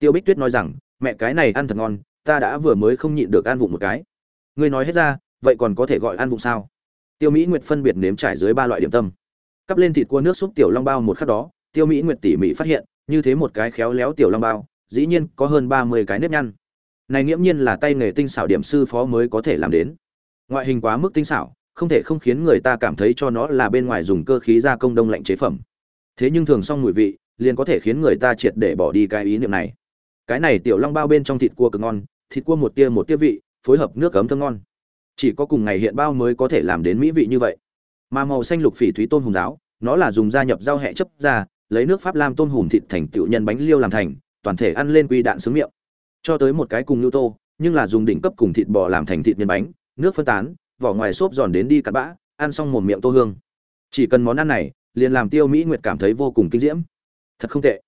tiêu bích tuyết nói rằng, mẹ, cái này ăn thật ngon, ta đã vừa mới không nhịn được ăn vụng một cái. Ngươi nói hết ra, vậy còn có thể gọi ăn vụng sao? Tiêu mỹ nguyệt phân biệt nếm trải dưới ba loại điểm tâm. Cắp lên thịt cua nước súp tiểu long bao một khắc đó, tiêu mỹ nguyệt tỉ mỉ phát hiện, như thế một cái khéo léo tiểu long bao, dĩ nhiên có hơn ba mươi cái nếp nhăn. Này nghiễm nhiên là tay nghề tinh xảo điểm sư phó mới có thể làm đến. Ngoại hình quá mức tinh xảo, không thể không khiến người ta cảm thấy cho nó là bên ngoài dùng cơ khí gia công đông lạnh chế phẩm. Thế nhưng thường xong mùi vị, liền có thể khiến người ta triệt để bỏ đi cái ý niệm này cái này tiểu long bao bên trong thịt cua cực ngon, thịt cua một tia một tia vị, phối hợp nước cấm thơm ngon. Chỉ có cùng ngày hiện bao mới có thể làm đến mỹ vị như vậy. Mà màu xanh lục phỉ thúy tôm hùm giáo, nó là dùng gia nhập rau hẹ chấp ra, lấy nước pháp lam tôm hùm thịt thành tựu nhân bánh liêu làm thành, toàn thể ăn lên quy đạn sướng miệng. Cho tới một cái cùng nhu tô, nhưng là dùng đỉnh cấp cùng thịt bò làm thành thịt nhân bánh, nước phân tán, vỏ ngoài xốp giòn đến đi cặn bã, ăn xong một miệng tô hương. Chỉ cần món ăn này, liền làm tiêu mỹ nguyệt cảm thấy vô cùng kinh diễm. Thật không tệ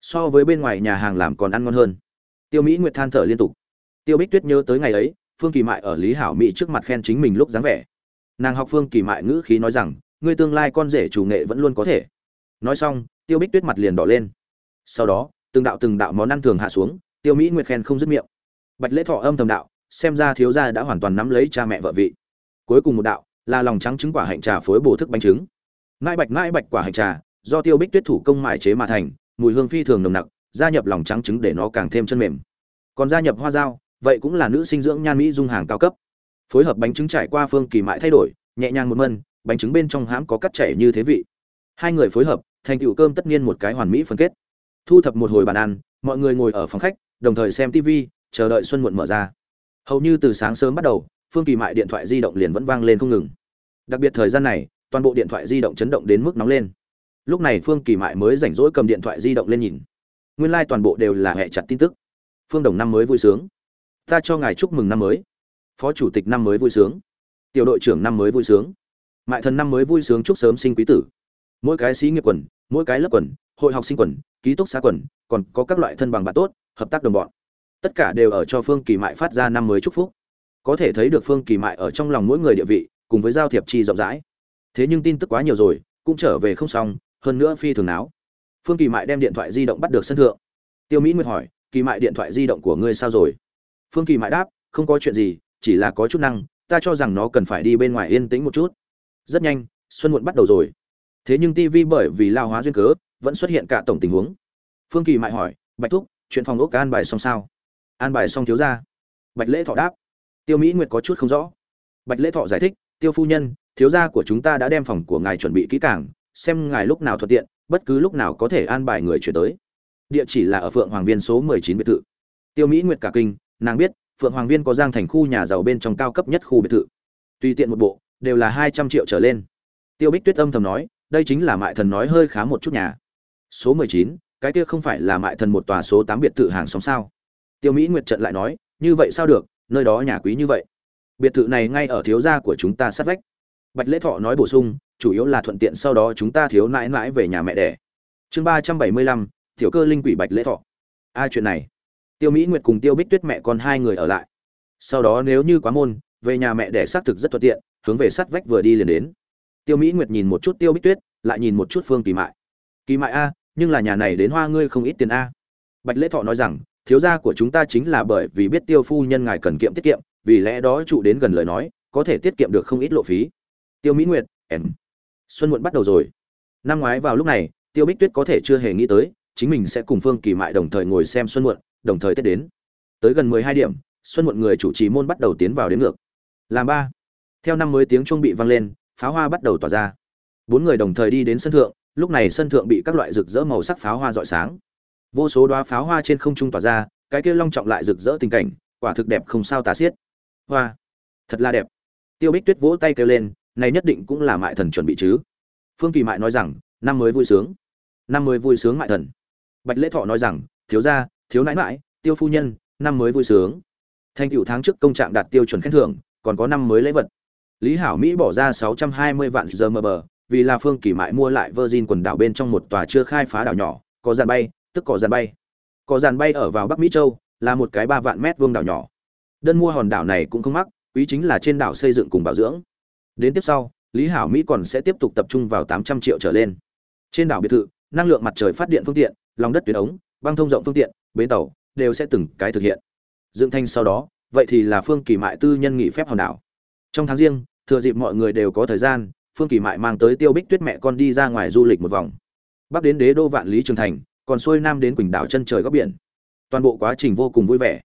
so với bên ngoài nhà hàng làm còn ăn ngon hơn. Tiêu mỹ nguyệt than thở liên tục. Tiêu bích tuyết nhớ tới ngày ấy, phương kỳ mại ở lý hảo mỹ trước mặt khen chính mình lúc dáng vẻ. Nàng học phương kỳ mại ngữ khí nói rằng, ngươi tương lai con rể chủ nghệ vẫn luôn có thể. Nói xong, tiêu bích tuyết mặt liền đỏ lên. Sau đó, từng đạo từng đạo món ăn thường hạ xuống, tiêu mỹ nguyệt khen không dứt miệng. Bạch lễ thọ âm thầm đạo, xem ra thiếu gia đã hoàn toàn nắm lấy cha mẹ vợ vị. Cuối cùng một đạo, là lòng trắng trứng quả hạnh trà phối bổ thức bánh trứng. Ngai bạch ngai bạch quả hạnh trà, do tiêu bích tuyết thủ công mài chế mà thành mùi hương phi thường nồng nặc, gia nhập lòng trắng trứng để nó càng thêm chân mềm. Còn gia nhập hoa dao, vậy cũng là nữ sinh dưỡng nhan mỹ dung hàng cao cấp. Phối hợp bánh trứng trải qua phương kỳ mại thay đổi, nhẹ nhàng một mân, bánh trứng bên trong hãm có cắt chảy như thế vị. Hai người phối hợp, thành tựu cơm tất nhiên một cái hoàn mỹ phân kết. Thu thập một hồi bàn ăn, mọi người ngồi ở phòng khách, đồng thời xem tv chờ đợi xuân muộn mở ra. Hầu như từ sáng sớm bắt đầu, phương kỳ mại điện thoại di động liền vẫn vang lên không ngừng. Đặc biệt thời gian này, toàn bộ điện thoại di động chấn động đến mức nóng lên lúc này phương kỳ mại mới rảnh rỗi cầm điện thoại di động lên nhìn. Nguyên lai、like、toàn bộ đều là hẹ chặt tin tức. Phương đồng năm mới vui sướng. Ta cho ngài chúc mừng năm mới. Phó chủ tịch năm mới vui sướng. Tiểu đội trưởng năm mới vui sướng. Mại thần năm mới vui sướng chúc sớm sinh quý tử. Mỗi cái sĩ nghiệp quần, mỗi cái lớp quần, hội học sinh quần, ký túc xá quần, còn có các loại thân bằng bạn tốt, hợp tác đồng bọn. Tất cả đều ở cho phương kỳ mại phát ra năm mới chúc phúc. Có thể thấy được phương kỳ mại ở trong lòng mỗi người địa vị, cùng với giao thiệp chi rộng rãi. Thế nhưng tin tức quá nhiều rồi, cũng trở về không xong hơn nữa phi thường náo. Phương kỳ mại đem điện thoại di động bắt được sân thượng. Tiêu mỹ nguyệt hỏi, kỳ mại, điện thoại di động của ngươi sao rồi? Phương kỳ mại đáp, không có chuyện gì, chỉ là có chút năng, ta cho rằng nó cần phải đi bên ngoài yên tĩnh một chút. Rất nhanh, xuân muộn bắt đầu rồi. Thế nhưng tv bởi vì lao hóa duyên cớ, vẫn xuất hiện cả tổng tình huống. Phương kỳ mại hỏi, bạch thúc, chuyện phòng ốc an bài xong sao? An bài xong thiếu ra bạch lễ thọ đáp, tiêu mỹ nguyệt có chút không rõ. Bạch lễ thọ giải thích, tiêu phu nhân, thiếu gia của chúng ta đã đem phòng của ngài chuẩn bị kỹ càng xem ngài lúc nào thuận tiện, bất cứ lúc nào có thể an bài người chuyển tới. Địa chỉ là ở phượng hoàng viên số mười chín biệt thự. Tiêu mỹ nguyệt cả kinh, nàng biết, phượng hoàng viên có giang thành khu nhà giàu bên trong cao cấp nhất khu biệt thự. Tùy tiện một bộ, đều là hai trăm triệu trở lên. Tiêu bích tuyết âm thầm nói, đây chính là mại thần nói hơi khá một chút nhà. Số mười chín, cái kia không phải là mại thần một tòa số tám biệt thự hàng xóm sao? Tiêu mỹ nguyệt trận lại nói, như vậy sao được, nơi đó nhà quý như vậy. Biệt thự này ngay ở thiếu gia của chúng ta sát vách. Bạch lễ thọ nói bổ sung chủ yếu là thuận tiện sau đó chúng ta thiếu nãi nãi về nhà mẹ đẻ. Chương ba trăm bảy mươi lăm, tiểu cơ linh quỷ bạch lễ thọ. Ai chuyện này. Tiêu mỹ nguyệt cùng tiêu bích tuyết mẹ con hai người ở lại. Sau đó nếu như quá môn, về nhà mẹ đẻ xác thực rất thuận tiện, hướng về sát vách vừa đi liền đến. Tiêu mỹ nguyệt nhìn một chút tiêu bích tuyết, lại nhìn một chút phương kỳ mại. Kỳ mại a, nhưng là nhà này đến hoa ngươi không ít tiền a. Bạch lễ thọ nói rằng, thiếu gia của chúng ta chính là bởi vì biết tiêu phu nhân ngài cần kiệm tiết kiệm, vì lẽ đó trụ đến gần lời nói, có thể tiết kiệm được không ít lộ phí. Tiêu mỹ nguyệt, em xuân muộn bắt đầu rồi. Năm ngoái vào lúc này, tiêu bích tuyết có thể chưa hề nghĩ tới, chính mình sẽ cùng phương kỳ mại đồng thời ngồi xem xuân muộn, đồng thời tết đến. Tới gần mười hai điểm, xuân muộn người chủ trì môn bắt đầu tiến vào đến ngược. Làm ba. Theo năm mới tiếng chuông bị vang lên, pháo hoa bắt đầu tỏa ra. Bốn người đồng thời đi đến sân thượng, lúc này sân thượng bị các loại rực rỡ màu sắc pháo hoa rọi sáng. Vô số đoá pháo hoa trên không trung tỏa ra, cái kia long trọng lại rực rỡ tình cảnh, quả thực đẹp không sao tả xiết. Hoa. Thật là đẹp. Tiêu bích tuyết vỗ tay kêu lên này nhất định cũng là mại thần chuẩn bị chứ. Phương kỳ mại nói rằng, năm mới vui sướng. Năm mới vui sướng mại thần. Bạch lễ thọ nói rằng, thiếu gia, thiếu nãi mãi tiêu phu nhân, năm mới vui sướng. Thành cựu tháng trước công trạng đạt tiêu chuẩn khen thưởng, còn có năm mới lễ vật. Lý hảo mỹ bỏ ra sáu trăm hai mươi vạn giờ mờ bờ, vì là phương kỳ mại mua lại virgin quần đảo bên trong một tòa chưa khai phá đảo nhỏ, có dàn bay, tức có dàn bay. Có dàn bay ở vào bắc mỹ châu, là một cái ba vạn mét vuông đảo nhỏ. Đơn mua hòn đảo này cũng không mắc, quý chính là trên đảo xây dựng cùng bảo dưỡng đến tiếp sau, lý hảo mỹ còn sẽ tiếp tục tập trung vào tám trăm triệu trở lên. Trên đảo biệt thự, năng lượng mặt trời phát điện phương tiện, lòng đất tuyến ống, băng thông rộng phương tiện, bến tàu đều sẽ từng cái thực hiện. Dựng thành sau đó, vậy thì là phương kỳ mại tư nhân nghỉ phép hòn đảo. Trong tháng riêng, thừa dịp mọi người đều có thời gian, phương kỳ mại mang tới tiêu bích tuyết mẹ con đi ra ngoài du lịch một vòng. Bắc đến đế đô vạn lý trường thành, còn xuôi nam đến quỳnh đảo chân trời góc biển. Toàn bộ quá trình vô cùng vui vẻ.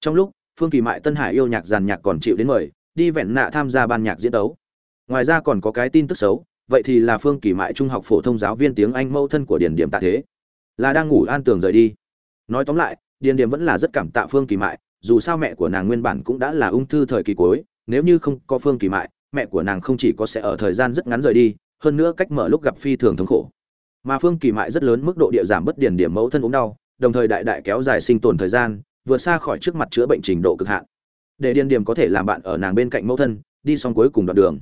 Trong lúc, phương kỳ mại tân hải yêu nhạc giàn nhạc còn chịu đến mời, đi vẹn nạ tham gia ban nhạc diễn đấu ngoài ra còn có cái tin tức xấu, vậy thì là phương kỳ mại trung học phổ thông giáo viên tiếng anh mẫu thân của điển điểm tạ thế. Là đang ngủ an tường rời đi. Nói tóm lại, điền điểm vẫn là rất cảm tạ phương kỳ mại, dù sao mẹ của nàng nguyên bản cũng đã là ung thư thời kỳ cuối, nếu như không có phương kỳ mại, mẹ của nàng không chỉ có sẽ ở thời gian rất ngắn rời đi, hơn nữa cách mở lúc gặp phi thường thống khổ. Mà phương kỳ mại rất lớn mức độ địa giảm bất điền điểm mẫu thân ốm đau, đồng thời đại đại kéo dài sinh tồn thời gian, vượt xa khỏi trước mặt chữa bệnh trình độ cực hạn. Để điền điểm có thể làm bạn ở nàng bên cạnh mẫu thân, đi xong cuối cùng đoạn đường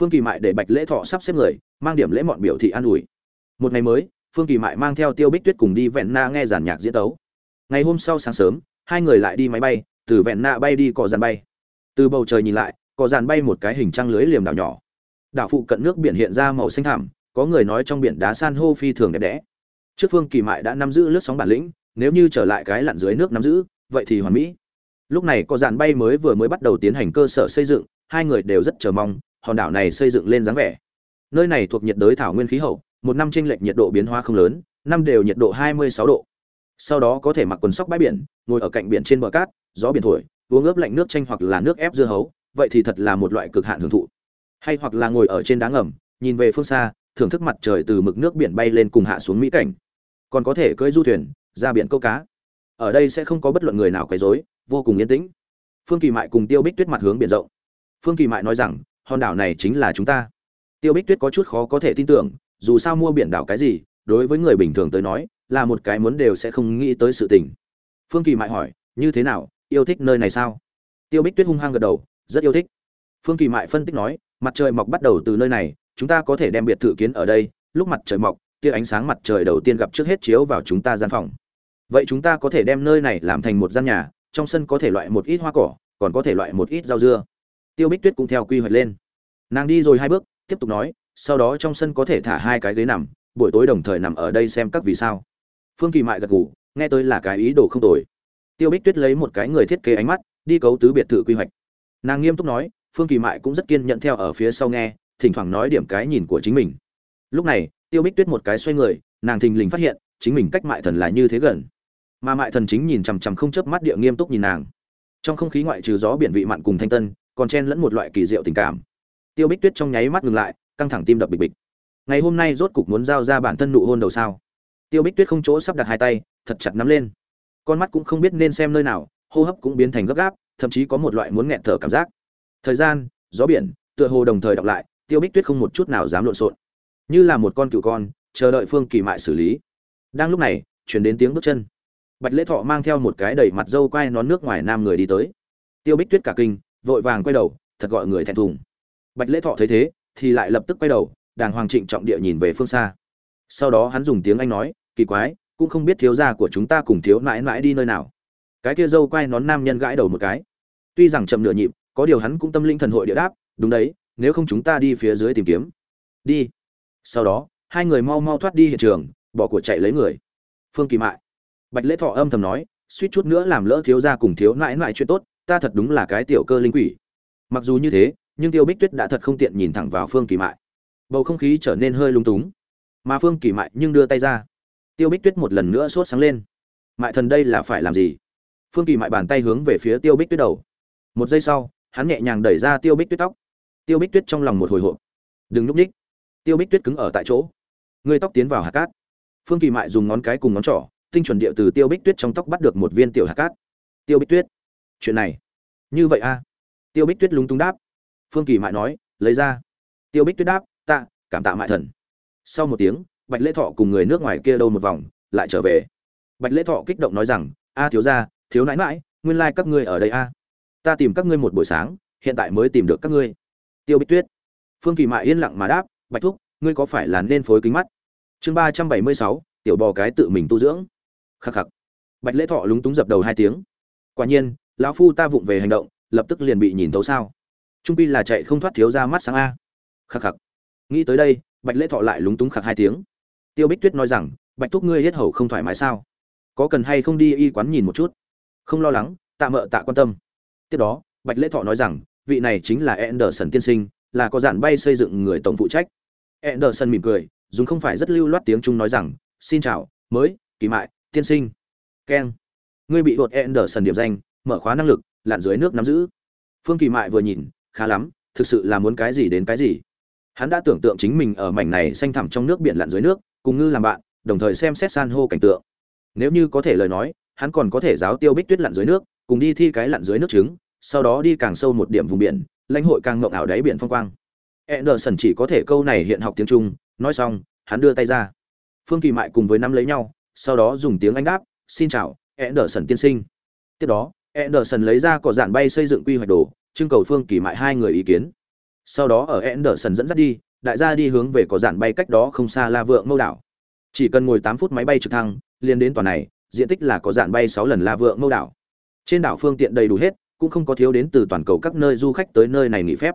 phương kỳ mại để bạch lễ thọ sắp xếp người, mang điểm lễ mọn biểu thị an ủi. Một ngày mới, phương kỳ mại mang theo tiêu bích tuyết cùng đi vẹn na nghe giàn nhạc diễn tấu. Ngày hôm sau sáng sớm, hai người lại đi máy bay, từ vẹn na bay đi cỏ dàn bay. Từ bầu trời nhìn lại cỏ dàn bay một cái hình trăng lưới liềm đảo nhỏ. Đảo phụ cận nước biển hiện ra màu xanh thảm có người nói trong biển đá san hô phi thường đẹp đẽ. Trước phương kỳ mại đã nắm giữ lướt sóng bản lĩnh, nếu như trở lại cái lặn dưới nước nắm giữ, vậy thì hoàn mỹ. Lúc này có dàn bay mới vừa mới bắt đầu tiến hành cơ sở xây dựng, hai người đều rất chờ mong hòn đảo này xây dựng lên dáng vẻ. Nơi này thuộc nhiệt đới thảo nguyên khí hậu, một năm tranh lệch nhiệt độ biến hóa không lớn, năm đều nhiệt độ 26 độ. Sau đó có thể mặc quần sóc bãi biển, ngồi ở cạnh biển trên bờ cát, gió biển thổi, uống ướp lạnh nước chanh hoặc là nước ép dưa hấu, vậy thì thật là một loại cực hạn hưởng thụ. Hay hoặc là ngồi ở trên đá ngầm, nhìn về phương xa, thưởng thức mặt trời từ mực nước biển bay lên cùng hạ xuống mỹ cảnh. Còn có thể cưỡi du thuyền, ra biển câu cá. Ở đây sẽ không có bất luận người nào quấy rối, vô cùng yên tĩnh. Phương kỳ mại cùng tiêu bích tuyết mặt hướng biển rộng. Phương kỳ mại nói rằng hòn đảo này chính là chúng ta. Tiêu bích tuyết có chút khó có thể tin tưởng, dù sao mua biển đảo cái gì, đối với người bình thường tới nói, là một cái muốn đều sẽ không nghĩ tới sự tình. Phương kỳ mại hỏi, như thế nào, yêu thích nơi này sao? Tiêu bích tuyết hung hăng gật đầu, rất yêu thích. Phương kỳ mại phân tích nói, mặt trời mọc bắt đầu từ nơi này, chúng ta có thể đem biệt thự kiến ở đây, lúc mặt trời mọc, tia ánh sáng mặt trời đầu tiên gặp trước hết chiếu vào chúng ta gian phòng. Vậy chúng ta có thể đem nơi này làm thành một gian nhà, trong sân có thể loại một ít hoa cỏ, còn có thể loại một ít rau dưa tiêu bích tuyết cũng theo quy hoạch lên. Nàng đi rồi hai bước, tiếp tục nói, sau đó trong sân có thể thả hai cái ghế nằm, buổi tối đồng thời nằm ở đây xem các vì sao. Phương kỳ mại gật gù, nghe tới là cái ý đồ không tồi. Tiêu bích tuyết lấy một cái người thiết kế ánh mắt, đi cấu tứ biệt thự quy hoạch. Nàng nghiêm túc nói, phương kỳ mại cũng rất kiên nhận theo ở phía sau nghe, thỉnh thoảng nói điểm cái nhìn của chính mình. Lúc này, tiêu bích tuyết một cái xoay người, nàng thình lình phát hiện, chính mình cách mại thần là như thế gần. Mà mại thần chính nhìn chằm chằm không chớp mắt địa nghiêm túc nhìn nàng. Trong không khí ngoại trừ gió biển vị mặn cùng thanh tân còn chen lẫn một loại kỳ diệu tình cảm. Tiêu bích tuyết trong nháy mắt ngừng lại, căng thẳng tim đập bịch bịch. Ngày hôm nay rốt cục muốn giao ra bản thân nụ hôn đầu sao? Tiêu bích tuyết không chỗ sắp đặt hai tay, thật chặt nắm lên. Con mắt cũng không biết nên xem nơi nào, hô hấp cũng biến thành gấp gáp, thậm chí có một loại muốn nghẹn thở cảm giác. Thời gian, gió biển, tựa hồ đồng thời đọc lại, tiêu bích tuyết không một chút nào dám lộn xộn. Như là một con cựu con, chờ đợi phương kỳ mại xử lý. Đang lúc này, chuyển đến tiếng bước chân. Bạch lễ thọ mang theo một cái đầy mặt dâu quai nón nước ngoài nam người đi tới. Tiêu bích tuyết cả kinh vội vàng quay đầu, thật gọi người thẹn thùng. Bạch lễ thọ thấy thế, thì lại lập tức quay đầu, đàng hoàng trịnh trọng địa nhìn về phương xa. Sau đó hắn dùng tiếng anh nói, kỳ quái, cũng không biết thiếu gia của chúng ta cùng thiếu mãi mãi đi nơi nào. Cái kia dâu quay nón nam nhân gãi đầu một cái. Tuy rằng chậm nửa nhịp, có điều hắn cũng tâm linh thần hội địa đáp, đúng đấy, nếu không chúng ta đi phía dưới tìm kiếm. Đi. Sau đó, hai người mau mau thoát đi hiện trường, bỏ của chạy lấy người. Phương kỳ mại. Bạch lễ thọ âm thầm nói, suýt chút nữa làm lỡ thiếu gia cùng thiếu mãi mãi chuyện tốt ta thật đúng là cái tiểu cơ linh quỷ. Mặc dù như thế, nhưng tiêu bích tuyết đã thật không tiện nhìn thẳng vào phương kỳ mại. Bầu không khí trở nên hơi lung túng. Mà phương kỳ mại nhưng đưa tay ra. Tiêu bích tuyết một lần nữa sốt sáng lên. Mại thần đây là phải làm gì? Phương kỳ mại bàn tay hướng về phía tiêu bích tuyết đầu. Một giây sau, hắn nhẹ nhàng đẩy ra tiêu bích tuyết tóc. Tiêu bích tuyết trong lòng một hồi hộp. Đừng núp ních. Tiêu bích tuyết cứng ở tại chỗ. Người tóc tiến vào hạt cát. Phương kỳ mại dùng ngón cái cùng ngón trỏ, tinh chuẩn địa từ tiêu bích tuyết trong tóc bắt được một viên tiểu hạt cát. Tiêu bích tuyết chuyện này? Như vậy a tiêu bích tuyết lúng túng đáp. Phương kỳ mại nói, lấy ra. Tiêu bích tuyết đáp, tạ, cảm tạ mại thần. Sau một tiếng, bạch lễ thọ cùng người nước ngoài kia đâu một vòng, lại trở về. Bạch lễ thọ kích động nói rằng, a thiếu gia, thiếu nãi mãi nguyên lai các ngươi ở đây a. Ta tìm các ngươi một buổi sáng, hiện tại mới tìm được các ngươi. Tiêu bích tuyết. Phương kỳ mại yên lặng mà đáp, bạch thúc, ngươi có phải là nên phối kính mắt? Chương ba trăm bảy mươi sáu, tiểu bò cái tự mình tu dưỡng. Khắc khắc. Bạch lễ thọ lúng túng dập đầu hai tiếng. Quả nhiên lão phu ta vụng về hành động, lập tức liền bị nhìn thấu sao. Trung pi là chạy không thoát thiếu ra mắt sáng a. Khắc khắc. Nghĩ tới đây, bạch lễ thọ lại lúng túng khắc hai tiếng. Tiêu bích tuyết nói rằng, bạch thúc ngươi hết hầu không thoải mái sao? Có cần hay không đi y quán nhìn một chút? Không lo lắng, tạ mợ tạ quan tâm. Tiếp đó, bạch lễ thọ nói rằng, vị này chính là Anderson tiên sinh, là có dạn bay xây dựng người tổng phụ trách. Anderson mỉm cười, dùng không phải rất lưu loát tiếng Trung nói rằng, xin chào, mới, kỳ mại, tiên sinh. Keng. Ngươi bị hột Anderson điểm danh mở khóa năng lực lặn dưới nước nắm giữ phương kỳ mại vừa nhìn khá lắm thực sự là muốn cái gì đến cái gì hắn đã tưởng tượng chính mình ở mảnh này xanh thẳm trong nước biển lặn dưới nước cùng ngư làm bạn đồng thời xem xét san hô cảnh tượng nếu như có thể lời nói hắn còn có thể giáo tiêu bích tuyết lặn dưới nước cùng đi thi cái lặn dưới nước trứng sau đó đi càng sâu một điểm vùng biển lãnh hội càng ngộng ảo đáy biển phong quang Anderson chỉ có thể câu này hiện học tiếng Trung, nói xong, hắn đưa tay ra. Phương Kỳ Mại cùng với nắm lấy nhau, sau đó dùng tiếng Anh đáp, "Xin chào, Anderson tiên sinh." Tiếp đó, Anderson lấy ra cỏ dạn bay xây dựng quy hoạch đồ, trưng cầu Phương Kỳ Mại hai người ý kiến. Sau đó ở Anderson dẫn dắt đi, đại gia đi hướng về cỏ dạn bay cách đó không xa La Vượng Mâu đảo. Chỉ cần ngồi 8 phút máy bay trực thăng, liền đến toàn này, diện tích là cỏ dạn bay 6 lần La Vượng Mâu đảo. Trên đảo phương tiện đầy đủ hết, cũng không có thiếu đến từ toàn cầu các nơi du khách tới nơi này nghỉ phép.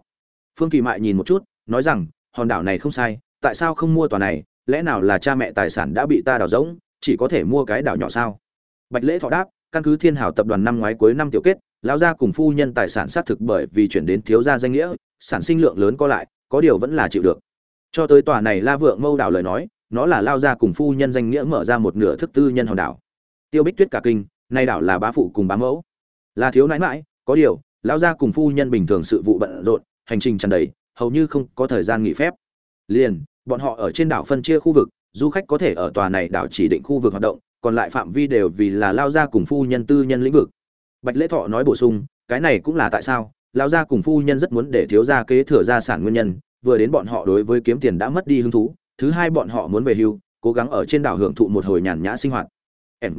Phương Kỳ Mại nhìn một chút, nói rằng, hòn đảo này không sai, tại sao không mua tòa này, lẽ nào là cha mẹ tài sản đã bị ta đào rỗng, chỉ có thể mua cái đảo nhỏ sao? Bạch Lễ thọ đáp, căn cứ Thiên Hảo tập đoàn năm ngoái cuối năm tiểu kết, lão gia cùng phu nhân tài sản xác thực bởi vì chuyển đến thiếu gia danh nghĩa, sản sinh lượng lớn có lại, có điều vẫn là chịu được. Cho tới tòa này La Vượng Mâu đảo lời nói, nó là lao gia cùng phu nhân danh nghĩa mở ra một nửa thức tư nhân hòn đảo. Tiêu Bích Tuyết cả kinh, nay đảo là bá phụ cùng bá mẫu. Là thiếu nãi nãi, có điều, lão gia cùng phu nhân bình thường sự vụ bận rộn, hành trình tràn đầy, hầu như không có thời gian nghỉ phép. Liền, bọn họ ở trên đảo phân chia khu vực, du khách có thể ở tòa này đảo chỉ định khu vực hoạt động, còn lại phạm vi đều vì là lao gia cùng phu nhân tư nhân lĩnh vực. Bạch Lễ Thọ nói bổ sung, cái này cũng là tại sao, lao gia cùng phu nhân rất muốn để thiếu gia kế thừa gia sản nguyên nhân, vừa đến bọn họ đối với kiếm tiền đã mất đi hứng thú, thứ hai bọn họ muốn về hưu, cố gắng ở trên đảo hưởng thụ một hồi nhàn nhã sinh hoạt. Em.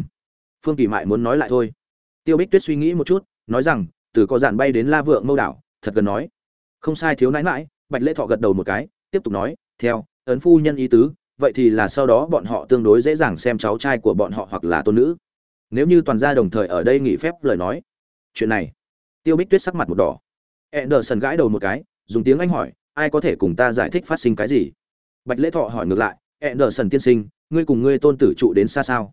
Phương Kỳ Mại muốn nói lại thôi. Tiêu Bích Tuyết suy nghĩ một chút, nói rằng, từ có dạn bay đến La Vượng Mâu đảo, thật gần nói không sai thiếu nãi mãi bạch lễ thọ gật đầu một cái tiếp tục nói theo ấn phu nhân ý tứ vậy thì là sau đó bọn họ tương đối dễ dàng xem cháu trai của bọn họ hoặc là tôn nữ. Nếu như toàn gia đồng thời ở đây nghỉ phép, lời nói, chuyện này, tiêu bích tuyết sắc mặt một đỏ. E đờ sần gãi đầu một cái, dùng tiếng anh hỏi, ai có thể cùng ta giải thích phát sinh cái gì? Bạch lễ thọ hỏi ngược lại e đờ sần tiên sinh, ngươi cùng ngươi tôn tử trụ đến xa sao?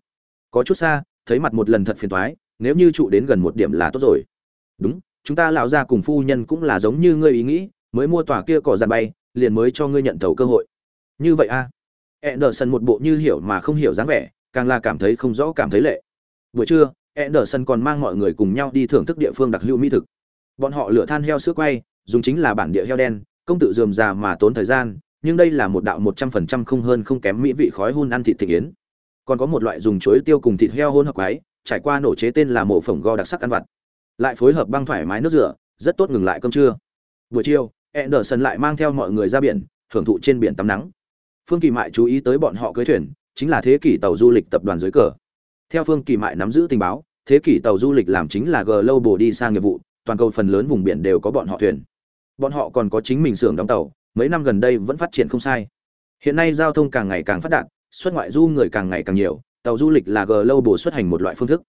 Có chút xa, thấy mặt một lần thật phiền toái, nếu như trụ đến gần một điểm là tốt rồi. Đúng, chúng ta lão gia cùng phu nhân cũng là giống như ngươi ý nghĩ, mới mua tòa kia cỏ dàn bay, liền mới cho ngươi nhận thầu cơ hội. Như vậy a à? Anderson một bộ như hiểu mà không hiểu dáng vẻ, càng là cảm thấy không rõ cảm thấy lệ. Buổi trưa, Anderson còn mang mọi người cùng nhau đi thưởng thức địa phương đặc lưu mỹ thực. Bọn họ lửa than heo sữa quay, dùng chính là bản địa heo đen, công tự dườm già mà tốn thời gian, nhưng đây là một đạo một trăm phần trăm không hơn không kém mỹ vị khói hun ăn thịt thịt yến. Còn có một loại dùng chuối tiêu cùng thịt heo hôn hợp quái, trải qua nổ chế tên là mổ phồng go đặc sắc ăn vặt. Lại phối hợp băng thoải mái nước rửa, rất tốt ngừng lại cơm trưa. Buổi chiều, Anderson lại mang theo mọi người ra biển, hưởng thụ trên biển tắm nắng phương kỳ mại chú ý tới bọn họ cưới thuyền, chính là thế kỷ tàu du lịch tập đoàn dưới cờ. Theo phương kỳ mại nắm giữ tình báo, thế kỷ tàu du lịch làm chính là global đi sang nghiệp vụ, toàn cầu phần lớn vùng biển đều có bọn họ thuyền. Bọn họ còn có chính mình xưởng đóng tàu, mấy năm gần đây vẫn phát triển không sai. Hiện nay giao thông càng ngày càng phát đạt, xuất ngoại du người càng ngày càng nhiều, tàu du lịch là global xuất hành một loại phương thức.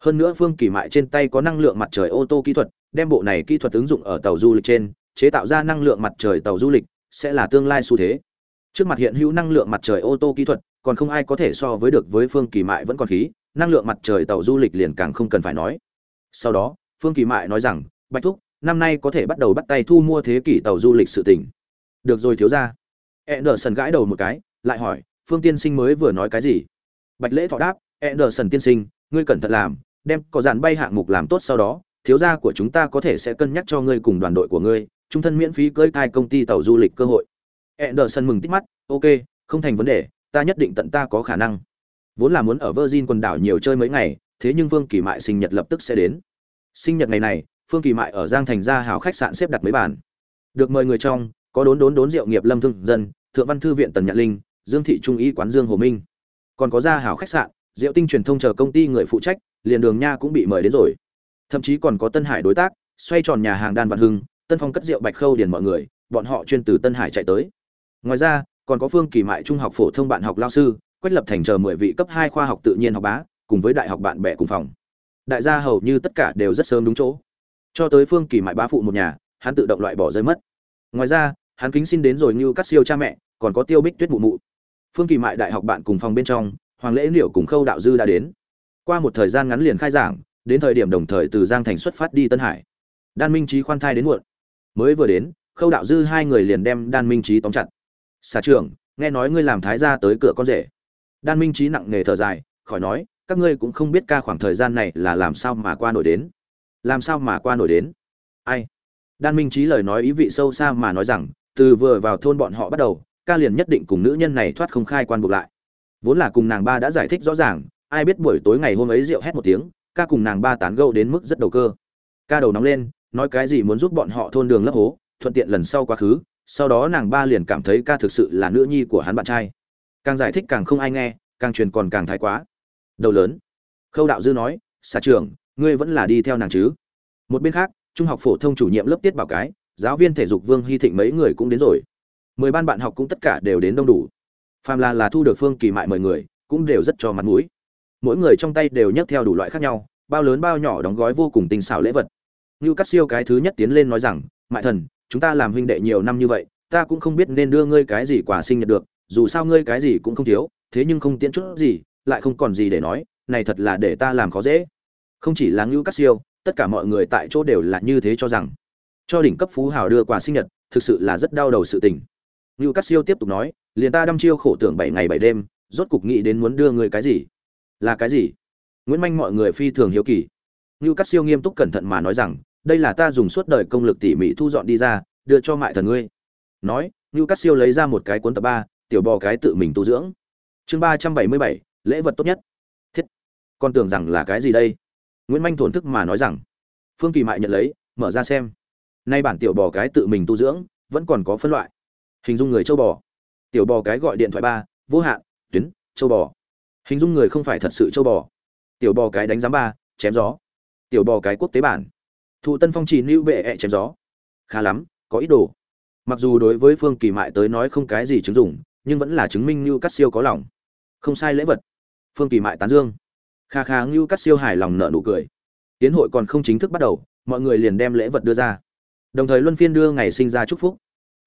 Hơn nữa phương kỳ mại trên tay có năng lượng mặt trời ô tô kỹ thuật, đem bộ này kỹ thuật ứng dụng ở tàu du lịch trên, chế tạo ra năng lượng mặt trời tàu du lịch, sẽ là tương lai xu thế trước mặt hiện hữu năng lượng mặt trời ô tô kỹ thuật, còn không ai có thể so với được với phương kỳ mại vẫn còn khí, năng lượng mặt trời tàu du lịch liền càng không cần phải nói. Sau đó, phương kỳ mại nói rằng, bạch thúc, năm nay có thể bắt đầu bắt tay thu mua thế kỷ tàu du lịch sự tỉnh được rồi thiếu ra sần gãi đầu một cái, lại hỏi, phương tiên sinh mới vừa nói cái gì? Bạch lễ thọ đáp E nở sần tiên sinh, ngươi cẩn thận làm, đem có dàn bay hạng mục làm tốt sau đó, thiếu gia của chúng ta có thể sẽ cân nhắc cho ngươi cùng đoàn đội của ngươi trung thân miễn phí cưỡi cai công ty tàu du lịch cơ hội. Anderson mừng tít mắt, ok, không thành vấn đề, ta nhất định tận ta có khả năng. Vốn là muốn ở Virgin quần đảo nhiều chơi mấy ngày, thế nhưng Vương Kỳ Mại sinh nhật lập tức sẽ đến. Sinh nhật ngày này Phương Kỳ Mại ở Giang Thành gia hào khách sạn xếp đặt mấy bàn. Được mời người trong, có đốn đốn đốn rượu nghiệp lâm thương dân, thượng văn thư viện tần nhạn linh, dương thị trung y quán dương hồ minh. Còn có gia hào khách sạn, rượu tinh truyền thông chờ công ty người phụ trách, liền đường nha cũng bị mời đến rồi. Thậm chí còn có tân hải đối tác, xoay tròn nhà hàng đan văn hưng, tân phong cất rượu bạch khâu điền mọi người, bọn họ chuyên từ tân hải chạy tới ngoài ra, còn có phương kỳ mại trung học phổ thông bạn học lao sư, quách lập thành chờ mười vị cấp hai khoa học tự nhiên học bá, cùng với đại học bạn bè cùng phòng. Đại gia hầu như tất cả đều rất sớm đúng chỗ. Cho tới phương kỳ mại bá phụ một nhà, hắn tự động loại bỏ rơi mất. Ngoài ra, hắn kính xin đến rồi như các siêu cha mẹ, còn có tiêu bích tuyết mụ mụ. Phương kỳ mại đại học bạn cùng phòng bên trong, hoàng lễ liệu cùng khâu đạo dư đã đến. Qua một thời gian ngắn liền khai giảng, đến thời điểm đồng thời từ giang thành xuất phát đi tân hải. Đan minh trí khoan thai đến muộn. Mới vừa đến, khâu đạo dư hai người liền đem đan minh trí tóm chặt xà trưởng, nghe nói ngươi làm thái gia tới cửa con rể. Đan minh trí nặng nề thở dài, khỏi nói, các ngươi cũng không biết ca khoảng thời gian này là làm sao mà qua nổi đến. Làm sao mà qua nổi đến? Ai? Đan minh trí lời nói ý vị sâu xa mà nói rằng, từ vừa vào thôn bọn họ bắt đầu, ca liền nhất định cùng nữ nhân này thoát không khai quan buộc lại. Vốn là cùng nàng ba đã giải thích rõ ràng, ai biết buổi tối ngày hôm ấy rượu hét một tiếng, ca cùng nàng ba tán gẫu đến mức rất đầu cơ. Ca đầu nóng lên, nói cái gì muốn giúp bọn họ thôn đường lấp hố, thuận tiện lần sau quá khứ sau đó nàng ba liền cảm thấy ca thực sự là nữ nhi của hắn bạn trai. Càng giải thích càng không ai nghe, càng truyền còn càng thái quá. Đầu lớn. Khâu đạo dư nói, xà trưởng, ngươi vẫn là đi theo nàng chứ? Một bên khác, trung học phổ thông chủ nhiệm lớp tiết bảo cái, giáo viên thể dục vương hy thịnh mấy người cũng đến rồi. Mười ban bạn học cũng tất cả đều đến đông đủ. Phàm là là thu được phương kỳ mại mời người, cũng đều rất cho mặt mũi. Mỗi người trong tay đều nhấc theo đủ loại khác nhau, bao lớn bao nhỏ đóng gói vô cùng tinh xảo lễ vật. Như cắt siêu cái thứ nhất tiến lên nói rằng, mại thần chúng ta làm huynh đệ nhiều năm như vậy, ta cũng không biết nên đưa ngươi cái gì quà sinh nhật được, dù sao ngươi cái gì cũng không thiếu, thế nhưng không tiễn chút gì, lại không còn gì để nói, này thật là để ta làm khó dễ. Không chỉ là ngưu cắt siêu, tất cả mọi người tại chỗ đều là như thế cho rằng. Cho đỉnh cấp phú hào đưa quà sinh nhật, thực sự là rất đau đầu sự tình. Ngưu cắt siêu tiếp tục nói, liền ta đăm chiêu khổ tưởng bảy ngày bảy đêm, rốt cục nghĩ đến muốn đưa ngươi cái gì. Là cái gì? Nguyễn manh mọi người phi thường hiếu kỳ. Ngưu cắt siêu nghiêm túc cẩn thận mà nói rằng đây là ta dùng suốt đời công lực tỉ mỉ thu dọn đi ra, đưa cho mại thần ngươi. Nói, ngưu cắt siêu lấy ra một cái cuốn tập ba, tiểu bò cái tự mình tu dưỡng. Chương ba trăm bảy mươi bảy, lễ vật tốt nhất. Thiết. Con tưởng rằng là cái gì đây? Nguyễn manh thổn thức mà nói rằng, phương kỳ mại nhận lấy, mở ra xem. Nay bản tiểu bò cái tự mình tu dưỡng, vẫn còn có phân loại. Hình dung người châu bò. Tiểu bò cái gọi điện thoại ba, vô hạn, tuyến, châu bò. Hình dung người không phải thật sự châu bò. Tiểu bò cái đánh giám ba, chém gió. Tiểu bò cái quốc tế bản thụ tân phong trì lưu bệ ẹ chém gió. Khá lắm, có ít đồ. Mặc dù đối với phương kỳ mại tới nói không cái gì chứng dụng, nhưng vẫn là chứng minh như cắt siêu có lòng. Không sai lễ vật. Phương kỳ mại tán dương. Kha kha Lưu cắt siêu hài lòng nợ nụ cười. Tiến hội còn không chính thức bắt đầu, mọi người liền đem lễ vật đưa ra. Đồng thời luân phiên đưa ngày sinh ra chúc phúc.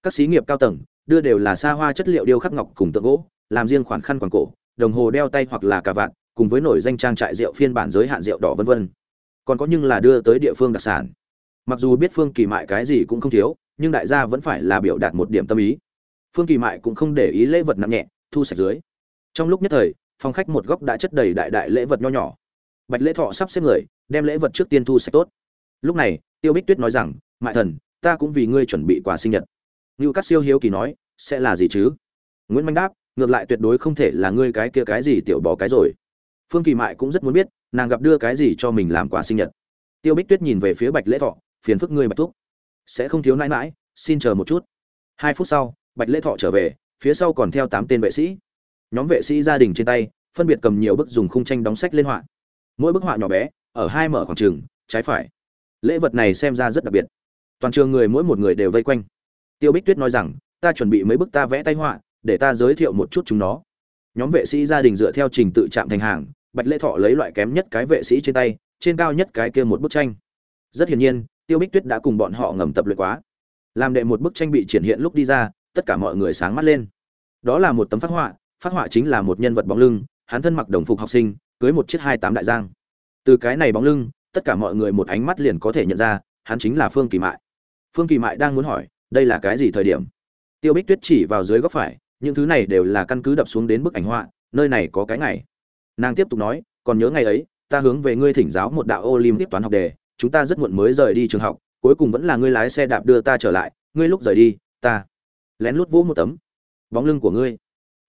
Các xí nghiệp cao tầng, đưa đều là xa hoa chất liệu điêu khắc ngọc cùng tượng gỗ, làm riêng khoản khăn quàng cổ, đồng hồ đeo tay hoặc là cà vạt, cùng với nổi danh trang trại rượu phiên bản giới hạn rượu đỏ vân vân còn có nhưng là đưa tới địa phương đặc sản. Mặc dù biết phương kỳ mại cái gì cũng không thiếu, nhưng đại gia vẫn phải là biểu đạt một điểm tâm ý. Phương kỳ mại cũng không để ý lễ vật nặng nhẹ, thu sạch dưới. Trong lúc nhất thời, phòng khách một góc đã chất đầy đại đại lễ vật nho nhỏ. Bạch lễ thọ sắp xếp người, đem lễ vật trước tiên thu sạch tốt. Lúc này, tiêu bích tuyết nói rằng, mại thần, ta cũng vì ngươi chuẩn bị quà sinh nhật. Ngưu cát siêu hiếu kỳ nói, sẽ là gì chứ? Nguyễn Minh đáp, ngược lại tuyệt đối không thể là ngươi cái kia cái gì tiểu bò cái rồi phương kỳ mại cũng rất muốn biết, nàng gặp đưa cái gì cho mình làm quà sinh nhật. Tiêu bích tuyết nhìn về phía bạch lễ thọ, phiền phức ngươi bạch thúc. Sẽ không thiếu nãi mãi xin chờ một chút. Hai phút sau, bạch lễ thọ trở về, phía sau còn theo tám tên vệ sĩ. Nhóm vệ sĩ gia đình trên tay, phân biệt cầm nhiều bức dùng khung tranh đóng sách lên họa. Mỗi bức họa nhỏ bé, ở hai mở khoảng trường, trái phải. Lễ vật này xem ra rất đặc biệt. Toàn trường người mỗi một người đều vây quanh. Tiêu bích tuyết nói rằng, ta chuẩn bị mấy bức ta vẽ tay họa, để ta giới thiệu một chút chúng nó nhóm vệ sĩ gia đình dựa theo trình tự chạm thành hàng, bạch lễ thọ lấy loại kém nhất cái vệ sĩ trên tay, trên cao nhất cái kia một bức tranh. Rất hiển nhiên, tiêu bích tuyết đã cùng bọn họ ngầm tập luyện quá. Làm đệ một bức tranh bị triển hiện lúc đi ra, tất cả mọi người sáng mắt lên. Đó là một tấm phát họa phát họa chính là một nhân vật bóng lưng, hắn thân mặc đồng phục học sinh, cưới một chiếc hai tám đại giang. Từ cái này bóng lưng, tất cả mọi người một ánh mắt liền có thể nhận ra, hắn chính là phương kỳ mại. Phương kỳ mại đang muốn hỏi, đây là cái gì thời điểm? Tiêu bích tuyết chỉ vào dưới góc phải những thứ này đều là căn cứ đập xuống đến bức ảnh họa, nơi này có cái ngày. Nàng tiếp tục nói, còn nhớ ngày ấy, ta hướng về ngươi thỉnh giáo một đạo ô lim tiếp toán học đề, chúng ta rất muộn mới rời đi trường học, cuối cùng vẫn là ngươi lái xe đạp đưa ta trở lại, ngươi lúc rời đi, ta lén lút vỗ một tấm. Bóng lưng của ngươi.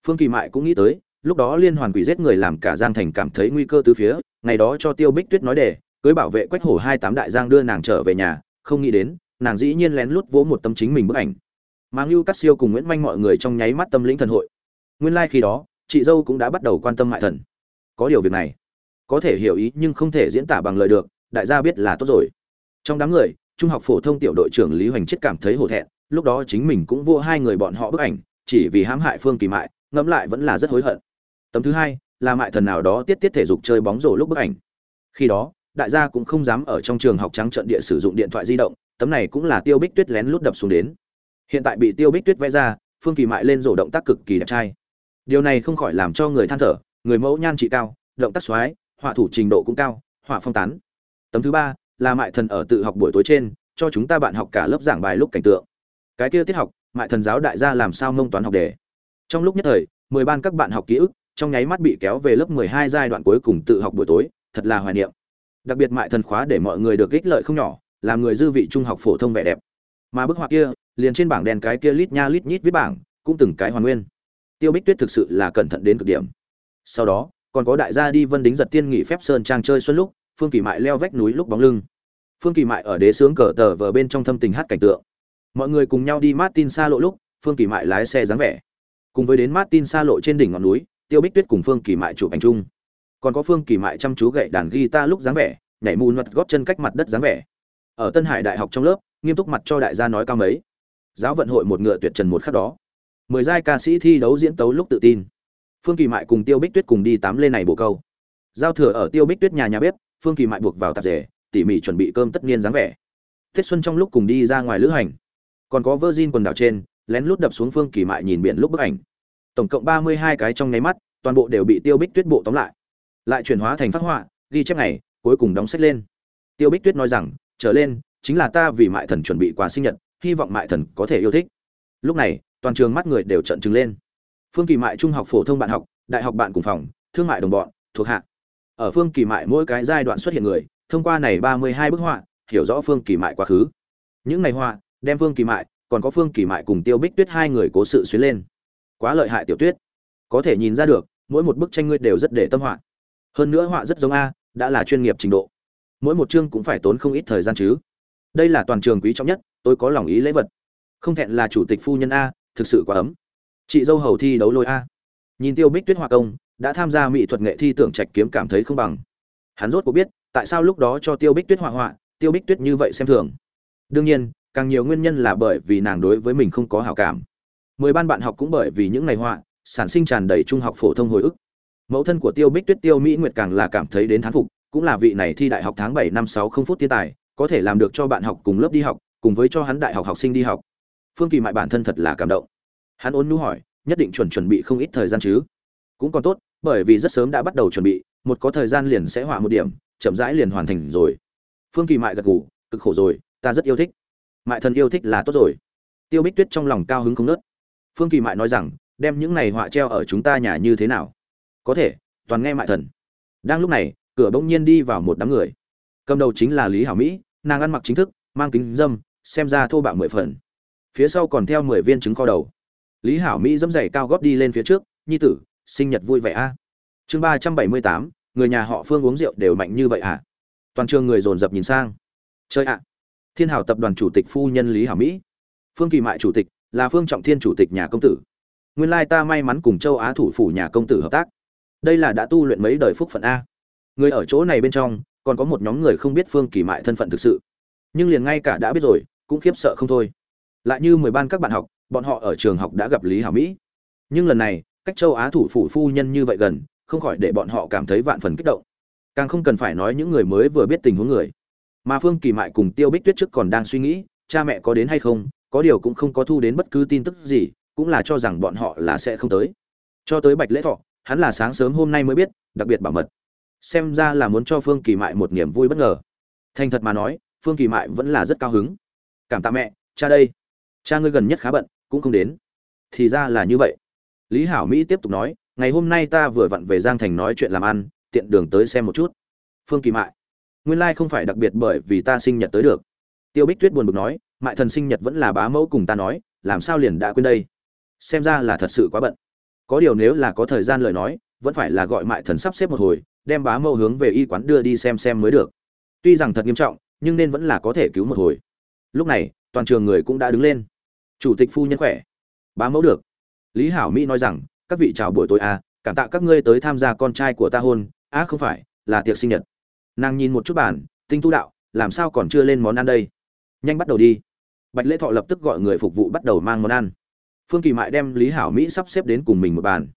Phương kỳ mại cũng nghĩ tới, lúc đó liên hoàn quỷ giết người làm cả giang thành cảm thấy nguy cơ từ phía, ngày đó cho tiêu bích tuyết nói để cưới bảo vệ quách hổ hai tám đại giang đưa nàng trở về nhà, không nghĩ đến, nàng dĩ nhiên lén lút vỗ một tấm chính mình bức ảnh mang lưu cắt siêu cùng nguyễn manh mọi người trong nháy mắt tâm lĩnh thần hội. Nguyên lai、like、khi đó, chị dâu cũng đã bắt đầu quan tâm mại thần. Có điều việc này, có thể hiểu ý nhưng không thể diễn tả bằng lời được, đại gia biết là tốt rồi. Trong đám người, trung học phổ thông tiểu đội trưởng lý hoành chết cảm thấy hổ thẹn, lúc đó chính mình cũng vô hai người bọn họ bức ảnh, chỉ vì hãm hại phương kỳ mại, ngẫm lại vẫn là rất hối hận. Tấm thứ hai, là mại thần nào đó tiết tiết thể dục chơi bóng rổ lúc bức ảnh. Khi đó, đại gia cũng không dám ở trong trường học trắng trận địa sử dụng điện thoại di động, tấm này cũng là tiêu bích tuyết lén lút đập xuống đến hiện tại bị tiêu bích tuyết vẽ ra, phương kỳ mại lên rổ động tác cực kỳ đẹp trai. Điều này không khỏi làm cho người than thở, người mẫu nhan trị cao, động tác xoái, họa thủ trình độ cũng cao, họa phong tán. Tấm thứ ba là mại thần ở tự học buổi tối trên, cho chúng ta bạn học cả lớp giảng bài lúc cảnh tượng. Cái kia tiết học, mại thần giáo đại gia làm sao mông toán học đề. Trong lúc nhất thời, mười ban các bạn học ký ức, trong nháy mắt bị kéo về lớp mười hai giai đoạn cuối cùng tự học buổi tối, thật là hoài niệm. Đặc biệt mại thần khóa để mọi người được ích lợi không nhỏ, làm người dư vị trung học phổ thông vẻ đẹp. Mà bức họa kia liền trên bảng đen cái kia lít nha lít nhít viết bảng, cũng từng cái hoàn nguyên. Tiêu bích tuyết thực sự là cẩn thận đến cực điểm. Sau đó, còn có đại gia đi vân đính giật tiên nghỉ phép sơn trang chơi xuân lúc, phương kỳ mại leo vách núi lúc bóng lưng. Phương kỳ mại ở đế sướng cờ tờ vờ bên trong thâm tình hát cảnh tượng. Mọi người cùng nhau đi martin xa lộ lúc, phương kỳ mại lái xe dáng vẻ. Cùng với đến martin xa lộ trên đỉnh ngọn núi, tiêu bích tuyết cùng phương kỳ mại chụp ảnh chung. Còn có phương kỳ mại chăm chú gậy đàn guitar lúc dáng vẻ, nhảy mù nhuật góp chân cách mặt đất dáng vẻ. Ở tân hải đại học trong lớp, nghiêm túc mặt cho đại gia nói cao mấy giáo vận hội một ngựa tuyệt trần một khắc đó. Mười giai ca sĩ thi đấu diễn tấu lúc tự tin. Phương kỳ mại cùng tiêu bích tuyết cùng đi tám lên này bổ câu. Giao thừa ở tiêu bích tuyết nhà nhà bếp, phương kỳ mại buộc vào tạp rể tỉ mỉ chuẩn bị cơm tất niên dáng vẻ. Tết xuân trong lúc cùng đi ra ngoài lữ hành. Còn có virgin quần đảo trên, lén lút đập xuống phương kỳ mại nhìn biển lúc bức ảnh. Tổng cộng ba mươi hai cái trong nháy mắt, toàn bộ đều bị tiêu bích tuyết bộ tóm lại. Lại chuyển hóa thành phát họa, ghi chép này cuối cùng đóng sách lên. Tiêu bích tuyết nói rằng, trở lên, chính là ta vì mại thần chuẩn bị quà sinh nhật hy vọng mại thần có thể yêu thích. Lúc này, toàn trường mắt người đều trận trừng lên. Phương kỳ mại trung học phổ thông bạn học, đại học bạn cùng phòng, thương mại đồng bọn, thuộc hạ. Ở phương kỳ mại mỗi cái giai đoạn xuất hiện người, thông qua này ba mươi hai bức họa, hiểu rõ phương kỳ mại quá khứ. Những ngày họa, đem phương kỳ mại, còn có phương kỳ mại cùng tiêu bích tuyết hai người cố sự xuyến lên. Quá lợi hại tiểu tuyết. Có thể nhìn ra được, mỗi một bức tranh ngươi đều rất để tâm họa. Hơn nữa họa rất giống a, đã là chuyên nghiệp trình độ. Mỗi một chương cũng phải tốn không ít thời gian chứ. Đây là toàn trường quý trọng nhất tôi có lòng ý lễ vật. Không thẹn là chủ tịch phu nhân a, thực sự quá ấm. Chị dâu hầu thi đấu lôi a. Nhìn tiêu bích tuyết hòa công, đã tham gia mỹ thuật nghệ thi tưởng trạch kiếm cảm thấy không bằng. Hắn rốt cuộc biết, tại sao lúc đó cho tiêu bích tuyết họa họa, tiêu bích tuyết như vậy xem thường. Đương nhiên, càng nhiều nguyên nhân là bởi vì nàng đối với mình không có hảo cảm. Mười ban bạn học cũng bởi vì những ngày họa, sản sinh tràn đầy trung học phổ thông hồi ức. Mẫu thân của tiêu bích tuyết tiêu mỹ nguyệt càng là cảm thấy đến thán phục, cũng là vị này thi đại học tháng bảy năm sáu không phút thiên tài, có thể làm được cho bạn học cùng lớp đi học cùng với cho hắn đại học học sinh đi học. Phương kỳ mại bản thân thật là cảm động. Hắn ôn nhu hỏi, nhất định chuẩn chuẩn bị không ít thời gian chứ? Cũng còn tốt, bởi vì rất sớm đã bắt đầu chuẩn bị, một có thời gian liền sẽ họa một điểm, chậm rãi liền hoàn thành rồi. Phương kỳ mại gật gù, cực khổ rồi, ta rất yêu thích. Mại thần yêu thích là tốt rồi. Tiêu bích tuyết trong lòng cao hứng không nớt. Phương kỳ mại nói rằng, đem những này họa treo ở chúng ta nhà như thế nào? Có thể, toàn nghe mại thần. Đang lúc này, cửa bỗng nhiên đi vào một đám người. Cầm đầu chính là lý hảo mỹ, nàng ăn mặc chính thức, mang kính dâm xem ra thô bạo mười phần. Phía sau còn theo mười viên trứng kho đầu. Lý hảo mỹ dẫm dày cao góp đi lên phía trước, nhi tử, sinh nhật vui vẻ a. Chương ba trăm bảy mươi tám, người nhà họ phương uống rượu đều mạnh như vậy à? Toàn trường người dồn dập nhìn sang. Chơi ạ. Thiên hảo tập đoàn chủ tịch phu nhân lý hảo mỹ. Phương kỳ mại chủ tịch, là phương trọng thiên chủ tịch nhà công tử. Nguyên lai ta may mắn cùng châu á thủ phủ nhà công tử hợp tác. Đây là đã tu luyện mấy đời phúc phận a. Người ở chỗ này bên trong, còn có một nhóm người không biết phương kỳ mại thân phận thực sự. Nhưng liền ngay cả đã biết rồi cũng khiếp sợ không thôi. Lại như mười ban các bạn học, bọn họ ở trường học đã gặp lý hảo mỹ. Nhưng lần này, cách châu á thủ phủ phu nhân như vậy gần, không khỏi để bọn họ cảm thấy vạn phần kích động. Càng không cần phải nói những người mới vừa biết tình huống người. Mà phương kỳ mại cùng tiêu bích tuyết trước còn đang suy nghĩ, cha mẹ có đến hay không, có điều cũng không có thu đến bất cứ tin tức gì, cũng là cho rằng bọn họ là sẽ không tới. Cho tới bạch lễ thọ, hắn là sáng sớm hôm nay mới biết, đặc biệt bảo mật. Xem ra là muốn cho phương kỳ mại một niềm vui bất ngờ. Thành thật mà nói, phương kỳ mại vẫn là rất cao hứng cảm tạ mẹ, cha đây. Cha ngươi gần nhất khá bận, cũng không đến. Thì ra là như vậy. Lý hảo mỹ tiếp tục nói, ngày hôm nay ta vừa vặn về giang thành nói chuyện làm ăn, tiện đường tới xem một chút. Phương kỳ mại. Nguyên lai、like、không phải đặc biệt bởi vì ta sinh nhật tới được. Tiêu bích tuyết buồn bực nói, mại thần sinh nhật vẫn là bá mẫu cùng ta nói, làm sao liền đã quên đây? Xem ra là thật sự quá bận. Có điều nếu là có thời gian lời nói, vẫn phải là gọi mại thần sắp xếp một hồi, đem bá mẫu hướng về y quán đưa đi xem xem mới được. Tuy rằng thật nghiêm trọng, nhưng nên vẫn là có thể cứu một hồi lúc này, toàn trường người cũng đã đứng lên. Chủ tịch phu nhân khỏe. Bá mẫu được. Lý hảo mỹ nói rằng, các vị chào buổi tối à cảm tạ các ngươi tới tham gia con trai của ta hôn. Á không phải, là tiệc sinh nhật. Nàng nhìn một chút bản tinh tu đạo, làm sao còn chưa lên món ăn đây? Nhanh bắt đầu đi. Bạch lễ thọ lập tức gọi người phục vụ bắt đầu mang món ăn. Phương kỳ mại đem lý hảo mỹ sắp xếp đến cùng mình một bàn.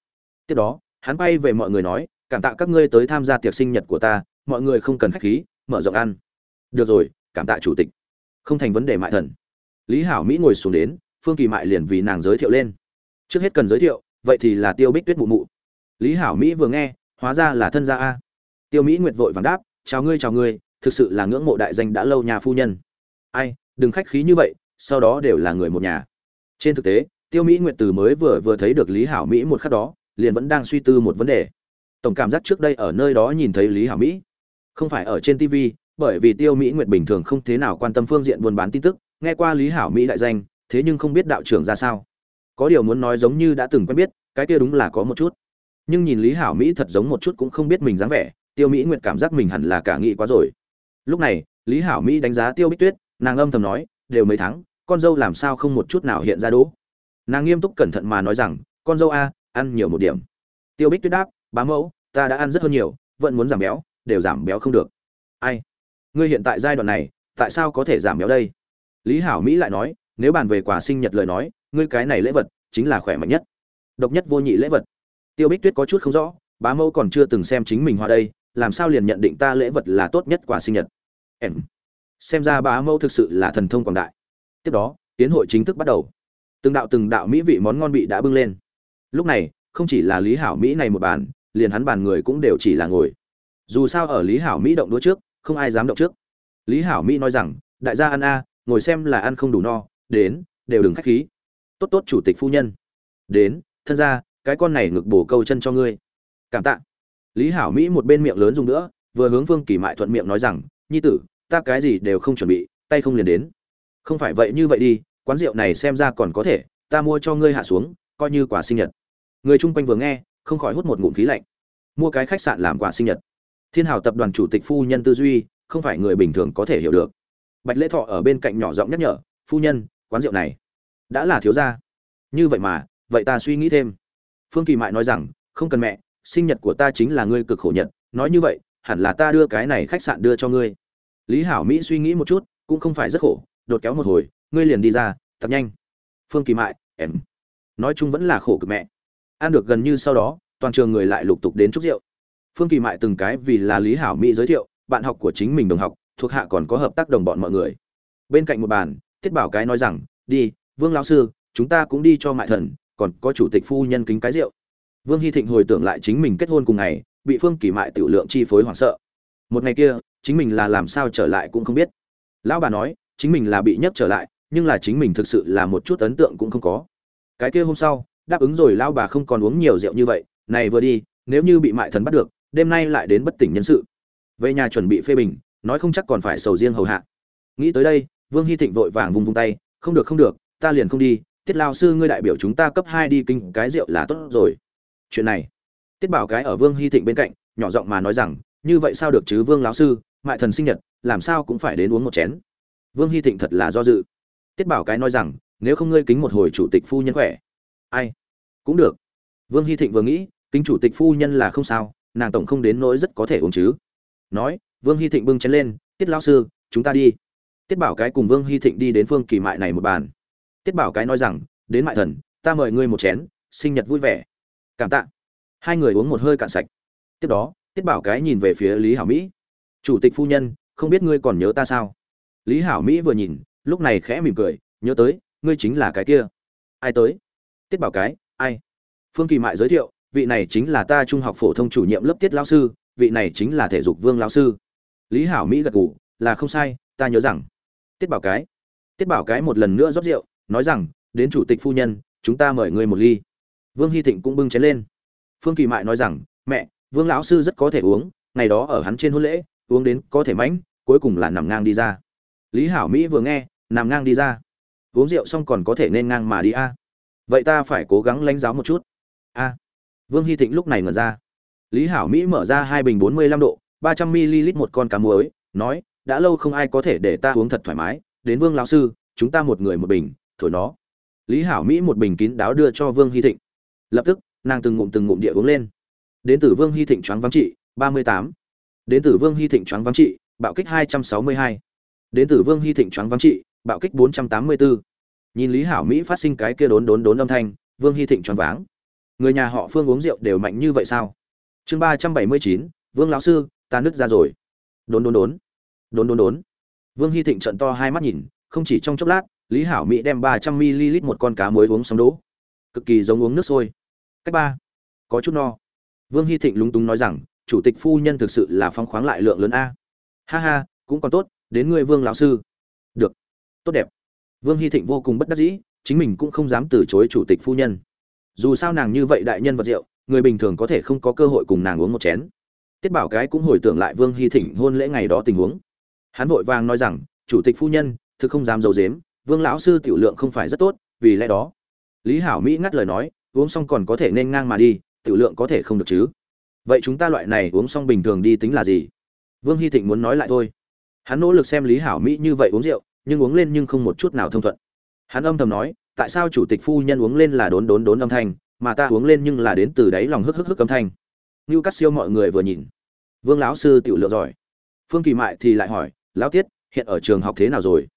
Tiếp đó, hắn bay về mọi người nói, cảm tạ các ngươi tới tham gia tiệc sinh nhật của ta, mọi người không cần khách khí, mở rộng ăn. Được rồi, cảm tạ chủ tịch không thành vấn đề mại thần. Lý hảo mỹ ngồi xuống đến, phương kỳ mại liền vì nàng giới thiệu lên. Trước hết cần giới thiệu, vậy thì là tiêu bích tuyết mụ mụ. Lý hảo mỹ vừa nghe, hóa ra là thân gia a. Tiêu mỹ nguyệt vội vàng đáp, chào ngươi chào ngươi, thực sự là ngưỡng mộ đại danh đã lâu nhà phu nhân. Ai, đừng khách khí như vậy, sau đó đều là người một nhà. Trên thực tế, tiêu mỹ nguyệt từ mới vừa vừa thấy được lý hảo mỹ một khắc đó, liền vẫn đang suy tư một vấn đề. Tổng cảm giác trước đây ở nơi đó nhìn thấy lý hảo mỹ, không phải ở trên tv bởi vì tiêu mỹ nguyệt bình thường không thế nào quan tâm phương diện buôn bán tin tức, nghe qua lý hảo mỹ đại danh, thế nhưng không biết đạo trưởng ra sao. Có điều muốn nói giống như đã từng quen biết, cái kia đúng là có một chút. Nhưng nhìn lý hảo mỹ thật giống một chút cũng không biết mình dáng vẻ, tiêu mỹ nguyệt cảm giác mình hẳn là cả nghĩ quá rồi. Lúc này, lý hảo mỹ đánh giá tiêu bích tuyết, nàng âm thầm nói, đều mấy tháng, con dâu làm sao không một chút nào hiện ra đố. nàng nghiêm túc cẩn thận mà nói rằng, con dâu a, ăn nhiều một điểm. Tiêu bích tuyết đáp, bá mẫu, ta đã ăn rất hơn nhiều, vẫn muốn giảm béo, đều giảm béo không được. Ai? Ngươi hiện tại giai đoạn này, tại sao có thể giảm béo đây? Lý hảo mỹ lại nói, nếu bàn về quà sinh nhật lời nói, ngươi cái này lễ vật chính là khỏe mạnh nhất, độc nhất vô nhị lễ vật. Tiêu bích tuyết có chút không rõ, bá mẫu còn chưa từng xem chính mình hoa đây, làm sao liền nhận định ta lễ vật là tốt nhất quà sinh nhật? Em. Xem ra bá mẫu thực sự là thần thông quảng đại. Tiếp đó, tiến hội chính thức bắt đầu. Từng đạo từng đạo mỹ vị món ngon bị đã bưng lên. Lúc này, không chỉ là lý hảo mỹ này một bàn, liền hắn bàn người cũng đều chỉ là ngồi. Dù sao ở lý hảo mỹ động đũa trước không ai dám động trước. Lý hảo mỹ nói rằng, đại gia ăn a, ngồi xem là ăn không đủ no, đến, đều đừng khách khí. Tốt tốt, chủ tịch phu nhân. Đến, thân ra cái con này ngực bổ câu chân cho ngươi. Cảm tạ. Lý hảo mỹ một bên miệng lớn dùng nữa, vừa hướng vương kỳ mại thuận miệng nói rằng, nhi tử, ta cái gì đều không chuẩn bị, tay không liền đến. Không phải vậy, như vậy đi, quán rượu này xem ra còn có thể, ta mua cho ngươi hạ xuống, coi như quà sinh nhật. Người chung quanh vừa nghe, không khỏi hút một ngụm khí lạnh. Mua cái khách sạn làm quà sinh nhật thiên hào tập đoàn chủ tịch phu nhân tư duy, không phải người bình thường có thể hiểu được. Bạch lễ thọ ở bên cạnh nhỏ giọng nhắc nhở, phu nhân, quán rượu này đã là thiếu gia. Như vậy mà, vậy ta suy nghĩ thêm. Phương kỳ mại nói rằng, không cần mẹ, sinh nhật của ta chính là ngươi cực khổ nhật, nói như vậy, hẳn là ta đưa cái này khách sạn đưa cho ngươi. Lý hảo mỹ suy nghĩ một chút, cũng không phải rất khổ, đột kéo một hồi, ngươi liền đi ra thật nhanh. Phương kỳ mại, em, nói chung vẫn là khổ cực mẹ. Ăn được gần như sau đó, toàn trường người lại lục tục đến chúc rượu phương kỳ mại từng cái vì là lý hảo mỹ giới thiệu, bạn học của chính mình đồng học, thuộc hạ còn có hợp tác đồng bọn mọi người. Bên cạnh một bàn, tiết bảo cái nói rằng, đi, vương lão sư, chúng ta cũng đi cho mại thần, còn có chủ tịch phu nhân kính cái rượu. Vương hy thịnh hồi tưởng lại chính mình kết hôn cùng ngày, bị phương kỳ mại tiểu lượng chi phối hoảng sợ. Một ngày kia, chính mình là làm sao trở lại cũng không biết. Lão bà nói, chính mình là bị nhấc trở lại, nhưng là chính mình thực sự là một chút ấn tượng cũng không có. Cái kia hôm sau, đáp ứng rồi, lão bà không còn uống nhiều rượu như vậy, này vừa đi, nếu như bị mại thần bắt được đêm nay lại đến bất tỉnh nhân sự. Về nhà chuẩn bị phê bình, nói không chắc còn phải sầu riêng hầu hạ. Nghĩ tới đây, vương hy thịnh vội vàng vung vung tay, không được không được, ta liền không đi, tiết lao sư ngươi đại biểu chúng ta cấp hai đi kinh, cái rượu là tốt rồi. Chuyện này, tiết bảo cái ở vương hy thịnh bên cạnh, nhỏ giọng mà nói rằng, như vậy sao được chứ, vương lão sư, mại thần sinh nhật, làm sao cũng phải đến uống một chén. Vương hy thịnh thật là do dự. Tiết bảo cái nói rằng, nếu không ngươi kính một hồi chủ tịch phu nhân khỏe. Ai? Cũng được. Vương hy thịnh vừa nghĩ, kính chủ tịch phu nhân là không sao nàng tổng không đến nỗi rất có thể uống chứ. Nói, vương hy thịnh bưng chén lên, tiết lão sư, chúng ta đi. Tiết bảo cái cùng vương hy thịnh đi đến phương kỳ mại này một bàn. Tiết bảo cái nói rằng, đến mại thần, ta mời ngươi một chén, sinh nhật vui vẻ. Cảm tạ. Hai người uống một hơi cạn sạch. Tiếp đó, tiết bảo cái nhìn về phía lý hảo mỹ. Chủ tịch phu nhân, không biết ngươi còn nhớ ta sao? Lý hảo mỹ vừa nhìn, lúc này khẽ mỉm cười, nhớ tới, ngươi chính là cái kia. Ai tới? Tiết bảo cái, ai? Phương kỳ mại giới thiệu vị này chính là ta trung học phổ thông chủ nhiệm lớp tiết lao sư, vị này chính là thể dục vương lao sư. Lý hảo mỹ gật gù, là không sai, ta nhớ rằng. Tiết bảo cái. Tiết bảo cái một lần nữa rót rượu, nói rằng, đến chủ tịch phu nhân, chúng ta mời người một ly. Vương hy thịnh cũng bưng chén lên. Phương kỳ mại nói rằng, mẹ, vương lão sư rất có thể uống, ngày đó ở hắn trên hôn lễ, uống đến có thể mãnh, cuối cùng là nằm ngang đi ra. Lý hảo mỹ vừa nghe, nằm ngang đi ra. Uống rượu xong còn có thể nên ngang mà đi a. Vậy ta phải cố gắng lãnh giáo một chút. A vương hy thịnh lúc này ngẩn ra. Lý hảo mỹ mở ra hai bình bốn mươi lăm độ, ba trăm ml một con cá muối, nói, đã lâu không ai có thể để ta uống thật thoải mái. Đến vương lão sư, chúng ta một người một bình, thổi nó. Lý hảo mỹ một bình kín đáo đưa cho vương hy thịnh. Lập tức, nàng từng ngụm từng ngụm địa uống lên. Đến từ vương hy thịnh choáng vắng trị, ba mươi tám. Đến từ vương hy thịnh choáng vắng trị, bạo kích hai trăm sáu mươi hai. Đến từ vương hy thịnh choáng vắng trị, bạo kích bốn trăm tám mươi bốn nhìn lý hảo mỹ phát sinh cái kia đốn đốn đốn âm thanh, vương hy thịnh choáng váng người nhà họ phương uống rượu đều mạnh như vậy sao? Chương ba trăm bảy mươi chín, vương lão sư, ta nứt ra rồi. Đốn đốn đốn. Đốn đốn đốn. Vương hy thịnh trận to hai mắt nhìn, không chỉ trong chốc lát, lý hảo mỹ đem ba trăm ml một con cá muối uống xong đỗ. Cực kỳ giống uống nước sôi. Cách ba. Có chút no. Vương hy thịnh lúng túng nói rằng, chủ tịch phu nhân thực sự là phong khoáng lại lượng lớn a. Ha ha, cũng còn tốt, đến ngươi vương lão sư. Được. Tốt đẹp. Vương hy thịnh vô cùng bất đắc dĩ, chính mình cũng không dám từ chối chủ tịch phu nhân dù sao nàng như vậy đại nhân vật rượu, người bình thường có thể không có cơ hội cùng nàng uống một chén. Tiết bảo cái cũng hồi tưởng lại vương hy thịnh hôn lễ ngày đó tình huống. Hắn vội vàng nói rằng, chủ tịch phu nhân, thực không dám d i ấ u dếm vương lão sư tiểu lượng không phải rất tốt, vì lẽ đó. Lý hảo mỹ ngắt lời nói, uống xong còn có thể nên ngang mà đi, tiểu lượng có thể không được chứ. Vậy chúng ta loại này uống xong bình thường đi tính là gì? Vương hy thịnh muốn nói lại thôi. Hắn nỗ lực xem lý hảo mỹ như vậy uống rượu, nhưng uống lên nhưng không một chút nào thông thuận. Hắn âm thầm nói tại sao chủ tịch phu nhân uống lên là đốn đốn đốn âm thanh, mà ta uống lên nhưng là đến từ đáy lòng hức hức hức âm thanh. Như cắt siêu mọi người vừa nhìn. Vương lão sư tiểu lượng giỏi. Phương kỳ mại thì lại hỏi, lão tiết, hiện ở trường học thế nào rồi?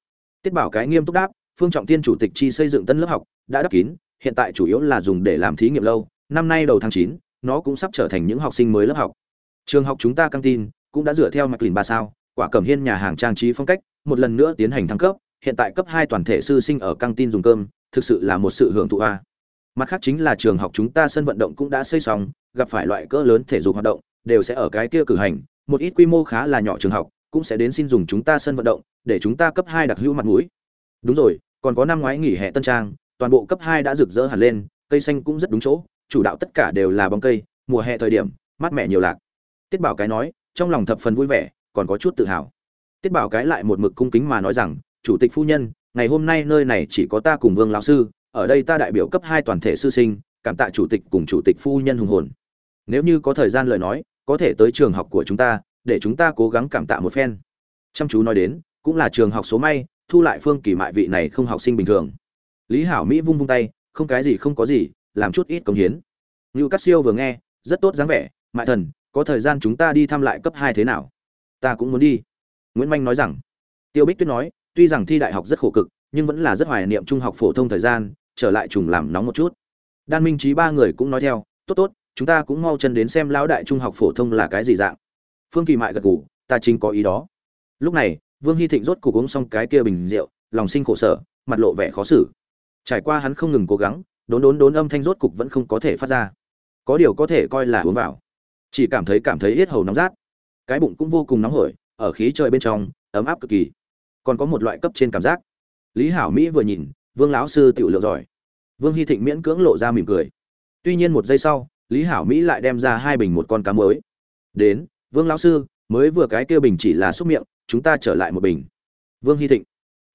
Tiết bảo cái nghiêm túc đáp, phương trọng tiên chủ tịch chi xây dựng tân lớp học, đã đắp kín, hiện tại chủ yếu là dùng để làm thí nghiệm lâu. Năm nay đầu tháng chín, nó cũng sắp trở thành những học sinh mới lớp học. Trường học chúng ta căng tin, cũng đã dựa theo mạch lìn ba sao, quả cẩm hiên nhà hàng trang trí phong cách, một lần nữa tiến hành thăng cấp, hiện tại cấp hai toàn thể sư sinh ở căng tin dùng cơm thực sự là một sự hưởng thụ a. Mặt khác chính là trường học chúng ta sân vận động cũng đã xây xong, gặp phải loại cỡ lớn thể dục hoạt động, đều sẽ ở cái kia cử hành. Một ít quy mô khá là nhỏ trường học cũng sẽ đến xin dùng chúng ta sân vận động để chúng ta cấp hai đặc hữu mặt mũi. Đúng rồi, còn có năm ngoái nghỉ hè tân trang, toàn bộ cấp hai đã rực rỡ hẳn lên, cây xanh cũng rất đúng chỗ, chủ đạo tất cả đều là bóng cây, mùa hè thời điểm, mát mẻ nhiều lạc. Tiết bảo cái nói, trong lòng thập phần vui vẻ, còn có chút tự hào. Tiết bảo cái lại một mực cung kính mà nói rằng, chủ tịch phu nhân ngày hôm nay nơi này chỉ có ta cùng vương lão sư ở đây ta đại biểu cấp hai toàn thể sư sinh cảm tạ chủ tịch cùng chủ tịch phu nhân hùng hồn nếu như có thời gian lời nói có thể tới trường học của chúng ta để chúng ta cố gắng cảm tạ một phen chăm chú nói đến cũng là trường học số may thu lại phương kỳ mại vị này không học sinh bình thường lý hảo mỹ vung vung tay không cái gì không có gì làm chút ít công hiến lưu Cát Siêu vừa nghe, rất tốt dáng vẻ, "Mại thần, có thời gian chúng ta đi thăm lại cấp hai thế nào?" "Ta cũng muốn đi." Nguyễn Minh nói rằng. Tiêu Bích Tuyết nói, "Tuy rằng thi đại học rất khổ cực, nhưng vẫn là rất hoài niệm trung học phổ thông thời gian, trở lại trùng làm nóng một chút." Đan Minh Chí ba người cũng nói theo, "Tốt tốt, chúng ta cũng mau chân đến xem lão đại trung học phổ thông là cái gì dạng." Phương Kỳ Mại gật gù, "Ta chính có ý đó." Lúc này, Vương Hy Thịnh rốt cục uống xong cái kia bình rượu, lòng sinh khổ sở, mặt lộ vẻ khó xử. Trải qua hắn không ngừng cố gắng, đốn đốn đốn âm thanh rốt cục vẫn không có thể phát ra có điều có thể coi là uống vào chỉ cảm thấy cảm thấy yết hầu nóng rát cái bụng cũng vô cùng nóng hổi ở khí trời bên trong ấm áp cực kỳ còn có một loại cấp trên cảm giác. Lý hảo mỹ vừa nhìn, vương lão sư tiểu lượng giỏi. Vương hy thịnh miễn cưỡng lộ ra mỉm cười. Tuy nhiên một giây sau, lý hảo mỹ lại đem ra hai bình một con cá mới. Đến, vương lão sư, mới vừa cái kia bình chỉ là xúc miệng, chúng ta trở lại một bình. Vương hy thịnh.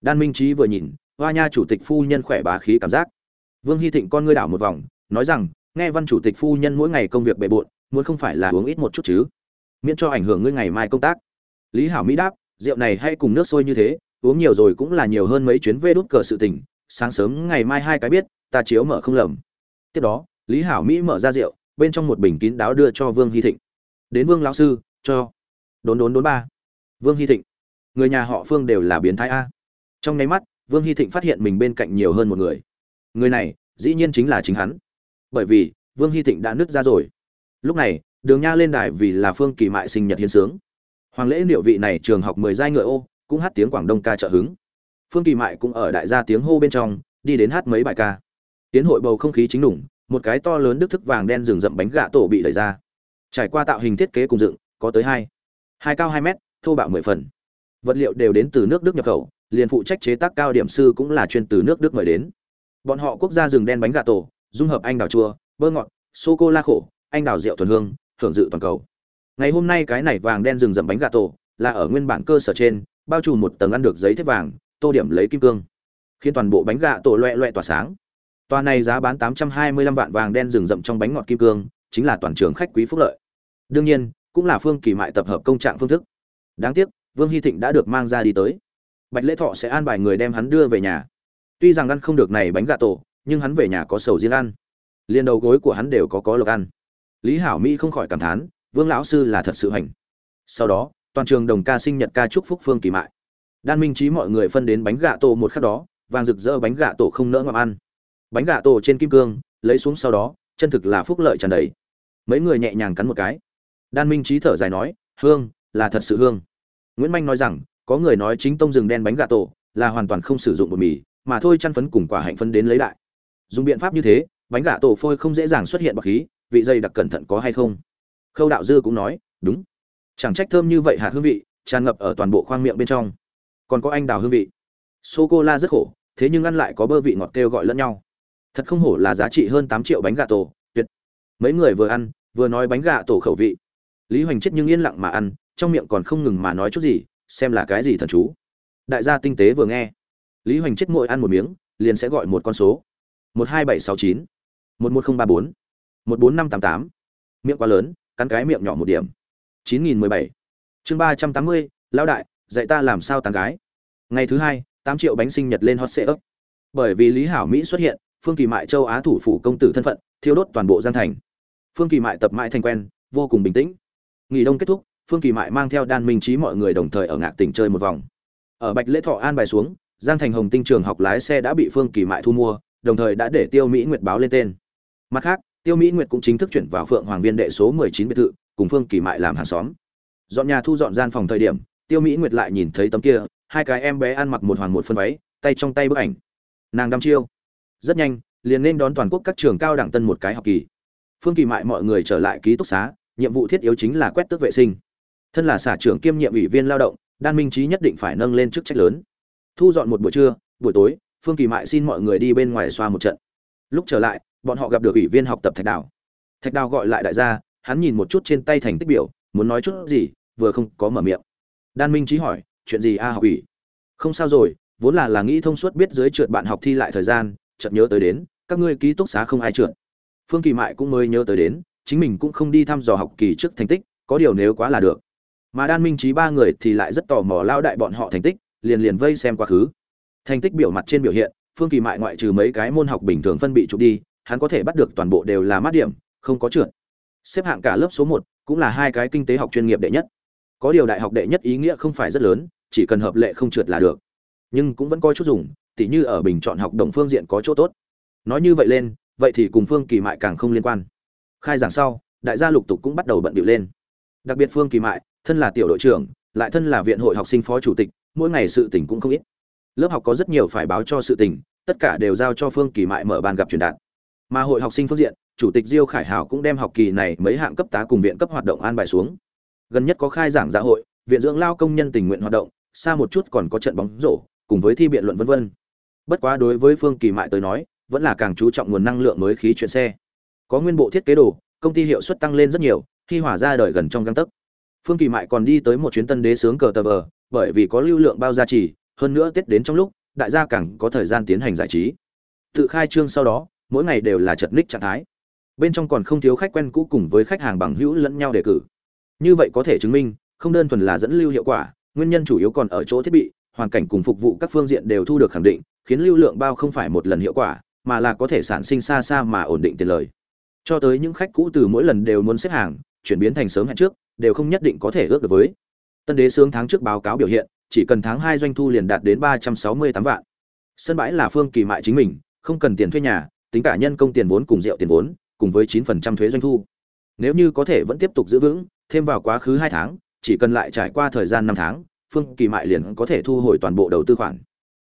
Đan minh trí vừa nhìn, hoa nha chủ tịch phu nhân khỏe bá khí cảm giác. Vương hy thịnh con ngươi đảo một vòng, nói rằng, nghe văn chủ tịch phu nhân mỗi ngày công việc bề bộn, muốn không phải là uống ít một chút chứ? Miễn cho ảnh hưởng ngươi ngày mai công tác. Lý hảo mỹ đáp rượu này hay cùng nước sôi như thế, uống nhiều rồi cũng là nhiều hơn mấy chuyến vê đốt cờ sự tình, sáng sớm ngày mai hai cái biết, ta chiếu mở không lầm. Tiếp đó, lý hảo mỹ mở ra rượu, bên trong một bình kín đáo đưa cho vương hy thịnh. Đến vương lão sư, cho. Đốn đốn đốn ba. Vương hy thịnh, người nhà họ phương đều là biến thái a. Trong nháy mắt, vương hy thịnh phát hiện mình bên cạnh nhiều hơn một người. Người này, dĩ nhiên chính là chính hắn. Bởi vì, vương hy thịnh đã nứt ra rồi. Lúc này, đường nha lên đài vì là phương kỳ mại sinh nhật hiến sướng hoàng lễ liệu vị này trường học mười giai ngựa ô, cũng hát tiếng quảng đông ca trợ hứng. Phương kỳ mại cũng ở đại gia tiếng hô bên trong, đi đến hát mấy bài ca. Tiến hội bầu không khí chính đủng, một cái to lớn đức thức vàng đen rừng rậm bánh gạ tổ bị đẩy ra. Trải qua tạo hình thiết kế cùng dựng, có tới hai. Hai cao hai mét, thô bạo mười phần. Vật liệu đều đến từ nước đức nhập khẩu, liền phụ trách chế tác cao điểm sư cũng là chuyên từ nước đức mời đến. Bọn họ quốc gia rừng đen bánh gà tổ, dung hợp anh đào chua, bơ ngọt, sô cô la khổ, anh đào rượu thuần hương hưởng dự toàn cầu ngày hôm nay cái này vàng đen rừng rậm bánh gà tổ là ở nguyên bản cơ sở trên bao trùm một tầng ăn được giấy thép vàng tô điểm lấy kim cương. Khiến toàn bộ bánh gà tổ loẹ loẹ tỏa sáng. Toa này giá bán 825 vạn vàng đen rừng rậm trong bánh ngọt kim cương chính là toàn trường khách quý phúc lợi. Đương nhiên cũng là phương kỳ mại tập hợp công trạng phương thức. Đáng tiếc vương hy thịnh đã được mang ra đi tới. Bạch lễ thọ sẽ an bài người đem hắn đưa về nhà. Tuy rằng ăn không được này bánh gà tổ, nhưng hắn về nhà có sầu riêng ăn. liền đầu gối của hắn đều có có lộc ăn. Lý Hảo Mỹ không khỏi cảm thán, Vương lão sư là thật sự hành. Sau đó, toàn trường đồng ca sinh nhật ca chúc phúc Phương Kỳ Mại. Đan Minh trí mọi người phân đến bánh gà tổ một khắc đó, vàng rực rỡ bánh gà tổ không nỡ ngậm ăn. Bánh gà tổ trên kim cương, lấy xuống sau đó, chân thực là phúc lợi tràn đầy. Mấy người nhẹ nhàng cắn một cái. Đan Minh trí thở dài nói, "Hương, là thật sự hương." Nguyễn Minh nói rằng, có người nói chính tông rừng đen bánh gà tổ là hoàn toàn không sử dụng bột mì, mà thôi chăn phấn cùng quả hạnh phấn đến lấy lại. dùng biện pháp như thế bánh gà tổ phôi không dễ dàng xuất hiện bọc khí vị dây đặc cẩn thận có hay không khâu đạo dư cũng nói, đúng. Chẳng trách thơm như vậy hạt hương vị, tràn ngập ở toàn bộ khoang miệng bên trong. Còn có anh đào hương vị. Sô cô la rất khổ, thế nhưng ăn lại có bơ vị ngọt kêu gọi lẫn nhau. Thật không hổ là giá trị hơn tám triệu bánh gà tổ, tuyệt. Mấy người vừa ăn, vừa nói bánh gà tổ khẩu vị. Lý hoành chết nhưng yên lặng mà ăn, trong miệng còn không ngừng mà nói chút gì, xem là cái gì thần chú. Đại gia tinh tế vừa nghe. Lý hoành chết mỗi ăn một miếng, liền sẽ gọi một con số. Một hai bảy sáu chín, một một nghìn ba bốn, một bốn năm tám tám. Miệng quá lớn cắn cái miệng nhỏ một điểm. chín nghìn mười bảy. Chương ba trăm tám mươi, lão đại, dạy ta làm sao tán gái. Ngày thứ hai, tám triệu bánh sinh nhật lên hot sale bởi vì lý hảo mỹ xuất hiện, phương kỳ mại châu á thủ phủ công tử thân phận, thiêu đốt toàn bộ giang thành. Phương kỳ mại tập mãi thành quen, vô cùng bình tĩnh. Nghỉ đông kết thúc, phương kỳ mại mang theo đan minh trí mọi người đồng thời ở ngạc tỉnh chơi một vòng. Ở bạch lễ thọ an bài xuống, giang thành hồng tinh trường học lái xe đã bị phương kỳ mại thu mua, đồng thời đã để tiêu mỹ nguyệt báo lên tên. Mặt khác tiêu mỹ nguyệt cũng chính thức chuyển vào phượng hoàng viên đệ số 19 biệt thự, cùng phương kỳ mại làm hàng xóm. Dọn nhà thu dọn gian phòng thời điểm, tiêu mỹ nguyệt lại nhìn thấy tấm kia, hai cái em bé ăn mặc một hoàn một phân váy, tay trong tay bức ảnh. Nàng đăm chiêu. Rất nhanh, liền nên đón toàn quốc các trường cao đẳng tân một cái học kỳ. Phương kỳ mại mọi người trở lại ký túc xá, nhiệm vụ thiết yếu chính là quét tước vệ sinh. Thân là xã trưởng kiêm nhiệm ủy viên lao động, đan minh Chí nhất định phải nâng lên chức trách lớn. Thu dọn một buổi trưa, buổi tối, phương kỳ mại xin mọi người đi bên ngoài xoa một trận. Lúc trở lại bọn họ gặp được ủy viên học tập thạch đào. Thạch đào gọi lại đại gia, hắn nhìn một chút trên tay thành tích biểu, muốn nói chút gì, vừa không có mở miệng. Đan minh trí hỏi, chuyện gì a học ủy? Không sao rồi, vốn là là nghĩ thông suốt biết dưới trượt bạn học thi lại thời gian, chợt nhớ tới đến, các ngươi ký túc xá không ai trượt. Phương kỳ mại cũng mới nhớ tới đến, chính mình cũng không đi thăm dò học kỳ trước thành tích, có điều nếu quá là được. Mà đan minh trí ba người thì lại rất tò mò lao đại bọn họ thành tích, liền liền vây xem quá khứ. Thành tích biểu mặt trên biểu hiện, phương kỳ mại ngoại trừ mấy cái môn học bình thường phân bị trục đi hắn có thể bắt được toàn bộ đều là mát điểm, không có trượt. Xếp hạng cả lớp số một cũng là hai cái kinh tế học chuyên nghiệp đệ nhất. Có điều đại học đệ nhất ý nghĩa không phải rất lớn, chỉ cần hợp lệ không trượt là được. Nhưng cũng vẫn có chút dùng, tỉ như ở bình chọn học đồng phương diện có chỗ tốt. Nói như vậy lên, vậy thì cùng phương kỳ mại càng không liên quan. Khai giảng sau, đại gia lục tục cũng bắt đầu bận bịu lên. Đặc biệt phương kỳ mại, thân là tiểu đội trưởng, lại thân là viện hội học sinh phó chủ tịch, mỗi ngày sự tình cũng không ít. Lớp học có rất nhiều phải báo cho sự tình, tất cả đều giao cho phương kỳ mại mở bàn gặp truyền đạt mà hội học sinh phương diện, chủ tịch diêu khải hào cũng đem học kỳ này mấy hạng cấp tá cùng viện cấp hoạt động an bài xuống. Gần nhất có khai giảng dạ hội, viện dưỡng lao công nhân tình nguyện hoạt động, xa một chút còn có trận bóng rổ, cùng với thi biện luận vân vân. Bất quá đối với phương kỳ mại tới nói, vẫn là càng chú trọng nguồn năng lượng mới khí chuyển xe. Có nguyên bộ thiết kế đồ, công ty hiệu suất tăng lên rất nhiều, khi hỏa ra đời gần trong găng tấc. Phương kỳ mại còn đi tới một chuyến tân đế sướng cờ tờ vờ, bởi vì có lưu lượng bao gia trì, hơn nữa tết đến trong lúc, đại gia càng có thời gian tiến hành giải trí. Tự khai trương sau đó mỗi ngày đều là chật ních trạng thái. Bên trong còn không thiếu khách quen cũ cùng với khách hàng bằng hữu lẫn nhau đề cử. Như vậy có thể chứng minh, không đơn thuần là dẫn lưu hiệu quả, nguyên nhân chủ yếu còn ở chỗ thiết bị, hoàn cảnh cùng phục vụ các phương diện đều thu được khẳng định, khiến lưu lượng bao không phải một lần hiệu quả, mà là có thể sản sinh xa xa mà ổn định tiền lời. Cho tới những khách cũ từ mỗi lần đều muốn xếp hàng, chuyển biến thành sớm hẹn trước, đều không nhất định có thể ước được với. Tân đế sướng tháng trước báo cáo biểu hiện, chỉ cần tháng hai doanh thu liền đạt đến ba trăm sáu mươi tám vạn. Sân bãi là phương kỳ mại chính mình, không cần tiền thuê nhà tính cả nhân công tiền vốn cùng rượu tiền vốn, cùng với chín phần trăm thuế doanh thu. Nếu như có thể vẫn tiếp tục giữ vững, thêm vào quá khứ hai tháng, chỉ cần lại trải qua thời gian năm tháng, phương kỳ mại liền có thể thu hồi toàn bộ đầu tư khoản.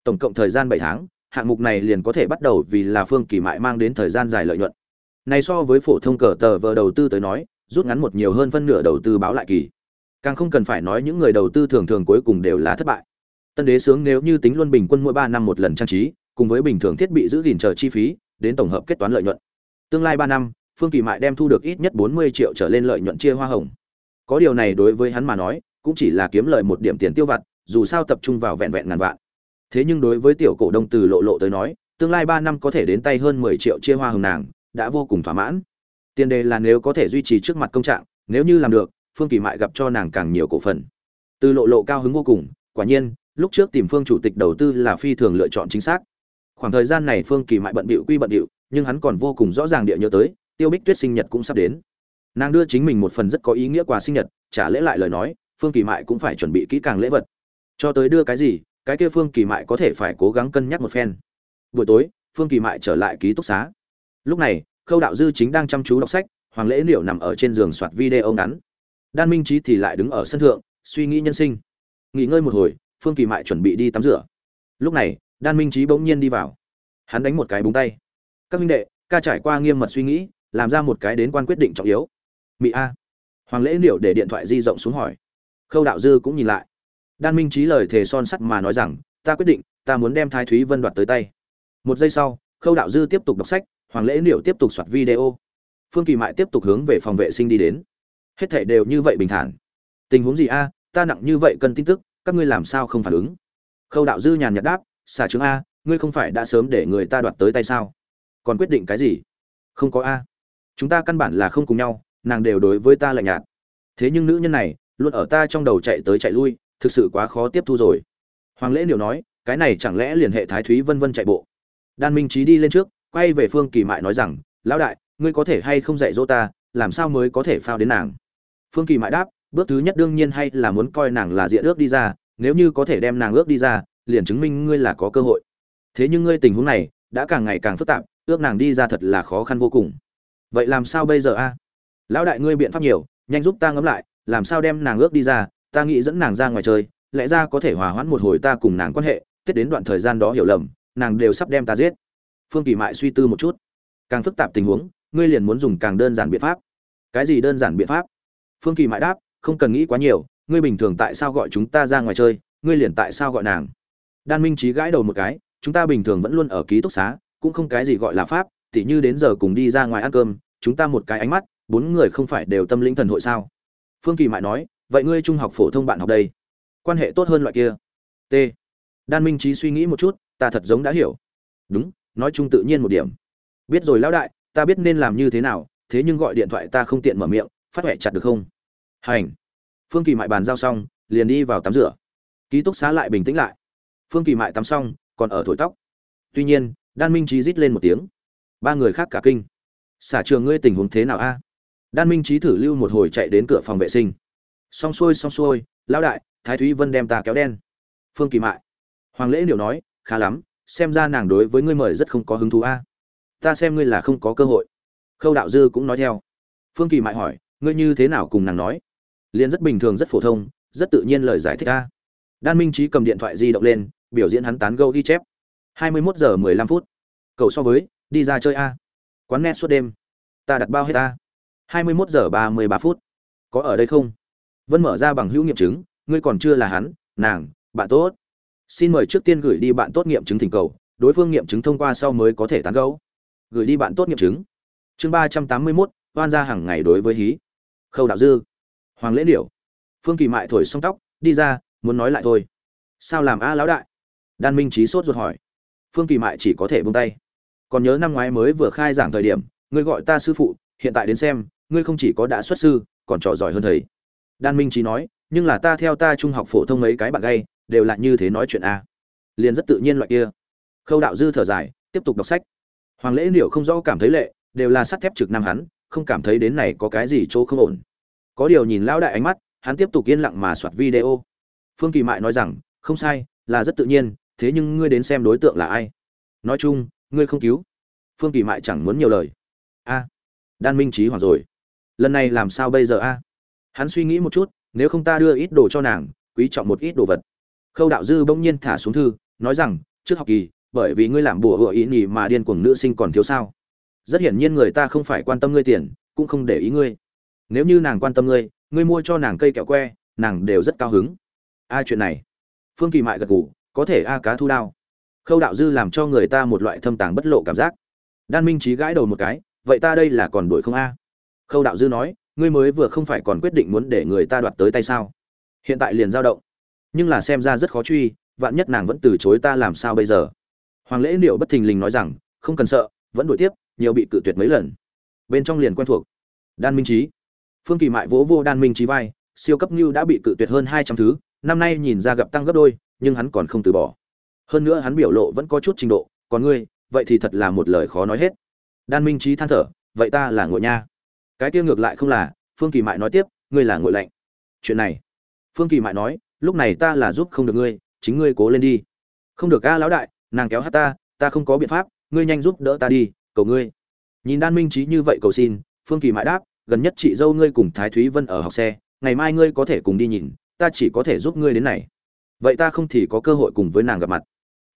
Tổng cộng thời gian bảy tháng, hạng mục này liền có thể bắt đầu vì là phương kỳ mại mang đến thời gian dài lợi nhuận. Này so với phổ thông cờ tờ vờ đầu tư tới nói, rút ngắn một nhiều hơn phân nửa đầu tư báo lại kỳ. Càng không cần phải nói những người đầu tư thường thường cuối cùng đều là thất bại. Tân đế sướng nếu như tính luôn bình quân mỗi ba năm một lần trang trí, cùng với bình thường thiết bị giữ gìn chờ chi phí đến tổng hợp kết toán lợi nhuận. Tương lai ba năm, phương kỳ mại đem thu được ít nhất bốn mươi triệu trở lên lợi nhuận chia hoa hồng. Có điều này đối với hắn mà nói, cũng chỉ là kiếm lợi một điểm tiền tiêu vặt, dù sao tập trung vào vẹn vẹn ngàn vạn. Thế nhưng đối với tiểu cổ đông từ lộ lộ tới nói, tương lai ba năm có thể đến tay hơn mười triệu chia hoa hồng nàng, đã vô cùng thỏa mãn. Tiền đề là nếu có thể duy trì trước mặt công trạng, nếu như làm được, phương kỳ mại gặp cho nàng càng nhiều cổ phần. Từ lộ lộ cao hứng vô cùng, quả nhiên, lúc trước tìm phương chủ tịch đầu tư là phi thường lựa chọn chính xác khoảng thời gian này phương kỳ mại bận bịu quy bận bịu, nhưng hắn còn vô cùng rõ ràng địa nhớ tới, tiêu bích tuyết sinh nhật cũng sắp đến. Nàng đưa chính mình một phần rất có ý nghĩa quà sinh nhật, trả lễ lại lời nói, phương kỳ mại cũng phải chuẩn bị kỹ càng lễ vật. Cho tới đưa cái gì, cái kia phương kỳ mại có thể phải cố gắng cân nhắc một phen. Buổi tối, phương kỳ mại trở lại ký túc xá. Lúc này, khâu đạo dư chính đang chăm chú đọc sách, hoàng lễ liệu nằm ở trên giường soạt video ngắn. Đan minh trí thì lại đứng ở sân thượng, suy nghĩ nhân sinh. Nghỉ ngơi một hồi, phương kỳ mại chuẩn bị đi tắm rửa. Lúc này đan minh trí bỗng nhiên đi vào. Hắn đánh một cái búng tay. Các minh đệ, ca trải qua nghiêm mật suy nghĩ, làm ra một cái đến quan quyết định trọng yếu. Mỹ a. Hoàng lễ liệu để điện thoại di rộng xuống hỏi. Khâu đạo dư cũng nhìn lại. Đan minh trí lời thề son sắt mà nói rằng, ta quyết định, ta muốn đem thái thúy vân đoạt tới tay. Một giây sau, khâu đạo dư tiếp tục đọc sách, hoàng lễ liệu tiếp tục soạt video. Phương kỳ mại tiếp tục hướng về phòng vệ sinh đi đến. Hết thảy đều như vậy bình thản. Tình huống gì a? Ta nặng như vậy cần tin tức, các ngươi làm sao không phản ứng? Khâu đạo dư nhàn nhạt đáp xả trứng a, ngươi không phải đã sớm để người ta đoạt tới tay sao? Còn quyết định cái gì? Không có a. Chúng ta căn bản là không cùng nhau, nàng đều đối với ta lạnh nhạt. Thế nhưng nữ nhân này, luôn ở ta trong đầu chạy tới chạy lui, thực sự quá khó tiếp thu rồi. Hoàng lễ điều nói, cái này chẳng lẽ liền hệ thái thúy vân vân chạy bộ? Đan minh trí đi lên trước, quay về phương kỳ mại nói rằng, lão đại, ngươi có thể hay không dạy dỗ ta, làm sao mới có thể phao đến nàng? Phương kỳ mại đáp, bước thứ nhất đương nhiên hay là muốn coi nàng là diện ước đi ra, nếu như có thể đem nàng ước đi ra liền chứng minh ngươi là có cơ hội. Thế nhưng ngươi tình huống này đã càng ngày càng phức tạp, ước nàng đi ra thật là khó khăn vô cùng. Vậy làm sao bây giờ a? Lão đại ngươi biện pháp nhiều, nhanh giúp ta ngẫm lại, làm sao đem nàng ước đi ra, ta nghĩ dẫn nàng ra ngoài chơi, lẽ ra có thể hòa hoãn một hồi ta cùng nàng quan hệ, tiết đến đoạn thời gian đó hiểu lầm, nàng đều sắp đem ta giết. Phương kỳ mại suy tư một chút. Càng phức tạp tình huống, ngươi liền muốn dùng càng đơn giản biện pháp. Cái gì đơn giản biện pháp? Phương kỳ mại đáp, không cần nghĩ quá nhiều, ngươi bình thường tại sao gọi chúng ta ra ngoài chơi, ngươi liền tại sao gọi nàng? Đan minh trí gãi đầu một cái, chúng ta bình thường vẫn luôn ở ký túc xá, cũng không cái gì gọi là pháp, tỉ như đến giờ cùng đi ra ngoài ăn cơm, chúng ta một cái ánh mắt, bốn người không phải đều tâm linh thần hội sao? Phương kỳ mại nói, vậy ngươi trung học phổ thông bạn học đây, quan hệ tốt hơn loại kia. T. Đan minh trí suy nghĩ một chút, ta thật giống đã hiểu. Đúng, nói chung tự nhiên một điểm. Biết rồi lão đại, ta biết nên làm như thế nào, thế nhưng gọi điện thoại ta không tiện mở miệng, phát huệ chặt được không? Hành. Phương kỳ mại bàn giao xong, liền đi vào tắm rửa. Ký túc xá lại bình tĩnh lại phương kỳ mại tắm xong, còn ở thổi tóc. Tuy nhiên, đan minh trí rít lên một tiếng. Ba người khác cả kinh. Xả trường ngươi tình huống thế nào a? Đan minh trí thử lưu một hồi chạy đến cửa phòng vệ sinh. Xong xuôi xong xuôi, lão đại, thái thúy vân đem ta kéo đen. Phương kỳ mại. Hoàng lễ điều nói, khá lắm, xem ra nàng đối với ngươi mời rất không có hứng thú a. Ta xem ngươi là không có cơ hội. Khâu đạo dư cũng nói theo. Phương kỳ mại hỏi, ngươi như thế nào cùng nàng nói? Liền rất bình thường, rất phổ thông, rất tự nhiên lời giải thích a. Đan minh trí cầm điện thoại di động lên biểu diễn hắn tán gâu ghi chép. 21 giờ mười lăm phút. Cậu so với, đi ra chơi a. Quán net suốt đêm. Ta đặt bao hết ta 21 giờ ba mươi ba phút. Có ở đây không? Vân mở ra bằng hữu nghiệm chứng, ngươi còn chưa là hắn, nàng, bạn tốt. Xin mời trước tiên gửi đi bạn tốt nghiệm chứng thỉnh cầu, đối phương nghiệm chứng thông qua sau mới có thể tán gẫu. Gửi đi bạn tốt nghiệm chứng. Chương ba trăm tám mươi mốt, oan ra hàng ngày đối với hí. Khâu đạo dư. Hoàng lễ điểu. Phương kỳ mại thổi xong tóc, đi ra, muốn nói lại thôi. Sao làm a lão đại? Đan minh trí sốt ruột hỏi. Phương kỳ mại chỉ có thể buông tay. Còn nhớ năm ngoái mới vừa khai giảng thời điểm, ngươi gọi ta sư phụ, hiện tại đến xem, ngươi không chỉ có đã xuất sư, còn trò giỏi hơn thầy. Đan minh trí nói, nhưng là ta theo ta trung học phổ thông mấy cái bạn gay, đều là như thế nói chuyện a. Liền rất tự nhiên loại kia. Khâu đạo dư thở dài, tiếp tục đọc sách. Hoàng lễ liệu không rõ cảm thấy lệ, đều là sắt thép trực nam hắn, không cảm thấy đến này có cái gì chỗ không ổn. Có điều nhìn lão đại ánh mắt, hắn tiếp tục yên lặng mà soạt video. Phương kỳ mại nói rằng, không sai, là rất tự nhiên thế nhưng ngươi đến xem đối tượng là ai? Nói chung, ngươi không cứu. Phương kỳ mại chẳng muốn nhiều lời. A, đan minh trí hoàng rồi. Lần này làm sao bây giờ a? Hắn suy nghĩ một chút, nếu không ta đưa ít đồ cho nàng, quý trọng một ít đồ vật. Khâu đạo dư bỗng nhiên thả xuống thư, nói rằng, trước học kỳ, bởi vì ngươi làm bùa hựa ý nhì mà điên cuồng nữ sinh còn thiếu sao. Rất hiển nhiên người ta không phải quan tâm ngươi tiền, cũng không để ý ngươi. Nếu như nàng quan tâm ngươi ngươi mua cho nàng cây kẹo que, nàng đều rất cao hứng. A, chuyện này. Phương kỳ mại gật gù có thể a cá thu đao. Khâu đạo dư làm cho người ta một loại thâm tàng bất lộ cảm giác. Đan minh trí gãi đầu một cái, vậy ta đây là còn đuổi không a? Khâu đạo dư nói, ngươi mới vừa không phải còn quyết định muốn để người ta đoạt tới tay sao? Hiện tại liền dao động. Nhưng là xem ra rất khó truy, vạn nhất nàng vẫn từ chối ta làm sao bây giờ? Hoàng lễ liệu bất thình lình nói rằng, không cần sợ, vẫn đuổi tiếp, nhiều bị cự tuyệt mấy lần. Bên trong liền quen thuộc. Đan minh trí phương kỳ mại vỗ vô đan minh trí vai, siêu cấp như đã bị cự tuyệt hơn hai trăm thứ, năm nay nhìn ra gặp tăng gấp đôi nhưng hắn còn không từ bỏ. Hơn nữa hắn biểu lộ vẫn có chút trình độ, còn ngươi, vậy thì thật là một lời khó nói hết. Đan minh trí than thở, vậy ta là ngội nha. Cái kia ngược lại không là, phương kỳ mại nói tiếp, ngươi là ngội lạnh chuyện này. Phương kỳ mại nói, lúc này ta là giúp không được ngươi, chính ngươi cố lên đi. Không được ca lão đại, nàng kéo hát ta ta không có biện pháp, ngươi nhanh giúp đỡ ta đi, cầu ngươi. Nhìn đan minh trí như vậy cầu xin, phương kỳ Mại đáp, gần nhất chị dâu ngươi cùng thái thúy vân ở học xe, ngày mai ngươi có thể cùng đi nhìn, ta chỉ có thể giúp ngươi đến này vậy ta không thì có cơ hội cùng với nàng gặp mặt.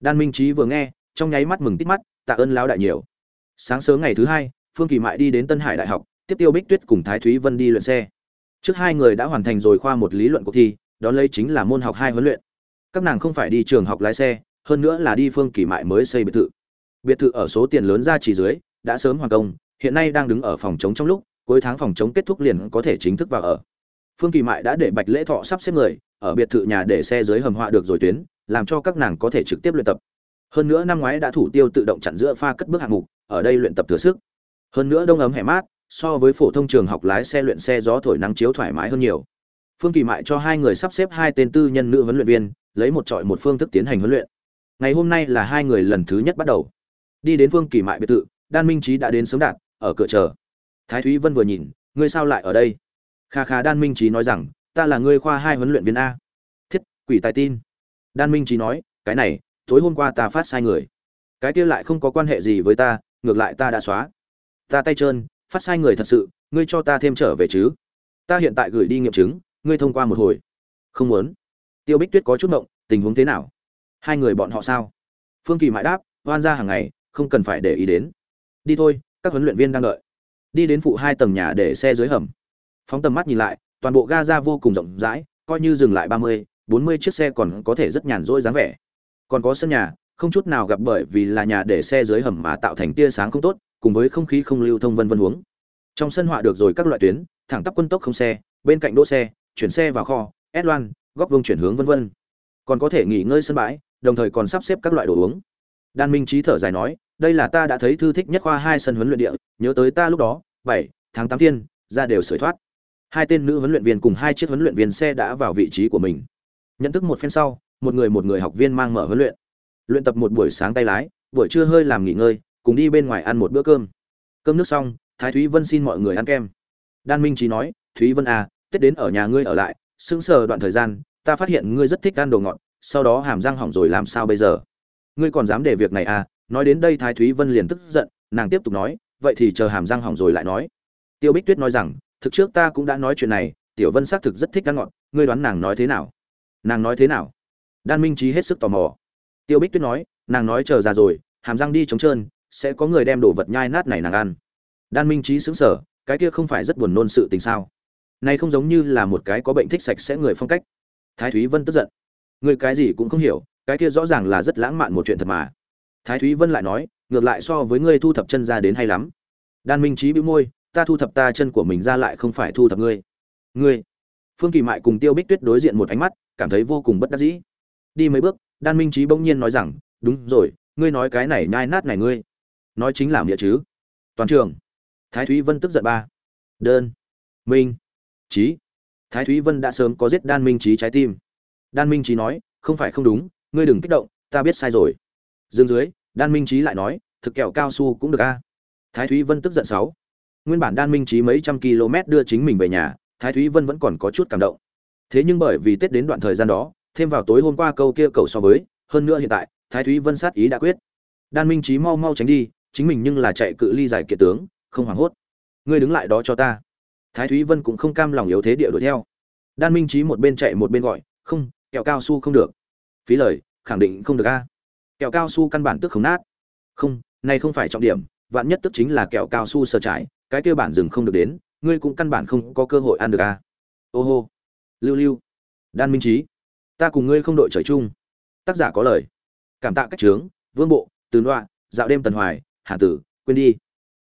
Đan minh trí vừa nghe, trong nháy mắt mừng tít mắt, tạ ơn lão đại nhiều. Sáng sớm ngày thứ hai, phương kỳ mại đi đến tân hải đại học, tiếp tiêu bích tuyết cùng thái thúy vân đi luyện xe. Trước hai người đã hoàn thành rồi khoa một lý luận cuộc thi đó lấy chính là môn học hai huấn luyện. Các nàng không phải đi trường học lái xe, hơn nữa là đi phương kỳ mại mới xây biệt thự. Biệt thự ở số tiền lớn ra chỉ dưới, đã sớm hoàn công, hiện nay đang đứng ở phòng chống trong lúc, cuối tháng phòng chống kết thúc liền có thể chính thức vào ở. Phương kỳ mại đã để bạch lễ thọ sắp xếp người ở biệt thự nhà để xe dưới hầm họa được rồi tuyến, làm cho các nàng có thể trực tiếp luyện tập. Hơn nữa năm ngoái đã thủ tiêu tự động chặn giữa pha cất bước hạng mục, ở đây luyện tập thừa sức. Hơn nữa đông ấm hè mát, so với phổ thông trường học lái xe luyện xe gió thổi nắng chiếu thoải mái hơn nhiều. Phương kỳ mại cho hai người sắp xếp hai tên tư nhân nữ huấn luyện viên, lấy một trọi một phương thức tiến hành huấn luyện. Ngày hôm nay là hai người lần thứ nhất bắt đầu. Đi đến phương kỳ mại biệt thự, đan minh Chí đã đến sớm đạt, ở cửa chờ. Thái thúy vân vừa nhìn, ngươi sao lại ở đây? Kha kha đan minh Chí nói rằng ta là ngươi khoa hai huấn luyện viên a. Thiết, quỷ tài tin. Đan minh trí nói, cái này, tối hôm qua ta phát sai người. Cái kia lại không có quan hệ gì với ta, ngược lại ta đã xóa. Ta tay trơn, phát sai người thật sự, ngươi cho ta thêm trở về chứ? Ta hiện tại gửi đi nghiệm chứng, ngươi thông qua một hồi. Không muốn. Tiêu bích tuyết có chút mộng tình huống thế nào? Hai người bọn họ sao? Phương kỳ mãi đáp, oan ra hàng ngày, không cần phải để ý đến. Đi thôi, các huấn luyện viên đang đợi. Đi đến phụ hai tầng nhà để xe dưới hầm. Phóng tầm mắt nhìn lại toàn bộ Gaza vô cùng rộng rãi, coi như dừng lại ba mươi, bốn mươi chiếc xe còn có thể rất nhàn rỗi dáng vẻ. Còn có sân nhà, không chút nào gặp bởi vì là nhà để xe dưới hầm mà tạo thành tia sáng không tốt, cùng với không khí không lưu thông vân vân huống. Trong sân họa được rồi các loại tuyến, thẳng tắp quân tốc không xe, bên cạnh đỗ xe, chuyển xe vào kho ép loan, góc vuông chuyển hướng vân vân. Còn có thể nghỉ ngơi sân bãi, đồng thời còn sắp xếp các loại đồ uống. Đan minh trí thở dài nói, đây là ta đã thấy thư thích nhất khoa hai sân huấn luyện địa, nhớ tới ta lúc đó, bảy, tháng tám thiên ra đều sửa thoát hai tên nữ huấn luyện viên cùng hai chiếc huấn luyện viên xe đã vào vị trí của mình. Nhận thức một phen sau, một người một người học viên mang mở huấn luyện. Luyện tập một buổi sáng tay lái, buổi trưa hơi làm nghỉ ngơi, cùng đi bên ngoài ăn một bữa cơm. Cơm nước xong, thái thúy vân xin mọi người ăn kem. Đan minh trí nói, thúy vân à tết đến ở nhà ngươi ở lại, sững sờ đoạn thời gian, ta phát hiện ngươi rất thích ăn đồ ngọt, sau đó hàm răng hỏng rồi làm sao bây giờ? Ngươi còn dám để việc này à? Nói đến đây thái thúy vân liền tức giận, nàng tiếp tục nói, vậy thì chờ hàm răng hỏng rồi lại nói. Tiêu bích tuyết nói rằng thực trước ta cũng đã nói chuyện này, tiểu vân xác thực rất thích ăn ngọt, ngươi đoán nàng nói thế nào? Nàng nói thế nào? Đan minh trí hết sức tò mò. Tiêu bích tuyết nói, nàng nói chờ già rồi, hàm răng đi trống trơn, sẽ có người đem đồ vật nhai nát này nàng ăn. Đan minh trí xứng sở cái kia không phải rất buồn nôn sự tình sao? Này không giống như là một cái có bệnh thích sạch sẽ người phong cách. Thái thúy vân tức giận. Người cái gì cũng không hiểu, cái kia rõ ràng là rất lãng mạn một chuyện thật mà. Thái thúy vân lại nói, ngược lại so với ngươi thu thập chân ra đến hay lắm. Đan minh trí bĩu môi ta thu thập ta chân của mình ra lại không phải thu thập ngươi. Ngươi. Phương kỳ mại cùng tiêu bích tuyết đối diện một ánh mắt, cảm thấy vô cùng bất đắc dĩ. Đi mấy bước, đan minh trí bỗng nhiên nói rằng, đúng rồi, ngươi nói cái này nhai nát này ngươi. Nói chính là nghĩa chứ. Toàn trường. Thái thúy vân tức giận ba. Đơn. Minh. Trí thái thúy vân đã sớm có giết đan minh trí trái tim. Đan minh trí nói, không phải không đúng, ngươi đừng kích động, ta biết sai rồi. Dương dưới, đan minh trí lại nói, thực kẹo cao su cũng được a. Thái thúy vân tức giận sáu nguyên bản đan minh trí mấy trăm km đưa chính mình về nhà, thái thúy vân vẫn còn có chút cảm động. Thế nhưng bởi vì tết đến đoạn thời gian đó, thêm vào tối hôm qua câu kia cầu so với, hơn nữa hiện tại, thái thúy vân sát ý đã quyết. Đan minh trí mau mau tránh đi, chính mình nhưng là chạy cự ly giải kiệt tướng, không hoảng hốt. Ngươi đứng lại đó cho ta. Thái thúy vân cũng không cam lòng yếu thế địa đuổi theo. Đan minh trí một bên chạy một bên gọi, không, kẹo cao su không được. Phí lời, khẳng định không được a. Kẹo cao su căn bản tức không nát. Không này không phải trọng điểm, vạn nhất tức chính là kẹo cao su sơ trái cái kia bản dừng không được đến ngươi cũng căn bản không có cơ hội ăn được a ô hô. Lưu lưu. Đan minh trí ta cùng ngươi không đội trời chung. Tác giả có lời. Cảm tạ cách trướng vương bộ từ loạ dạo đêm tần hoài hà tử quên đi.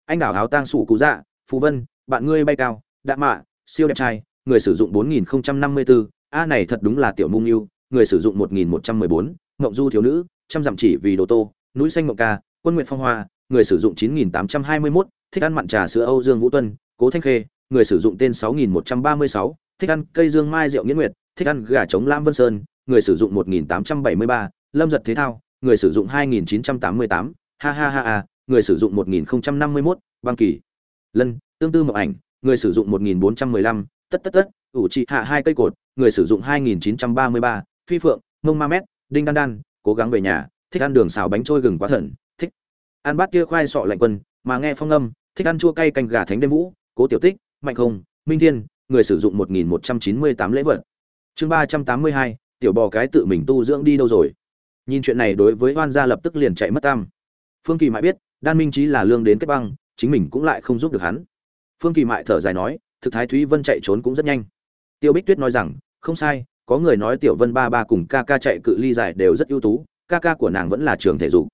Anh đảo áo tang sủ cụ dạ phú vân bạn ngươi bay cao đạ mạ siêu đẹp trai người sử dụng 4054, a này thật đúng là tiểu mung yêu người sử dụng 1114, ngộng du thiếu nữ trăm dặm chỉ vì đồ tô núi xanh mộng ca quân nguyện phong hoa người sử dụng 9821, thích ăn mặn trà sữa âu dương vũ tuân cố thanh khê người sử dụng tên 6136, thích ăn cây dương mai rượu nghiễn nguyệt thích ăn gà trống lam vân sơn người sử dụng 1873, lâm giật thế thao người sử dụng 2988, ha ha ha ha người sử dụng 1051, băng kỳ. Lân, tương tư mộng ảnh, người sử dụng 1415, tất tất tất, ủ trị hạ hai cây cột, người sử dụng 2933, phi phượng, mông ma mét, đinh đan đan, cố gắng về nhà, thích ăn đường xào bánh trôi gừng quá thần, thích. Ăn bát kia khoai sọ lạnh quân, mà nghe phong âm, thích ăn chua cay canh gà thánh đêm vũ, cố tiểu tích, mạnh không, minh thiên, người sử dụng 1198 lễ vật. Chương 382, tiểu bò cái tự mình tu dưỡng đi đâu rồi? Nhìn chuyện này đối với Hoan gia lập tức liền chạy mất tam. Phương Kỳ mãi biết, đan minh trí là lương đến kết băng chính mình cũng lại không giúp được hắn phương kỳ mại thở dài nói thực thái thúy vân chạy trốn cũng rất nhanh tiêu bích tuyết nói rằng không sai có người nói tiểu vân ba ba cùng ca ca chạy cự ly dài đều rất ưu tú ca ca của nàng vẫn là trường thể dục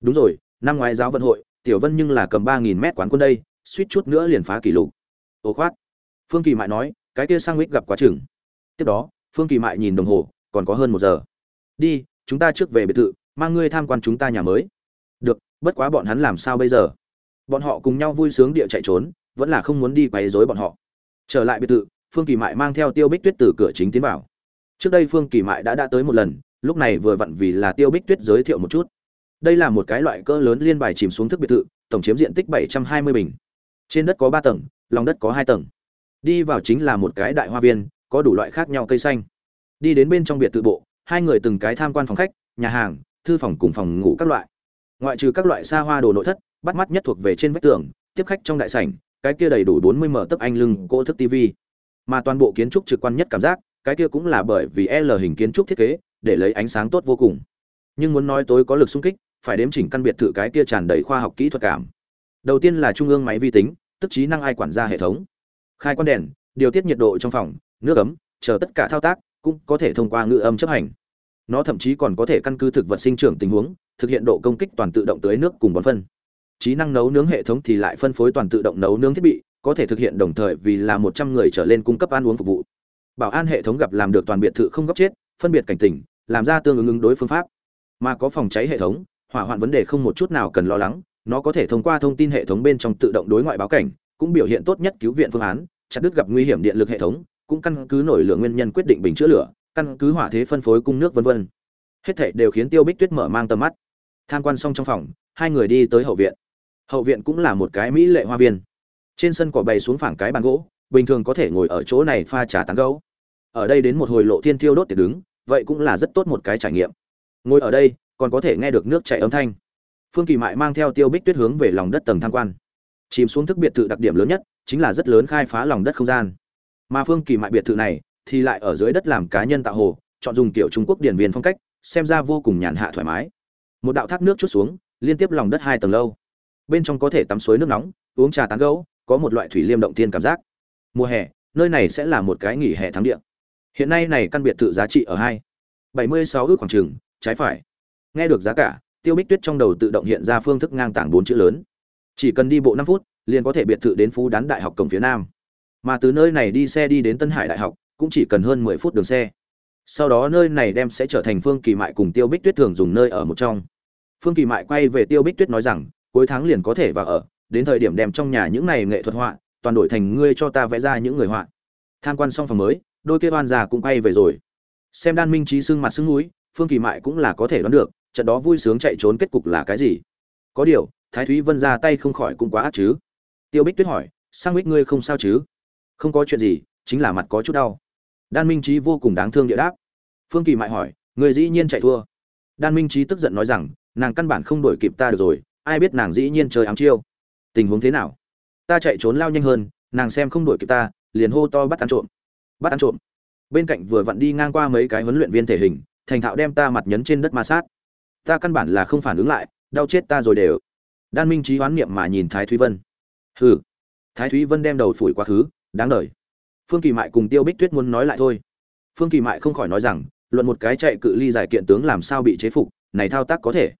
đúng rồi năm ngoái giáo vận hội tiểu vân nhưng là cầm ba nghìn mét quán quân đây, suýt chút nữa liền phá kỷ lục. Ồ khoát. Phương kỳ mại nói, cái kia sang mít gặp quá chừng. Tiếp đó, phương kỳ mại nhìn đồng hồ, còn có hơn một giờ. Đi, chúng ta trước về biệt thự, mang ngươi tham quan chúng ta nhà mới. Được, bất quá bọn hắn làm sao bây giờ? Bọn họ cùng nhau vui sướng địa chạy trốn, vẫn là không muốn đi quấy rối bọn họ. Trở lại biệt thự, phương kỳ mại mang theo tiêu bích tuyết từ cửa chính tiến vào. Trước đây phương kỳ mại đã đã tới một lần, lúc này vừa vặn vì là tiêu bích tuyết giới thiệu một chút đây là một cái loại cỡ lớn liên bài chìm xuống thức biệt thự, tổng chiếm diện tích 720 bình. Trên đất có ba tầng, lòng đất có hai tầng. Đi vào chính là một cái đại hoa viên, có đủ loại khác nhau cây xanh. Đi đến bên trong biệt thự bộ, hai người từng cái tham quan phòng khách, nhà hàng, thư phòng cùng phòng ngủ các loại. Ngoại trừ các loại xa hoa đồ nội thất, bắt mắt nhất thuộc về trên vách tường, tiếp khách trong đại sảnh, cái kia đầy đủ 40 mở tấc anh lưng cỗ thức tivi mà toàn bộ kiến trúc trực quan nhất cảm giác, cái kia cũng là bởi vì L hình kiến trúc thiết kế, để lấy ánh sáng tốt vô cùng. Nhưng muốn nói tối có lực xung kích phải đếm chỉnh căn biệt thự cái kia tràn đầy khoa học kỹ thuật cảm. Đầu tiên là trung ương máy vi tính, tức trí năng ai quản gia hệ thống. Khai quan đèn, điều tiết nhiệt độ trong phòng, nước ấm, chờ tất cả thao tác, cũng có thể thông qua ngữ âm chấp hành. Nó thậm chí còn có thể căn cứ thực vật sinh trưởng tình huống, thực hiện độ công kích toàn tự động tưới nước cùng bón phân. Trí năng nấu nướng hệ thống thì lại phân phối toàn tự động nấu nướng thiết bị, có thể thực hiện đồng thời vì là một trăm người trở lên cung cấp ăn uống phục vụ. Bảo an hệ thống gặp làm được toàn biệt thự không góc chết, phân biệt cảnh tỉnh, làm ra tương ứng ứng đối phương pháp. Mà có phòng cháy hệ thống hỏa hoạn vấn đề không một chút nào cần lo lắng, nó có thể thông qua thông tin hệ thống bên trong tự động đối ngoại báo cảnh, cũng biểu hiện tốt nhất cứu viện phương án, chặt đứt gặp nguy hiểm điện lực hệ thống, cũng căn cứ nổi lượng nguyên nhân quyết định bình chữa lửa, căn cứ hỏa thế phân phối cung nước vân vân. Hết thảy đều khiến tiêu bích tuyết mở mang tầm mắt. Tham quan xong trong phòng, hai người đi tới hậu viện. Hậu viện cũng là một cái mỹ lệ hoa viên. Trên sân cỏ bày xuống phẳng cái bàn gỗ, bình thường có thể ngồi ở chỗ này pha trà tán gấu ở đây đến một hồi lộ thiên tiêu đốt tiệc đứng, vậy cũng là rất tốt một cái trải nghiệm. Ngồi ở đây còn có thể nghe được nước chảy âm thanh. Phương kỳ mại mang theo tiêu bích tuyết hướng về lòng đất tầng tham quan. Chìm xuống thức biệt thự đặc điểm lớn nhất chính là rất lớn khai phá lòng đất không gian. Mà phương kỳ mại biệt thự này thì lại ở dưới đất làm cá nhân tạo hồ, chọn dùng kiểu trung quốc điển viên phong cách, xem ra vô cùng nhàn hạ thoải mái. Một đạo thác nước chút xuống, liên tiếp lòng đất hai tầng lâu. Bên trong có thể tắm suối nước nóng, uống trà tán gấu có một loại thủy liêm động thiên cảm giác. Mùa hè, nơi này sẽ là một cái nghỉ hè thắng địa. Hiện nay này căn biệt thự giá trị ở hai bảy mươi sáu ước khoảng trường trái phải nghe được giá cả, tiêu bích tuyết trong đầu tự động hiện ra phương thức ngang tảng bốn chữ lớn. Chỉ cần đi bộ năm phút, liền có thể biệt thự đến phú đán đại học cổng phía nam. Mà từ nơi này đi xe đi đến tân hải đại học, cũng chỉ cần hơn mười phút đường xe. Sau đó nơi này đem sẽ trở thành phương kỳ mại cùng tiêu bích tuyết thường dùng nơi ở một trong. Phương kỳ mại quay về tiêu bích tuyết nói rằng, cuối tháng liền có thể vào ở, đến thời điểm đem trong nhà những này nghệ thuật họa, toàn đổi thành ngươi cho ta vẽ ra những người họa. Tham quan xong phòng mới, đôi kia oan già cũng quay về rồi. Xem đan minh trí sưng mặt sưng núi, phương kỳ mại cũng là có thể đoán được trận đó vui sướng chạy trốn kết cục là cái gì? Có điều, thái thúy vân ra tay không khỏi cũng quá ác chứ. Tiêu bích tuyết hỏi, sang bích ngươi không sao chứ? Không có chuyện gì, chính là mặt có chút đau. Đan minh trí vô cùng đáng thương địa đáp. Phương kỳ mại hỏi người dĩ nhiên chạy thua. Đan minh trí tức giận nói rằng, nàng căn bản không đổi kịp ta được rồi, ai biết nàng dĩ nhiên chơi ám chiêu. Tình huống thế nào? Ta chạy trốn lao nhanh hơn, nàng xem không đuổi kịp ta, liền hô to bắt ăn trộm. Bắt ăn trộm? Bên cạnh vừa vặn đi ngang qua mấy cái huấn luyện viên thể hình, thành thạo đem ta mặt nhấn trên đất ma sát ta căn bản là không phản ứng lại, đau chết ta rồi đều. Đan minh trí hoán niệm mà nhìn thái thúy vân. Hừ. Thái thúy vân đem đầu phủi quá khứ, đáng đời. Phương kỳ mại cùng tiêu bích tuyết muốn nói lại thôi. Phương kỳ mại không khỏi nói rằng, luận một cái chạy cự ly giải kiện tướng làm sao bị chế phục, này thao tác có thể.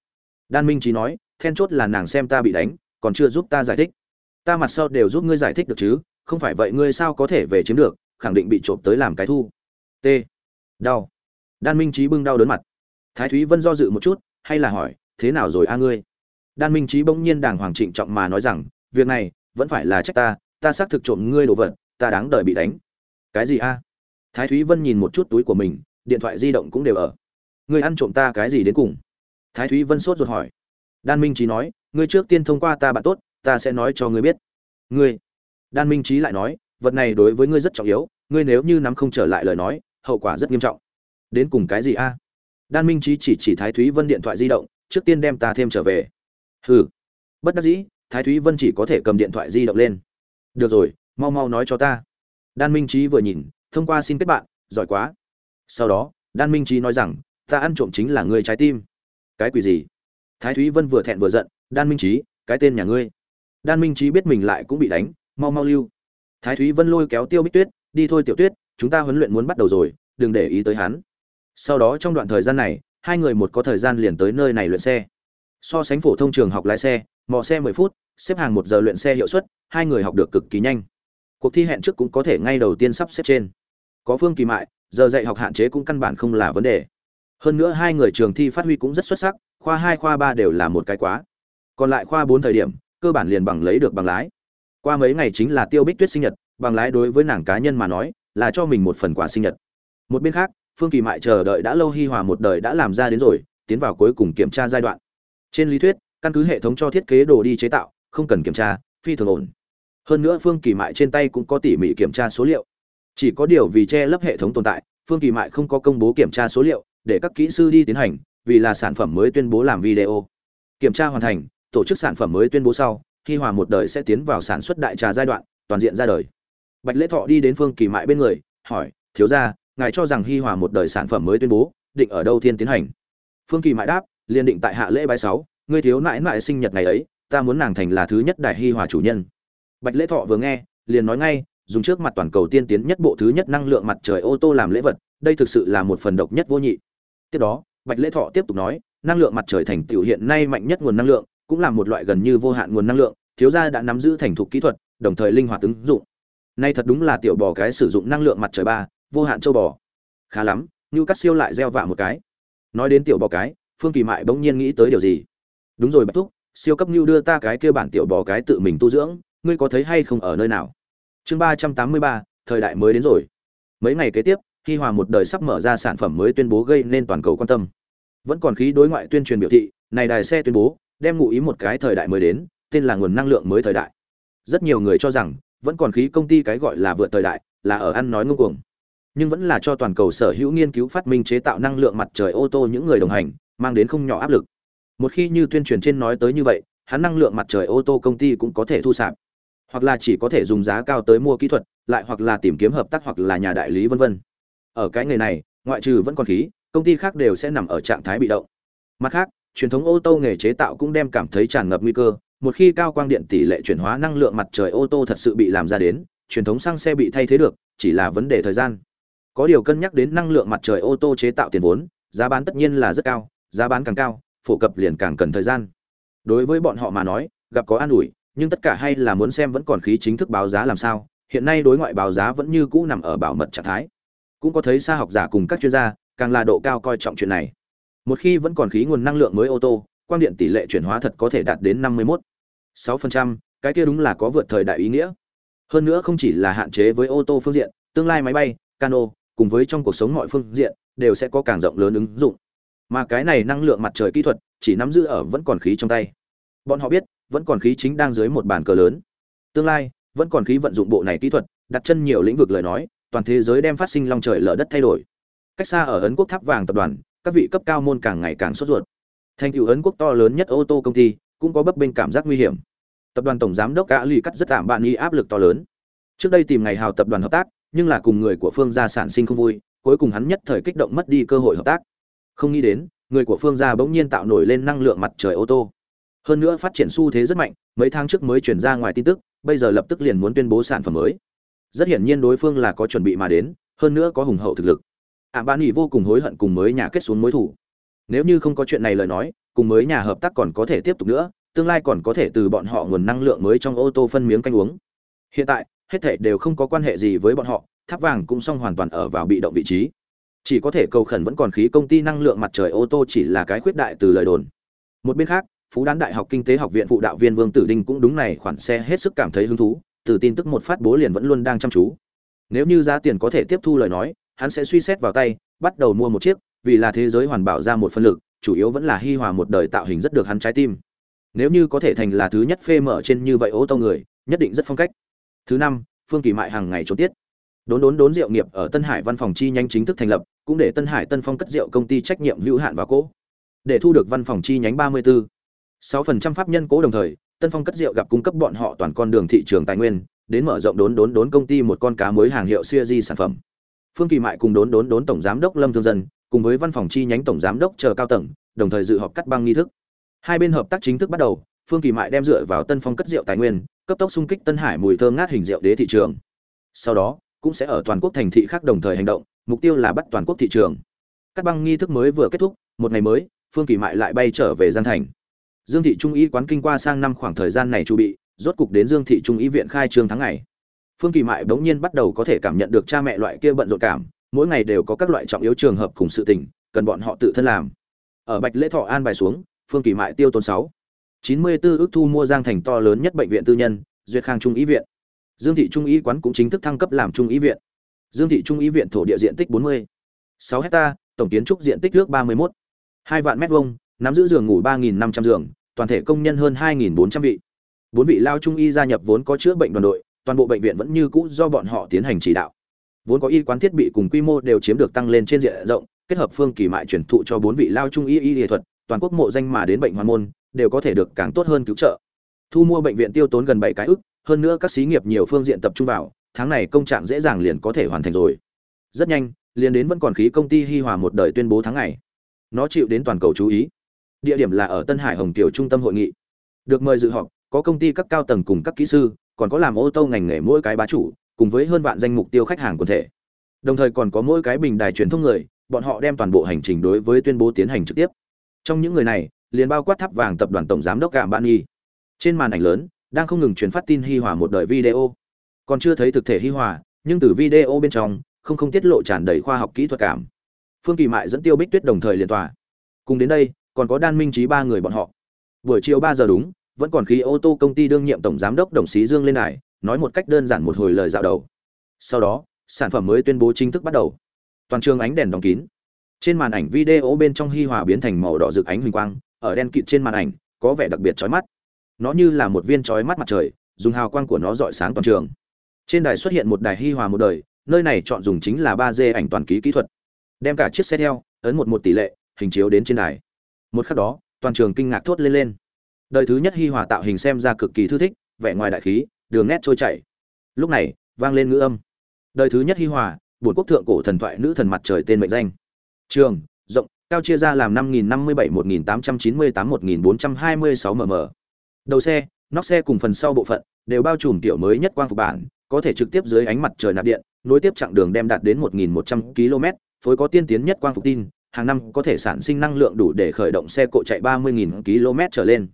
Đan minh trí nói, then chốt là nàng xem ta bị đánh, còn chưa giúp ta giải thích. Ta mặt sau đều giúp ngươi giải thích được chứ, không phải vậy ngươi sao có thể về chiếm được, khẳng định bị trộm tới làm cái thu. T. Đau. Đan minh trí bưng đau đớn mặt. Thái thúy vân do dự một chút hay là hỏi, thế nào rồi a ngươi? Đan minh trí bỗng nhiên đàng hoàng trịnh trọng mà nói rằng, việc này vẫn phải là trách ta ta xác thực trộm ngươi đồ vật, ta đáng đợi bị đánh. Cái gì a? Thái thúy vân nhìn một chút túi của mình, điện thoại di động cũng đều ở. Ngươi ăn trộm ta cái gì đến cùng? Thái thúy vân sốt ruột hỏi. Đan minh trí nói, ngươi trước tiên thông qua ta bạn tốt, ta sẽ nói cho ngươi biết. Ngươi? Đan minh trí lại nói, vật này đối với ngươi rất trọng yếu, ngươi nếu như nắm không trở lại lời nói, hậu quả rất nghiêm trọng. Đến cùng cái gì a? Đan minh trí chỉ chỉ thái thúy vân điện thoại di động, trước tiên đem ta thêm trở về. Hừ. Bất đắc dĩ, thái thúy vân chỉ có thể cầm điện thoại di động lên. Được rồi, mau mau nói cho ta. Đan minh trí vừa nhìn, thông qua xin kết bạn, giỏi quá. Sau đó, đan minh trí nói rằng, ta ăn trộm chính là người trái tim. Cái quỷ gì? Thái thúy vân vừa thẹn vừa giận, đan minh trí cái tên nhà ngươi. Đan minh trí biết mình lại cũng bị đánh, mau mau lưu. Thái thúy vân lôi kéo tiêu bích tuyết, đi thôi tiểu tuyết, chúng ta huấn luyện muốn bắt đầu rồi, đừng để ý tới hắn sau đó trong đoạn thời gian này, hai người một có thời gian liền tới nơi này luyện xe. So sánh phổ thông trường học lái xe, mò xe mười phút, xếp hàng một giờ luyện xe hiệu suất, hai người học được cực kỳ nhanh. Cuộc thi hẹn trước cũng có thể ngay đầu tiên sắp xếp trên. Có phương kỳ mại, giờ dạy học hạn chế cũng căn bản không là vấn đề. Hơn nữa hai người trường thi phát huy cũng rất xuất sắc, khoa hai, khoa ba đều là một cái quá. Còn lại khoa bốn thời điểm, cơ bản liền bằng lấy được bằng lái. Qua mấy ngày chính là tiêu bích tuyết sinh nhật, bằng lái đối với nàng cá nhân mà nói, là cho mình một phần quà sinh nhật. Một bên khác phương kỳ mại chờ đợi đã lâu hi hòa một đời đã làm ra đến rồi, tiến vào cuối cùng kiểm tra giai đoạn. Trên lý thuyết, căn cứ hệ thống cho thiết kế đồ đi chế tạo, không cần kiểm tra, phi thường ổn. Hơn nữa phương kỳ mại trên tay cũng có tỉ mỉ kiểm tra số liệu. Chỉ có điều vì che lấp hệ thống tồn tại, phương kỳ mại không có công bố kiểm tra số liệu để các kỹ sư đi tiến hành, vì là sản phẩm mới tuyên bố làm video. Kiểm tra hoàn thành, tổ chức sản phẩm mới tuyên bố sau khi hòa một đời sẽ tiến vào sản xuất đại trà giai đoạn, toàn diện ra đời. Bạch lễ thọ đi đến phương kỳ mại bên người, hỏi, thiếu ra ngài cho rằng hi hòa một đời sản phẩm mới tuyên bố, định ở đâu thiên tiến hành? Phương kỳ mại đáp, liền định tại hạ lễ bái sáu, ngươi thiếu nãi nãi sinh nhật ngày ấy, ta muốn nàng thành là thứ nhất đại hi hòa chủ nhân. Bạch lễ thọ vừa nghe, liền nói ngay, dùng trước mặt toàn cầu tiên tiến nhất bộ thứ nhất năng lượng mặt trời ô tô làm lễ vật, đây thực sự là một phần độc nhất vô nhị. Tiếp đó, bạch lễ thọ tiếp tục nói, năng lượng mặt trời thành tựu hiện nay mạnh nhất nguồn năng lượng, cũng là một loại gần như vô hạn nguồn năng lượng, thiếu gia đã nắm giữ thành thục kỹ thuật, đồng thời linh hoạt ứng dụng. Nay thật đúng là tiểu bò cái sử dụng năng lượng mặt trời ba vô hạn châu bò. Khá lắm như cắt siêu lại gieo vạ một cái. Nói đến tiểu bò cái, phương kỳ mại bỗng nhiên nghĩ tới điều gì? Đúng rồi, bạch thúc, siêu cấp như đưa ta cái kia bản tiểu bò cái tự mình tu dưỡng, ngươi có thấy hay không ở nơi nào? Chương ba trăm tám mươi ba, thời đại mới đến rồi. Mấy ngày kế tiếp khi hòa một đời sắp mở ra sản phẩm mới tuyên bố gây nên toàn cầu quan tâm. Vẫn còn khí đối ngoại tuyên truyền biểu thị, này đài xe tuyên bố, đem ngụ ý một cái thời đại mới đến, tên là nguồn năng lượng mới thời đại. Rất nhiều người cho rằng, vẫn còn khí công ty cái gọi là vượt thời đại, là ở ăn nói ngông cuồng nhưng vẫn là cho toàn cầu sở hữu nghiên cứu phát minh chế tạo năng lượng mặt trời ô tô những người đồng hành, mang đến không nhỏ áp lực. Một khi như tuyên truyền trên nói tới như vậy, hắn năng lượng mặt trời ô tô công ty cũng có thể thu sạp. Hoặc là chỉ có thể dùng giá cao tới mua kỹ thuật, lại hoặc là tìm kiếm hợp tác hoặc là nhà đại lý vân vân. Ở cái nghề này, ngoại trừ vẫn còn khí, công ty khác đều sẽ nằm ở trạng thái bị động. Mặt khác, truyền thống ô tô nghề chế tạo cũng đem cảm thấy tràn ngập nguy cơ. Một khi cao quang điện tỷ lệ chuyển hóa năng lượng mặt trời ô tô thật sự bị làm ra đến, truyền thống xăng xe bị thay thế được, chỉ là vấn đề thời gian có điều cân nhắc đến năng lượng mặt trời ô tô chế tạo tiền vốn giá bán tất nhiên là rất cao giá bán càng cao phổ cập liền càng cần thời gian. Đối với bọn họ mà nói gặp có an ủi nhưng tất cả hay là muốn xem vẫn còn khí chính thức báo giá làm sao hiện nay đối ngoại báo giá vẫn như cũ nằm ở bảo mật trạng thái. Cũng có thấy xa học giả cùng các chuyên gia càng là độ cao coi trọng chuyện này. Một khi vẫn còn khí nguồn năng lượng mới ô tô quang điện tỷ lệ chuyển hóa thật có thể đạt đến 51 6%, cái kia đúng là có vượt thời đại ý nghĩa. Hơn nữa không chỉ là hạn chế với ô tô phương diện tương lai máy bay cano cùng với trong cuộc sống mọi phương diện, đều sẽ có càng rộng lớn ứng dụng. Mà cái này năng lượng mặt trời kỹ thuật, chỉ nắm giữ ở vẫn còn khí trong tay. Bọn họ biết, vẫn còn khí chính đang dưới một bàn cờ lớn. Tương lai, vẫn còn khí vận dụng bộ này kỹ thuật, đặt chân nhiều lĩnh vực lời nói, toàn thế giới đem phát sinh long trời lở đất thay đổi. Cách xa ở ấn quốc tháp vàng tập đoàn, các vị cấp cao môn càng ngày càng sốt ruột. Thành tựu ấn quốc to lớn nhất ô tô công ty, cũng có bấp bênh cảm giác nguy hiểm. Tập đoàn tổng giám đốc gã lì cắt rất tạm bạn y áp lực to lớn. Trước đây tìm ngày hào tập đoàn hợp tác nhưng là cùng người của phương gia sản sinh không vui, cuối cùng hắn nhất thời kích động mất đi cơ hội hợp tác. Không nghĩ đến, người của phương gia bỗng nhiên tạo nổi lên năng lượng mặt trời ô tô. Hơn nữa phát triển xu thế rất mạnh, mấy tháng trước mới chuyển ra ngoài tin tức, bây giờ lập tức liền muốn tuyên bố sản phẩm mới. Rất hiển nhiên đối phương là có chuẩn bị mà đến, hơn nữa có hùng hậu thực lực. À, Ả ban nghỉ vô cùng hối hận cùng mới nhà kết xuống mối thủ. Nếu như không có chuyện này lời nói, cùng mới nhà hợp tác còn có thể tiếp tục nữa, tương lai còn có thể từ bọn họ nguồn năng lượng mới trong ô tô phân miếng canh uống. Hiện tại hết thảy đều không có quan hệ gì với bọn họ, tháp vàng cũng xong hoàn toàn ở vào bị động vị trí. Chỉ có thể cầu khẩn vẫn còn khí công ty năng lượng mặt trời ô tô chỉ là cái khuyết đại từ lời đồn. Một bên khác, phú đán đại học kinh tế học viện phụ đạo viên vương tử đinh cũng đúng này khoản xe hết sức cảm thấy hứng thú, từ tin tức một phát bố liền vẫn luôn đang chăm chú. Nếu như giá tiền có thể tiếp thu lời nói, hắn sẽ suy xét vào tay, bắt đầu mua một chiếc, vì là thế giới hoàn bảo ra một phân lực, chủ yếu vẫn là hi hòa một đời tạo hình rất được hắn trái tim. Nếu như có thể thành là thứ nhất phê mở trên như vậy ô tô người, nhất định rất phong cách thứ năm, phương kỳ mại hàng ngày trốn tiết. Đốn đốn đốn rượu nghiệp ở tân hải văn phòng chi nhánh chính thức thành lập, cũng để tân hải tân phong cất rượu công ty trách nhiệm hữu hạn vào cỗ. Để thu được văn phòng chi nhánh ba mươi 34. 6% pháp nhân cố đồng thời, tân phong cất rượu gặp cung cấp bọn họ toàn con đường thị trường tài nguyên, đến mở rộng đốn đốn đốn công ty một con cá mới hàng hiệu siêu di sản phẩm. Phương kỳ mại cùng đốn đốn đốn tổng giám đốc lâm thương dân, cùng với văn phòng chi nhánh tổng giám đốc chờ cao tầng, đồng thời dự họp cắt băng nghi thức. Hai bên hợp tác chính thức bắt đầu, phương kỳ mại đem dựa vào tân phong cất rượu tài nguyên cấp tốc xung kích tân hải mùi thơm ngát hình rượu đế thị trường. Sau đó, cũng sẽ ở toàn quốc thành thị khác đồng thời hành động, mục tiêu là bắt toàn quốc thị trường. Các băng nghi thức mới vừa kết thúc, một ngày mới, phương kỳ mại lại bay trở về giang thành. Dương thị trung y quán kinh qua sang năm khoảng thời gian này chu bị, rốt cục đến dương thị trung y viện khai trương tháng ngày. Phương kỳ mại bỗng nhiên bắt đầu có thể cảm nhận được cha mẹ loại kia bận rộn cảm, mỗi ngày đều có các loại trọng yếu trường hợp cùng sự tình, cần bọn họ tự thân làm. Ở bạch lễ thọ an bài xuống, phương kỳ mại tiêu tốn sáu. 94 ước thu mua giang thành to lớn nhất bệnh viện tư nhân, duyệt khang trung y viện. Dương thị trung y quán cũng chính thức thăng cấp làm trung y viện. Dương thị trung y viện thổ địa diện tích 40 6 hecta, tổng kiến trúc diện tích nước 31 2 vạn mét vuông, nắm giữ giường ngủ 3.500 giường, toàn thể công nhân hơn 2.400 vị. Bốn vị lao trung y gia nhập vốn có chữa bệnh đoàn đội, toàn bộ bệnh viện vẫn như cũ do bọn họ tiến hành chỉ đạo. Vốn có y quán thiết bị cùng quy mô đều chiếm được tăng lên trên diện rộng, kết hợp phương kỳ mại chuyển thụ cho bốn vị lao trung y y y thuật, toàn quốc mộ danh mà đến bệnh hoàn môn đều có thể được càng tốt hơn cứu trợ. Thu mua bệnh viện tiêu tốn gần bảy cái ức, hơn nữa các xí nghiệp nhiều phương diện tập trung vào, tháng này công trạng dễ dàng liền có thể hoàn thành rồi. Rất nhanh, liền đến vẫn còn khí công ty hi hòa một đời tuyên bố tháng ngày. Nó chịu đến toàn cầu chú ý. Địa điểm là ở tân hải hồng kiều trung tâm hội nghị. Được mời dự họp, có công ty các cao tầng cùng các kỹ sư, còn có làm ô tô ngành nghề mỗi cái bá chủ, cùng với hơn vạn danh mục tiêu khách hàng quần thể. Đồng thời còn có mỗi cái bình đài truyền thông người, bọn họ đem toàn bộ hành trình đối với tuyên bố tiến hành trực tiếp. Trong những người này liền bao quát tháp vàng tập đoàn tổng giám đốc cảm bạn nhi. Trên màn ảnh lớn, đang không ngừng truyền phát tin hi hòa một đời video. Còn chưa thấy thực thể hi hòa, nhưng từ video bên trong, không không tiết lộ tràn đầy khoa học kỹ thuật cảm. Phương kỳ mại dẫn tiêu bích tuyết đồng thời liên tòa. Cùng đến đây, còn có đan minh trí ba người bọn họ. Buổi chiều ba giờ đúng, vẫn còn khí ô tô công ty đương nhiệm tổng giám đốc đồng sĩ dương lên đài, nói một cách đơn giản một hồi lời dạo đầu. Sau đó, sản phẩm mới tuyên bố chính thức bắt đầu. Toàn trường ánh đèn đóng kín. Trên màn ảnh video bên trong hi hòa biến thành màu đỏ rực ánh huỳnh quang ở đen kịt trên màn ảnh, có vẻ đặc biệt chói mắt. Nó như là một viên chói mắt mặt trời, dùng hào quang của nó rọi sáng toàn trường. Trên đài xuất hiện một đài hi hòa một đời, nơi này chọn dùng chính là ba d ảnh toàn ký kỹ thuật. Đem cả chiếc xe theo, ấn một một tỷ lệ, hình chiếu đến trên đài. Một khắc đó, toàn trường kinh ngạc thốt lên lên. Đời thứ nhất hi hòa tạo hình xem ra cực kỳ thư thích, vẻ ngoài đại khí, đường nét trôi chảy. Lúc này, vang lên ngữ âm. Đời thứ nhất hi hòa, bổn quốc thượng cổ thần thoại nữ thần mặt trời tên mệnh danh. Trường, rộng cao chia ra làm năm nghìn năm mươi bảy, một nghìn tám trăm chín mươi tám, một nghìn bốn trăm hai mươi sáu mm đầu xe, nóc xe cùng phần sau bộ phận đều bao trùm tiểu mới nhất quang phục bản, có thể trực tiếp dưới ánh mặt trời nạp điện, nối tiếp chặng đường đem đạt đến 1.100 km phối có tiên tiến nhất quang phục tin, hàng năm có thể sản sinh năng lượng đủ để khởi động xe cộ chạy 30.000 km trở lên.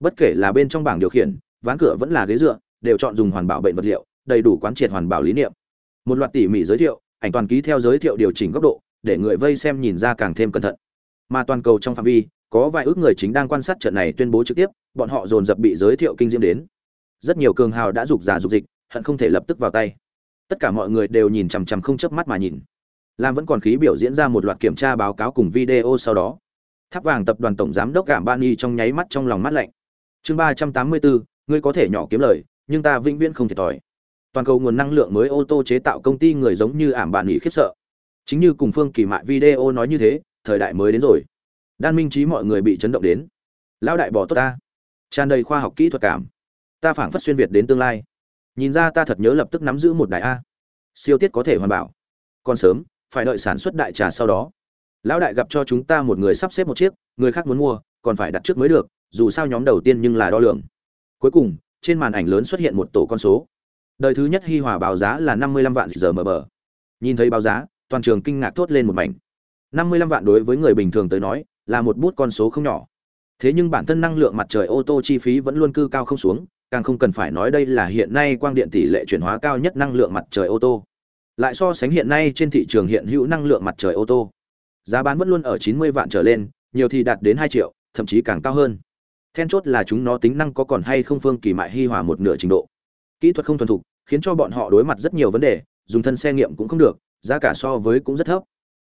Bất kể là bên trong bảng điều khiển, ván cửa vẫn là ghế dựa, đều chọn dùng hoàn bảo bệnh vật liệu, đầy đủ quán triệt hoàn bảo lý niệm. Một loạt tỉ mỉ giới thiệu, ảnh toàn ký theo giới thiệu điều chỉnh góc độ để người vây xem nhìn ra càng thêm cẩn thận. Mà toàn cầu trong phạm vi, có vài ước người chính đang quan sát trận này tuyên bố trực tiếp, bọn họ dồn dập bị giới thiệu kinh diễm đến. Rất nhiều cường hào đã dục giả dục dịch, hận không thể lập tức vào tay. Tất cả mọi người đều nhìn chằm chằm không chớp mắt mà nhìn. Lam vẫn còn khí biểu diễn ra một loạt kiểm tra báo cáo cùng video sau đó. Tháp vàng tập đoàn tổng giám đốc gạm bani trong nháy mắt trong lòng mắt lạnh. Chương ba trăm tám mươi bốn, ngươi có thể nhỏ kiếm lời, nhưng ta vĩnh viễn không thiệt thòi. Toàn cầu nguồn năng lượng mới ô tô chế tạo công ty người giống như ảm bạn nghỉ khiếp sợ chính như cùng phương kỳ mại video nói như thế, thời đại mới đến rồi. Đan minh trí mọi người bị chấn động đến. Lão đại bỏ tốt ta. Tràn đầy khoa học kỹ thuật cảm. Ta phảng phất xuyên việt đến tương lai. Nhìn ra ta thật nhớ lập tức nắm giữ một đại a. Siêu tiết có thể hoàn bảo. Còn sớm, phải đợi sản xuất đại trà sau đó. Lão đại gặp cho chúng ta một người sắp xếp một chiếc, người khác muốn mua, còn phải đặt trước mới được, dù sao nhóm đầu tiên nhưng là đo lường. Cuối cùng, trên màn ảnh lớn xuất hiện một tổ con số. Đời thứ nhất hi hòa báo giá là năm mươi lăm vạn giờ mờ bờ. Nhìn thấy báo giá toàn trường kinh ngạc thốt lên một mảnh. Năm mươi lăm vạn đối với người bình thường tới nói, là một bút con số không nhỏ. Thế nhưng bản thân năng lượng mặt trời ô tô chi phí vẫn luôn cư cao không xuống, càng không cần phải nói đây là hiện nay quang điện tỷ lệ chuyển hóa cao nhất năng lượng mặt trời ô tô. Lại so sánh hiện nay trên thị trường hiện hữu năng lượng mặt trời ô tô. Giá bán vẫn luôn ở 90 vạn trở lên, nhiều thì đạt đến 2 triệu, thậm chí càng cao hơn. Then chốt là chúng nó tính năng có còn hay không phương kỳ mại hi hòa một nửa trình độ. Kỹ thuật không thuần thục, khiến cho bọn họ đối mặt rất nhiều vấn đề, dùng thân xe nghiệm cũng không được giá cả so với cũng rất thấp.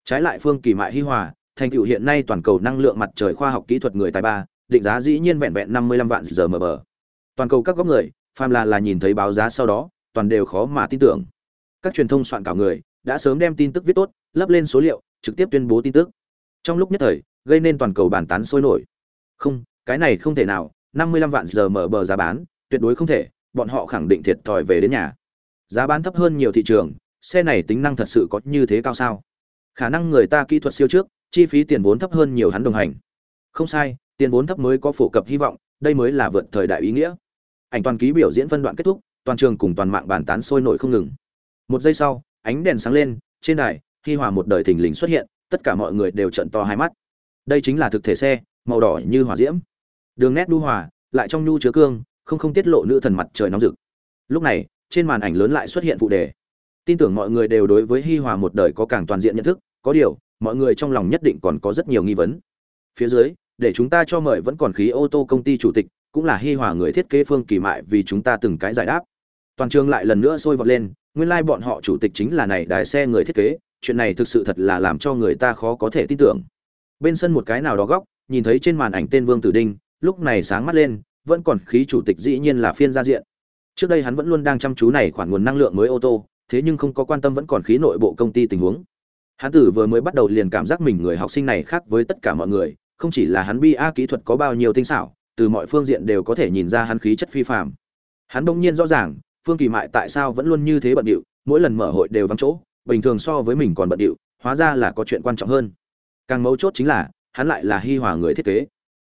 Trái lại phương kỳ mại hi hòa, thành tựu hiện nay toàn cầu năng lượng mặt trời khoa học kỹ thuật người tài ba, định giá dĩ nhiên vẹn vẹn 55 vạn giờ mở bờ. Toàn cầu các góc người, phàm là là nhìn thấy báo giá sau đó, toàn đều khó mà tin tưởng. Các truyền thông soạn cả người, đã sớm đem tin tức viết tốt, lấp lên số liệu, trực tiếp tuyên bố tin tức. Trong lúc nhất thời, gây nên toàn cầu bàn tán sôi nổi. Không, cái này không thể nào 55 vạn giờ mở bờ giá bán, tuyệt đối không thể, bọn họ khẳng định thiệt thòi về đến nhà. Giá bán thấp hơn nhiều thị trường xe này tính năng thật sự có như thế cao sao? Khả năng người ta kỹ thuật siêu trước, chi phí tiền vốn thấp hơn nhiều hắn đồng hành. Không sai, tiền vốn thấp mới có phổ cập hy vọng, đây mới là vượt thời đại ý nghĩa. Ảnh toàn ký biểu diễn phân đoạn kết thúc, toàn trường cùng toàn mạng bàn tán sôi nổi không ngừng. Một giây sau, ánh đèn sáng lên, trên đài, khi hòa một đời thình lình xuất hiện, tất cả mọi người đều trận to hai mắt. Đây chính là thực thể xe, màu đỏ như hỏa diễm. Đường nét đu hòa, lại trong nhu chứa cương, không không tiết lộ nữ thần mặt trời nóng rực. Lúc này, trên màn ảnh lớn lại xuất hiện phụ đề tin tưởng mọi người đều đối với hi hòa một đời có càng toàn diện nhận thức, có điều, mọi người trong lòng nhất định còn có rất nhiều nghi vấn. Phía dưới, để chúng ta cho mời vẫn còn khí ô tô công ty chủ tịch, cũng là hi hòa người thiết kế phương kỳ mại vì chúng ta từng cái giải đáp. Toàn trường lại lần nữa sôi vọt lên, nguyên lai bọn họ chủ tịch chính là này đài xe người thiết kế, chuyện này thực sự thật là làm cho người ta khó có thể tin tưởng. Bên sân một cái nào đó góc, nhìn thấy trên màn ảnh tên vương tử đinh, lúc này sáng mắt lên, vẫn còn khí chủ tịch dĩ nhiên là phiên gia diện. Trước đây hắn vẫn luôn đang chăm chú này khoản nguồn năng lượng mới ô tô thế nhưng không có quan tâm vẫn còn khí nội bộ công ty tình huống. Hắn tử vừa mới bắt đầu liền cảm giác mình người học sinh này khác với tất cả mọi người, không chỉ là hắn bi a kỹ thuật có bao nhiêu tinh xảo, từ mọi phương diện đều có thể nhìn ra hắn khí chất phi phàm. Hắn bỗng nhiên rõ ràng, phương kỳ mại tại sao vẫn luôn như thế bận điệu, mỗi lần mở hội đều vắng chỗ, bình thường so với mình còn bận điệu, hóa ra là có chuyện quan trọng hơn. Càng mấu chốt chính là, hắn lại là hi hòa người thiết kế.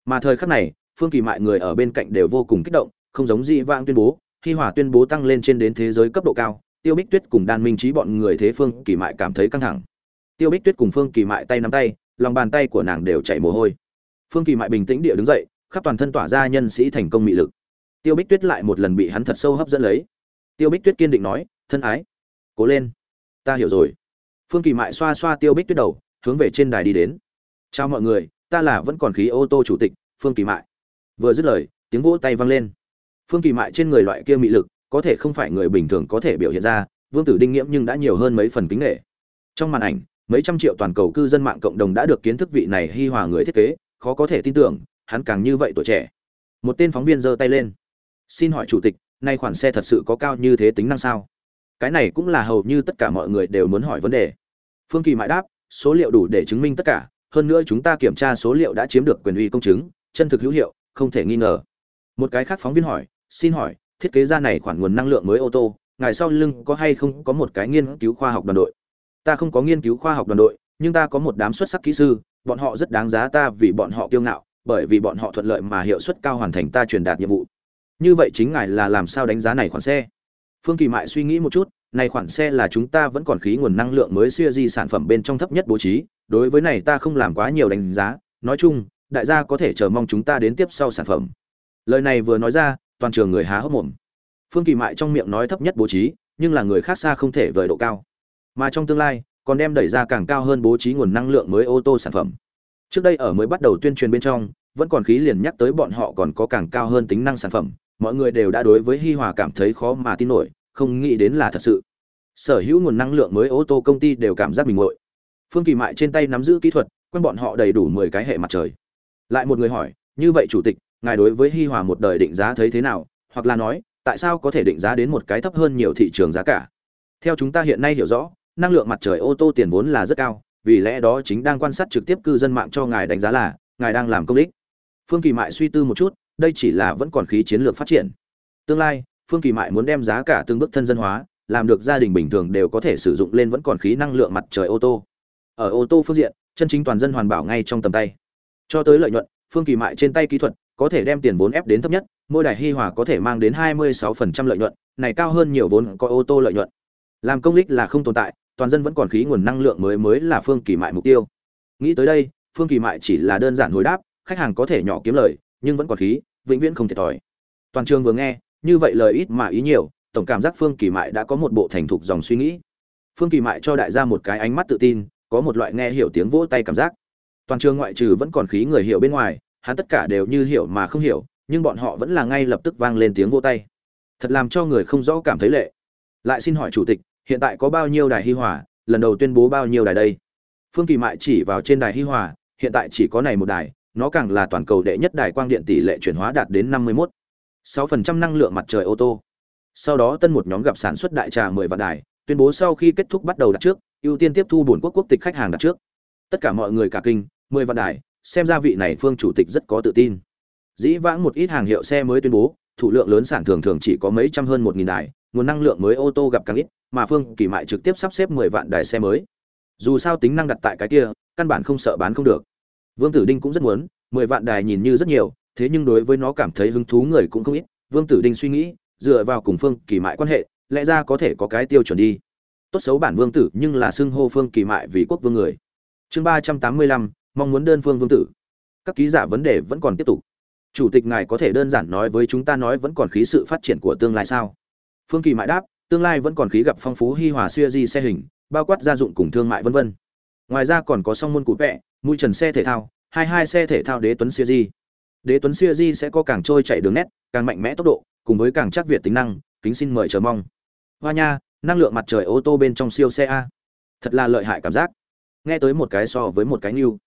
Mà thời khắc này, phương kỳ mại người ở bên cạnh đều vô cùng kích động, không giống dị vãng tuyên bố, hi hòa tuyên bố tăng lên trên đến thế giới cấp độ cao tiêu bích tuyết cùng đan minh trí bọn người thế phương kỳ mại cảm thấy căng thẳng. Tiêu bích tuyết cùng phương kỳ mại tay nắm tay, lòng bàn tay của nàng đều chảy mồ hôi. Phương kỳ mại bình tĩnh địa đứng dậy, khắp toàn thân tỏa ra nhân sĩ thành công mị lực. Tiêu bích tuyết lại một lần bị hắn thật sâu hấp dẫn lấy. Tiêu bích tuyết kiên định nói, thân ái, cố lên, ta hiểu rồi. Phương kỳ mại xoa xoa tiêu bích tuyết đầu, hướng về trên đài đi đến. Chào mọi người, ta là vẫn còn khí ô tô chủ tịch, phương kỳ mại. Vừa dứt lời, tiếng vỗ tay vang lên. Phương kỳ mại trên người loại kia mị lực có thể không phải người bình thường có thể biểu hiện ra, vương tử đinh nghiễm nhưng đã nhiều hơn mấy phần kính nghệ trong màn ảnh, mấy trăm triệu toàn cầu cư dân mạng cộng đồng đã được kiến thức vị này hi hòa người thiết kế, khó có thể tin tưởng, hắn càng như vậy tuổi trẻ. Một tên phóng viên giơ tay lên. Xin hỏi chủ tịch, nay khoản xe thật sự có cao như thế tính năng sao? Cái này cũng là hầu như tất cả mọi người đều muốn hỏi vấn đề. Phương kỳ mãi đáp, số liệu đủ để chứng minh tất cả, hơn nữa chúng ta kiểm tra số liệu đã chiếm được quyền uy công chứng, chân thực hữu hiệu, không thể nghi ngờ. Một cái khác phóng viên hỏi, xin hỏi thiết kế ra này khoản nguồn năng lượng mới ô tô, ngài sau lưng có hay không có một cái nghiên cứu khoa học đoàn đội? Ta không có nghiên cứu khoa học đoàn đội, nhưng ta có một đám xuất sắc kỹ sư, bọn họ rất đáng giá ta vì bọn họ kiêu ngạo, bởi vì bọn họ thuận lợi mà hiệu suất cao hoàn thành ta truyền đạt nhiệm vụ. Như vậy chính ngài là làm sao đánh giá này khoản xe? Phương kỳ mại suy nghĩ một chút, này khoản xe là chúng ta vẫn còn khí nguồn năng lượng mới siêu di sản phẩm bên trong thấp nhất bố trí, đối với này ta không làm quá nhiều đánh giá. Nói chung, đại gia có thể chờ mong chúng ta đến tiếp sau sản phẩm. Lời này vừa nói ra toàn trường người há hốc mồm. Phương kỳ mại trong miệng nói thấp nhất bố trí, nhưng là người khác xa không thể vời độ cao. Mà trong tương lai, còn đem đẩy ra càng cao hơn bố trí nguồn năng lượng mới ô tô sản phẩm. Trước đây ở mới bắt đầu tuyên truyền bên trong, vẫn còn khí liền nhắc tới bọn họ còn có càng cao hơn tính năng sản phẩm. Mọi người đều đã đối với hi hòa cảm thấy khó mà tin nổi, không nghĩ đến là thật sự. Sở hữu nguồn năng lượng mới ô tô công ty đều cảm giác bình nguội. Phương kỳ mại trên tay nắm giữ kỹ thuật, quen bọn họ đầy đủ mười cái hệ mặt trời. Lại một người hỏi, như vậy chủ tịch ngài đối với hi hòa một đời định giá thấy thế nào? Hoặc là nói, tại sao có thể định giá đến một cái thấp hơn nhiều thị trường giá cả? Theo chúng ta hiện nay hiểu rõ, năng lượng mặt trời ô tô tiền vốn là rất cao, vì lẽ đó chính đang quan sát trực tiếp cư dân mạng cho ngài đánh giá là, ngài đang làm công đích. Phương kỳ mại suy tư một chút, đây chỉ là vẫn còn khí chiến lược phát triển. Tương lai, phương kỳ mại muốn đem giá cả từng bước thân dân hóa, làm được gia đình bình thường đều có thể sử dụng lên vẫn còn khí năng lượng mặt trời ô tô. Ở ô tô phương diện, chân chính toàn dân hoàn bảo ngay trong tầm tay. Cho tới lợi nhuận, phương kỳ mại trên tay kỹ thuật có thể đem tiền vốn ép đến thấp nhất, mỗi đài hi hòa có thể mang đến 26% lợi nhuận, này cao hơn nhiều vốn có ô tô lợi nhuận. Làm công lích là không tồn tại, toàn dân vẫn còn khí nguồn năng lượng mới mới là phương kỳ mại mục tiêu. Nghĩ tới đây, phương kỳ mại chỉ là đơn giản hồi đáp, khách hàng có thể nhỏ kiếm lời, nhưng vẫn còn khí, vĩnh viễn không thiệt thòi. Toàn trường vừa nghe, như vậy lời ít mà ý nhiều, tổng cảm giác phương kỳ mại đã có một bộ thành thục dòng suy nghĩ. Phương kỳ mại cho đại gia một cái ánh mắt tự tin, có một loại nghe hiểu tiếng vỗ tay cảm giác. Toàn trường ngoại trừ vẫn còn khí người hiểu bên ngoài hắn tất cả đều như hiểu mà không hiểu nhưng bọn họ vẫn là ngay lập tức vang lên tiếng vỗ tay thật làm cho người không rõ cảm thấy lệ lại xin hỏi chủ tịch hiện tại có bao nhiêu đài hi hòa lần đầu tuyên bố bao nhiêu đài đây phương kỳ mại chỉ vào trên đài hi hòa hiện tại chỉ có này một đài nó càng là toàn cầu đệ nhất đài quang điện tỷ lệ chuyển hóa đạt đến 51. 6% năng lượng mặt trời ô tô. Sau đó tân một nhóm gặp sản xuất đại trà 10 vạn đài, tuyên bố sau khi kết thúc bắt đầu đặt trước, ưu tiên tiếp thu buồn quốc quốc tịch khách hàng đặt trước. Tất cả mọi người cả kinh, 10 vạn đài, xem ra vị này phương chủ tịch rất có tự tin. Dĩ vãng một ít hàng hiệu xe mới tuyên bố, thủ lượng lớn sản thường thường chỉ có mấy trăm hơn 1000 đài, nguồn năng lượng mới ô tô gặp càng ít, mà Phương Kỳ Mại trực tiếp sắp xếp 10 vạn đài xe mới. Dù sao tính năng đặt tại cái kia, căn bản không sợ bán không được. Vương Tử Đinh cũng rất muốn, 10 vạn đài nhìn như rất nhiều, thế nhưng đối với nó cảm thấy hứng thú người cũng không ít. Vương Tử Đinh suy nghĩ, dựa vào cùng Phương Kỳ Mại quan hệ, lẽ ra có thể có cái tiêu chuẩn đi. tốt xấu bản vương tử nhưng là xưng hô phương kỳ mại vì quốc vương người chương ba trăm tám mươi lăm mong muốn đơn phương vương tử. Các ký giả vấn đề vẫn còn tiếp tục. Chủ tịch ngài có thể đơn giản nói với chúng ta nói vẫn còn khí sự phát triển của tương lai sao? Phương kỳ mại đáp, tương lai vẫn còn khí gặp phong phú hi hòa xuya di xe hình, bao quát gia dụng cùng thương mại vân vân. Ngoài ra còn có song môn cụ vẹ, mũi trần xe thể thao, hai hai xe thể thao đế tuấn xuya di. Đế tuấn xuya di sẽ có càng trôi chạy đường nét, càng mạnh mẽ tốc độ, cùng với càng chắc việt tính năng, kính xin mời chờ mong. Hoa nha, năng lượng mặt trời ô tô bên trong siêu xe a. Thật là lợi hại cảm giác. Nghe tới một cái so với một cái new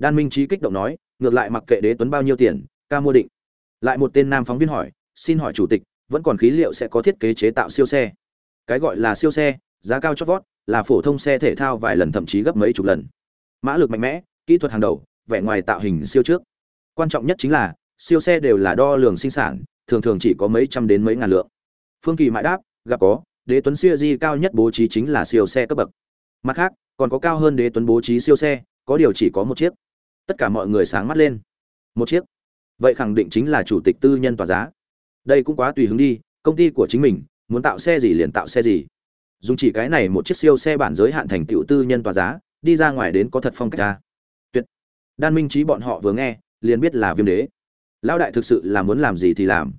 đan minh trí kích động nói, ngược lại mặc kệ đế tuấn bao nhiêu tiền, ca mua định. Lại một tên nam phóng viên hỏi, xin hỏi chủ tịch, vẫn còn khí liệu sẽ có thiết kế chế tạo siêu xe? Cái gọi là siêu xe, giá cao chót vót, là phổ thông xe thể thao vài lần thậm chí gấp mấy chục lần. Mã lực mạnh mẽ, kỹ thuật hàng đầu, vẻ ngoài tạo hình siêu trước. Quan trọng nhất chính là, siêu xe đều là đo lường sinh sản, thường thường chỉ có mấy trăm đến mấy ngàn lượng. Phương kỳ mãi đáp, gặp có, đế tuấn siêu di cao nhất bố trí chính là siêu xe cấp bậc. Mặt khác, còn có cao hơn đế tuấn bố trí siêu xe, có điều chỉ có một chiếc tất cả mọi người sáng mắt lên. Một chiếc. Vậy khẳng định chính là chủ tịch tư nhân tòa giá. Đây cũng quá tùy hứng đi, công ty của chính mình, muốn tạo xe gì liền tạo xe gì. Dùng chỉ cái này một chiếc siêu xe bản giới hạn thành tựu tư nhân tòa giá, đi ra ngoài đến có thật phong cách ta tuyệt. Đan minh trí bọn họ vừa nghe, liền biết là viêm đế. Lão đại thực sự là muốn làm gì thì làm.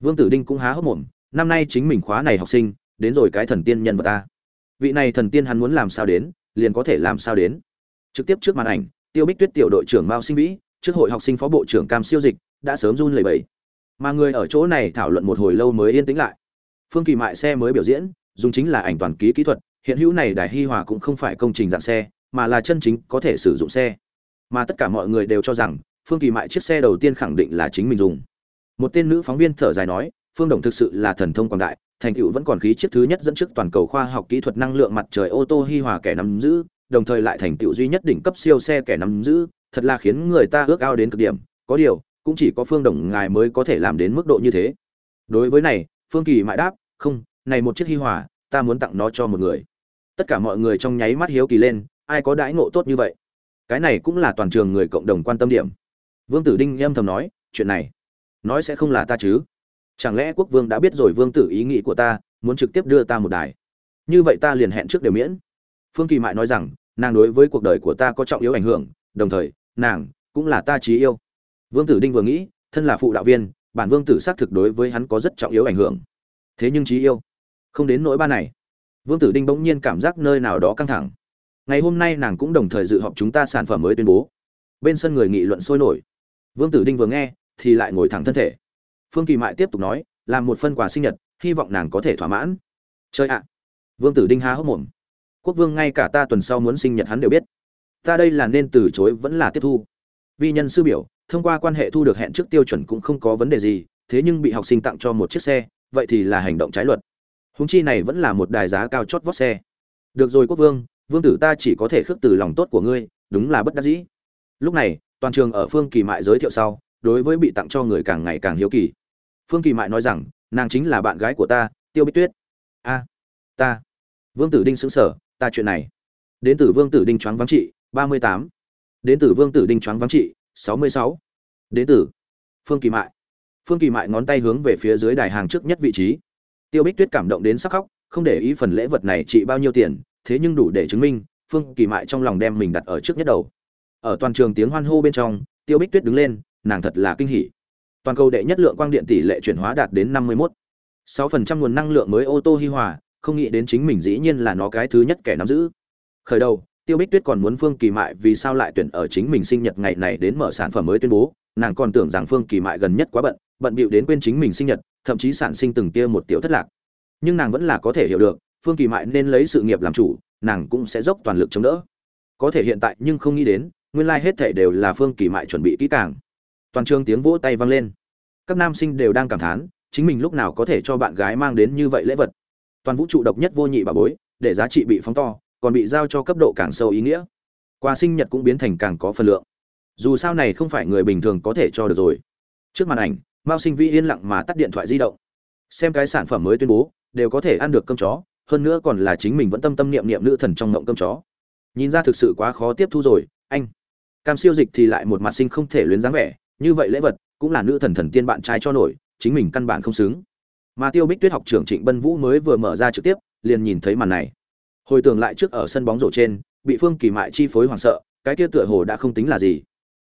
Vương tử đinh cũng há hốc mồm, năm nay chính mình khóa này học sinh, đến rồi cái thần tiên nhân vật ta vị này thần tiên hắn muốn làm sao đến, liền có thể làm sao đến. Trực tiếp trước màn ảnh tiêu bích tuyết tiểu đội trưởng mao sinh vĩ, trước hội học sinh phó bộ trưởng cam siêu dịch, đã sớm run lẩy bẩy. Mà người ở chỗ này thảo luận một hồi lâu mới yên tĩnh lại. Phương kỳ mại xe mới biểu diễn, dùng chính là ảnh toàn ký kỹ thuật, hiện hữu này đài hi hòa cũng không phải công trình dạng xe, mà là chân chính có thể sử dụng xe. Mà tất cả mọi người đều cho rằng, phương kỳ mại chiếc xe đầu tiên khẳng định là chính mình dùng. Một tên nữ phóng viên thở dài nói, phương đồng thực sự là thần thông quảng đại, thành tựu vẫn còn khí chiếc thứ nhất dẫn trước toàn cầu khoa học kỹ thuật năng lượng mặt trời ô tô hi hòa kẻ nắm giữ đồng thời lại thành tựu duy nhất đỉnh cấp siêu xe kẻ nắm giữ, thật là khiến người ta ước ao đến cực điểm. Có điều, cũng chỉ có phương đồng ngài mới có thể làm đến mức độ như thế. Đối với này, phương kỳ mại đáp, không, này một chiếc hi hòa, ta muốn tặng nó cho một người. Tất cả mọi người trong nháy mắt hiếu kỳ lên, ai có đãi ngộ tốt như vậy? Cái này cũng là toàn trường người cộng đồng quan tâm điểm. Vương tử đinh em thầm nói, chuyện này, nói sẽ không là ta chứ. Chẳng lẽ quốc vương đã biết rồi vương tử ý nghĩ của ta, muốn trực tiếp đưa ta một đài? Như vậy ta liền hẹn trước đều miễn. Phương kỳ mại nói rằng nàng đối với cuộc đời của ta có trọng yếu ảnh hưởng, đồng thời, nàng cũng là ta trí yêu. Vương tử đinh vừa nghĩ, thân là phụ đạo viên, bản vương tử xác thực đối với hắn có rất trọng yếu ảnh hưởng. Thế nhưng trí yêu, không đến nỗi ba này. Vương tử đinh bỗng nhiên cảm giác nơi nào đó căng thẳng. Ngày hôm nay nàng cũng đồng thời dự họp chúng ta sản phẩm mới tuyên bố. Bên sân người nghị luận sôi nổi. Vương tử đinh vừa nghe, thì lại ngồi thẳng thân thể. Phương kỳ mại tiếp tục nói, làm một phân quà sinh nhật, hy vọng nàng có thể thỏa mãn. Chơi ạ! Vương tử đinh há hốc mồm quốc vương ngay cả ta tuần sau muốn sinh nhật hắn đều biết. Ta đây là nên từ chối vẫn là tiếp thu. Vi nhân sư biểu, thông qua quan hệ thu được hẹn trước tiêu chuẩn cũng không có vấn đề gì, thế nhưng bị học sinh tặng cho một chiếc xe, vậy thì là hành động trái luật. Húng chi này vẫn là một đài giá cao chót vót xe. Được rồi quốc vương vương tử ta chỉ có thể khước từ lòng tốt của ngươi, đúng là bất đắc dĩ. Lúc này, toàn trường ở phương kỳ mại giới thiệu sau, đối với bị tặng cho người càng ngày càng hiếu kỳ. Phương kỳ mại nói rằng, nàng chính là bạn gái của ta, tiêu bích tuyết. A, ta. Vương tử đinh xứng sở ta chuyện này. Đến từ vương tử đinh choáng vắng trị, ba mươi tám. Đến từ vương tử đinh choáng vắng trị, sáu mươi sáu. Đến từ phương kỳ mại. Phương kỳ mại ngón tay hướng về phía dưới đài hàng trước nhất vị trí. Tiêu bích tuyết cảm động đến sắc khóc, không để ý phần lễ vật này trị bao nhiêu tiền, thế nhưng đủ để chứng minh, phương kỳ mại trong lòng đem mình đặt ở trước nhất đầu. Ở toàn trường tiếng hoan hô bên trong, tiêu bích tuyết đứng lên, nàng thật là kinh hỉ. Toàn cầu đệ nhất lượng quang điện tỷ lệ chuyển hóa đạt đến năm mươi 51. 6% nguồn năng lượng mới ô tô hi hòa không nghĩ đến chính mình dĩ nhiên là nó cái thứ nhất kẻ nắm giữ. Khởi đầu, tiêu bích tuyết còn muốn phương kỳ mại vì sao lại tuyển ở chính mình sinh nhật ngày này đến mở sản phẩm mới tuyên bố, nàng còn tưởng rằng phương kỳ mại gần nhất quá bận bận bịu đến quên chính mình sinh nhật, thậm chí sản sinh từng tia một tiểu thất lạc. Nhưng nàng vẫn là có thể hiểu được, phương kỳ mại nên lấy sự nghiệp làm chủ, nàng cũng sẽ dốc toàn lực chống đỡ. Có thể hiện tại nhưng không nghĩ đến, nguyên lai hết thể đều là phương kỳ mại chuẩn bị kỹ càng. Toàn trường tiếng vỗ tay vang lên. Các nam sinh đều đang cảm thán, chính mình lúc nào có thể cho bạn gái mang đến như vậy lễ vật toàn vũ trụ độc nhất vô nhị bà bối, để giá trị bị phóng to, còn bị giao cho cấp độ càng sâu ý nghĩa. Quà sinh nhật cũng biến thành càng có phần lượng. Dù sao này không phải người bình thường có thể cho được rồi. Trước màn ảnh, mao sinh vi yên lặng mà tắt điện thoại di động. Xem cái sản phẩm mới tuyên bố, đều có thể ăn được cơm chó, hơn nữa còn là chính mình vẫn tâm tâm niệm niệm nữ thần trong ngộng cơm chó. Nhìn ra thực sự quá khó tiếp thu rồi, anh. Cam siêu dịch thì lại một mặt sinh không thể luyến dáng vẻ, như vậy lễ vật, cũng là nữ thần thần tiên bạn trai cho nổi, chính mình căn bản không xứng mà tiêu bích tuyết học trưởng trịnh bân vũ mới vừa mở ra trực tiếp, liền nhìn thấy màn này. Hồi tưởng lại trước ở sân bóng rổ trên, bị phương kỳ mại chi phối hoảng sợ, cái kia tựa hồ đã không tính là gì.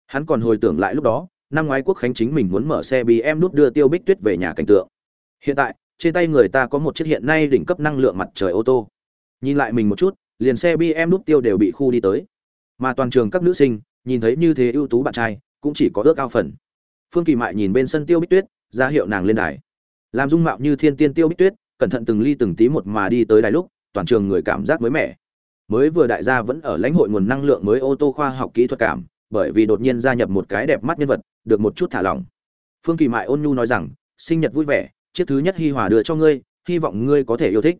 Hắn còn hồi tưởng lại lúc đó, năm ngoái quốc khánh chính mình muốn mở xe bm nút đưa tiêu bích tuyết về nhà cảnh tượng. Hiện tại, trên tay người ta có một chiếc hiện nay đỉnh cấp năng lượng mặt trời ô tô. Nhìn lại mình một chút, liền xe bm nút tiêu đều bị khu đi tới. Mà toàn trường các nữ sinh, nhìn thấy như thế ưu tú bạn trai, cũng chỉ có ước ao phần. Phương kỳ mại nhìn bên sân tiêu bích tuyết, ra hiệu nàng lên đài làm dung mạo như thiên tiên tiêu bích tuyết, cẩn thận từng ly từng tí một mà đi tới đài lúc, toàn trường người cảm giác mới mẻ. Mới vừa đại gia vẫn ở lãnh hội nguồn năng lượng mới ô tô khoa học kỹ thuật cảm, bởi vì đột nhiên gia nhập một cái đẹp mắt nhân vật, được một chút thả lỏng. Phương kỳ mại ôn nhu nói rằng, sinh nhật vui vẻ, chiếc thứ nhất hi hòa đưa cho ngươi, hy vọng ngươi có thể yêu thích.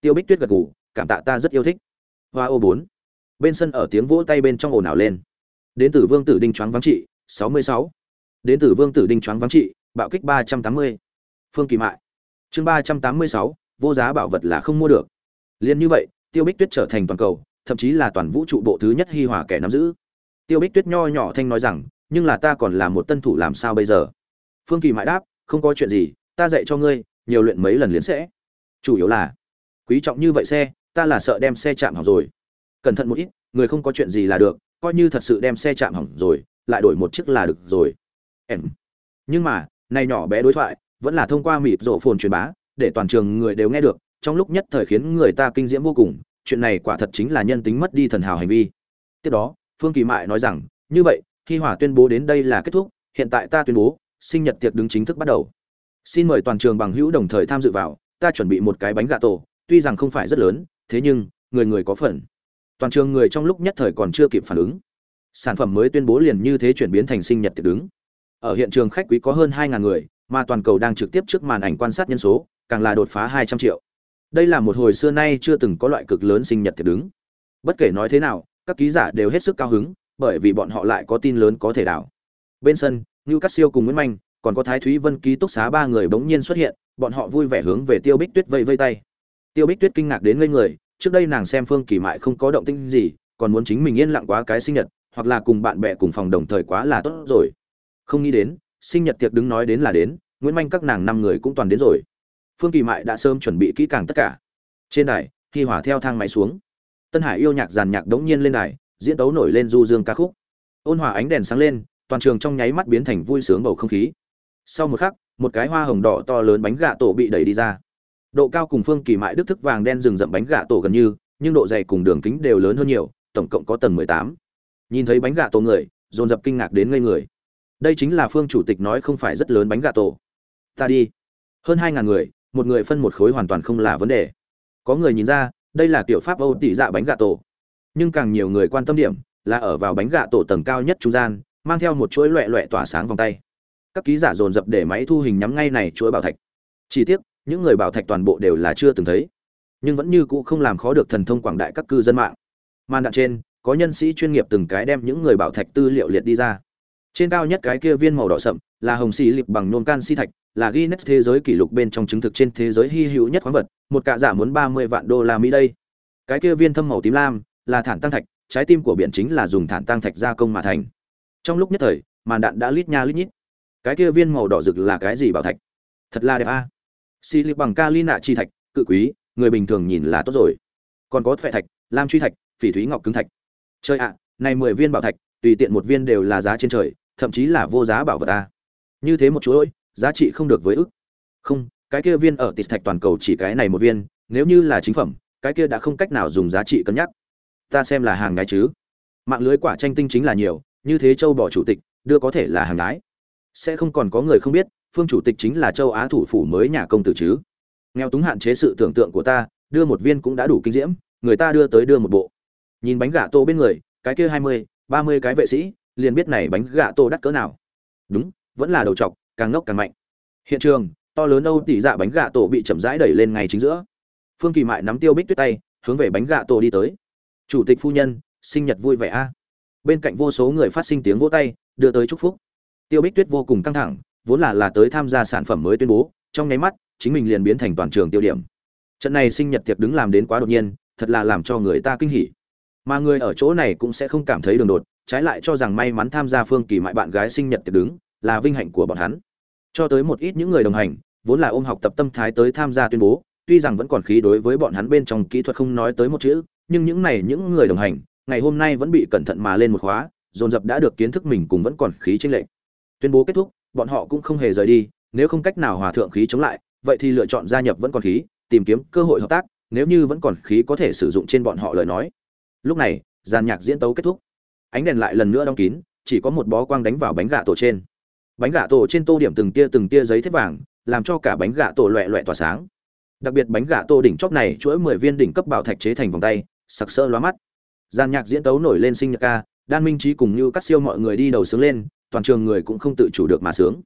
Tiêu bích tuyết gật gù, cảm tạ ta rất yêu thích. Hoa ô bốn. Bên sân ở tiếng vỗ tay bên trong ồn ào lên. Đến từ vương tử đinh choáng vắng trị, sáu mươi sáu. Đến từ vương tử đinh choáng vắng trị, bạo kích ba trăm tám mươi phương kỳ mại. Chương ba trăm tám mươi sáu, vô giá bảo vật là không mua được. Liền như vậy, tiêu bích tuyết trở thành toàn cầu, thậm chí là toàn vũ trụ bộ thứ nhất hi hòa kẻ nắm giữ. Tiêu bích tuyết nho nhỏ thanh nói rằng, nhưng là ta còn là một tân thủ làm sao bây giờ? Phương kỳ mãi đáp, không có chuyện gì, ta dạy cho ngươi, nhiều luyện mấy lần liền sẽ. Chủ yếu là, quý trọng như vậy xe, ta là sợ đem xe chạm hỏng rồi. Cẩn thận một ít, người không có chuyện gì là được, coi như thật sự đem xe chạm hỏng rồi, lại đổi một chiếc là được rồi. Em. Nhưng mà, này nhỏ bé đối thoại vẫn là thông qua mịt rộ phồn truyền bá, để toàn trường người đều nghe được, trong lúc nhất thời khiến người ta kinh diễm vô cùng, chuyện này quả thật chính là nhân tính mất đi thần hào hành vi. Tiếp đó, phương kỳ mại nói rằng, như vậy, khi hỏa tuyên bố đến đây là kết thúc, hiện tại ta tuyên bố, sinh nhật tiệc đứng chính thức bắt đầu. Xin mời toàn trường bằng hữu đồng thời tham dự vào, ta chuẩn bị một cái bánh gà tổ, tuy rằng không phải rất lớn, thế nhưng, người người có phần. Toàn trường người trong lúc nhất thời còn chưa kịp phản ứng. Sản phẩm mới tuyên bố liền như thế chuyển biến thành sinh nhật tiệc đứng. Ở hiện trường khách quý có hơn hai ngàn người mà toàn cầu đang trực tiếp trước màn ảnh quan sát nhân số, càng là đột phá hai trăm triệu. Đây là một hồi xưa nay chưa từng có loại cực lớn sinh nhật thiệt đứng. Bất kể nói thế nào, các ký giả đều hết sức cao hứng, bởi vì bọn họ lại có tin lớn có thể đảo. Bên sân như cát siêu cùng nguyễn manh, còn có thái thúy vân ký túc xá ba người bỗng nhiên xuất hiện, bọn họ vui vẻ hướng về tiêu bích tuyết vây vây tay. Tiêu bích tuyết kinh ngạc đến ngây người, trước đây nàng xem phương kỳ mại không có động tĩnh gì, còn muốn chính mình yên lặng quá cái sinh nhật, hoặc là cùng bạn bè cùng phòng đồng thời quá là tốt rồi. Không nghĩ đến sinh nhật tiệc đứng nói đến là đến, nguyễn manh các nàng năm người cũng toàn đến rồi. Phương kỳ mại đã sớm chuẩn bị kỹ càng tất cả. Trên đài khi hỏa theo thang máy xuống. Tân hải yêu nhạc giàn nhạc đống nhiên lên đài, diễn tấu nổi lên du dương ca khúc. Ôn hòa ánh đèn sáng lên, toàn trường trong nháy mắt biến thành vui sướng bầu không khí. Sau một khắc, một cái hoa hồng đỏ to lớn bánh gà tổ bị đẩy đi ra. Độ cao cùng phương kỳ mại đức thức vàng đen rừng rậm bánh gà tổ gần như, nhưng độ dày cùng đường kính đều lớn hơn nhiều, tổng cộng có tầng mười tám. Nhìn thấy bánh gà tổ người, dồn dập kinh ngạc đến ngây người đây chính là phương chủ tịch nói không phải rất lớn bánh gà tổ. Ta đi. Hơn hai ngàn người, một người phân một khối hoàn toàn không là vấn đề. Có người nhìn ra, đây là kiểu pháp âu tỷ dạ bánh gà tổ. Nhưng càng nhiều người quan tâm điểm là ở vào bánh gà tổ tầng cao nhất trung gian, mang theo một chuỗi loẹ loẹ tỏa sáng vòng tay. Các ký giả dồn dập để máy thu hình nhắm ngay này chuỗi bảo thạch. Chỉ tiếc, những người bảo thạch toàn bộ đều là chưa từng thấy. Nhưng vẫn như cũ không làm khó được thần thông quảng đại các cư dân mạng. Màn đạn trên, có nhân sĩ chuyên nghiệp từng cái đem những người bảo thạch tư liệu liệt đi ra trên cao nhất cái kia viên màu đỏ sậm, là hồng xì lịp bằng nôn canxi thạch, là Guinness thế giới kỷ lục bên trong chứng thực trên thế giới hy hữu nhất khoáng vật, một cạ giả muốn ba mươi vạn đô la mỹ đây. Cái kia viên thâm màu tím lam, là thản tăng thạch, trái tim của biển chính là dùng thản tăng thạch gia công mà thành. Trong lúc nhất thời, màn đạn đã lít nha lít nhít. Cái kia viên màu đỏ rực là cái gì bảo thạch? Thật là đẹp a. À. xì lịp bằng kali nạ chi thạch, cự quý, người bình thường nhìn là tốt rồi. Còn có phệ thạch, lam truy thạch, phỉ thúy ngọc cứng thạch. Chơi ạ, này mười viên bảo thạch, tùy tiện một viên đều là giá trên trời thậm chí là vô giá bảo vật ta. Như thế một chuỗi giá trị không được với ức. Không, cái kia viên ở tịt thạch toàn cầu chỉ cái này một viên, nếu như là chính phẩm, cái kia đã không cách nào dùng giá trị cân nhắc. Ta xem là hàng ngái chứ. Mạng lưới quả tranh tinh chính là nhiều, như thế châu bỏ chủ tịch, đưa có thể là hàng ngái. Sẽ không còn có người không biết, phương chủ tịch chính là châu á thủ phủ mới nhà công tử chứ. Nghèo túng hạn chế sự tưởng tượng của ta, đưa một viên cũng đã đủ kinh diễm, người ta đưa tới đưa một bộ. Nhìn bánh gà tô bên người, cái kia hai mươi, ba mươi cái vệ sĩ liền biết này bánh gạ tô đắt cỡ nào. Đúng, vẫn là đầu chọc, càng ngốc càng mạnh. Hiện trường, to lớn âu tỷ dạ bánh gạ tổ bị chậm rãi đẩy lên ngay chính giữa. Phương kỳ mại nắm tiêu bích tuyết tay, hướng về bánh gạ tổ đi tới. Chủ tịch phu nhân, sinh nhật vui vẻ a. Bên cạnh vô số người phát sinh tiếng vỗ tay, đưa tới chúc phúc. Tiêu bích tuyết vô cùng căng thẳng, vốn là là tới tham gia sản phẩm mới tuyên bố, trong nháy mắt, chính mình liền biến thành toàn trường tiêu điểm. Trận này sinh nhật tiệc đứng làm đến quá đột nhiên, thật là làm cho người ta kinh hỉ. Mà người ở chỗ này cũng sẽ không cảm thấy đường đột trái lại cho rằng may mắn tham gia phương kỳ mại bạn gái sinh nhật tiệc đứng là vinh hạnh của bọn hắn. Cho tới một ít những người đồng hành, vốn là ôm học tập tâm thái tới tham gia tuyên bố, tuy rằng vẫn còn khí đối với bọn hắn bên trong kỹ thuật không nói tới một chữ, nhưng những này những người đồng hành, ngày hôm nay vẫn bị cẩn thận mà lên một khóa, dồn dập đã được kiến thức mình cùng vẫn còn khí tranh lệch. Tuyên bố kết thúc, bọn họ cũng không hề rời đi, nếu không cách nào hòa thượng khí chống lại, vậy thì lựa chọn gia nhập vẫn còn khí, tìm kiếm cơ hội hợp tác, nếu như vẫn còn khí có thể sử dụng trên bọn họ lời nói. Lúc này, giàn nhạc diễn tấu kết thúc ánh đèn lại lần nữa đóng kín, chỉ có một bó quang đánh vào bánh gà tổ trên. Bánh gà tổ trên tô điểm từng tia từng tia giấy thép vàng, làm cho cả bánh gà tổ loẹ loẹ tỏa sáng. Đặc biệt bánh gà tổ đỉnh chóp này chuỗi mười viên đỉnh cấp bảo thạch chế thành vòng tay, sặc sỡ lóa mắt. Gian nhạc diễn tấu nổi lên sinh nhật ca, đan minh trí cùng như các siêu mọi người đi đầu sướng lên, toàn trường người cũng không tự chủ được mà sướng.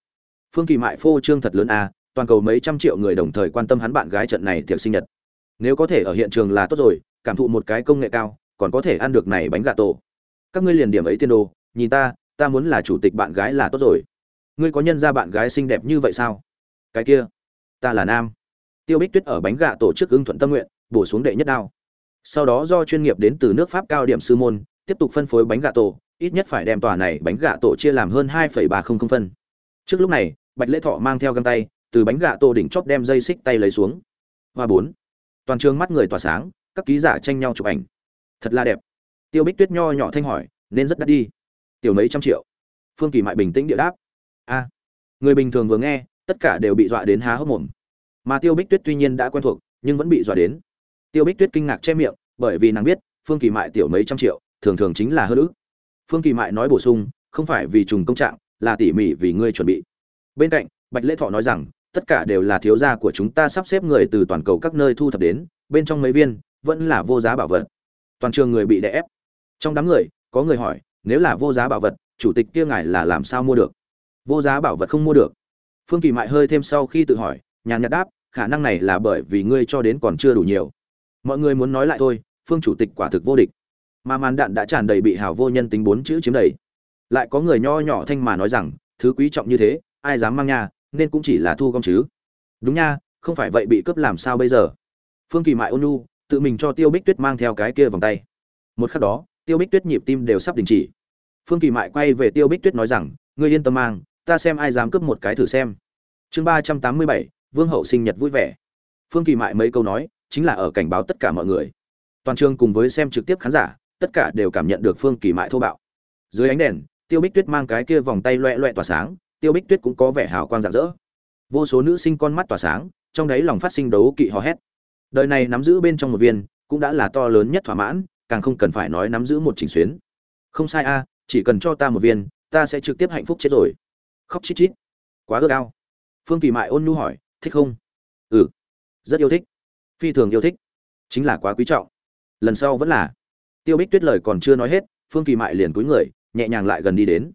Phương kỳ mại phô trương thật lớn a, toàn cầu mấy trăm triệu người đồng thời quan tâm hắn bạn gái trận này tiệc sinh nhật. Nếu có thể ở hiện trường là tốt rồi, cảm thụ một cái công nghệ cao, còn có thể ăn được này bánh gà tổ các ngươi liền điểm ấy tiên đồ, nhìn ta ta muốn là chủ tịch bạn gái là tốt rồi. Ngươi có nhân ra bạn gái xinh đẹp như vậy sao? Cái kia, ta là nam. Tiêu bích tuyết ở bánh gạ tổ chức ưng thuận tâm nguyện, bổ xuống đệ nhất đao. Sau đó do chuyên nghiệp đến từ nước pháp cao điểm sư môn, tiếp tục phân phối bánh gạ tổ, ít nhất phải đem tòa này bánh gạ tổ chia làm hơn hai ba không không phân. Trước lúc này, bạch lễ thọ mang theo găng tay, từ bánh gạ tổ đỉnh chóp đem dây xích tay lấy xuống. Hoa bốn. Toàn trường mắt người tỏa sáng, các ký giả tranh nhau chụp ảnh. Thật là đẹp tiêu bích tuyết nho nhỏ thanh hỏi, nên rất đắt đi. Tiểu mấy trăm triệu. Phương kỳ mại bình tĩnh địa đáp, a. Người bình thường vừa nghe, tất cả đều bị dọa đến há hốc mồm. Mà tiêu bích tuyết tuy nhiên đã quen thuộc, nhưng vẫn bị dọa đến. Tiêu bích tuyết kinh ngạc che miệng, bởi vì nàng biết, phương kỳ mại tiểu mấy trăm triệu, thường thường chính là hơn ước phương kỳ mại nói bổ sung, không phải vì trùng công trạng, là tỉ mỉ vì ngươi chuẩn bị. Bên cạnh, bạch lễ thọ nói rằng, tất cả đều là thiếu gia của chúng ta sắp xếp người từ toàn cầu các nơi thu thập đến, bên trong mấy viên, vẫn là vô giá bảo vật. Toàn trường người bị đè ép trong đám người, có người hỏi, nếu là vô giá bảo vật, chủ tịch kia ngài là làm sao mua được? Vô giá bảo vật không mua được. Phương kỳ mại hơi thêm sau khi tự hỏi, nhàn nhạt đáp, khả năng này là bởi vì ngươi cho đến còn chưa đủ nhiều. Mọi người muốn nói lại thôi, phương chủ tịch quả thực vô địch. Mà màn đạn đã tràn đầy bị hào vô nhân tính bốn chữ chiếm đầy. Lại có người nho nhỏ thanh mà nói rằng, thứ quý trọng như thế, ai dám mang nha, nên cũng chỉ là thu gom chứ. Đúng nha, không phải vậy bị cướp làm sao bây giờ? Phương kỳ mại ôn nhu, tự mình cho tiêu bích tuyết mang theo cái kia vòng tay. Một khắc đó tiêu bích tuyết nhịp tim đều sắp đình chỉ. Phương kỳ mại quay về tiêu bích tuyết nói rằng, ngươi yên tâm mang, ta xem ai dám cướp một cái thử xem. Chương ba trăm tám mươi bảy, vương hậu sinh nhật vui vẻ. Phương kỳ mại mấy câu nói, chính là ở cảnh báo tất cả mọi người. Toàn trường cùng với xem trực tiếp khán giả, tất cả đều cảm nhận được phương kỳ mại thô bạo. Dưới ánh đèn, tiêu bích tuyết mang cái kia vòng tay loẹ loẹ tỏa sáng, tiêu bích tuyết cũng có vẻ hào quang rạng rỡ. Vô số nữ sinh con mắt tỏa sáng, trong đấy lòng phát sinh đấu kỵ hò hét. Đời này nắm giữ bên trong một viên, cũng đã là to lớn nhất thỏa mãn càng không cần phải nói nắm giữ một chỉnh xuyến. Không sai a, chỉ cần cho ta một viên, ta sẽ trực tiếp hạnh phúc chết rồi. Khóc chít chít. Quá ước ao. Phương kỳ mại ôn nhu hỏi, thích không? Ừ. Rất yêu thích. Phi thường yêu thích. Chính là quá quý trọng. Lần sau vẫn là. Tiêu bích tuyết lời còn chưa nói hết, phương kỳ mại liền cúi người, nhẹ nhàng lại gần đi đến.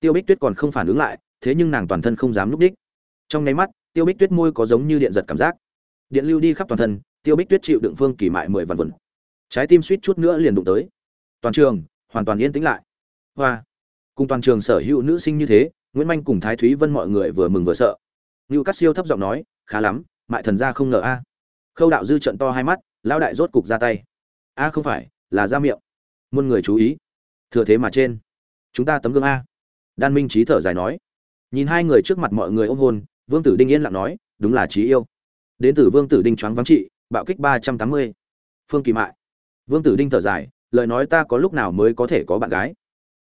Tiêu bích tuyết còn không phản ứng lại, thế nhưng nàng toàn thân không dám núp đích. Trong nháy mắt, tiêu bích tuyết môi có giống như điện giật cảm giác. Điện lưu đi khắp toàn thân, tiêu bích tuyết chịu đựng phương kỳ mại mười vạn vần trái tim suýt chút nữa liền đụng tới. Toàn trường, hoàn toàn yên tĩnh lại. Hoa. Cùng toàn trường sở hữu nữ sinh như thế, nguyễn manh cùng thái thúy vân mọi người vừa mừng vừa sợ. Ngưu cắt siêu thấp giọng nói, khá lắm, mại thần gia không ngờ a. Khâu đạo dư trận to hai mắt, lão đại rốt cục ra tay. A, không phải, là ra miệng. Muôn người chú ý. Thừa thế mà trên. Chúng ta tấm gương a. Đan minh trí thở dài nói. Nhìn hai người trước mặt mọi người ôm hôn, vương tử đinh yên lặng nói, đúng là trí yêu. Đến từ vương tử đinh choáng vắng trị, bạo kích ba trăm tám mươi. Phương kỳ mại vương tử đinh thở dài, lời nói ta có lúc nào mới có thể có bạn gái?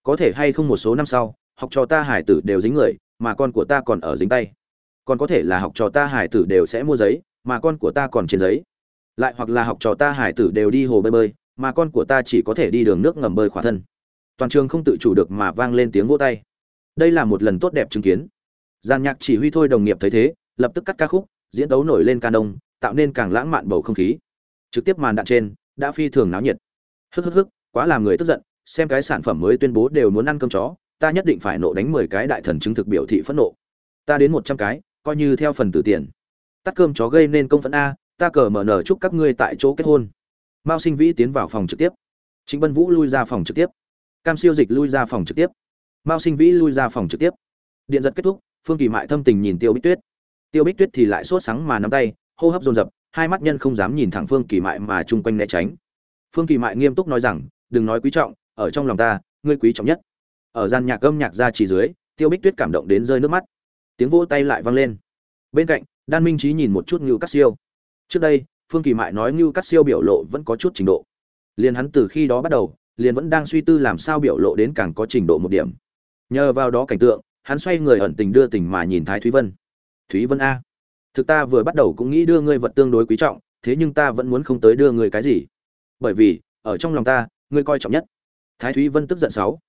Có thể hay không một số năm sau, học trò ta hải tử đều dính người, mà con của ta còn ở dính tay. Còn có thể là học trò ta hải tử đều sẽ mua giấy, mà con của ta còn trên giấy. Lại hoặc là học trò ta hải tử đều đi hồ bơi bơi, mà con của ta chỉ có thể đi đường nước ngầm bơi khỏa thân. Toàn trường không tự chủ được mà vang lên tiếng vỗ tay. Đây là một lần tốt đẹp chứng kiến. Gian nhạc chỉ huy thôi đồng nghiệp thấy thế, lập tức cắt ca khúc, diễn đấu nổi lên ca đông tạo nên càng lãng mạn bầu không khí. Trực tiếp màn đạn trên đã phi thường náo nhiệt. Hức hức hức, quá làm người tức giận, xem cái sản phẩm mới tuyên bố đều muốn ăn cơm chó, ta nhất định phải nộ đánh mười cái đại thần chứng thực biểu thị phẫn nộ. Ta đến một trăm cái, coi như theo phần tử tiền. Tắt cơm chó gây nên công phẫn a, ta cờ mở nở chúc các ngươi tại chỗ kết hôn. Mao sinh vĩ tiến vào phòng trực tiếp. Chính bân vũ lui ra phòng trực tiếp. Cam siêu dịch lui ra phòng trực tiếp. Mao sinh vĩ lui ra phòng trực tiếp. Điện giật kết thúc, phương kỳ mại thâm tình nhìn tiêu bích tuyết. Tiêu bích tuyết thì lại sốt sáng mà nắm tay, hô hấp dồn dập hai mắt nhân không dám nhìn thẳng phương kỳ mại mà chung quanh né tránh. Phương kỳ mại nghiêm túc nói rằng, đừng nói quý trọng, ở trong lòng ta, ngươi quý trọng nhất. Ở gian nhạc âm nhạc ra chỉ dưới, tiêu bích tuyết cảm động đến rơi nước mắt. Tiếng vỗ tay lại vang lên. Bên cạnh, đan minh trí nhìn một chút ngưu cắt siêu. Trước đây, phương kỳ mại nói ngưu cắt siêu biểu lộ vẫn có chút trình độ. Liền hắn từ khi đó bắt đầu, liền vẫn đang suy tư làm sao biểu lộ đến càng có trình độ một điểm. Nhờ vào đó cảnh tượng, hắn xoay người ẩn tình đưa tình mà nhìn thái thúy vân. Thúy vân a thực ta vừa bắt đầu cũng nghĩ đưa ngươi vật tương đối quý trọng, thế nhưng ta vẫn muốn không tới đưa ngươi cái gì. Bởi vì, ở trong lòng ta, ngươi coi trọng nhất. Thái thúy vân tức giận sáu.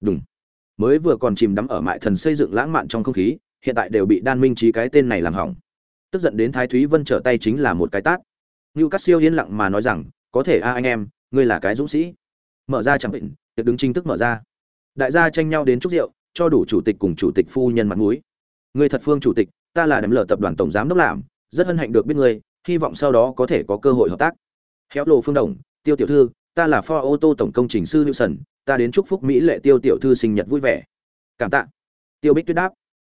Đúng mới vừa còn chìm đắm ở mại thần xây dựng lãng mạn trong không khí, hiện tại đều bị đan minh trí cái tên này làm hỏng. Tức giận đến thái thúy vân trở tay chính là một cái tát. Như cắt siêu yên lặng mà nói rằng, có thể a anh em, ngươi là cái dũng sĩ. Mở ra chẳng định, tiệc đứng chính thức mở ra. Đại gia tranh nhau đến chúc rượu, cho đủ chủ tịch cùng chủ tịch phu nhân mặt mũi. Ngươi thật phương chủ tịch ta là đếm lở tập đoàn tổng giám đốc làm rất hân hạnh được biết ngươi hy vọng sau đó có thể có cơ hội hợp tác. Khéo lộ phương đồng tiêu tiểu thư ta là Ford ô tô tổng công trình sư hữu sần ta đến chúc phúc mỹ lệ tiêu tiểu thư sinh nhật vui vẻ. Cảm tạ. Tiêu bích tuyết đáp.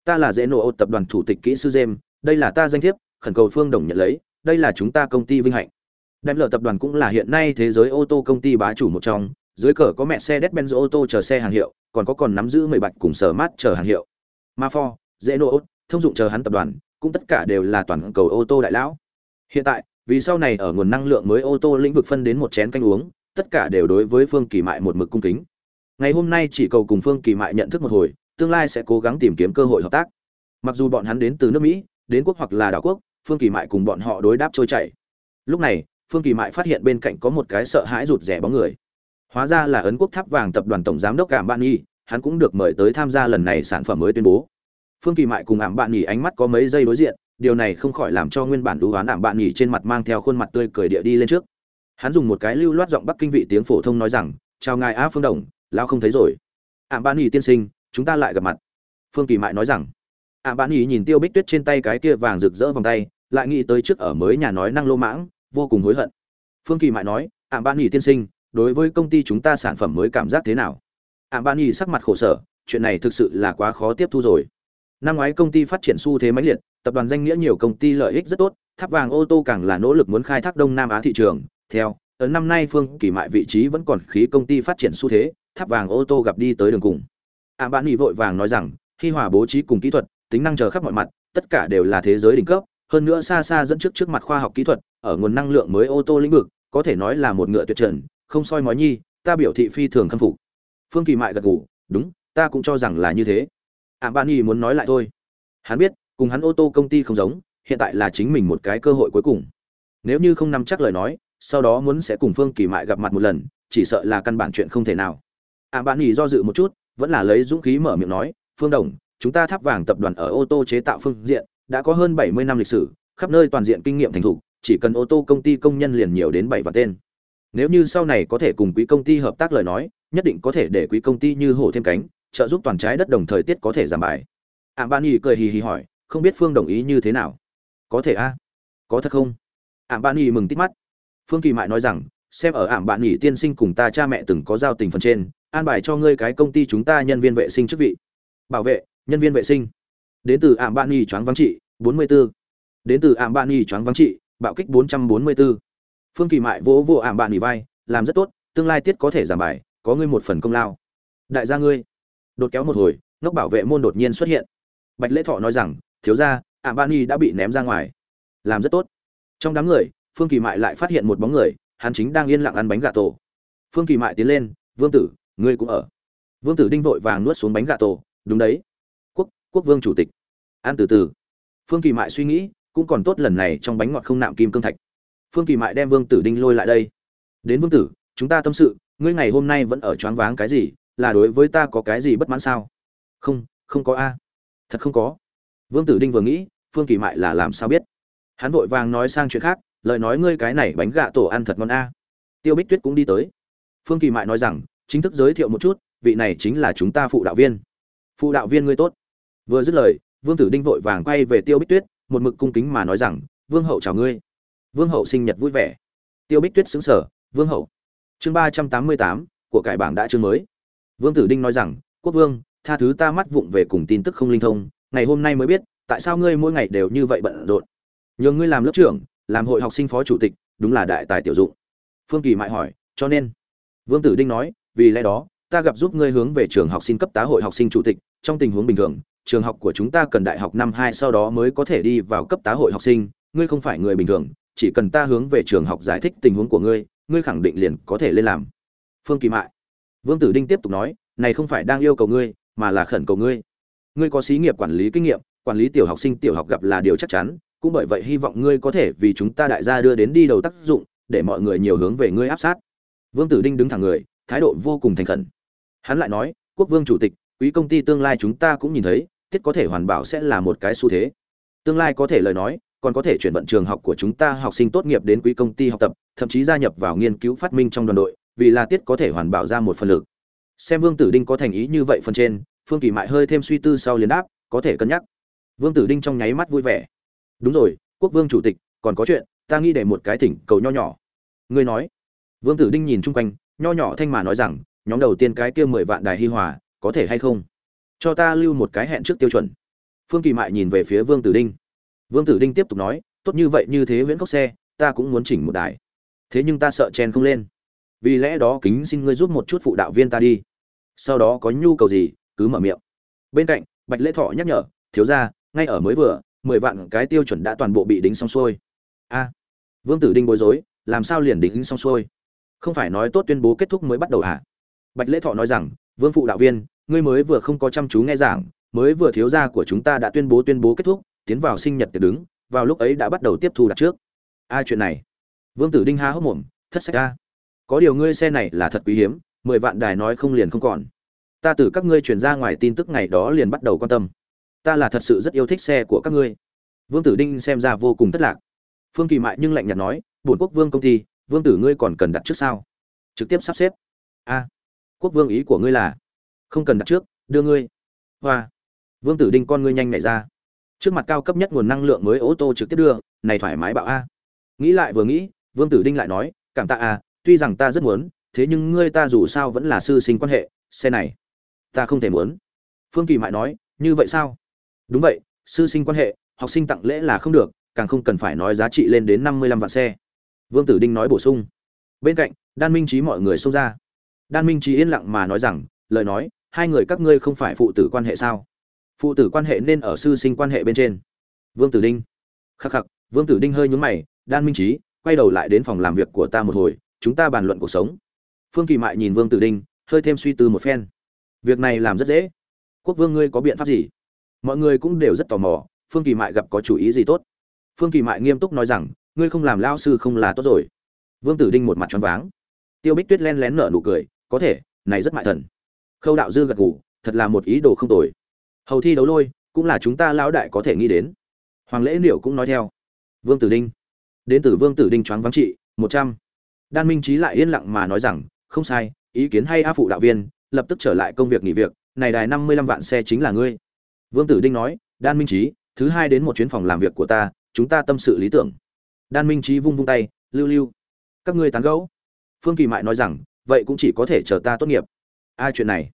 Ta là dễ nổ ô tập đoàn thủ tịch kỹ sư jem đây là ta danh thiếp khẩn cầu phương đồng nhận lấy đây là chúng ta công ty vinh hạnh. Daimler tập đoàn cũng là hiện nay thế giới ô tô công ty bá chủ một trong, dưới cờ có mẹ xe Mercedes-Benz ô tô chờ xe hàng hiệu, còn có còn nắm giữ mười bạch cùng sở mát chờ hàng hiệu. Ma Ford, Renault, thông dụng chờ hắn tập đoàn, cũng tất cả đều là toàn cầu ô tô đại lão. Hiện tại, vì sau này ở nguồn năng lượng mới ô tô lĩnh vực phân đến một chén canh uống, tất cả đều đối với Phương Kỳ Mại một mực cung kính. Ngày hôm nay chỉ cầu cùng Phương Kỳ Mại nhận thức một hồi, tương lai sẽ cố gắng tìm kiếm cơ hội hợp tác. Mặc dù bọn hắn đến từ nước Mỹ, đến quốc hoặc là đảo quốc, Phương Kỳ Mại cùng bọn họ đối đáp trôi chảy. Lúc này, Phương Kỳ Mại phát hiện bên cạnh có một cái sợ hãi rụt rẻ bóng người. Hóa ra là ấn quốc tháp vàng tập đoàn tổng giám đốc cảm ban y hắn cũng được mời tới tham gia lần này sản phẩm mới tuyên bố. Phương Kỳ Mại cùng Ảm Bạn nghỉ ánh mắt có mấy giây đối diện, điều này không khỏi làm cho nguyên bản đú oán Ảm Bạn nghỉ trên mặt mang theo khuôn mặt tươi cười địa đi lên trước. Hắn dùng một cái lưu loát giọng Bắc Kinh vị tiếng phổ thông nói rằng, "Chào ngài Á Phương Đồng, lão không thấy rồi." Ảm Bạn nghỉ tiên sinh, chúng ta lại gặp mặt. Phương Kỳ Mại nói rằng. Ảm Bạn nghỉ nhìn Tiêu Bích Tuyết trên tay cái kia vàng rực rỡ vòng tay, lại nghĩ tới trước ở mới nhà nói năng lô mãng, vô cùng hối hận phương kỳ mại nói ảm bạn nhì tiên sinh đối với công ty chúng ta sản phẩm mới cảm giác thế nào ảm bạn nhì sắc mặt khổ sở chuyện này thực sự là quá khó tiếp thu rồi năm ngoái công ty phát triển xu thế mãnh liệt, tập đoàn danh nghĩa nhiều công ty lợi ích rất tốt, tháp vàng ô tô càng là nỗ lực muốn khai thác đông nam á thị trường. Theo ấn năm nay phương kỳ mại vị trí vẫn còn khí công ty phát triển xu thế, tháp vàng ô tô gặp đi tới đường cùng. À, A ban nhì vội vàng nói rằng, khi hòa bố trí cùng kỹ thuật, tính năng chờ khắp mọi mặt, tất cả đều là thế giới đỉnh cấp. Hơn nữa xa xa dẫn trước trước mặt khoa học kỹ thuật, ở nguồn năng lượng mới ô tô lĩnh vực, có thể nói là một ngựa tuyệt trần, không soi mói nhi, ta biểu thị phi thường khâm phục. Phương kỳ mại gật gù, đúng, ta cũng cho rằng là như thế ảm bạn nhi muốn nói lại thôi. Hắn biết, cùng hắn ô tô công ty không giống, hiện tại là chính mình một cái cơ hội cuối cùng. Nếu như không nắm chắc lời nói, sau đó muốn sẽ cùng phương kỳ mại gặp mặt một lần, chỉ sợ là căn bản chuyện không thể nào. Ảm bạn nhi do dự một chút, vẫn là lấy dũng khí mở miệng nói, phương đồng, chúng ta tháp vàng tập đoàn ở ô tô chế tạo phương diện, đã có hơn bảy mươi năm lịch sử, khắp nơi toàn diện kinh nghiệm thành thục, chỉ cần ô tô công ty công nhân liền nhiều đến bảy vạn tên. Nếu như sau này có thể cùng quý công ty hợp tác lời nói, nhất định có thể để quý công ty như hổ thêm cánh trợ giúp toàn trái đất đồng thời tiết có thể giảm bài ảm ban y cười hì hì hỏi không biết phương đồng ý như thế nào có thể a có thật không ảm ban y mừng tít mắt phương kỳ mại nói rằng xem ở ảm bạn nghỉ tiên sinh cùng ta cha mẹ từng có giao tình phần trên an bài cho ngươi cái công ty chúng ta nhân viên vệ sinh chức vị bảo vệ nhân viên vệ sinh đến từ ảm bạn nghỉ choáng vắng trị 44. đến từ ảm bạn nghỉ choáng vắng trị bạo kích 444. Phương Kỳ Mại vỗ vỗ ảm bạn nghỉ vai, làm rất tốt, tương lai tiết có thể giảm bài, có ngươi một phần công lao. Đại gia ngươi. Đột kéo một hồi, ngốc bảo vệ môn đột nhiên xuất hiện. Bạch Lễ Thọ nói rằng, thiếu gia, ạ ba nghỉ đã bị ném ra ngoài. Làm rất tốt. Trong đám người, Phương Kỳ Mại lại phát hiện một bóng người, hắn chính đang yên lặng ăn bánh gà tổ. Phương Kỳ Mại tiến lên, "Vương tử, ngươi cũng ở." Vương tử đinh vội vàng nuốt xuống bánh gà tổ, "Đúng đấy. Quốc, quốc vương chủ tịch." Ăn từ từ. Phương Kỳ Mại suy nghĩ, cũng còn tốt lần này trong bánh ngọt không nạm kim cương thạch phương kỳ mại đem vương tử đinh lôi lại đây đến vương tử chúng ta tâm sự ngươi ngày hôm nay vẫn ở choáng váng cái gì là đối với ta có cái gì bất mãn sao? Không không có a. Thật không có. Vương tử đinh vừa nghĩ, phương kỳ mại là làm sao biết? Hắn vội vàng nói sang chuyện khác, lời nói ngươi cái này bánh gạ tổ ăn thật ngon a. Tiêu bích tuyết cũng đi tới. Phương kỳ mại nói rằng, chính thức giới thiệu một chút, vị này chính là chúng ta phụ đạo viên. Phụ đạo viên ngươi tốt. Vừa dứt lời, vương tử đinh vội vàng quay về tiêu bích tuyết, một mực cung kính mà nói rằng, vương hậu chào ngươi. Vương hậu sinh nhật vui vẻ. Tiêu bích tuyết xứng sở vương hậu. Chương ba trăm tám mươi tám, của cải bảng đã chương mới vương tử đinh nói rằng, quốc vương, tha thứ ta mắt vụng về cùng tin tức không linh thông, ngày hôm nay mới biết, tại sao ngươi mỗi ngày đều như vậy bận rộn? Nhường ngươi làm lớp trưởng, làm hội học sinh phó chủ tịch, đúng là đại tài tiểu dụng. Phương kỳ mại hỏi, cho nên? Vương tử đinh nói, vì lẽ đó, ta gặp giúp ngươi hướng về trường học sinh cấp tá hội học sinh chủ tịch, trong tình huống bình thường, trường học của chúng ta cần đại học năm hai sau đó mới có thể đi vào cấp tá hội học sinh, ngươi không phải người bình thường, chỉ cần ta hướng về trường học giải thích tình huống của ngươi ngươi khẳng định liền có thể lên làm. Phương kỳ mại vương tử đinh tiếp tục nói, này không phải đang yêu cầu ngươi, mà là khẩn cầu ngươi. Ngươi có xí nghiệp quản lý kinh nghiệm, quản lý tiểu học sinh tiểu học gặp là điều chắc chắn, cũng bởi vậy hy vọng ngươi có thể vì chúng ta đại gia đưa đến đi đầu tác dụng, để mọi người nhiều hướng về ngươi áp sát. Vương tử đinh đứng thẳng người, thái độ vô cùng thành khẩn. Hắn lại nói, quốc vương chủ tịch, quý công ty tương lai chúng ta cũng nhìn thấy, thiết có thể hoàn bảo sẽ là một cái xu thế. Tương lai có thể lời nói, còn có thể chuyển vận trường học của chúng ta học sinh tốt nghiệp đến quý công ty học tập, thậm chí gia nhập vào nghiên cứu phát minh trong đoàn đội vì là tiết có thể hoàn bảo ra một phần lực. Xem vương tử đinh có thành ý như vậy phần trên, phương kỳ mại hơi thêm suy tư sau liền đáp, có thể cân nhắc. Vương tử đinh trong nháy mắt vui vẻ. Đúng rồi, quốc vương chủ tịch, còn có chuyện, ta nghĩ để một cái thỉnh cầu nho nhỏ. Ngươi nói. Vương tử đinh nhìn chung quanh, nho nhỏ thanh mà nói rằng, nhóm đầu tiên cái kia mười vạn đài hi hòa, có thể hay không? Cho ta lưu một cái hẹn trước tiêu chuẩn. Phương kỳ mại nhìn về phía vương tử đinh. Vương tử đinh tiếp tục nói, tốt như vậy như thế nguyễn cốc xe, ta cũng muốn chỉnh một đài. Thế nhưng ta sợ chen không lên vì lẽ đó kính xin ngươi giúp một chút phụ đạo viên ta đi. Sau đó có nhu cầu gì, cứ mở miệng. Bên cạnh, bạch lễ thọ nhắc nhở, thiếu ra ngay ở mới vừa, mười vạn cái tiêu chuẩn đã toàn bộ bị đính xong xuôi. A, vương tử đinh bối rối, làm sao liền đính xong xuôi? Không phải nói tốt tuyên bố kết thúc mới bắt đầu à bạch lễ thọ nói rằng, vương phụ đạo viên, ngươi mới vừa không có chăm chú nghe giảng, mới vừa thiếu gia của chúng ta đã tuyên bố tuyên bố kết thúc, tiến vào sinh nhật tiệc đứng, vào lúc ấy đã bắt đầu tiếp thu đặt trước. Ai chuyện này. Vương tử đinh há hốc mồm, thất sách a có điều ngươi xe này là thật quý hiếm, mười vạn đài nói không liền không còn. Ta từ các ngươi truyền ra ngoài tin tức ngày đó liền bắt đầu quan tâm. Ta là thật sự rất yêu thích xe của các ngươi. Vương tử đinh xem ra vô cùng thất lạc. Phương kỳ mại nhưng lạnh nhạt nói, bổn quốc vương công ty, vương tử ngươi còn cần đặt trước sao? Trực tiếp sắp xếp. A, quốc vương ý của ngươi là, không cần đặt trước, đưa ngươi. Hoa. Vương tử đinh con ngươi nhanh nhảy ra. Trước mặt cao cấp nhất nguồn năng lượng mới ô tô trực tiếp đưa, này thoải mái bạo a. Nghĩ lại vừa nghĩ, vương tử đinh lại nói, cảm tạ a tuy rằng ta rất muốn, thế nhưng ngươi ta dù sao vẫn là sư sinh quan hệ, xe này, ta không thể muốn. Phương kỳ mại nói, như vậy sao? Đúng vậy, sư sinh quan hệ, học sinh tặng lễ là không được, càng không cần phải nói giá trị lên đến năm mươi lăm vạn xe. Vương tử đinh nói bổ sung. Bên cạnh, đan minh trí mọi người xông ra. Đan minh trí yên lặng mà nói rằng, lời nói, hai người các ngươi không phải phụ tử quan hệ sao? Phụ tử quan hệ nên ở sư sinh quan hệ bên trên. Vương tử đinh. Khắc khắc. Vương tử đinh hơi nhúng mày, đan minh trí quay đầu lại đến phòng làm việc của ta một hồi chúng ta bàn luận cuộc sống. Phương kỳ mại nhìn vương tử đinh, hơi thêm suy tư một phen. Việc này làm rất dễ. Quốc vương ngươi có biện pháp gì? Mọi người cũng đều rất tò mò, phương kỳ mại gặp có chủ ý gì tốt? Phương kỳ mại nghiêm túc nói rằng, ngươi không làm lao sư không là tốt rồi. Vương tử đinh một mặt choáng váng. Tiêu bích tuyết len lén nở nụ cười, có thể, này rất mại thần. Khâu đạo dư gật gù, thật là một ý đồ không tồi. Hầu thi đấu lôi, cũng là chúng ta lão đại có thể nghĩ đến. Hoàng lễ liệu cũng nói theo. Vương tử đinh. Đến từ vương tử đinh choáng vắng trị, một trăm đan minh trí lại yên lặng mà nói rằng, không sai, ý kiến hay a phụ đạo viên, lập tức trở lại công việc nghỉ việc, này đài năm mươi lăm vạn xe chính là ngươi. Vương tử đinh nói, đan minh trí thứ hai đến một chuyến phòng làm việc của ta, chúng ta tâm sự lý tưởng. Đan minh trí vung vung tay, lưu lưu, các ngươi tán gẫu. Phương kỳ mại nói rằng, vậy cũng chỉ có thể chờ ta tốt nghiệp. Ai chuyện này.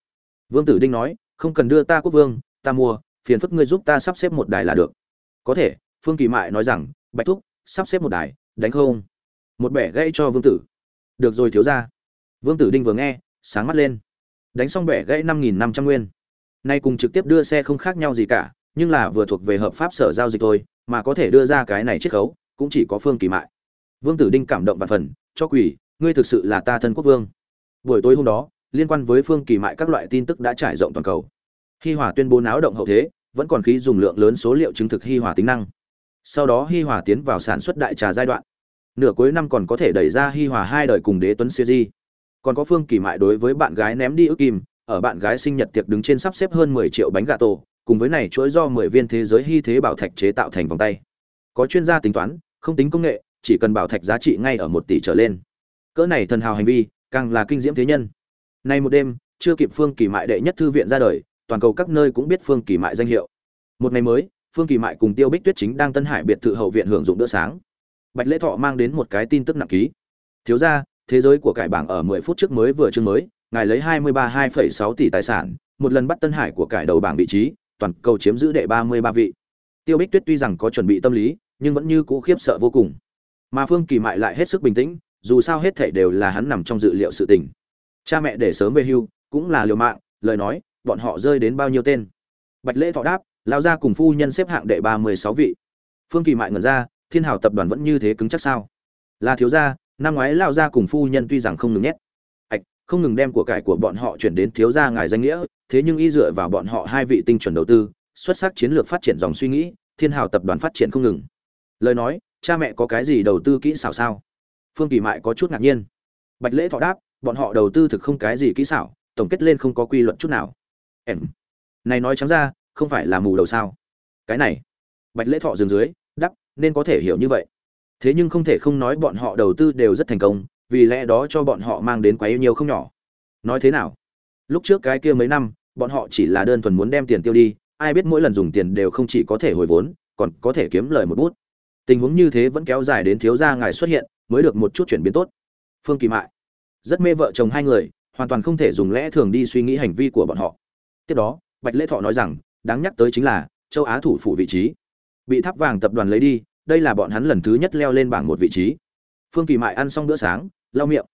Vương tử đinh nói, không cần đưa ta quốc vương, ta mua, phiền phức ngươi giúp ta sắp xếp một đài là được. Có thể, phương kỳ mại nói rằng, bạch thúc, sắp xếp một đài, đánh không? Một bẻ gãy cho vương tử. Được rồi thiếu ra vương tử đinh vừa nghe, sáng mắt lên. Đánh xong bẻ gãy năm nghìn năm trăm nguyên. Nay cùng trực tiếp đưa xe không khác nhau gì cả, nhưng là vừa thuộc về hợp pháp sở giao dịch thôi, mà có thể đưa ra cái này chiết khấu, cũng chỉ có phương kỳ mại. Vương tử đinh cảm động và phần, cho quỷ, ngươi thực sự là ta thân quốc vương. Buổi tối hôm đó, liên quan với phương kỳ mại các loại tin tức đã trải rộng toàn cầu. Hi hòa tuyên bố náo động hậu thế, vẫn còn khí dùng lượng lớn số liệu chứng thực hi hòa tính năng. Sau đó hi hòa tiến vào sản xuất đại trà giai đoạn nửa cuối năm còn có thể đẩy ra hi hòa hai đời cùng đế tuấn siêu di. Còn có phương kỳ mại đối với bạn gái ném đi ước kim, ở bạn gái sinh nhật tiệc đứng trên sắp xếp hơn 10 triệu bánh gà tổ, cùng với này chuỗi do 10 viên thế giới hy thế bảo thạch chế tạo thành vòng tay. Có chuyên gia tính toán, không tính công nghệ, chỉ cần bảo thạch giá trị ngay ở một tỷ trở lên. Cỡ này thần hào hành vi, càng là kinh diễm thế nhân. Nay một đêm, chưa kịp phương kỳ mại đệ nhất thư viện ra đời, toàn cầu các nơi cũng biết phương kỳ mại danh hiệu. Một ngày mới, phương kỳ mại cùng tiêu bích tuyết chính đang tân hải biệt thự hậu viện hưởng dụng bữa sáng bạch lễ thọ mang đến một cái tin tức nặng ký. Thiếu ra thế giới của cải bảng ở 10 phút trước mới vừa chương mới ngài lấy 23 2,6 tỷ tài sản một lần bắt tân hải của cải đầu bảng vị trí toàn cầu chiếm giữ đệ 33 vị. Tiêu bích tuyết tuy rằng có chuẩn bị tâm lý nhưng vẫn như cũ khiếp sợ vô cùng. Mà phương kỳ mại lại hết sức bình tĩnh dù sao hết thảy đều là hắn nằm trong dự liệu sự tình. Cha mẹ để sớm về hưu cũng là liều mạng lời nói bọn họ rơi đến bao nhiêu tên? Bạch lễ thọ đáp lao ra cùng phu nhân xếp hạng đệ ba mươi sáu vị. Phương kỳ mại ngẩn ra thiên hào tập đoàn vẫn như thế cứng chắc sao? Là thiếu gia, năm ngoái lao gia cùng phu nhân tuy rằng không ngừng nhét. Ạch, không ngừng đem của cải của bọn họ chuyển đến thiếu gia ngài danh nghĩa, thế nhưng y dựa vào bọn họ hai vị tinh chuẩn đầu tư, xuất sắc chiến lược phát triển dòng suy nghĩ, thiên hào tập đoàn phát triển không ngừng. Lời nói, cha mẹ có cái gì đầu tư kỹ xảo sao? Phương kỳ mại có chút ngạc nhiên. Bạch lễ thọ đáp, bọn họ đầu tư thực không cái gì kỹ xảo, tổng kết lên không có quy luật chút nào. Em, này nói trắng ra, không phải là mù đầu sao? Cái này, bạch lễ thọ dừng dưới nên có thể hiểu như vậy. Thế nhưng không thể không nói bọn họ đầu tư đều rất thành công, vì lẽ đó cho bọn họ mang đến quá yêu nhiều không nhỏ. Nói thế nào? Lúc trước cái kia mấy năm, bọn họ chỉ là đơn thuần muốn đem tiền tiêu đi, ai biết mỗi lần dùng tiền đều không chỉ có thể hồi vốn, còn có thể kiếm lời một bút. Tình huống như thế vẫn kéo dài đến thiếu gia ngài xuất hiện, mới được một chút chuyển biến tốt. Phương kỳ mại. Rất mê vợ chồng hai người, hoàn toàn không thể dùng lẽ thường đi suy nghĩ hành vi của bọn họ. Tiếp đó, bạch lễ thọ nói rằng, đáng nhắc tới chính là, châu á thủ phủ vị trí bị tháp vàng tập đoàn lấy đi, đây là bọn hắn lần thứ nhất leo lên bảng một vị trí. Phương kỳ mại ăn xong bữa sáng, lau miệng.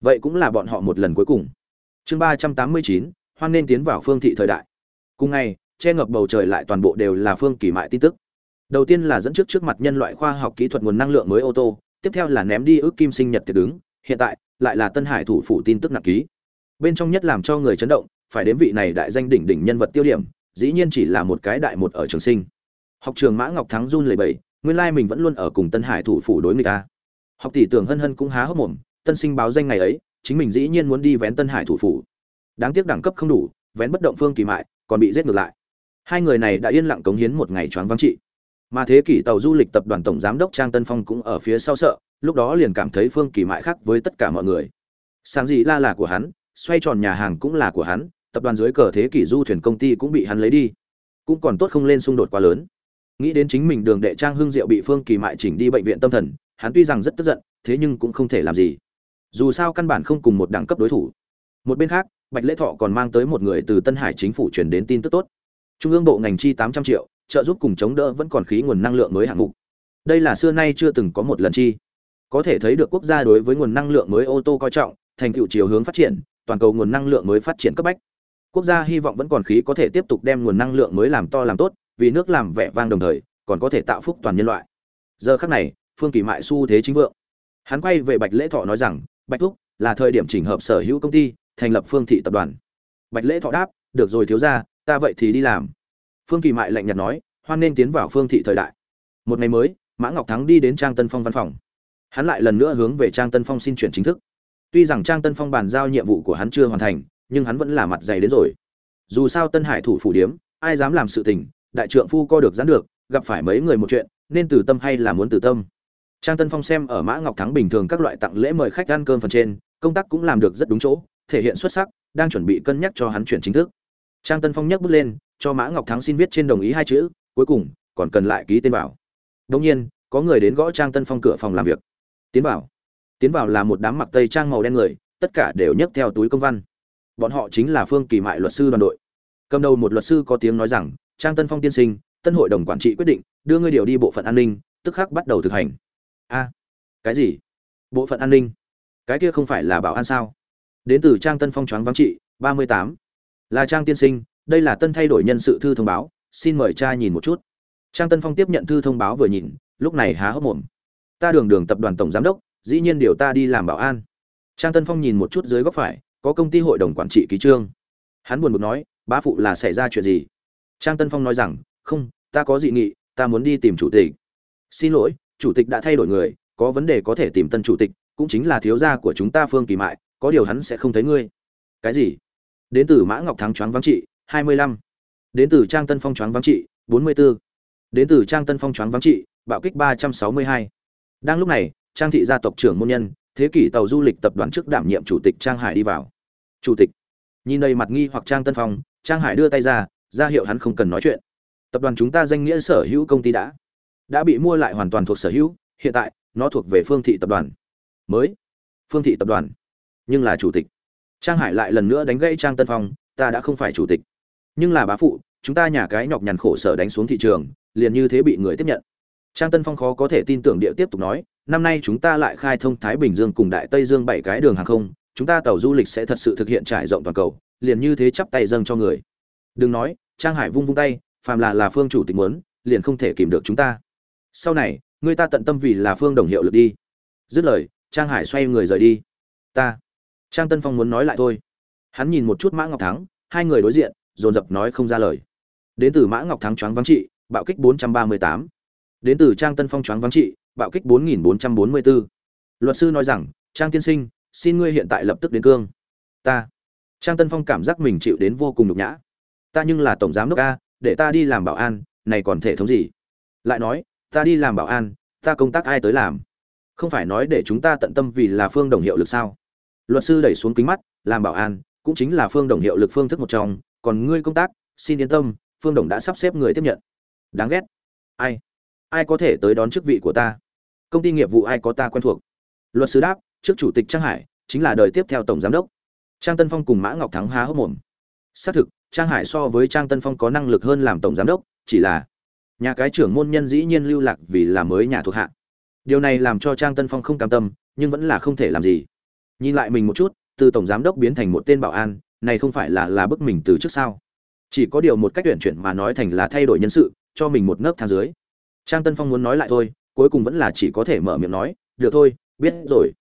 Vậy cũng là bọn họ một lần cuối cùng. Chương ba trăm tám mươi chín, hoan nên tiến vào phương thị thời đại. Cùng ngày, che ngập bầu trời lại toàn bộ đều là phương kỳ mại tin tức. Đầu tiên là dẫn trước trước mặt nhân loại khoa học kỹ thuật nguồn năng lượng mới ô tô, tiếp theo là ném đi ước kim sinh nhật tiệc đứng, hiện tại lại là tân hải thủ phủ tin tức nặng ký. Bên trong nhất làm cho người chấn động, phải đến vị này đại danh đỉnh đỉnh nhân vật tiêu điểm, dĩ nhiên chỉ là một cái đại một ở trường sinh học trường mã ngọc thắng run lầy bẩy, nguyên lai mình vẫn luôn ở cùng tân hải thủ phủ đối người ta. Học tỷ tưởng hân hân cũng há hốc mồm, tân sinh báo danh ngày ấy, chính mình dĩ nhiên muốn đi vén tân hải thủ phủ. Đáng tiếc đẳng cấp không đủ, vén bất động phương kỳ mại, còn bị giết ngược lại. Hai người này đã yên lặng cống hiến một ngày choáng vắng trị. Mà thế kỷ tàu du lịch tập đoàn tổng giám đốc trang tân phong cũng ở phía sau sợ, lúc đó liền cảm thấy phương kỳ mại khác với tất cả mọi người. Sáng gì la là của hắn, xoay tròn nhà hàng cũng là của hắn, tập đoàn dưới cờ thế kỷ du thuyền công ty cũng bị hắn lấy đi. Cũng còn tốt không lên xung đột quá lớn nghĩ đến chính mình đường đệ trang hương diệu bị phương kỳ mại chỉnh đi bệnh viện tâm thần, hắn tuy rằng rất tức giận, thế nhưng cũng không thể làm gì. Dù sao căn bản không cùng một đẳng cấp đối thủ. Một bên khác, bạch lễ thọ còn mang tới một người từ tân hải chính phủ truyền đến tin tức tốt. Trung ương bộ ngành chi tám trăm triệu, trợ giúp cùng chống đỡ vẫn còn khí nguồn năng lượng mới hạng mục. Đây là xưa nay chưa từng có một lần chi. Có thể thấy được quốc gia đối với nguồn năng lượng mới ô tô coi trọng, thành tựu chiều hướng phát triển, toàn cầu nguồn năng lượng mới phát triển cấp bách. Quốc gia hy vọng vẫn còn khí có thể tiếp tục đem nguồn năng lượng mới làm to làm tốt vì nước làm vẻ vang đồng thời, còn có thể tạo phúc toàn nhân loại. Giờ khắc này, phương kỳ mại xu thế chính vượng. Hắn quay về bạch lễ thọ nói rằng, bạch thúc, là thời điểm chỉnh hợp sở hữu công ty, thành lập phương thị tập đoàn. Bạch lễ thọ đáp, được rồi thiếu ra ta vậy thì đi làm. Phương kỳ mại lạnh nhạt nói, hoan nên tiến vào phương thị thời đại. Một ngày mới, mã ngọc thắng đi đến trang tân phong văn phòng. Hắn lại lần nữa hướng về trang tân phong xin chuyển chính thức. Tuy rằng trang tân phong bàn giao nhiệm vụ của hắn chưa hoàn thành, nhưng hắn vẫn là mặt dày đến rồi. Dù sao tân hải thủ phủ điếm, ai dám làm sự tình đại trượng phu co được gián được, gặp phải mấy người một chuyện, nên từ tâm hay là muốn từ tâm. Trang tân phong xem ở mã ngọc thắng bình thường các loại tặng lễ mời khách ăn cơm phần trên, công tác cũng làm được rất đúng chỗ, thể hiện xuất sắc, đang chuẩn bị cân nhắc cho hắn chuyển chính thức. Trang tân phong nhấc bút lên, cho mã ngọc thắng xin viết trên đồng ý hai chữ, cuối cùng, còn cần lại ký tên vào. Đông nhiên, có người đến gõ trang tân phong cửa phòng làm việc. Tiến vào. Tiến vào là một đám mặc tây trang màu đen người, tất cả đều nhấc theo túi công văn. Bọn họ chính là phương kỳ mại luật sư đoàn đội. Cầm đầu một luật sư có tiếng nói rằng trang tân phong tiên sinh, tân hội đồng quản trị quyết định, đưa ngươi điều đi bộ phận an ninh, tức khắc bắt đầu thực hành. A, cái gì? Bộ phận an ninh? Cái kia không phải là bảo an sao? Đến từ trang tân phong choáng vắng trị, ba mươi tám. Là trang tiên sinh, đây là tân thay đổi nhân sự thư thông báo, xin mời cha nhìn một chút. Trang tân phong tiếp nhận thư thông báo vừa nhìn, lúc này há hốc mồm. Ta đường đường tập đoàn tổng giám đốc, dĩ nhiên điều ta đi làm bảo an. Trang tân phong nhìn một chút dưới góc phải, có công ty hội đồng quản trị ký trương. Hắn buồn bực nói, bá phụ là xảy ra chuyện gì? Trang tân phong nói rằng, không, ta có dị nghị, ta muốn đi tìm chủ tịch. Xin lỗi, chủ tịch đã thay đổi người, có vấn đề có thể tìm tân chủ tịch, cũng chính là thiếu gia của chúng ta phương kỳ mại, có điều hắn sẽ không thấy ngươi. Cái gì? Đến từ mã ngọc thắng choáng vắng trị, hai mươi lăm. Đến từ trang tân phong choáng vắng trị, bốn mươi 44. đến từ trang tân phong choáng vắng trị, bạo kích ba trăm sáu mươi hai. Đang lúc này, trang thị gia tộc trưởng môn nhân, thế kỷ tàu du lịch tập đoàn trước đảm nhiệm chủ tịch trang hải đi vào. Chủ tịch. Nhìn đây mặt nghi hoặc trang tân phong, trang hải đưa tay ra ra hiệu hắn không cần nói chuyện. Tập đoàn chúng ta danh nghĩa sở hữu công ty đã đã bị mua lại hoàn toàn thuộc sở hữu, hiện tại, nó thuộc về phương thị tập đoàn. Mới, phương thị tập đoàn. Nhưng là chủ tịch. Trang hải lại lần nữa đánh gãy trang tân phong, ta đã không phải chủ tịch. Nhưng là bá phụ, chúng ta nhà cái nhọc nhằn khổ sở đánh xuống thị trường, liền như thế bị người tiếp nhận. Trang tân phong khó có thể tin tưởng địa tiếp tục nói, năm nay chúng ta lại khai thông thái bình dương cùng đại tây dương bảy cái đường hàng không, chúng ta tàu du lịch sẽ thật sự thực hiện trải rộng toàn cầu, liền như thế chắp tay dâng cho người. Đừng nói trang hải vung vung tay, phàm là là phương chủ tịch muốn, liền không thể kìm được chúng ta. Sau này, người ta tận tâm vì là phương đồng hiệu lực đi. Dứt lời, trang hải xoay người rời đi. Ta, trang tân phong muốn nói lại thôi. Hắn nhìn một chút mã ngọc thắng, hai người đối diện, dồn dập nói không ra lời. Đến từ mã ngọc thắng choáng vắng trị, bạo kích 438. đến từ trang tân phong choáng vắng trị, bạo kích 4444. luật sư nói rằng, trang tiên sinh, xin ngươi hiện tại lập tức đến cương. Ta, trang tân phong cảm giác mình chịu đến vô cùng nhục nhã ta nhưng là tổng giám đốc a, để ta đi làm bảo an, này còn thể thống gì? Lại nói, ta đi làm bảo an, ta công tác ai tới làm? Không phải nói để chúng ta tận tâm vì là phương đồng hiệu lực sao? Luật sư đẩy xuống kính mắt, làm bảo an, cũng chính là phương đồng hiệu lực phương thức một trong, còn ngươi công tác, xin yên tâm, phương đồng đã sắp xếp người tiếp nhận. Đáng ghét. Ai? Ai có thể tới đón chức vị của ta? Công ty nghiệp vụ ai có ta quen thuộc? Luật sư đáp, trước chủ tịch trang hải, chính là đời tiếp theo tổng giám đốc. Trang tân phong cùng mã ngọc thắng há hốc mồm. Xác thực trang hải so với trang tân phong có năng lực hơn làm tổng giám đốc, chỉ là nhà cái trưởng môn nhân dĩ nhiên lưu lạc vì là mới nhà thuộc hạ. Điều này làm cho trang tân phong không cam tâm, nhưng vẫn là không thể làm gì. Nhìn lại mình một chút, từ tổng giám đốc biến thành một tên bảo an, này không phải là là bức mình từ trước sao? Chỉ có điều một cách tuyển chuyển mà nói thành là thay đổi nhân sự, cho mình một nấc thang dưới. Trang tân phong muốn nói lại thôi, cuối cùng vẫn là chỉ có thể mở miệng nói, được thôi, biết rồi.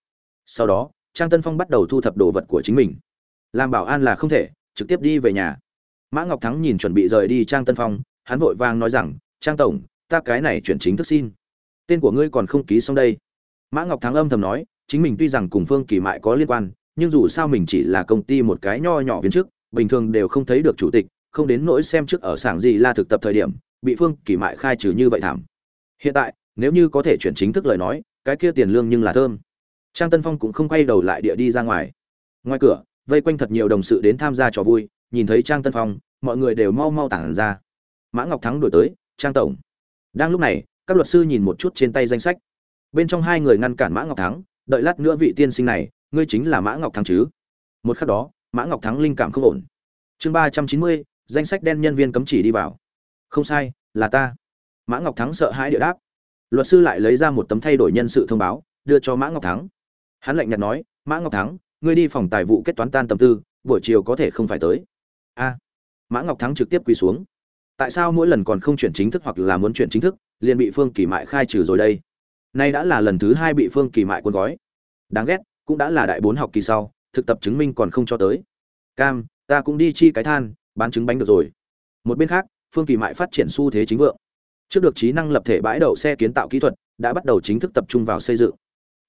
Sau đó, trang tân phong bắt đầu thu thập đồ vật của chính mình. Làm bảo an là không thể, trực tiếp đi về nhà mã ngọc thắng nhìn chuẩn bị rời đi trang tân phong, hắn vội vàng nói rằng, trang tổng, ta cái này chuyển chính thức xin. Tên của ngươi còn không ký xong đây. Mã ngọc thắng âm thầm nói, chính mình tuy rằng cùng phương kỳ mại có liên quan, nhưng dù sao mình chỉ là công ty một cái nho nhỏ viên chức, bình thường đều không thấy được chủ tịch, không đến nỗi xem trước ở sảng gì là thực tập thời điểm, bị phương kỳ mại khai trừ như vậy thảm. Hiện tại, nếu như có thể chuyển chính thức lời nói, cái kia tiền lương nhưng là thơm. Trang tân phong cũng không quay đầu lại địa đi ra ngoài. Ngoài cửa, vây quanh thật nhiều đồng sự đến tham gia trò vui, nhìn thấy trang tân phong mọi người đều mau mau tản ra. Mã ngọc thắng đổi tới, trang tổng. Đang lúc này, các luật sư nhìn một chút trên tay danh sách. Bên trong hai người ngăn cản mã ngọc thắng, đợi lát nữa vị tiên sinh này, ngươi chính là mã ngọc thắng chứ? Một khắc đó, mã ngọc thắng linh cảm không ổn. Chương ba trăm chín mươi, danh sách đen nhân viên cấm chỉ đi vào. Không sai, là ta. Mã ngọc thắng sợ hãi địa đáp. Luật sư lại lấy ra một tấm thay đổi nhân sự thông báo, đưa cho mã ngọc thắng. Hắn lạnh nhạt nói, mã ngọc thắng, ngươi đi phòng tài vụ kết toán tan tầm tư, buổi chiều có thể không phải tới. A mã ngọc thắng trực tiếp quỳ xuống. Tại sao mỗi lần còn không chuyển chính thức hoặc là muốn chuyển chính thức, liền bị phương kỳ mại khai trừ rồi đây? Nay đã là lần thứ hai bị phương kỳ mại cuốn gói. Đáng ghét, cũng đã là đại bốn học kỳ sau, thực tập chứng minh còn không cho tới. Cam, ta cũng đi chi cái than, bán trứng bánh được rồi. Một bên khác, phương kỳ mại phát triển xu thế chính vượng. Trước được trí năng lập thể bãi đậu xe kiến tạo kỹ thuật, đã bắt đầu chính thức tập trung vào xây dựng.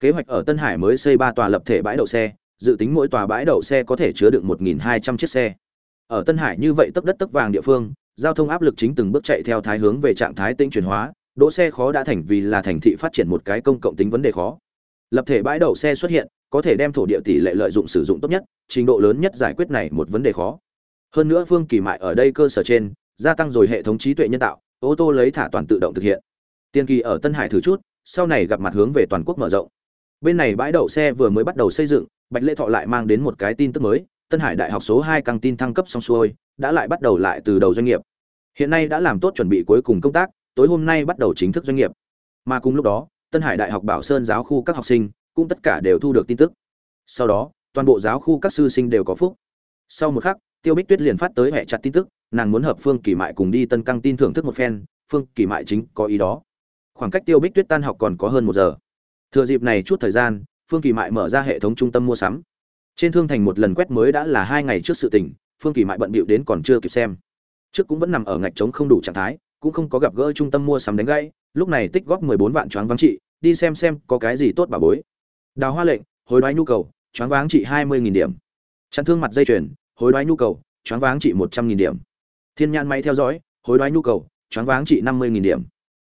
Kế hoạch ở tân hải mới xây ba tòa lập thể bãi đậu xe, dự tính mỗi tòa bãi đậu xe có thể chứa được 1.200 chiếc xe ở tân hải như vậy tấp đất tấp vàng địa phương, giao thông áp lực chính từng bước chạy theo thái hướng về trạng thái tĩnh chuyển hóa, đỗ xe khó đã thành vì là thành thị phát triển một cái công cộng tính vấn đề khó. Lập thể bãi đậu xe xuất hiện, có thể đem thổ địa tỷ lệ lợi dụng sử dụng tốt nhất, trình độ lớn nhất giải quyết này một vấn đề khó. Hơn nữa phương kỳ mại ở đây cơ sở trên, gia tăng rồi hệ thống trí tuệ nhân tạo, ô tô lấy thả toàn tự động thực hiện. Tiên kỳ ở tân hải thử chút, sau này gặp mặt hướng về toàn quốc mở rộng. Bên này bãi đậu xe vừa mới bắt đầu xây dựng, bạch lễ thọ lại mang đến một cái tin tức mới tân hải đại học số hai căng tin thăng cấp xong xuôi, đã lại bắt đầu lại từ đầu doanh nghiệp. Hiện nay đã làm tốt chuẩn bị cuối cùng công tác, tối hôm nay bắt đầu chính thức doanh nghiệp. Mà cùng lúc đó, tân hải đại học bảo sơn giáo khu các học sinh cũng tất cả đều thu được tin tức. Sau đó, toàn bộ giáo khu các sư sinh đều có phúc. Sau một khắc, tiêu bích tuyết liền phát tới hệ chặt tin tức, nàng muốn hợp phương kỳ mại cùng đi tân căng tin thưởng thức một phen, phương kỳ mại chính có ý đó. Khoảng cách tiêu bích tuyết tan học còn có hơn một giờ. Thừa dịp này chút thời gian, phương kỳ mại mở ra hệ thống trung tâm mua sắm trên thương thành một lần quét mới đã là hai ngày trước sự tình, phương kỳ mại bận bịu đến còn chưa kịp xem. Trước cũng vẫn nằm ở ngạch trống không đủ trạng thái, cũng không có gặp gỡ trung tâm mua sắm đánh gãy, lúc này tích góp mười bốn vạn choáng váng trị, đi xem xem có cái gì tốt bà bối. Đào hoa lệnh, hối đoái nhu cầu, choáng váng trị hai mươi nghìn điểm. Chặn thương mặt dây chuyền, hối đoái nhu cầu, choáng váng trị một trăm nghìn điểm. Thiên nhãn máy theo dõi, hối đoái nhu cầu, choáng váng trị năm mươi nghìn điểm.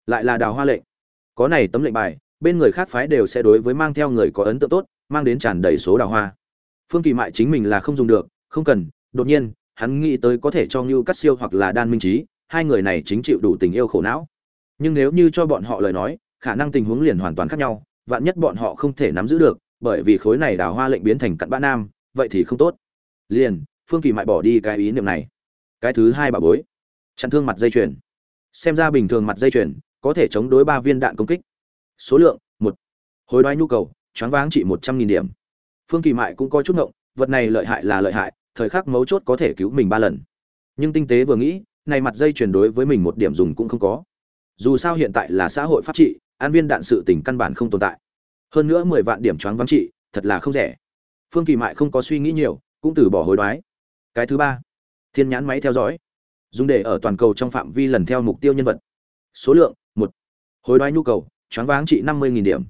Lại là đào hoa lệnh. Có này tấm lệnh bài, bên người khác phái đều sẽ đối với mang theo người có ấn tượng tốt, mang đến tràn đầy số đào hoa phương kỳ mại chính mình là không dùng được, không cần, đột nhiên, hắn nghĩ tới có thể cho ngưu cắt siêu hoặc là đan minh trí, hai người này chính chịu đủ tình yêu khổ não. Nhưng nếu như cho bọn họ lời nói, khả năng tình huống liền hoàn toàn khác nhau, vạn nhất bọn họ không thể nắm giữ được, bởi vì khối này đào hoa lệnh biến thành cặn bã nam, vậy thì không tốt. Liền, phương kỳ mại bỏ đi cái ý niệm này. Cái thứ hai bà bối. Chặn thương mặt dây chuyền. Xem ra bình thường mặt dây chuyền có thể chống đối ba viên đạn công kích. Số lượng, một. Hối đoái nhu cầu, choáng váng chỉ một trăm nghìn điểm phương kỳ mại cũng có chút ngộng, vật này lợi hại là lợi hại, thời khắc mấu chốt có thể cứu mình ba lần. Nhưng tinh tế vừa nghĩ, này mặt dây chuyển đối với mình một điểm dùng cũng không có. Dù sao hiện tại là xã hội pháp trị, an viên đạn sự tình căn bản không tồn tại. Hơn nữa mười vạn điểm choáng vắng trị, thật là không rẻ. Phương kỳ mại không có suy nghĩ nhiều, cũng từ bỏ hối đoái. Cái thứ ba, thiên nhãn máy theo dõi. Dùng để ở toàn cầu trong phạm vi lần theo mục tiêu nhân vật. Số lượng, một. Hối đoái nhu cầu, choáng váng trị năm mươi điểm.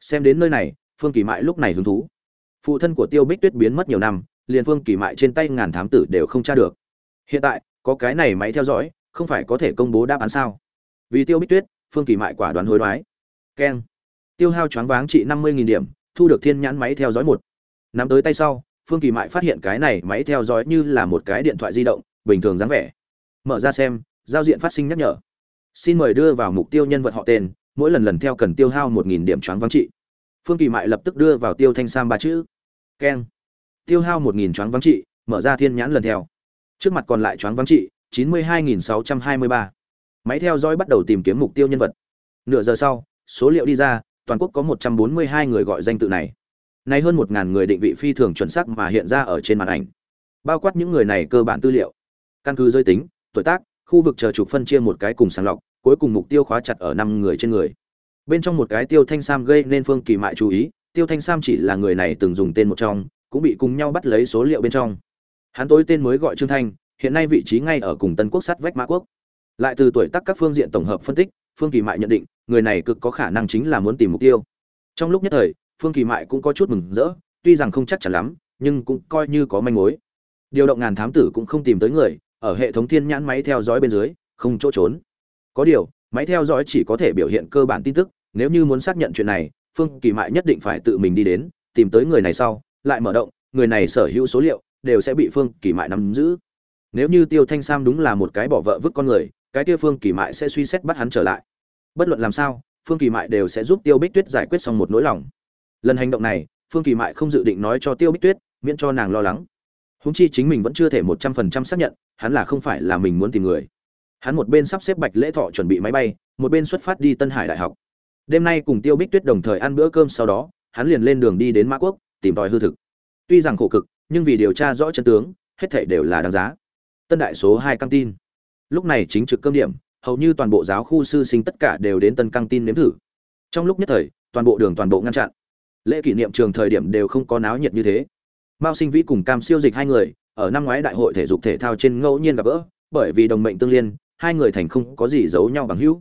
Xem đến nơi này, phương kỳ mại lúc này hứng thú phụ thân của tiêu bích tuyết biến mất nhiều năm, liền phương kỳ mại trên tay ngàn thám tử đều không tra được. Hiện tại, có cái này máy theo dõi, không phải có thể công bố đáp án sao? Vì tiêu bích tuyết, phương kỳ mại quả đoán hối đoái. Keng. Tiêu hao choáng váng trị năm mươi điểm, thu được thiên nhãn máy theo dõi một. Nắm tới tay sau, phương kỳ mại phát hiện cái này máy theo dõi như là một cái điện thoại di động, bình thường dáng vẻ. Mở ra xem, giao diện phát sinh nhắc nhở. Xin mời đưa vào mục tiêu nhân vật họ tên, mỗi lần lần theo cần tiêu hao một nghìn điểm choáng váng trị phương kỳ mại lập tức đưa vào tiêu thanh sam ba chữ. Keng. Tiêu hao một nghìn choáng vắng trị, mở ra thiên nhãn lần theo. Trước mặt còn lại choáng vắng trị, chín mươi hai nghìn sáu trăm hai mươi ba. Máy theo dõi bắt đầu tìm kiếm mục tiêu nhân vật. Nửa giờ sau, số liệu đi ra, toàn quốc có một trăm bốn mươi hai người gọi danh tự này. Nay hơn một ngàn người định vị phi thường chuẩn xác mà hiện ra ở trên màn ảnh. Bao quát những người này cơ bản tư liệu. Căn cứ giới tính, tuổi tác, khu vực chờ trục phân chia một cái cùng sàng lọc, cuối cùng mục tiêu khóa chặt ở năm người trên người bên trong một cái tiêu thanh sam gây nên phương kỳ mại chú ý, tiêu thanh sam chỉ là người này từng dùng tên một trong, cũng bị cùng nhau bắt lấy số liệu bên trong. Hắn tối tên mới gọi trương thanh, hiện nay vị trí ngay ở cùng tân quốc sắt vách mã quốc. Lại từ tuổi tác các phương diện tổng hợp phân tích, phương kỳ mại nhận định, người này cực có khả năng chính là muốn tìm mục tiêu. Trong lúc nhất thời, phương kỳ mại cũng có chút mừng rỡ, tuy rằng không chắc chắn lắm, nhưng cũng coi như có manh mối. Điều động ngàn thám tử cũng không tìm tới người, ở hệ thống thiên nhãn máy theo dõi bên dưới, không chỗ trốn. Có điều, máy theo dõi chỉ có thể biểu hiện cơ bản tin tức nếu như muốn xác nhận chuyện này, phương kỳ mại nhất định phải tự mình đi đến, tìm tới người này sau, lại mở động, người này sở hữu số liệu đều sẽ bị phương kỳ mại nắm giữ. Nếu như tiêu thanh sam đúng là một cái bỏ vợ vứt con người, cái kia phương kỳ mại sẽ suy xét bắt hắn trở lại. Bất luận làm sao, phương kỳ mại đều sẽ giúp tiêu bích tuyết giải quyết xong một nỗi lòng. Lần hành động này, phương kỳ mại không dự định nói cho tiêu bích tuyết, miễn cho nàng lo lắng. Húng chi chính mình vẫn chưa thể một trăm phần trăm xác nhận, hắn là không phải là mình muốn tìm người. Hắn một bên sắp xếp bạch lễ thọ chuẩn bị máy bay, một bên xuất phát đi tân hải đại học đêm nay cùng tiêu bích tuyết đồng thời ăn bữa cơm sau đó, hắn liền lên đường đi đến mã quốc, tìm tòi hư thực. Tuy rằng khổ cực, nhưng vì điều tra rõ chân tướng, hết thảy đều là đáng giá. Tân đại số hai căng tin. Lúc này chính trực cơm điểm, hầu như toàn bộ giáo khu sư sinh tất cả đều đến tân căng tin nếm thử. Trong lúc nhất thời, toàn bộ đường toàn bộ ngăn chặn. Lễ kỷ niệm trường thời điểm đều không có náo nhiệt như thế. Mao sinh vĩ cùng cam siêu dịch hai người, ở năm ngoái đại hội thể dục thể thao trên ngẫu nhiên gặp gỡ, bởi vì đồng mệnh tương liên, hai người thành không có gì giấu nhau bằng hữu.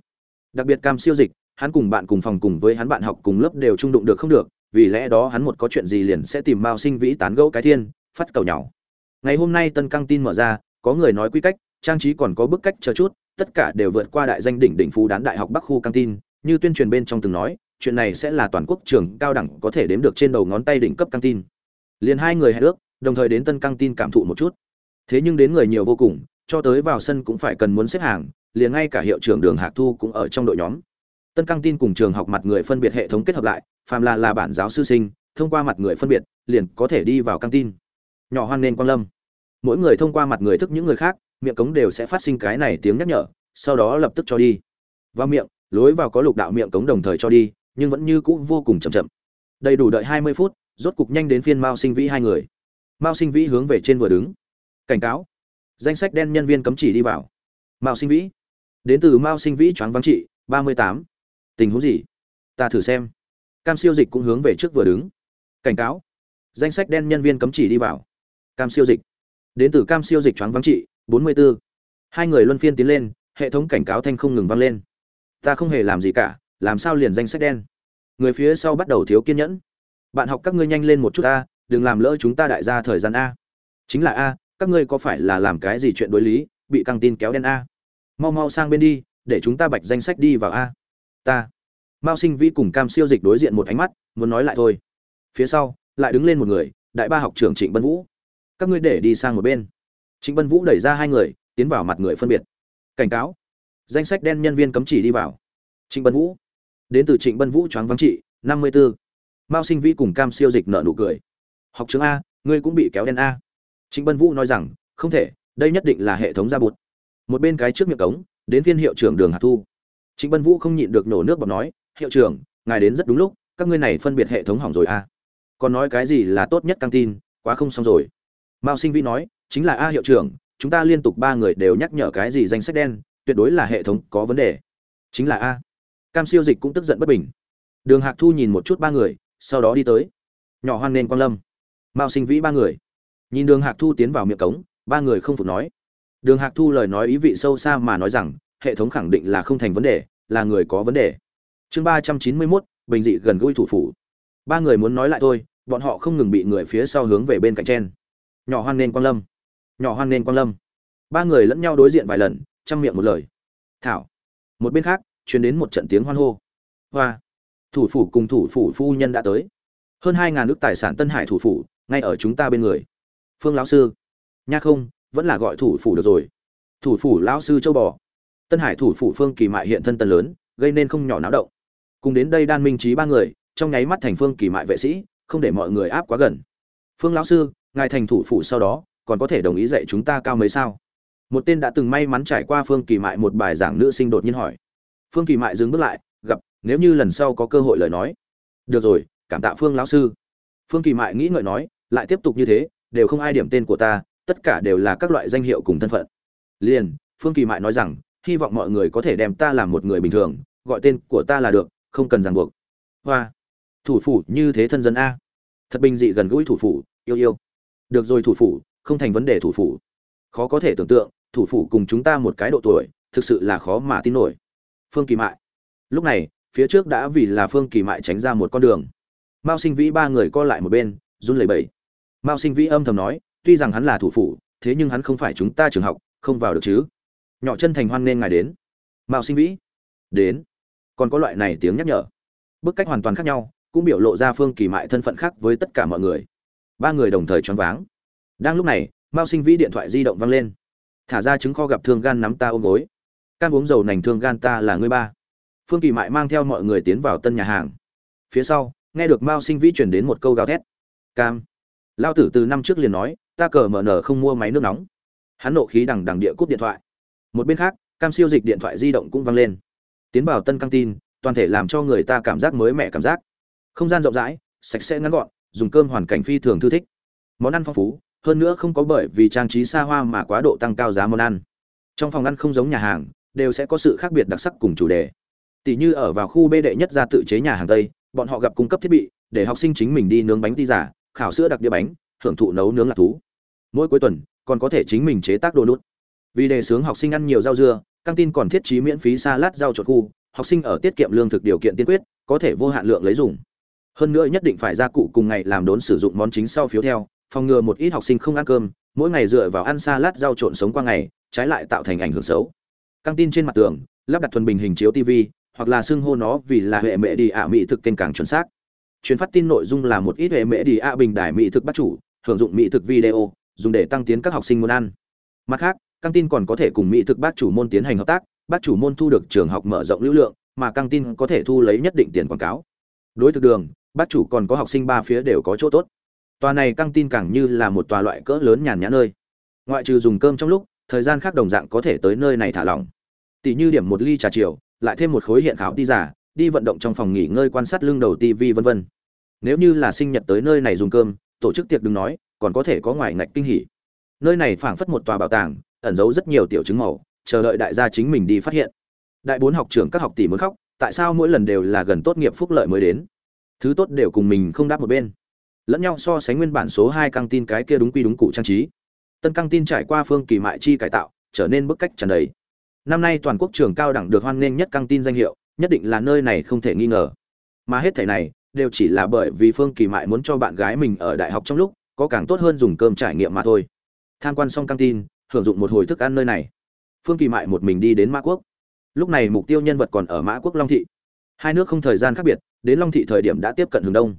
Đặc biệt cam siêu dịch hắn cùng bạn cùng phòng cùng với hắn bạn học cùng lớp đều trung đụng được không được, vì lẽ đó hắn một có chuyện gì liền sẽ tìm mao sinh vĩ tán gẫu cái thiên, phát cầu nhau ngày hôm nay tân căng tin mở ra, có người nói quy cách, trang trí còn có bức cách chờ chút, tất cả đều vượt qua đại danh đỉnh đỉnh phú đán đại học bắc khu căng tin, như tuyên truyền bên trong từng nói, chuyện này sẽ là toàn quốc trường cao đẳng có thể đếm được trên đầu ngón tay đỉnh cấp căng tin. Liền hai người hẹn ước, đồng thời đến tân căng tin cảm thụ một chút. Thế nhưng đến người nhiều vô cùng, cho tới vào sân cũng phải cần muốn xếp hàng, liền ngay cả hiệu trưởng đường hạc thu cũng ở trong đội nhóm tân căng tin cùng trường học mặt người phân biệt hệ thống kết hợp lại, phàm là là bản giáo sư sinh, thông qua mặt người phân biệt, liền có thể đi vào căng tin. Nhỏ hoan nên quan lâm. Mỗi người thông qua mặt người thức những người khác, miệng cống đều sẽ phát sinh cái này tiếng nhắc nhở, sau đó lập tức cho đi. Vào miệng, lối vào có lục đạo miệng cống đồng thời cho đi, nhưng vẫn như cũ vô cùng chậm chậm. Đầy đủ đợi hai mươi phút, rốt cục nhanh đến phiên mao sinh vĩ hai người. Mao sinh vĩ hướng về trên vừa đứng. Cảnh cáo. Danh sách đen nhân viên cấm chỉ đi vào. Mao sinh vĩ. Đến từ mao sinh vĩ choáng vắng trị, ba mươi tám tình huống gì? Ta thử xem. Cam siêu dịch cũng hướng về trước vừa đứng. Cảnh cáo. Danh sách đen nhân viên cấm chỉ đi vào. Cam siêu dịch. Đến từ cam siêu dịch choáng vắng trị, bốn mươi 44. hai người luân phiên tiến lên, hệ thống cảnh cáo thanh không ngừng vang lên. Ta không hề làm gì cả, làm sao liền danh sách đen? Người phía sau bắt đầu thiếu kiên nhẫn. Bạn học các ngươi nhanh lên một chút a đừng làm lỡ chúng ta đại gia thời gian a. Chính là a, các ngươi có phải là làm cái gì chuyện đối lý, bị căng tin kéo đen a? Mau mau sang bên đi, để chúng ta bạch danh sách đi vào a ta. Mao sinh vĩ cùng cam siêu dịch đối diện một ánh mắt, muốn nói lại thôi. Phía sau, lại đứng lên một người, đại ba học trưởng trịnh bân vũ. Các ngươi để đi sang một bên. Trịnh bân vũ đẩy ra hai người, tiến vào mặt người phân biệt. Cảnh cáo. Danh sách đen nhân viên cấm chỉ đi vào. Trịnh bân vũ. Đến từ trịnh bân vũ choáng vắng trị, năm mươi b ố mao sinh vĩ cùng cam siêu dịch nợ nụ cười. Học trường a, ngươi cũng bị kéo đen a. Trịnh bân vũ nói rằng, không thể, đây nhất định là hệ thống ra bụt. Một bên cái trước miệng cống, đến phiên hiệu trưởng đường hạt thu trịnh bân vũ không nhịn được nổ nước bọt nói, hiệu trưởng, ngài đến rất đúng lúc, các ngươi này phân biệt hệ thống hỏng rồi a còn nói cái gì là tốt nhất căng tin, quá không xong rồi. Mao sinh vĩ nói, chính là a, hiệu trưởng, chúng ta liên tục ba người đều nhắc nhở cái gì danh sách đen, tuyệt đối là hệ thống có vấn đề. Chính là a. Cam siêu dịch cũng tức giận bất bình. Đường hạc thu nhìn một chút ba người, sau đó đi tới. Nhỏ hoan nên quang lâm. Mao sinh vĩ ba người. Nhìn đường hạc thu tiến vào miệng cống, ba người không phục nói. Đường hạc thu lời nói ý vị sâu xa mà nói rằng hệ thống khẳng định là không thành vấn đề, là người có vấn đề. Chương ba trăm chín mươi mốt, bình dị gần gũi thủ phủ. Ba người muốn nói lại thôi, bọn họ không ngừng bị người phía sau hướng về bên cạnh Chen. nhỏ hoan nên quan lâm. Nhỏ hoan nên quan lâm. Ba người lẫn nhau đối diện vài lần, chăm miệng một lời. Thảo. Một bên khác, truyền đến một trận tiếng hoan hô. Hoa. Thủ phủ cùng thủ phủ phu nhân đã tới. Hơn hai ngàn nước tài sản tân hải thủ phủ, ngay ở chúng ta bên người. Phương lão sư. Nha không, vẫn là gọi thủ phủ được rồi. Thủ phủ lão sư châu bò tân hải thủ phủ phương kỳ mại hiện thân tân lớn, gây nên không nhỏ náo động. Cùng đến đây đan minh Chí ba người, trong nháy mắt thành phương kỳ mại vệ sĩ, không để mọi người áp quá gần. Phương lão sư, ngài thành thủ phủ sau đó, còn có thể đồng ý dạy chúng ta cao mấy sao? Một tên đã từng may mắn trải qua phương kỳ mại một bài giảng nữ sinh đột nhiên hỏi. Phương kỳ mại dừng bước lại, gặp, nếu như lần sau có cơ hội lời nói. Được rồi, cảm tạ phương lão sư. Phương kỳ mại nghĩ ngợi nói, lại tiếp tục như thế, đều không ai điểm tên của ta, tất cả đều là các loại danh hiệu cùng thân phận. Liền, phương kỳ mại nói rằng hy vọng mọi người có thể đem ta làm một người bình thường, gọi tên của ta là được, không cần ràng buộc. Hoa. Thủ phủ như thế thân dân a. Thật bình dị gần gũi thủ phủ, yêu yêu. Được rồi thủ phủ, không thành vấn đề thủ phủ. Khó có thể tưởng tượng, thủ phủ cùng chúng ta một cái độ tuổi, thực sự là khó mà tin nổi. Phương kỳ mại. Lúc này, phía trước đã vì là phương kỳ mại tránh ra một con đường. Mao sinh vĩ ba người co lại một bên, run lẩy bẩy. Mao sinh vĩ âm thầm nói, tuy rằng hắn là thủ phủ, thế nhưng hắn không phải chúng ta trường học, không vào được chứ nhỏ chân thành hoan nên ngài đến. Mao sinh vĩ, đến. Còn có loại này tiếng nhắc nhở. Bức cách hoàn toàn khác nhau, cũng biểu lộ ra phương kỳ mại thân phận khác với tất cả mọi người. Ba người đồng thời choáng váng. Đang lúc này mao sinh vĩ điện thoại di động vang lên. Thả ra trứng kho gặp thương gan nắm ta ôm gối. Can uống dầu nành thương gan ta là ngươi ba. Phương kỳ mại mang theo mọi người tiến vào tân nhà hàng. Phía sau, nghe được mao sinh vĩ truyền đến một câu gào thét. Cam. Lao tử từ năm trước liền nói, ta cờ mở nở không mua máy nước nóng. Hắn nộ khí đằng đằng địa cúp điện thoại một bên khác, cam siêu dịch điện thoại di động cũng vang lên. Tiến vào tân căng tin, toàn thể làm cho người ta cảm giác mới mẻ cảm giác. Không gian rộng rãi, sạch sẽ ngắn gọn, dùng cơm hoàn cảnh phi thường thư thích. Món ăn phong phú, hơn nữa không có bởi vì trang trí xa hoa mà quá độ tăng cao giá món ăn. Trong phòng ăn không giống nhà hàng, đều sẽ có sự khác biệt đặc sắc cùng chủ đề. Tỷ như ở vào khu bê đệ nhất ra tự chế nhà hàng tây, bọn họ gặp cung cấp thiết bị, để học sinh chính mình đi nướng bánh ti giả, khảo sữa đặc đĩa bánh, hưởng thụ nấu nướng lạc thú. Mỗi cuối tuần, còn có thể chính mình chế tác đồ nút vì đề xướng học sinh ăn nhiều rau dưa, căng tin còn thiết trí miễn phí salad rau trộn khu học sinh ở tiết kiệm lương thực điều kiện tiên quyết, có thể vô hạn lượng lấy dùng. Hơn nữa nhất định phải gia cụ cùng ngày làm đốn sử dụng món chính sau phiếu theo, phòng ngừa một ít học sinh không ăn cơm, mỗi ngày dựa vào ăn salad rau trộn sống qua ngày, trái lại tạo thành ảnh hưởng xấu. Căng tin trên mặt tường, lắp đặt thuần bình hình chiếu tv hoặc là xưng hô nó vì là hệ mẹ đi ạ mỹ thực kênh càng chuẩn xác. Truyền phát tin nội dung là một ít hệ mẹ đi ạ bình đài mỹ thực bắt chủ, hưởng dụng mỹ thực video, dùng để tăng tiến các học sinh muốn ăn. Mặt khác căng tin còn có thể cùng mỹ thực bác chủ môn tiến hành hợp tác, bác chủ môn thu được trường học mở rộng lưu lượng, mà căng tin có thể thu lấy nhất định tiền quảng cáo. Đối thực đường, bác chủ còn có học sinh ba phía đều có chỗ tốt. Tòa này căng tin càng như là một tòa loại cỡ lớn nhàn nhã nơi. Ngoại trừ dùng cơm trong lúc, thời gian khác đồng dạng có thể tới nơi này thả lỏng. Tỷ như điểm một ly trà chiều, lại thêm một khối hiện khảo đi giả đi vận động trong phòng nghỉ ngơi quan sát lưng đầu tv vân vân. Nếu như là sinh nhật tới nơi này dùng cơm, tổ chức tiệc đừng nói, còn có thể có ngoài ngạch kinh hỉ. Nơi này phảng phất một tòa bảo tàng ẩn giấu rất nhiều tiểu chứng màu, chờ đợi đại gia chính mình đi phát hiện. Đại bốn học trưởng các học tỷ muốn khóc, tại sao mỗi lần đều là gần tốt nghiệp phúc lợi mới đến? Thứ tốt đều cùng mình không đáp một bên. Lẫn nhau so sánh nguyên bản số hai căng tin cái kia đúng quy đúng cụ trang trí. Tân căng tin trải qua phương kỳ mại chi cải tạo, trở nên bức cách tràn đầy. Năm nay toàn quốc trường cao đẳng được hoan nghênh nhất căng tin danh hiệu, nhất định là nơi này không thể nghi ngờ. Mà hết thảy này, đều chỉ là bởi vì phương kỳ mại muốn cho bạn gái mình ở đại học trong lúc, có càng tốt hơn dùng cơm trải nghiệm mà thôi. Tham quan xong căng tin hưởng dụng một hồi thức ăn nơi này. Phương kỳ mại một mình đi đến mã quốc. Lúc này mục tiêu nhân vật còn ở mã quốc long thị. Hai nước không thời gian khác biệt, đến long thị thời điểm đã tiếp cận hướng đông.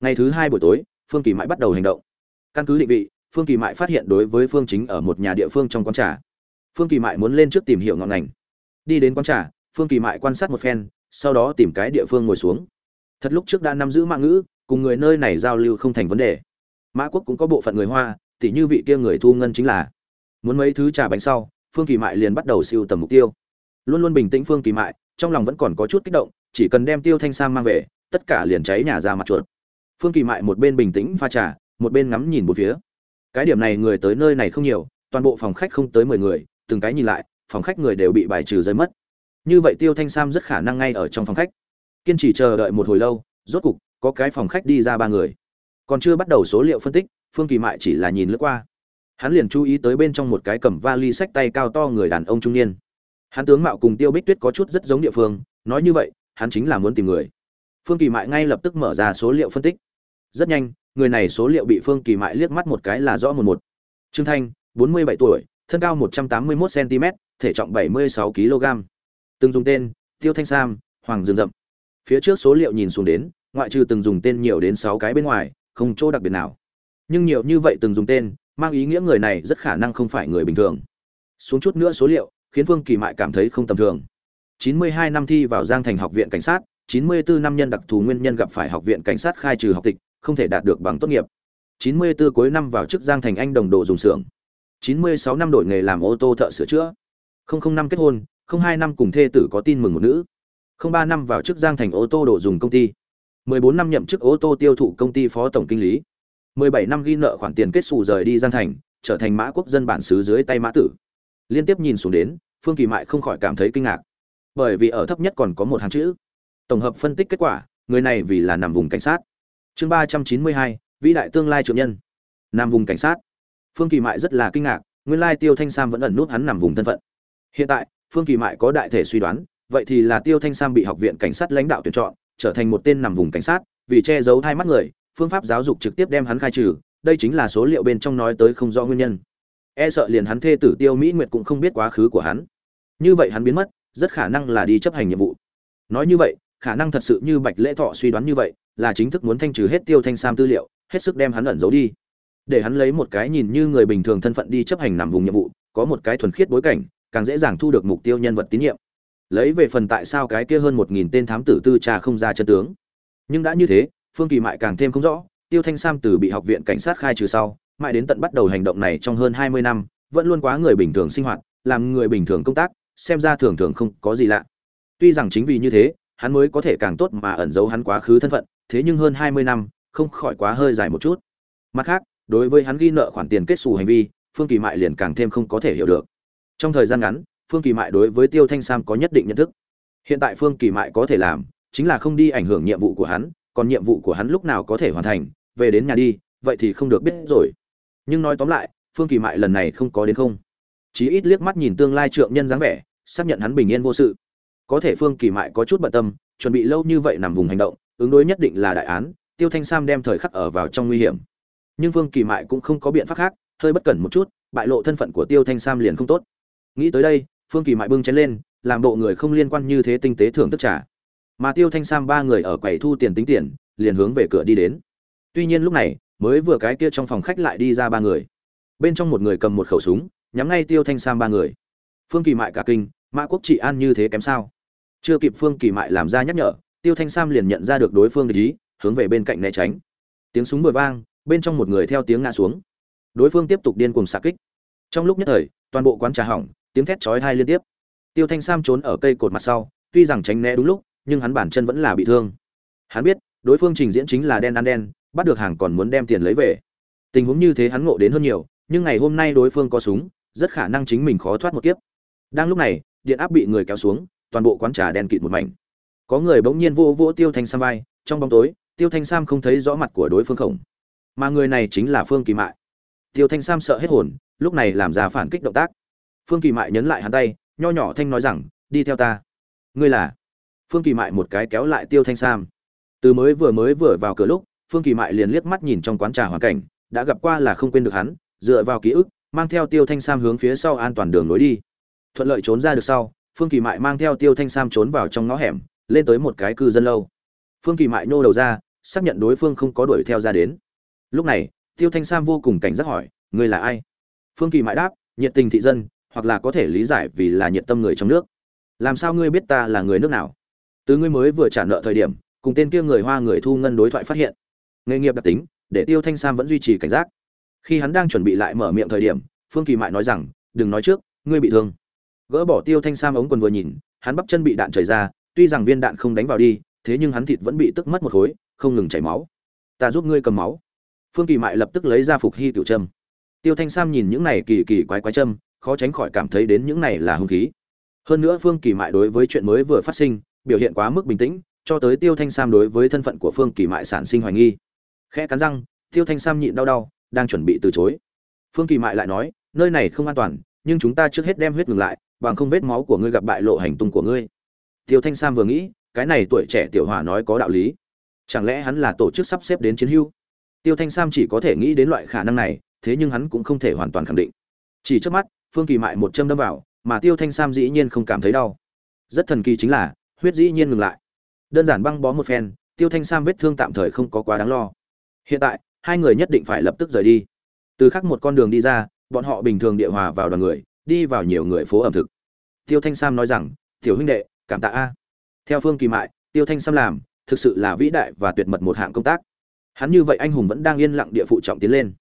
Ngày thứ hai buổi tối, phương kỳ mại bắt đầu hành động. Căn cứ định vị, phương kỳ mại phát hiện đối với phương chính ở một nhà địa phương trong quán trà. Phương kỳ mại muốn lên trước tìm hiểu ngọn ngành. Đi đến quán trà, phương kỳ mại quan sát một phen, sau đó tìm cái địa phương ngồi xuống. Thật lúc trước đã nắm giữ mạng ngữ, cùng người nơi này giao lưu không thành vấn đề. Mã quốc cũng có bộ phận người hoa, tỉ như vị kia người thu ngân chính là muốn mấy thứ trà bánh sau, phương kỳ mại liền bắt đầu siêu tầm mục tiêu. Luôn luôn bình tĩnh phương kỳ mại, trong lòng vẫn còn có chút kích động, chỉ cần đem tiêu thanh sam mang về, tất cả liền cháy nhà ra mặt chuột. Phương kỳ mại một bên bình tĩnh pha trà, một bên ngắm nhìn một phía. Cái điểm này người tới nơi này không nhiều, toàn bộ phòng khách không tới mười người, từng cái nhìn lại, phòng khách người đều bị bài trừ rơi mất. Như vậy tiêu thanh sam rất khả năng ngay ở trong phòng khách. Kiên trì chờ đợi một hồi lâu, rốt cục có cái phòng khách đi ra ba người. Còn chưa bắt đầu số liệu phân tích, phương kỳ mại chỉ là nhìn lướt qua hắn liền chú ý tới bên trong một cái cầm vali sách tay cao to người đàn ông trung niên. Hắn tướng mạo cùng tiêu bích tuyết có chút rất giống địa phương, nói như vậy, hắn chính là muốn tìm người. Phương kỳ mại ngay lập tức mở ra số liệu phân tích. Rất nhanh, người này số liệu bị phương kỳ mại liếc mắt một cái là rõ một một. Trương thanh, bốn mươi bảy tuổi, thân cao một trăm tám mươi một cm thể trọng bảy mươi sáu kg từng dùng tên, tiêu thanh sam, hoàng dương rậm phía trước số liệu nhìn xuống đến, ngoại trừ từng dùng tên nhiều đến sáu cái bên ngoài, không chỗ đặc biệt nào. Nhưng nhiều như vậy từng dùng tên mang ý nghĩa người này rất khả năng không phải người bình thường. Xuống chút nữa số liệu, khiến Vương kỳ mại cảm thấy không tầm thường. 92 năm thi vào giang thành học viện cảnh sát 94 năm nhân đặc thù nguyên nhân gặp phải học viện cảnh sát khai trừ học tịch, không thể đạt được bằng tốt nghiệp. 94 cuối năm vào chức giang thành anh đồng độ dùng xưởng. 96 năm đổi nghề làm ô tô thợ sửa chữa. 005 kết hôn 02 năm cùng thê tử có tin mừng một nữ. 03 năm vào chức giang thành ô tô đồ dùng công ty. 14 năm nhậm chức ô tô tiêu thụ công ty phó tổng kinh lý. 17 năm ghi nợ khoản tiền kết xù rời đi Giang Thành, trở thành mã quốc dân bản xứ dưới tay mã tử. Liên tiếp nhìn xuống đến, Phương Kỳ Mại không khỏi cảm thấy kinh ngạc. Bởi vì ở thấp nhất còn có một hàng chữ. Tổng hợp phân tích kết quả, người này vì là nằm vùng cảnh sát. Chương 392, vĩ đại tương lai trưởng nhân. Nằm vùng cảnh sát. Phương Kỳ Mại rất là kinh ngạc, nguyên lai Tiêu Thanh Sam vẫn ẩn nút hắn nằm vùng thân phận. Hiện tại, Phương Kỳ Mại có đại thể suy đoán, vậy thì là Tiêu Thanh Sam bị học viện cảnh sát lãnh đạo tuyển chọn, trở thành một tên nằm vùng cảnh sát, vì che giấu hai mắt người, phương pháp giáo dục trực tiếp đem hắn khai trừ, đây chính là số liệu bên trong nói tới không rõ nguyên nhân. E sợ liền hắn thê tử tiêu mỹ nguyệt cũng không biết quá khứ của hắn. Như vậy hắn biến mất, rất khả năng là đi chấp hành nhiệm vụ. Nói như vậy, khả năng thật sự như bạch lễ thọ suy đoán như vậy, là chính thức muốn thanh trừ hết tiêu thanh sam tư liệu, hết sức đem hắn ẩn giấu đi. Để hắn lấy một cái nhìn như người bình thường thân phận đi chấp hành nằm vùng nhiệm vụ, có một cái thuần khiết bối cảnh, càng dễ dàng thu được mục tiêu nhân vật tín nhiệm. Lấy về phần tại sao cái kia hơn một nghìn tên thám tử tư trà không ra chân tướng. Nhưng đã như thế phương kỳ mại càng thêm không rõ, tiêu thanh sam từ bị học viện cảnh sát khai trừ sau, mãi đến tận bắt đầu hành động này trong hơn hai mươi năm, vẫn luôn quá người bình thường sinh hoạt, làm người bình thường công tác, xem ra thường thường không có gì lạ. Tuy rằng chính vì như thế, hắn mới có thể càng tốt mà ẩn giấu hắn quá khứ thân phận, thế nhưng hơn hai mươi năm, không khỏi quá hơi dài một chút. Mặt khác, đối với hắn ghi nợ khoản tiền kết xù hành vi, phương kỳ mại liền càng thêm không có thể hiểu được. Trong thời gian ngắn, phương kỳ mại đối với tiêu thanh sam có nhất định nhận thức. Hiện tại phương kỳ mại có thể làm, chính là không đi ảnh hưởng nhiệm vụ của hắn còn nhiệm vụ của hắn lúc nào có thể hoàn thành, về đến nhà đi, vậy thì không được biết rồi. Nhưng nói tóm lại, phương kỳ mại lần này không có đến không. Chí ít liếc mắt nhìn tương lai trượng nhân dáng vẻ, xác nhận hắn bình yên vô sự. Có thể phương kỳ mại có chút bận tâm, chuẩn bị lâu như vậy nằm vùng hành động, ứng đối nhất định là đại án, tiêu thanh sam đem thời khắc ở vào trong nguy hiểm. Nhưng phương kỳ mại cũng không có biện pháp khác, hơi bất cẩn một chút, bại lộ thân phận của tiêu thanh sam liền không tốt. Nghĩ tới đây, phương kỳ mại bưng chén lên, làm bộ người không liên quan như thế tinh tế thưởng thức trả mà tiêu thanh sam ba người ở quầy thu tiền tính tiền, liền hướng về cửa đi đến. Tuy nhiên lúc này, mới vừa cái kia trong phòng khách lại đi ra ba người. Bên trong một người cầm một khẩu súng, nhắm ngay tiêu thanh sam ba người. Phương kỳ mại cả kinh, mã quốc trị an như thế kém sao? Chưa kịp phương kỳ mại làm ra nhắc nhở, tiêu thanh sam liền nhận ra được đối phương ý, hướng về bên cạnh né tránh. Tiếng súng vừa vang, bên trong một người theo tiếng ngã xuống. Đối phương tiếp tục điên cuồng xạ kích. Trong lúc nhất thời, toàn bộ quán trà hỏng, tiếng thét chói hai liên tiếp. Tiêu thanh sam trốn ở cây cột mặt sau, tuy rằng tránh né đúng lúc nhưng hắn bản chân vẫn là bị thương. Hắn biết, đối phương trình diễn chính là đen ăn đen, bắt được hàng còn muốn đem tiền lấy về. Tình huống như thế hắn ngộ đến hơn nhiều, nhưng ngày hôm nay đối phương có súng, rất khả năng chính mình khó thoát một kiếp. Đang lúc này, điện áp bị người kéo xuống, toàn bộ quán trà đen kịt một mảnh. Có người bỗng nhiên vô vỗ tiêu thanh sam vai, trong bóng tối, tiêu thanh sam không thấy rõ mặt của đối phương khổng. Mà người này chính là phương kỳ mại. Tiêu thanh sam sợ hết hồn, lúc này làm ra phản kích động tác. Phương kỳ mại nhấn lại hắn tay, nho nhỏ thanh nói rằng, đi theo ta. Ngươi là? Phương kỳ mại một cái kéo lại tiêu thanh sam. Từ mới vừa mới vừa vào cửa lúc, phương kỳ mại liền liếc mắt nhìn trong quán trà hoàn cảnh, đã gặp qua là không quên được hắn, dựa vào ký ức, mang theo tiêu thanh sam hướng phía sau an toàn đường lối đi. Thuận lợi trốn ra được sau, phương kỳ mại mang theo tiêu thanh sam trốn vào trong ngõ hẻm, lên tới một cái cư dân lâu. Phương kỳ mại nhô đầu ra, xác nhận đối phương không có đuổi theo ra đến. Lúc này, tiêu thanh sam vô cùng cảnh giác hỏi người là ai? Phương kỳ mại đáp, nhiệt tình thị dân, hoặc là có thể lý giải vì là nhiệt tâm người trong nước. Làm sao ngươi biết ta là người nước nào? Từ ngươi mới vừa trả nợ thời điểm, cùng tên kia người hoa người thu ngân đối thoại phát hiện. Nghề nghiệp đặc tính, để tiêu thanh sam vẫn duy trì cảnh giác. Khi hắn đang chuẩn bị lại mở miệng thời điểm, phương kỳ mại nói rằng, đừng nói trước, ngươi bị thương. Gỡ bỏ tiêu thanh sam ống quần vừa nhìn, hắn bắp chân bị đạn chảy ra, tuy rằng viên đạn không đánh vào đi, thế nhưng hắn thịt vẫn bị tức mất một khối, không ngừng chảy máu. Ta giúp ngươi cầm máu. Phương kỳ mại lập tức lấy ra phục hy tiểu trâm tiêu thanh sam nhìn những này kỳ kỳ quái quái trâm khó tránh khỏi cảm thấy đến những này là hung khí. Hơn nữa phương kỳ mại đối với chuyện mới vừa phát sinh biểu hiện quá mức bình tĩnh, cho tới tiêu thanh sam đối với thân phận của phương kỳ mại sản sinh hoài nghi. Khẽ cắn răng, tiêu thanh sam nhịn đau đau, đang chuẩn bị từ chối. Phương kỳ mại lại nói, nơi này không an toàn, nhưng chúng ta trước hết đem huyết ngừng lại, bằng không vết máu của ngươi gặp bại lộ hành tung của ngươi. Tiêu thanh sam vừa nghĩ, cái này tuổi trẻ tiểu hòa nói có đạo lý. Chẳng lẽ hắn là tổ chức sắp xếp đến chiến hưu? Tiêu thanh sam chỉ có thể nghĩ đến loại khả năng này, thế nhưng hắn cũng không thể hoàn toàn khẳng định. Chỉ trước mắt, phương kỳ mại một châm đâm vào, mà tiêu thanh sam dĩ nhiên không cảm thấy đau. Rất thần kỳ chính là huyết dĩ nhiên ngừng lại. Đơn giản băng bó một phen, tiêu thanh sam vết thương tạm thời không có quá đáng lo. Hiện tại, hai người nhất định phải lập tức rời đi. Từ khắc một con đường đi ra, bọn họ bình thường địa hòa vào đoàn người, đi vào nhiều người phố ẩm thực. Tiêu thanh sam nói rằng, tiểu huynh đệ, cảm tạ a. Theo phương kỳ mại, tiêu thanh sam làm, thực sự là vĩ đại và tuyệt mật một hạng công tác. Hắn như vậy anh hùng vẫn đang yên lặng địa phụ trọng tiến lên.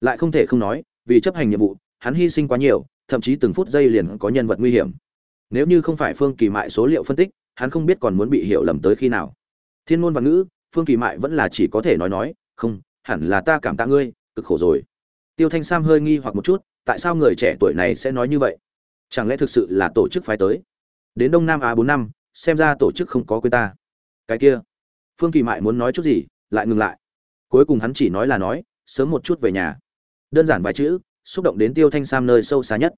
Lại không thể không nói, vì chấp hành nhiệm vụ, hắn hy sinh quá nhiều, thậm chí từng phút giây liền có nhân vật nguy hiểm. Nếu như không phải phương kỳ mại số liệu phân tích hắn không biết còn muốn bị hiểu lầm tới khi nào. Thiên ngôn và ngữ, phương kỳ mại vẫn là chỉ có thể nói nói, không, hẳn là ta cảm tạ ngươi, cực khổ rồi. Tiêu thanh sam hơi nghi hoặc một chút, tại sao người trẻ tuổi này sẽ nói như vậy? Chẳng lẽ thực sự là tổ chức phái tới? Đến đông nam á bốn năm, xem ra tổ chức không có quên ta. Cái kia, phương kỳ mại muốn nói chút gì, lại ngừng lại. Cuối cùng hắn chỉ nói là nói, sớm một chút về nhà. Đơn giản vài chữ, xúc động đến tiêu thanh sam nơi sâu xa nhất.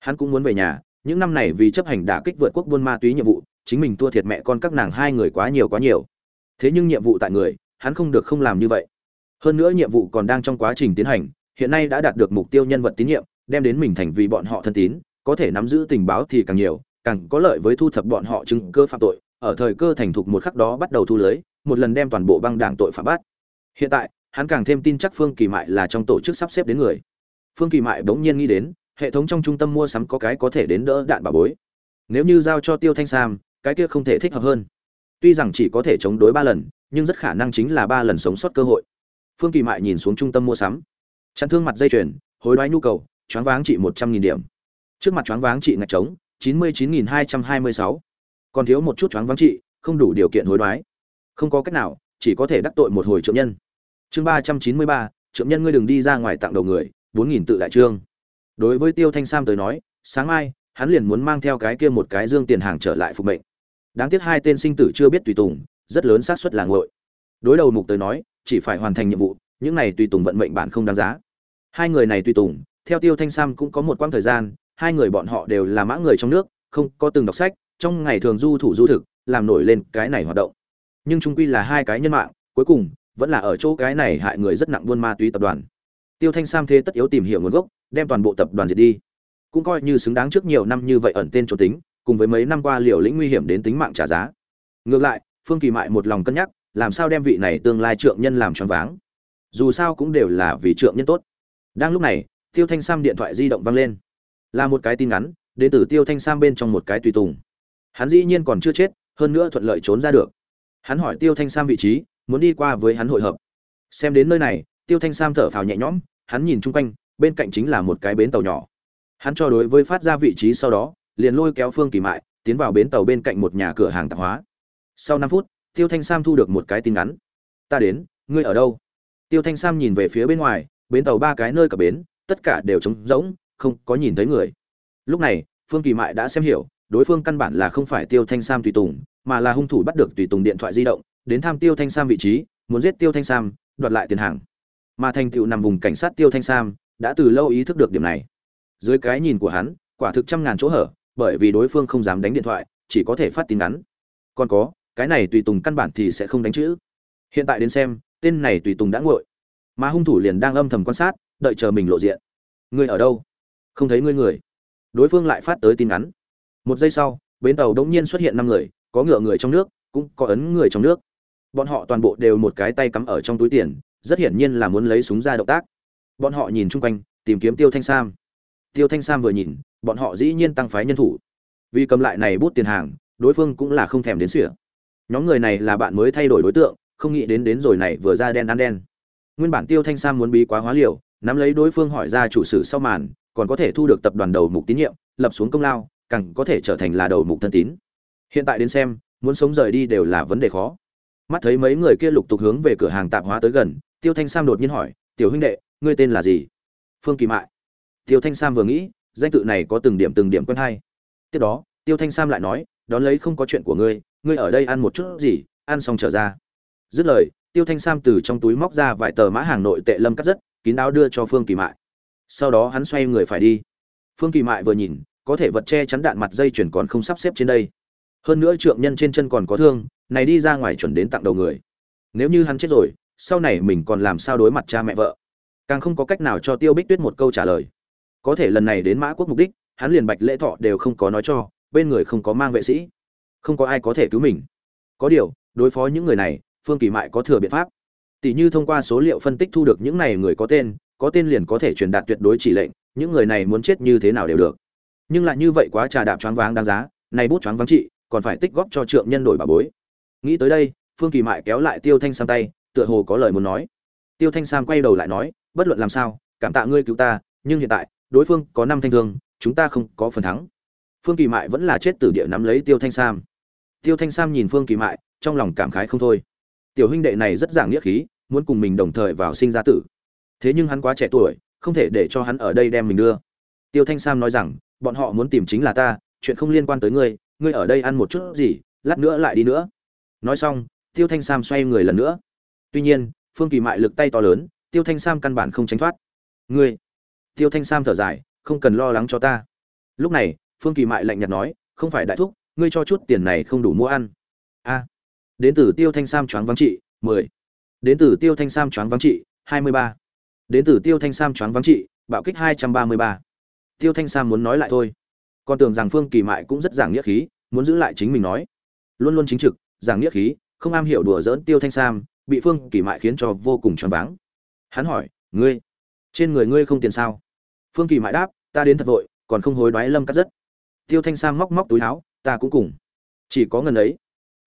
Hắn cũng muốn về nhà, những năm này vì chấp hành đả kích vượt quốc buôn ma túy nhiệm vụ chính mình thua thiệt mẹ con các nàng hai người quá nhiều quá nhiều. Thế nhưng nhiệm vụ tại người, hắn không được không làm như vậy. Hơn nữa nhiệm vụ còn đang trong quá trình tiến hành, hiện nay đã đạt được mục tiêu nhân vật tín nhiệm, đem đến mình thành vì bọn họ thân tín, có thể nắm giữ tình báo thì càng nhiều, càng có lợi với thu thập bọn họ chứng cơ phạm tội, ở thời cơ thành thục một khắc đó bắt đầu thu lưới, một lần đem toàn bộ băng đảng tội phạm bắt. Hiện tại, hắn càng thêm tin chắc phương kỳ mại là trong tổ chức sắp xếp đến người. Phương kỳ mại bỗng nhiên nghĩ đến, hệ thống trong trung tâm mua sắm có cái có thể đến đỡ đạn bà bối. Nếu như giao cho tiêu thanh sam cái kia không thể thích hợp hơn. Tuy rằng chỉ có thể chống đối ba lần, nhưng rất khả năng chính là ba lần sống sót cơ hội. Phương kỳ mại nhìn xuống trung tâm mua sắm. Chặn thương mặt dây chuyền, hối đoái nhu cầu, choáng váng trị một trăm nghìn điểm. Trước mặt choáng váng trị ngạch trống, chín mươi chín nghìn hai trăm hai mươi sáu. Còn thiếu một chút choáng váng trị, không đủ điều kiện hối đoái. Không có cách nào, chỉ có thể đắc tội một hồi trượng nhân. Chương ba trăm chín mươi ba, trượng nhân ngươi đừng đi ra ngoài tặng đầu người, bốn nghìn tự đại trương. Đối với tiêu thanh sam tới nói, sáng mai, hắn liền muốn mang theo cái kia một cái dương tiền hàng trở lại phục mệnh đáng tiếc hai tên sinh tử chưa biết tùy tùng, rất lớn xác suất là ngội. Đối đầu mục tới nói, chỉ phải hoàn thành nhiệm vụ, những này tùy tùng vận mệnh bản không đáng giá. Hai người này tùy tùng, theo tiêu thanh sam cũng có một quãng thời gian, hai người bọn họ đều là mã người trong nước, không có từng đọc sách, trong ngày thường du thủ du thực, làm nổi lên cái này hoạt động. Nhưng trung quy là hai cái nhân mạng, cuối cùng, vẫn là ở chỗ cái này hại người rất nặng buôn ma túy tập đoàn. Tiêu thanh sam thế tất yếu tìm hiểu nguồn gốc, đem toàn bộ tập đoàn diệt đi. Cũng coi như xứng đáng trước nhiều năm như vậy ẩn tên trốn tính cùng với mấy năm qua liều lĩnh nguy hiểm đến tính mạng trả giá. Ngược lại, phương kỳ mại một lòng cân nhắc, làm sao đem vị này tương lai trượng nhân làm choáng váng. Dù sao cũng đều là vì trượng nhân tốt. Đang lúc này, tiêu thanh sam điện thoại di động vang lên. Là một cái tin ngắn đến từ tiêu thanh sam bên trong một cái tùy tùng. Hắn dĩ nhiên còn chưa chết, hơn nữa thuận lợi trốn ra được. Hắn hỏi tiêu thanh sam vị trí, muốn đi qua với hắn hội hợp. Xem đến nơi này, tiêu thanh sam thở phào nhẹ nhõm, hắn nhìn chung quanh, bên cạnh chính là một cái bến tàu nhỏ. Hắn cho đối với phát ra vị trí sau đó liền lôi kéo phương kỳ mại, tiến vào bến tàu bên cạnh một nhà cửa hàng tạp hóa. Sau năm phút, tiêu thanh sam thu được một cái tin ngắn ta đến, ngươi ở đâu? Tiêu thanh sam nhìn về phía bên ngoài, bến tàu ba cái nơi cả bến, tất cả đều trống rỗng, không có nhìn thấy người. Lúc này, phương kỳ mại đã xem hiểu, đối phương căn bản là không phải tiêu thanh sam tùy tùng, mà là hung thủ bắt được tùy tùng điện thoại di động, đến tham tiêu thanh sam vị trí, muốn giết tiêu thanh sam, đoạt lại tiền hàng. Mà thành tựu nằm vùng cảnh sát tiêu thanh sam, đã từ lâu ý thức được điểm này. Dưới cái nhìn của hắn, quả thực trăm ngàn chỗ hở bởi vì đối phương không dám đánh điện thoại, chỉ có thể phát tin ngắn. Còn có, cái này tùy tùng căn bản thì sẽ không đánh chữ. Hiện tại đến xem, tên này tùy tùng đã nguội. Mà hung thủ liền đang âm thầm quan sát, đợi chờ mình lộ diện. Ngươi ở đâu? Không thấy ngươi người. Đối phương lại phát tới tin ngắn. Một giây sau, bến tàu đống nhiên xuất hiện năm người, có ngựa người trong nước, cũng có ấn người trong nước. Bọn họ toàn bộ đều một cái tay cắm ở trong túi tiền, rất hiển nhiên là muốn lấy súng ra động tác. Bọn họ nhìn chung quanh, tìm kiếm tiêu thanh sam. Tiêu thanh sam vừa nhìn bọn họ dĩ nhiên tăng phái nhân thủ. Vì cầm lại này bút tiền hàng, đối phương cũng là không thèm đến sỉa nhóm người này là bạn mới thay đổi đối tượng, không nghĩ đến đến rồi này vừa ra đen ăn đen. Nguyên bản tiêu thanh sam muốn bí quá hóa liều, nắm lấy đối phương hỏi ra chủ sử sau màn, còn có thể thu được tập đoàn đầu mục tín nhiệm, lập xuống công lao, càng có thể trở thành là đầu mục thân tín. Hiện tại đến xem, muốn sống rời đi đều là vấn đề khó. Mắt thấy mấy người kia lục tục hướng về cửa hàng tạp hóa tới gần, tiêu thanh sam đột nhiên hỏi, tiểu huynh đệ, ngươi tên là gì? Phương kỳ mại. Tiêu thanh sam vừa nghĩ danh tự này có từng điểm từng điểm quen hay. Tiếp đó, tiêu thanh sam lại nói, đón lấy không có chuyện của ngươi ngươi ở đây ăn một chút gì, ăn xong trở ra. Dứt lời, tiêu thanh sam từ trong túi móc ra vài tờ mã hàng nội tệ lâm cắt rất, kín đáo đưa cho phương kỳ mại. Sau đó hắn xoay người phải đi. Phương kỳ mại vừa nhìn, có thể vật che chắn đạn mặt dây chuyển còn không sắp xếp trên đây. Hơn nữa trượng nhân trên chân còn có thương, này đi ra ngoài chuẩn đến tặng đầu người. Nếu như hắn chết rồi, sau này mình còn làm sao đối mặt cha mẹ vợ? Càng không có cách nào cho tiêu bích tuyết một câu trả lời có thể lần này đến mã quốc mục đích, hắn liền bạch lễ thọ đều không có nói cho, bên người không có mang vệ sĩ. Không có ai có thể cứu mình. Có điều, đối phó những người này, phương kỳ mại có thừa biện pháp. Tỷ như thông qua số liệu phân tích thu được những này người có tên có tên liền có thể truyền đạt tuyệt đối chỉ lệnh, những người này muốn chết như thế nào đều được. Nhưng lại như vậy quá trà đạp choáng váng đáng giá, này bút choáng váng trị, còn phải tích góp cho trượng nhân đổi bà bối. Nghĩ tới đây, phương kỳ mại kéo lại tiêu thanh sam tay, tựa hồ có lời muốn nói. Tiêu thanh sam quay đầu lại nói, bất luận làm sao, cảm tạ ngươi cứu ta, nhưng hiện tại đối phương có năm thanh thương, chúng ta không có phần thắng. Phương kỳ mại vẫn là chết tử địa nắm lấy tiêu thanh sam. Tiêu thanh sam nhìn phương kỳ mại, trong lòng cảm khái không thôi. Tiểu huynh đệ này rất giảng nghĩa khí, muốn cùng mình đồng thời vào sinh ra tử. Thế nhưng hắn quá trẻ tuổi, không thể để cho hắn ở đây đem mình đưa. Tiêu thanh sam nói rằng, bọn họ muốn tìm chính là ta, chuyện không liên quan tới ngươi ngươi ở đây ăn một chút gì, lát nữa lại đi nữa. Nói xong, tiêu thanh sam xoay người lần nữa. Tuy nhiên, phương kỳ mại lực tay to lớn, tiêu thanh sam căn bản không tránh thoát. Ngươi tiêu thanh sam thở dài, không cần lo lắng cho ta. Lúc này, phương kỳ mại lạnh nhạt nói, không phải đại thúc, ngươi cho chút tiền này không đủ mua ăn. A. Đến từ tiêu thanh sam choáng vắng trị, mười. Đến từ tiêu thanh sam choáng vắng trị, hai mươi ba. Đến từ tiêu thanh sam choáng vắng trị, bạo kích hai trăm ba mươi ba. Tiêu thanh sam muốn nói lại thôi. Còn tưởng rằng phương kỳ mại cũng rất giảng nghĩa khí, muốn giữ lại chính mình nói. Luôn luôn chính trực, giảng nghĩa khí, không am hiểu đùa dỡn tiêu thanh sam, bị phương kỳ mại khiến cho vô cùng choáng váng. Hắn hỏi, ngươi trên người ngươi không tiền sao? Phương kỳ mại đáp, ta đến thật vội, còn không hối đoái lâm cắt rất. Tiêu thanh sam móc móc túi áo, ta cũng cùng. Chỉ có ngần ấy.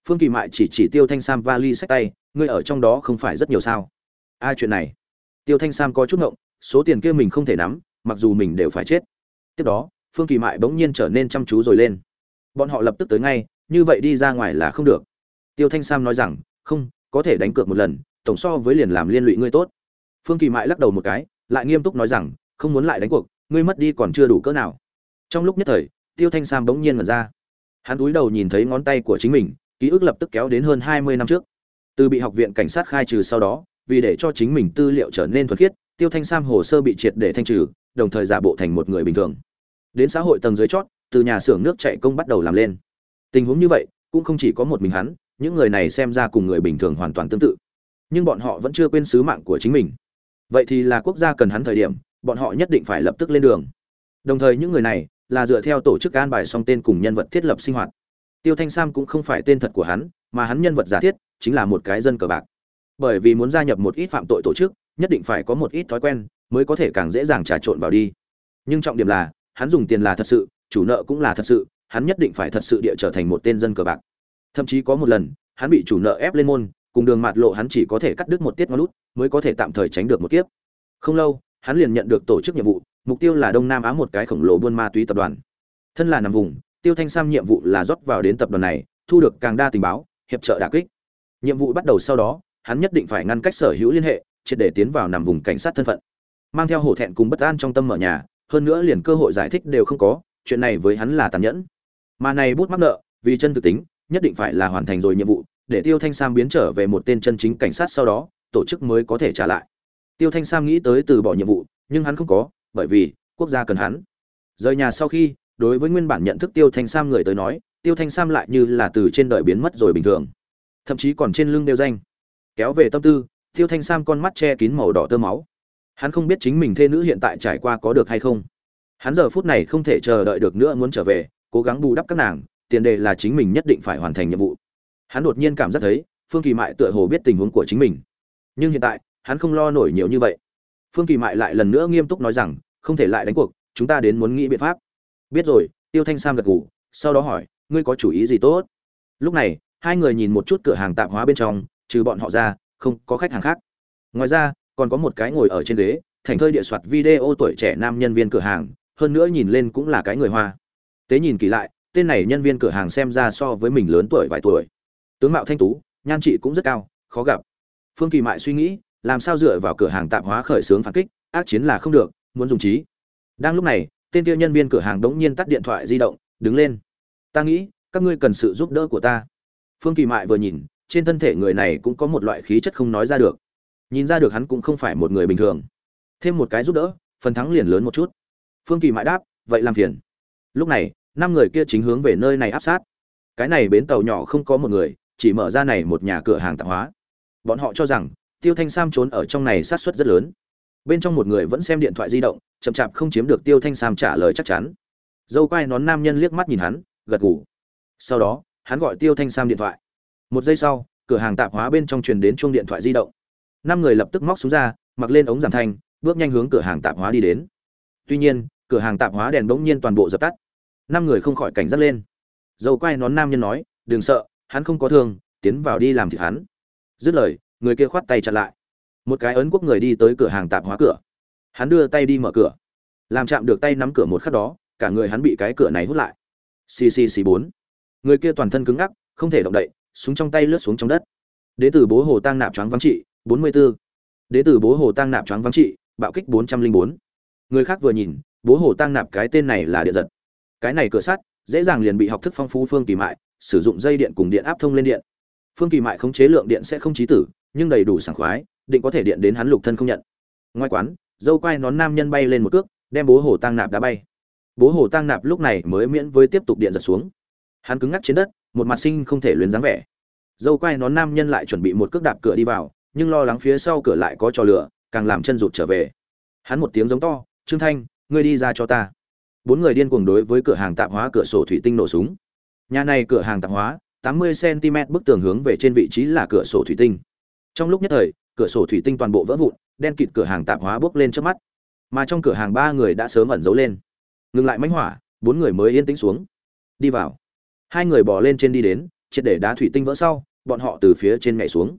Phương kỳ mại chỉ chỉ tiêu thanh sam vali sách tay, ngươi ở trong đó không phải rất nhiều sao? Ai chuyện này. Tiêu thanh sam có chút ngộng, số tiền kia mình không thể nắm, mặc dù mình đều phải chết. Tiếp đó, phương kỳ mại bỗng nhiên trở nên chăm chú rồi lên. Bọn họ lập tức tới ngay, như vậy đi ra ngoài là không được. Tiêu thanh sam nói rằng, không, có thể đánh cược một lần, tổng so với liền làm liên lụy ngươi tốt. Phương kỳ mại lắc đầu một cái lại nghiêm túc nói rằng, không muốn lại đánh cuộc, ngươi mất đi còn chưa đủ cỡ nào. Trong lúc nhất thời, tiêu thanh sam bỗng nhiên mật ra. Hắn cúi đầu nhìn thấy ngón tay của chính mình, ký ức lập tức kéo đến hơn hai mươi năm trước. Từ bị học viện cảnh sát khai trừ sau đó, vì để cho chính mình tư liệu trở nên thuật khiết, tiêu thanh sam hồ sơ bị triệt để thanh trừ, đồng thời giả bộ thành một người bình thường. Đến xã hội tầng dưới chót, từ nhà xưởng nước chạy công bắt đầu làm lên. Tình huống như vậy, cũng không chỉ có một mình hắn, những người này xem ra cùng người bình thường hoàn toàn tương tự. Nhưng bọn họ vẫn chưa quên sứ mạng của chính mình vậy thì là quốc gia cần hắn thời điểm, bọn họ nhất định phải lập tức lên đường. Đồng thời những người này là dựa theo tổ chức an bài song tên cùng nhân vật thiết lập sinh hoạt. Tiêu thanh sam cũng không phải tên thật của hắn, mà hắn nhân vật giả thiết chính là một cái dân cờ bạc. Bởi vì muốn gia nhập một ít phạm tội tổ chức, nhất định phải có một ít thói quen mới có thể càng dễ dàng trà trộn vào đi. Nhưng trọng điểm là, hắn dùng tiền là thật sự, chủ nợ cũng là thật sự, hắn nhất định phải thật sự địa trở thành một tên dân cờ bạc. Thậm chí có một lần, hắn bị chủ nợ ép lên môn cùng đường mạt lộ hắn chỉ có thể cắt đứt một tiết ngón lút, mới có thể tạm thời tránh được một kiếp. Không lâu, hắn liền nhận được tổ chức nhiệm vụ, mục tiêu là đông nam á một cái khổng lồ buôn ma túy tập đoàn. Thân là nằm vùng, tiêu thanh sam nhiệm vụ là rót vào đến tập đoàn này, thu được càng đa tình báo, hiệp trợ đà kích. Nhiệm vụ bắt đầu sau đó, hắn nhất định phải ngăn cách sở hữu liên hệ, triệt để tiến vào nằm vùng cảnh sát thân phận. Mang theo hổ thẹn cùng bất an trong tâm mở nhà, hơn nữa liền cơ hội giải thích đều không có, chuyện này với hắn là tàn nhẫn. Mà này bút mắc nợ, vì chân thực tính, nhất định phải là hoàn thành rồi nhiệm vụ để tiêu thanh sam biến trở về một tên chân chính cảnh sát sau đó, tổ chức mới có thể trả lại. Tiêu thanh sam nghĩ tới từ bỏ nhiệm vụ, nhưng hắn không có, bởi vì quốc gia cần hắn. Rời nhà sau khi, đối với nguyên bản nhận thức tiêu thanh sam người tới nói, tiêu thanh sam lại như là từ trên đời biến mất rồi bình thường. Thậm chí còn trên lưng đeo danh. Kéo về tâm tư, tiêu thanh sam con mắt che kín màu đỏ tơ máu. Hắn không biết chính mình thê nữ hiện tại trải qua có được hay không. Hắn giờ phút này không thể chờ đợi được nữa muốn trở về, cố gắng bù đắp các nàng, tiền đề là chính mình nhất định phải hoàn thành nhiệm vụ hắn đột nhiên cảm giác thấy, phương kỳ mại tựa hồ biết tình huống của chính mình. Nhưng hiện tại, hắn không lo nổi nhiều như vậy. Phương kỳ mại lại lần nữa nghiêm túc nói rằng, không thể lại đánh cuộc, chúng ta đến muốn nghĩ biện pháp. Biết rồi, tiêu thanh sam gật gù, sau đó hỏi, ngươi có chủ ý gì tốt? Lúc này, hai người nhìn một chút cửa hàng tạp hóa bên trong, trừ bọn họ ra, không có khách hàng khác. Ngoài ra, còn có một cái ngồi ở trên ghế, thành thơi địa soạt video tuổi trẻ nam nhân viên cửa hàng, hơn nữa nhìn lên cũng là cái người hoa. Tế nhìn kỳ lại, tên này nhân viên cửa hàng xem ra so với mình lớn tuổi vài tuổi tướng mạo thanh tú, nhan trị cũng rất cao, khó gặp. Phương kỳ mại suy nghĩ, làm sao dựa vào cửa hàng tạp hóa khởi xướng phản kích, ác chiến là không được, muốn dùng trí. Đang lúc này, tên kia nhân viên cửa hàng đống nhiên tắt điện thoại di động, đứng lên. Ta nghĩ, các ngươi cần sự giúp đỡ của ta. Phương kỳ mại vừa nhìn, trên thân thể người này cũng có một loại khí chất không nói ra được. Nhìn ra được hắn cũng không phải một người bình thường. Thêm một cái giúp đỡ, phần thắng liền lớn một chút. Phương kỳ mại đáp, vậy làm phiền. Lúc này, năm người kia chính hướng về nơi này áp sát. Cái này bến tàu nhỏ không có một người chỉ mở ra này một nhà cửa hàng tạp hóa. Bọn họ cho rằng, tiêu thanh sam trốn ở trong này sát suất rất lớn. Bên trong một người vẫn xem điện thoại di động, chậm chạp không chiếm được tiêu thanh sam trả lời chắc chắn. Dâu quai nón nam nhân liếc mắt nhìn hắn, gật gù. Sau đó, hắn gọi tiêu thanh sam điện thoại. Một giây sau, cửa hàng tạp hóa bên trong truyền đến chuông điện thoại di động. Năm người lập tức móc xuống ra, mặc lên ống giảm thanh, bước nhanh hướng cửa hàng tạp hóa đi đến. Tuy nhiên, cửa hàng tạp hóa đèn bỗng nhiên toàn bộ dập tắt. Năm người không khỏi cảnh giác lên. Dâu quai nón nam nhân nói, đừng sợ hắn không có thương, tiến vào đi làm thịt hắn. Dứt lời, người kia khoát tay chặn lại. Một cái ấn quốc người đi tới cửa hàng tạp hóa cửa. Hắn đưa tay đi mở cửa. Làm chạm được tay nắm cửa một khắc đó, cả người hắn bị cái cửa này hút lại. Ccc bốn. Người kia toàn thân cứng ngắc, không thể động đậy, súng trong tay lướt xuống trong đất. Đế tử bố hồ tăng nạp choáng vắng trị, bốn mươi 44. đế tử bố hồ tăng nạp choáng vắng trị, bạo kích bốn trăm linh bốn. Người khác vừa nhìn, bố hồ tăng nạp cái tên này là địa giật. Cái này cửa sắt, dễ dàng liền bị học thức phong phú phương kỳ mại sử dụng dây điện cùng điện áp thông lên điện. Phương kỳ mại khống chế lượng điện sẽ không chí tử, nhưng đầy đủ sảng khoái, định có thể điện đến hắn lục thân không nhận. Ngoài quán, dâu quai nón nam nhân bay lên một cước, đem bố hồ tăng nạp đá bay. Bố hồ tăng nạp lúc này mới miễn với tiếp tục điện giật xuống. Hắn cứng ngắc trên đất, một mặt sinh không thể luyến dáng vẻ. Dâu quai nón nam nhân lại chuẩn bị một cước đạp cửa đi vào, nhưng lo lắng phía sau cửa lại có trò lửa, càng làm chân rụt trở về. Hắn một tiếng giống to, trương thanh, ngươi đi ra cho ta. Bốn người điên cuồng đối với cửa hàng tạp hóa cửa sổ thủy tinh nổ súng nhà này cửa hàng tạp hóa 80 cm bức tường hướng về trên vị trí là cửa sổ thủy tinh. Trong lúc nhất thời, cửa sổ thủy tinh toàn bộ vỡ vụn, đen kịt cửa hàng tạp hóa bốc lên trước mắt. Mà trong cửa hàng ba người đã sớm ẩn giấu lên. Ngừng lại mánh hỏa, bốn người mới yên tĩnh xuống. Đi vào. Hai người bỏ lên trên đi đến, triệt để đá thủy tinh vỡ sau, bọn họ từ phía trên nhảy xuống.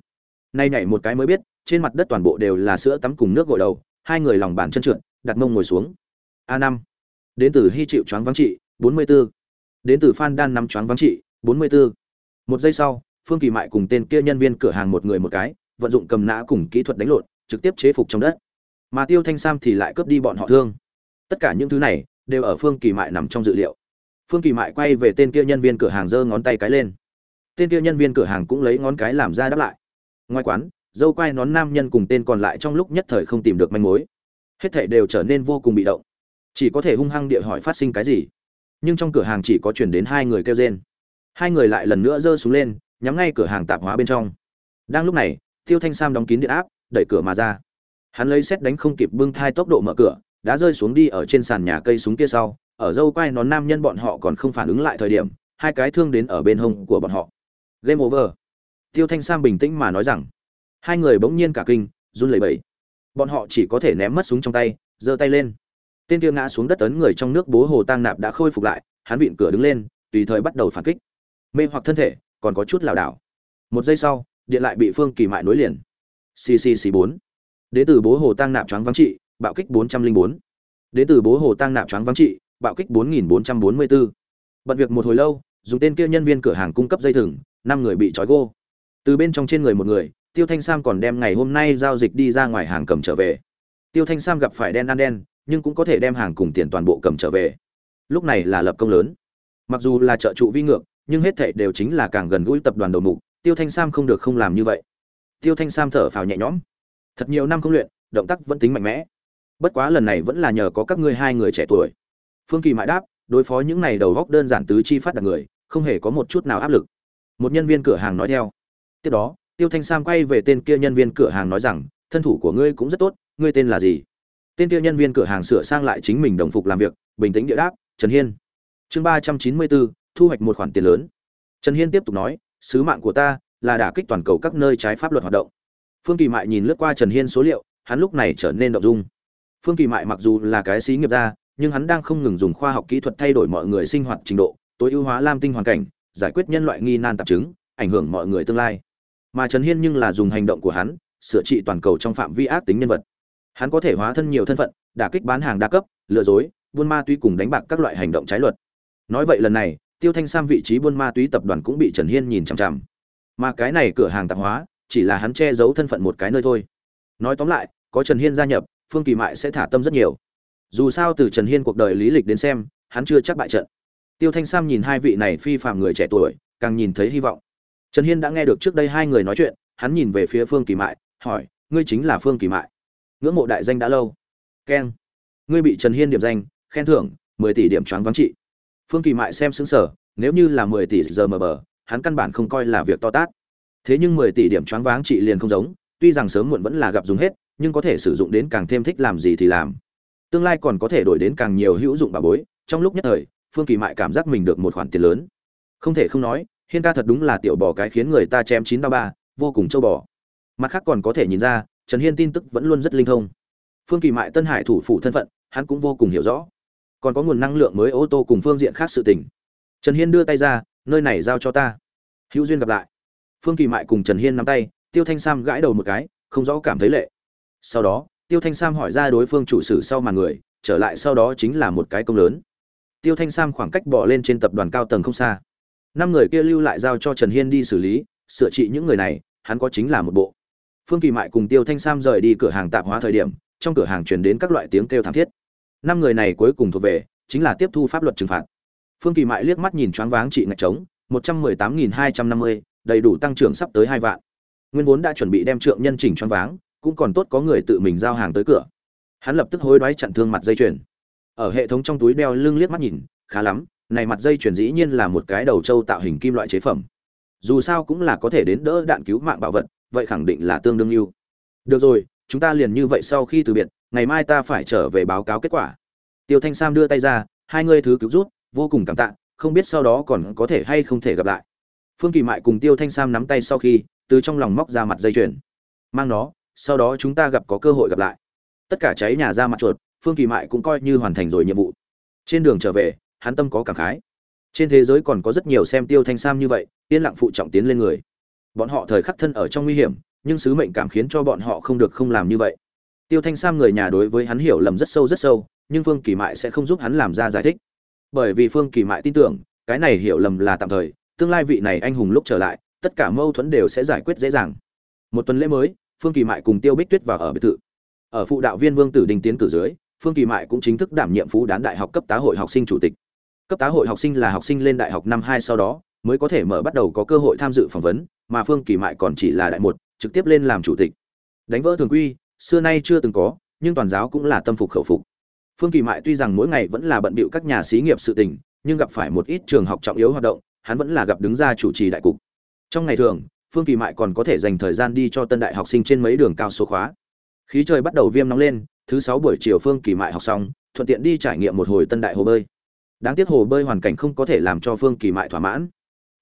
Nay nhảy một cái mới biết, trên mặt đất toàn bộ đều là sữa tắm cùng nước gội đầu, hai người lòng bàn chân trượt, đặt mông ngồi xuống. A năm. Đến từ hy chịu choáng vắng trị, bốn mươi 44 đến từ phan đan nắm choáng vắng trị, bốn mươi 44. một giây sau, phương kỳ mại cùng tên kia nhân viên cửa hàng một người một cái, vận dụng cầm nã cùng kỹ thuật đánh lộn, trực tiếp chế phục trong đất. Mà tiêu thanh sam thì lại cướp đi bọn họ thương. Tất cả những thứ này đều ở phương kỳ mại nằm trong dự liệu. Phương kỳ mại quay về tên kia nhân viên cửa hàng giơ ngón tay cái lên. Tên kia nhân viên cửa hàng cũng lấy ngón cái làm ra đáp lại. Ngoài quán, dâu quay nón nam nhân cùng tên còn lại trong lúc nhất thời không tìm được manh mối. Hết thảy đều trở nên vô cùng bị động. Chỉ có thể hung hăng địa hỏi phát sinh cái gì nhưng trong cửa hàng chỉ có chuyển đến hai người kêu rên. Hai người lại lần nữa giơ súng lên, nhắm ngay cửa hàng tạp hóa bên trong. Đang lúc này, tiêu thanh sam đóng kín điện áp, đẩy cửa mà ra. Hắn lấy xét đánh không kịp bưng thai tốc độ mở cửa, đã rơi xuống đi ở trên sàn nhà cây súng kia sau. Ở dâu quai nón nam nhân bọn họ còn không phản ứng lại thời điểm, hai cái thương đến ở bên hông của bọn họ. Game over. Tiêu thanh sam bình tĩnh mà nói rằng, hai người bỗng nhiên cả kinh, run lẩy bẩy. Bọn họ chỉ có thể ném mất súng trong tay, giơ tay lên tên kia ngã xuống đất ấn người trong nước bố hồ tang nạp đã khôi phục lại, hắn vịn cửa đứng lên, tùy thời bắt đầu phản kích. Mê hoặc thân thể, còn có chút lảo đảo. Một giây sau, điện lại bị phương kỳ mại nối liền. Ccc bốn. Đế tử bố hồ tăng nạp choáng vắng trị, bạo kích bốn trăm linh bốn. Đế tử bố hồ tăng nạp choáng vắng trị, bạo kích bốn nghìn bốn trăm bốn mươi bốn bận việc một hồi lâu, dùng tên kia nhân viên cửa hàng cung cấp dây thừng, năm người bị trói gô. Từ bên trong trên người một người, tiêu thanh sam còn đem ngày hôm nay giao dịch đi ra ngoài hàng cầm trở về. Tiêu thanh sam gặp phải đen ăn đen nhưng cũng có thể đem hàng cùng tiền toàn bộ cầm trở về. Lúc này là lập công lớn. Mặc dù là trợ trụ vi ngược, nhưng hết thảy đều chính là càng gần gũi tập đoàn đầu mục, tiêu thanh sam không được không làm như vậy. Tiêu thanh sam thở phào nhẹ nhõm. Thật nhiều năm không luyện, động tác vẫn tính mạnh mẽ. Bất quá lần này vẫn là nhờ có các ngươi hai người trẻ tuổi. Phương kỳ mãi đáp, đối phó những này đầu góc đơn giản tứ chi phát đạt người, không hề có một chút nào áp lực. Một nhân viên cửa hàng nói theo. Tiếp đó, tiêu thanh sam quay về tên kia nhân viên cửa hàng nói rằng, thân thủ của ngươi cũng rất tốt, ngươi tên là gì? Tên kia nhân viên cửa hàng sửa sang lại chính mình đồng phục làm việc, bình tĩnh địa đáp, trần hiên. Chương ba trăm chín mươi bốn, thu hoạch một khoản tiền lớn. Trần hiên tiếp tục nói, sứ mạng của ta là đả kích toàn cầu các nơi trái pháp luật hoạt động. Phương kỳ mại nhìn lướt qua trần hiên số liệu, hắn lúc này trở nên động dung. Phương kỳ mại mặc dù là cái xí nghiệp gia, nhưng hắn đang không ngừng dùng khoa học kỹ thuật thay đổi mọi người sinh hoạt trình độ, tối ưu hóa lam tinh hoàn cảnh, giải quyết nhân loại nghi nan tạp chứng, ảnh hưởng mọi người tương lai. Mà trần hiên nhưng là dùng hành động của hắn, sửa trị toàn cầu trong phạm vi ác tính nhân vật hắn có thể hóa thân nhiều thân phận, đả kích bán hàng đa cấp, lừa dối, buôn ma túy cùng đánh bạc các loại hành động trái luật. Nói vậy lần này, tiêu thanh sam vị trí buôn ma túy tập đoàn cũng bị trần hiên nhìn chằm chằm. Mà cái này cửa hàng tạp hóa, chỉ là hắn che giấu thân phận một cái nơi thôi. Nói tóm lại, có trần hiên gia nhập, phương kỳ mại sẽ thả tâm rất nhiều. Dù sao từ trần hiên cuộc đời lý lịch đến xem, hắn chưa chắc bại trận. Tiêu thanh sam nhìn hai vị này phi phạm người trẻ tuổi, càng nhìn thấy hy vọng. Trần hiên đã nghe được trước đây hai người nói chuyện, hắn nhìn về phía phương kỳ mại, hỏi, ngươi chính là phương kỳ mại? Ngưỡng mộ đại danh đã lâu. Keng. Ngươi bị trần hiên điểm danh, khen thưởng, mười tỷ điểm choáng vắng trị. Phương kỳ mại xem xứng sở nếu như là mười tỷ giờ mờ bờ, hắn căn bản không coi là việc to tát. Thế nhưng mười tỷ điểm choáng váng trị liền không giống, tuy rằng sớm muộn vẫn là gặp dùng hết, nhưng có thể sử dụng đến càng thêm thích làm gì thì làm. Tương lai còn có thể đổi đến càng nhiều hữu dụng bà bối, trong lúc nhất thời, phương kỳ mại cảm giác mình được một khoản tiền lớn. Không thể không nói, hiên ca thật đúng là tiểu bò cái khiến người ta chém chín ba ba, vô cùng châu bò. Mặt khác còn có thể nhìn ra trần hiên tin tức vẫn luôn rất linh thông. Phương kỳ mại tân hải thủ phủ thân phận, hắn cũng vô cùng hiểu rõ. Còn có nguồn năng lượng mới ô tô cùng phương diện khác sự tình. Trần hiên đưa tay ra, nơi này giao cho ta. Hữu duyên gặp lại. Phương kỳ mại cùng trần hiên nắm tay, tiêu thanh sam gãi đầu một cái, không rõ cảm thấy lệ. Sau đó, tiêu thanh sam hỏi ra đối phương chủ sự sau màn người, trở lại sau đó chính là một cái công lớn. Tiêu thanh sam khoảng cách bỏ lên trên tập đoàn cao tầng không xa. Năm người kia lưu lại giao cho trần hiên đi xử lý, sửa trị những người này, hắn có chính là một bộ phương kỳ mại cùng tiêu thanh sam rời đi cửa hàng tạp hóa thời điểm, trong cửa hàng truyền đến các loại tiếng kêu thảm thiết. Năm người này cuối cùng thuộc về, chính là tiếp thu pháp luật trừng phạt. Phương kỳ mại liếc mắt nhìn choáng váng trị ngạch trống, một trăm mười tám nghìn hai trăm năm mươi, đầy đủ tăng trưởng sắp tới hai vạn. Nguyên vốn đã chuẩn bị đem trượng nhân chỉnh choáng váng, cũng còn tốt có người tự mình giao hàng tới cửa. Hắn lập tức hối đoái chặn thương mặt dây chuyền. Ở hệ thống trong túi đeo lưng liếc mắt nhìn, khá lắm, này mặt dây chuyền dĩ nhiên là một cái đầu trâu tạo hình kim loại chế phẩm. Dù sao cũng là có thể đến đỡ đạn cứu mạng bảo vật vậy khẳng định là tương đương ưu. Được rồi, chúng ta liền như vậy sau khi từ biệt, ngày mai ta phải trở về báo cáo kết quả. Tiêu thanh sam đưa tay ra, hai ngươi thứ cứu rút, vô cùng cảm tạ, không biết sau đó còn có thể hay không thể gặp lại. Phương kỳ mại cùng tiêu thanh sam nắm tay sau khi, từ trong lòng móc ra mặt dây chuyền. Mang nó, sau đó chúng ta gặp có cơ hội gặp lại. Tất cả cháy nhà ra mặt chuột, phương kỳ mại cũng coi như hoàn thành rồi nhiệm vụ. Trên đường trở về, hắn tâm có cảm khái. Trên thế giới còn có rất nhiều xem tiêu thanh sam như vậy, yên lặng phụ trọng tiến lên người bọn họ thời khắc thân ở trong nguy hiểm, nhưng sứ mệnh cảm khiến cho bọn họ không được không làm như vậy. Tiêu thanh sam người nhà đối với hắn hiểu lầm rất sâu rất sâu, nhưng phương kỳ mại sẽ không giúp hắn làm ra giải thích. Bởi vì phương kỳ mại tin tưởng, cái này hiểu lầm là tạm thời, tương lai vị này anh hùng lúc trở lại, tất cả mâu thuẫn đều sẽ giải quyết dễ dàng. Một tuần lễ mới, phương kỳ mại cùng tiêu bích tuyết vào ở biệt thự. Ở phụ đạo viên vương tử đình tiến cử dưới, phương kỳ mại cũng chính thức đảm nhiệm phú đán đại học cấp tá hội học sinh chủ tịch. Cấp tá hội học sinh là học sinh lên đại học năm hai sau đó, mới có thể mở bắt đầu có cơ hội tham dự phỏng vấn mà phương kỳ mại còn chỉ là đại một, trực tiếp lên làm chủ tịch. Đánh vỡ thường quy, xưa nay chưa từng có, nhưng toàn giáo cũng là tâm phục khẩu phục. Phương kỳ mại tuy rằng mỗi ngày vẫn là bận bịu các nhà xí nghiệp sự tình, nhưng gặp phải một ít trường học trọng yếu hoạt động, hắn vẫn là gặp đứng ra chủ trì đại cục. Trong ngày thường, phương kỳ mại còn có thể dành thời gian đi cho tân đại học sinh trên mấy đường cao số khóa. Khí trời bắt đầu viêm nóng lên, thứ sáu buổi chiều phương kỳ mại học xong, thuận tiện đi trải nghiệm một hồi tân đại hồ bơi. Đáng tiếc hồ bơi hoàn cảnh không có thể làm cho phương kỳ mại thỏa mãn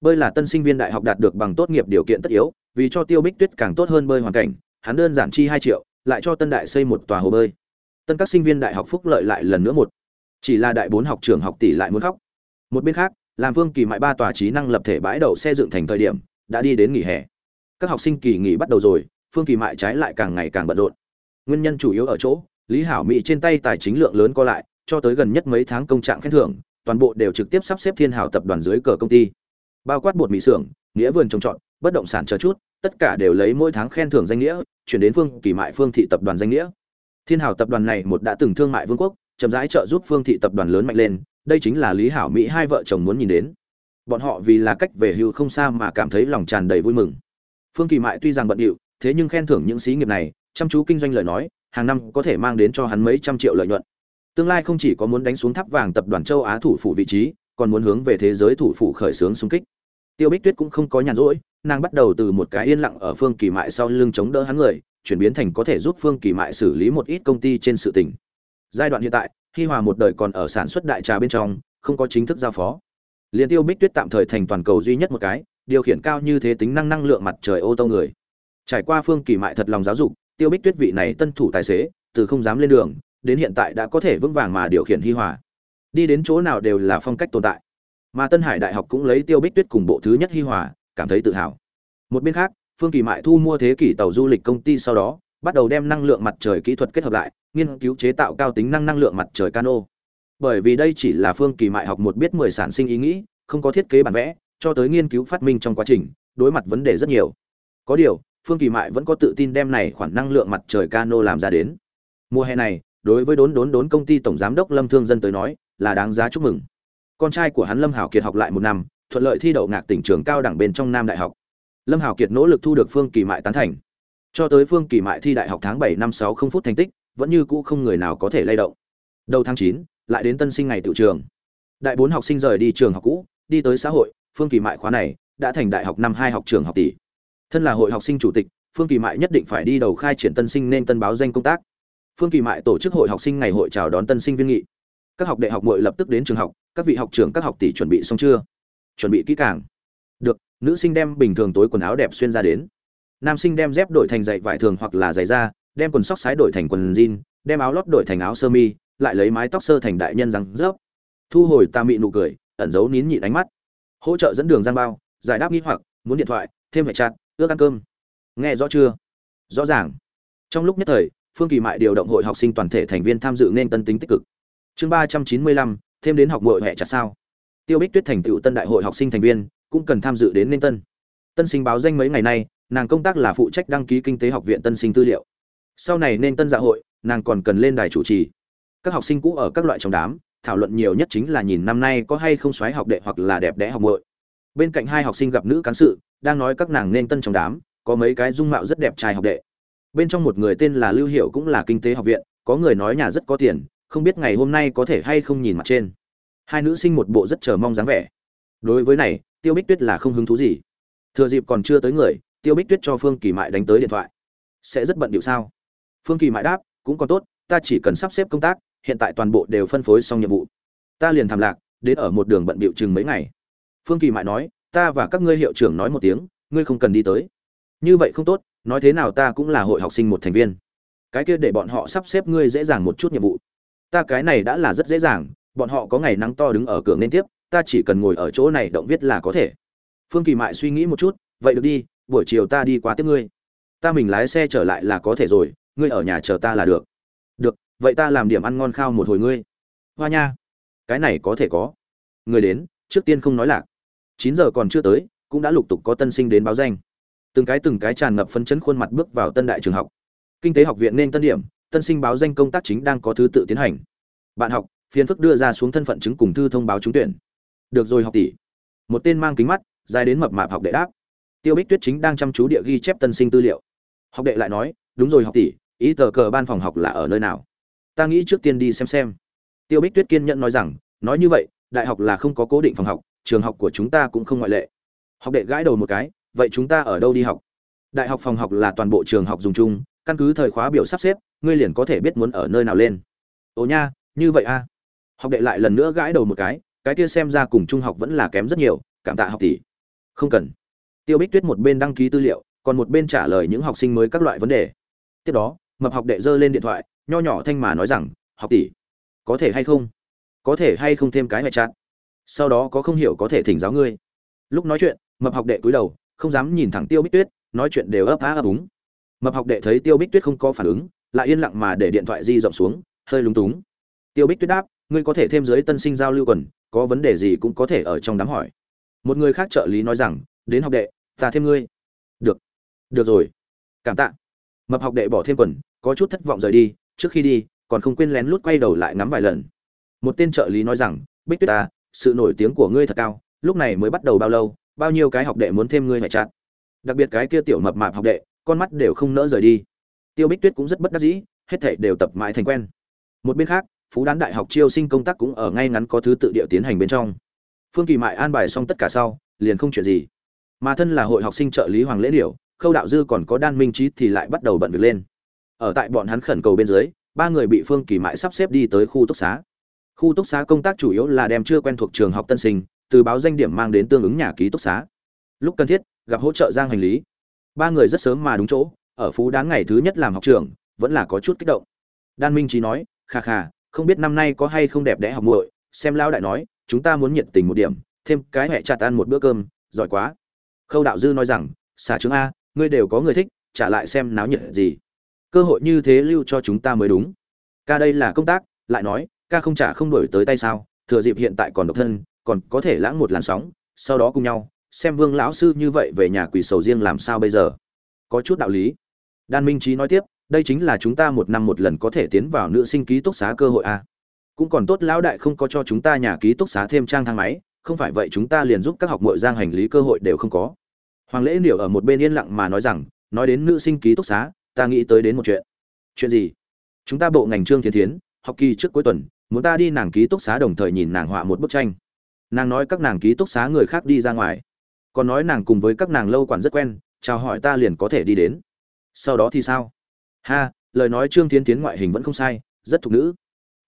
bơi là tân sinh viên đại học đạt được bằng tốt nghiệp điều kiện tất yếu, vì cho tiêu bích tuyết càng tốt hơn bơi hoàn cảnh, hắn đơn giản chi hai triệu, lại cho tân đại xây một tòa hồ bơi. Tân các sinh viên đại học phúc lợi lại lần nữa một. Chỉ là đại bốn học trường học tỷ lại muốn khóc. Một bên khác, làm vương kỳ mại ba tòa trí năng lập thể bãi đậu xe dựng thành thời điểm, đã đi đến nghỉ hè. Các học sinh kỳ nghỉ bắt đầu rồi, phương kỳ mại trái lại càng ngày càng bận rộn. Nguyên nhân chủ yếu ở chỗ, lý hảo mỹ trên tay tài chính lượng lớn co lại, cho tới gần nhất mấy tháng công trạng khen thưởng, toàn bộ đều trực tiếp sắp xếp thiên hảo tập đoàn dưới cờ công ty bao quát bột mì xưởng, nghĩa vườn trồng trọt, bất động sản chờ chút, tất cả đều lấy mỗi tháng khen thưởng danh nghĩa, chuyển đến phương kỳ mại phương thị tập đoàn danh nghĩa. Thiên hảo tập đoàn này một đã từng thương mại vương quốc, chậm rãi trợ giúp phương thị tập đoàn lớn mạnh lên, đây chính là lý hảo mỹ hai vợ chồng muốn nhìn đến. Bọn họ vì là cách về hưu không xa mà cảm thấy lòng tràn đầy vui mừng. Phương kỳ mại tuy rằng bận điệu, thế nhưng khen thưởng những xí nghiệp này, chăm chú kinh doanh lời nói, hàng năm có thể mang đến cho hắn mấy trăm triệu lợi nhuận. Tương lai không chỉ có muốn đánh xuống tháp vàng tập đoàn châu á thủ phủ vị trí, còn muốn hướng về thế giới thủ phủ khởi xướng xung kích tiêu bích tuyết cũng không có nhàn rỗi, nàng bắt đầu từ một cái yên lặng ở phương kỳ mại sau lưng chống đỡ hắn người, chuyển biến thành có thể giúp phương kỳ mại xử lý một ít công ty trên sự tình. Giai đoạn hiện tại, hi hòa một đời còn ở sản xuất đại trà bên trong, không có chính thức giao phó. Liên tiêu bích tuyết tạm thời thành toàn cầu duy nhất một cái, điều khiển cao như thế tính năng năng lượng mặt trời ô tô người. Trải qua phương kỳ mại thật lòng giáo dục, tiêu bích tuyết vị này tân thủ tài xế, từ không dám lên đường, đến hiện tại đã có thể vững vàng mà điều khiển hi hòa. Đi đến chỗ nào đều là phong cách tồn tại mà tân hải đại học cũng lấy tiêu bích tuyết cùng bộ thứ nhất hi hòa, cảm thấy tự hào. Một bên khác, phương kỳ mại thu mua thế kỷ tàu du lịch công ty sau đó, bắt đầu đem năng lượng mặt trời kỹ thuật kết hợp lại, nghiên cứu chế tạo cao tính năng năng lượng mặt trời cano. Bởi vì đây chỉ là phương kỳ mại học một biết mười sản sinh ý nghĩ, không có thiết kế bản vẽ, cho tới nghiên cứu phát minh trong quá trình, đối mặt vấn đề rất nhiều. Có điều, phương kỳ mại vẫn có tự tin đem này khoản năng lượng mặt trời cano làm ra đến. Mùa hè này, đối với đốn đốn đốn công ty tổng giám đốc lâm thương dân tới nói, là đáng giá chúc mừng con trai của hắn lâm hảo kiệt học lại một năm, thuận lợi thi đậu ngạc tỉnh trường cao đẳng bên trong nam đại học. Lâm hảo kiệt nỗ lực thu được phương kỳ mại tán thành. Cho tới phương kỳ mại thi đại học tháng bảy năm sáu không phút thành tích, vẫn như cũ không người nào có thể lay động. Đầu tháng chín, lại đến tân sinh ngày tự trường. Đại bốn học sinh rời đi trường học cũ, đi tới xã hội, phương kỳ mại khóa này đã thành đại học năm hai học trường học tỷ. Thân là hội học sinh chủ tịch, phương kỳ mại nhất định phải đi đầu khai triển tân sinh nên tân báo danh công tác. Phương kỳ mại tổ chức hội học sinh ngày hội chào đón tân sinh viên nghị các học đại học muội lập tức đến trường học, các vị học trưởng, các học tỷ chuẩn bị xong chưa? Chuẩn bị kỹ càng. Được, nữ sinh đem bình thường tối quần áo đẹp xuyên ra đến. Nam sinh đem dép đổi thành giày vải thường hoặc là giày da, đem quần sóc sái đổi thành quần jean, đem áo lót đổi thành áo sơ mi, lại lấy mái tóc sơ thành đại nhân răng rớp. Thu hồi ta mị nụ cười, ẩn giấu nín nhịn ánh mắt. Hỗ trợ dẫn đường giang bao, giải đáp nghi hoặc, muốn điện thoại, thêm hệ chặt ước ăn cơm. Nghe rõ chưa? Rõ ràng. Trong lúc nhất thời, phương kỳ mại điều động hội học sinh toàn thể thành viên tham dự nên tân tính tích cực chương ba trăm chín mươi lăm, thêm đến học mội hệ chặt sao. Tiêu bích tuyết thành tựu tân đại hội học sinh thành viên, cũng cần tham dự đến nên tân. Tân sinh báo danh mấy ngày nay, nàng công tác là phụ trách đăng ký kinh tế học viện tân sinh tư liệu. Sau này nên tân dạ hội, nàng còn cần lên đài chủ trì. Các học sinh cũ ở các loại trong đám, thảo luận nhiều nhất chính là nhìn năm nay có hay không xoáy học đệ hoặc là đẹp đẽ học muội. Bên cạnh hai học sinh gặp nữ cán sự, đang nói các nàng nên tân trong đám, có mấy cái dung mạo rất đẹp trai học đệ. Bên trong một người tên là lưu hiệu cũng là kinh tế học viện, có người nói nhà rất có tiền không biết ngày hôm nay có thể hay không nhìn mặt trên. Hai nữ sinh một bộ rất chờ mong dáng vẻ. Đối với này, tiêu bích tuyết là không hứng thú gì. Thừa dịp còn chưa tới người, tiêu bích tuyết cho phương kỳ mại đánh tới điện thoại. Sẽ rất bận điệu sao? Phương kỳ mại đáp, cũng còn tốt, ta chỉ cần sắp xếp công tác, hiện tại toàn bộ đều phân phối xong nhiệm vụ. Ta liền thảm lạc, đến ở một đường bận điệu chừng mấy ngày. Phương kỳ mại nói, ta và các ngươi hiệu trưởng nói một tiếng, ngươi không cần đi tới. Như vậy không tốt, nói thế nào ta cũng là hội học sinh một thành viên. Cái kia để bọn họ sắp xếp ngươi dễ dàng một chút nhiệm vụ ta cái này đã là rất dễ dàng, bọn họ có ngày nắng to đứng ở cửa nên tiếp, ta chỉ cần ngồi ở chỗ này động viết là có thể. Phương kỳ mại suy nghĩ một chút, vậy được đi, buổi chiều ta đi qua tiếp ngươi. Ta mình lái xe trở lại là có thể rồi, ngươi ở nhà chờ ta là được. Được, vậy ta làm điểm ăn ngon khao một hồi ngươi. Hoa nha. Cái này có thể có. Người đến, trước tiên không nói lạc. Chín giờ còn chưa tới, cũng đã lục tục có tân sinh đến báo danh. Từng cái từng cái tràn ngập phấn chấn khuôn mặt bước vào tân đại trường học. Kinh tế học viện nên tân điểm tân sinh báo danh công tác chính đang có thứ tự tiến hành. Bạn học, phiền phức đưa ra xuống thân phận chứng cùng thư thông báo trúng tuyển. Được rồi học tỷ. Một tên mang kính mắt, dài đến mập mạp học đệ đáp. Tiêu bích tuyết chính đang chăm chú địa ghi chép tân sinh tư liệu. Học đệ lại nói, đúng rồi học tỷ, ý tờ cờ ban phòng học là ở nơi nào? Ta nghĩ trước tiên đi xem xem. Tiêu bích tuyết kiên nhẫn nói rằng, nói như vậy, đại học là không có cố định phòng học, trường học của chúng ta cũng không ngoại lệ. Học đệ gãi đầu một cái, vậy chúng ta ở đâu đi học? Đại học phòng học là toàn bộ trường học dùng chung, căn cứ thời khóa biểu sắp xếp ngươi liền có thể biết muốn ở nơi nào lên. Ồ nha, như vậy a học đệ lại lần nữa gãi đầu một cái cái kia xem ra cùng trung học vẫn là kém rất nhiều, cảm tạ học tỷ. Không cần. Tiêu bích tuyết một bên đăng ký tư liệu, còn một bên trả lời những học sinh mới các loại vấn đề. Tiếp đó, mập học đệ giơ lên điện thoại, nho nhỏ thanh mà nói rằng, học tỷ, có thể hay không? Có thể hay không thêm cái ngoại trạng? Sau đó có không hiểu có thể thỉnh giáo ngươi. Lúc nói chuyện, mập học đệ cúi đầu, không dám nhìn thẳng tiêu bích tuyết, nói chuyện đều ấp á ấp úng. Mập học đệ thấy tiêu bích tuyết không có phản ứng lại yên lặng mà để điện thoại di rộng xuống, hơi lúng túng. Tiêu bích tuyết đáp, ngươi có thể thêm dưới tân sinh giao lưu quần, có vấn đề gì cũng có thể ở trong đám hỏi. Một người khác trợ lý nói rằng, đến học đệ, ta thêm ngươi. Được được rồi. Cảm tạ. Mập học đệ bỏ thêm quần, có chút thất vọng rời đi, trước khi đi, còn không quên lén lút quay đầu lại ngắm vài lần. Một tên trợ lý nói rằng, bích tuyết ta sự nổi tiếng của ngươi thật cao, lúc này mới bắt đầu bao lâu, bao nhiêu cái học đệ muốn thêm ngươi phải chặt? Đặc biệt cái kia tiểu mập mạp học đệ, con mắt đều không nỡ rời đi tiêu bích tuyết cũng rất bất đắc dĩ, hết thảy đều tập mãi thành quen. Một bên khác, phú đán đại học chiêu sinh công tác cũng ở ngay ngắn có thứ tự địa tiến hành bên trong. Phương kỳ mại an bài xong tất cả sau, liền không chuyện gì. Mà thân là hội học sinh trợ lý hoàng lễ điểu, khâu đạo dư còn có đan minh trí thì lại bắt đầu bận việc lên. Ở tại bọn hắn khẩn cầu bên dưới, ba người bị phương kỳ mại sắp xếp đi tới khu túc xá. Khu túc xá công tác chủ yếu là đem chưa quen thuộc trường học tân sinh, từ báo danh điểm mang đến tương ứng nhà ký túc xá. Lúc cần thiết, gặp hỗ trợ giang hành lý. Ba người rất sớm mà đúng chỗ ở phú đáng ngày thứ nhất làm học trưởng vẫn là có chút kích động. Đan minh trí nói, kha kha, không biết năm nay có hay không đẹp đẽ học muội, xem lão đại nói, chúng ta muốn nhiệt tình một điểm, thêm cái hệ chặt ăn một bữa cơm, giỏi quá. Khâu đạo dư nói rằng, xả trứng a, ngươi đều có người thích, trả lại xem náo nhiệt gì. Cơ hội như thế lưu cho chúng ta mới đúng. Ca đây là công tác, lại nói, ca không trả không đổi tới tay sao, thừa dịp hiện tại còn độc thân, còn có thể lãng một làn sóng, sau đó cùng nhau, xem vương lão sư như vậy về nhà quỷ sầu riêng làm sao bây giờ. Có chút đạo lý đan minh trí nói tiếp, đây chính là chúng ta một năm một lần có thể tiến vào nữ sinh ký túc xá cơ hội a. Cũng còn tốt lão đại không có cho chúng ta nhà ký túc xá thêm trang thang máy, không phải vậy chúng ta liền giúp các học mội giang hành lý cơ hội đều không có. Hoàng lễ niệu ở một bên yên lặng mà nói rằng, nói đến nữ sinh ký túc xá, ta nghĩ tới đến một chuyện. Chuyện gì? Chúng ta bộ ngành trương thiên thiến, học kỳ trước cuối tuần, muốn ta đi nàng ký túc xá đồng thời nhìn nàng họa một bức tranh. Nàng nói các nàng ký túc xá người khác đi ra ngoài. Còn nói nàng cùng với các nàng lâu quản rất quen, chào hỏi ta liền có thể đi đến sau đó thì sao? Ha, lời nói trương tiến tiến ngoại hình vẫn không sai, rất thục nữ.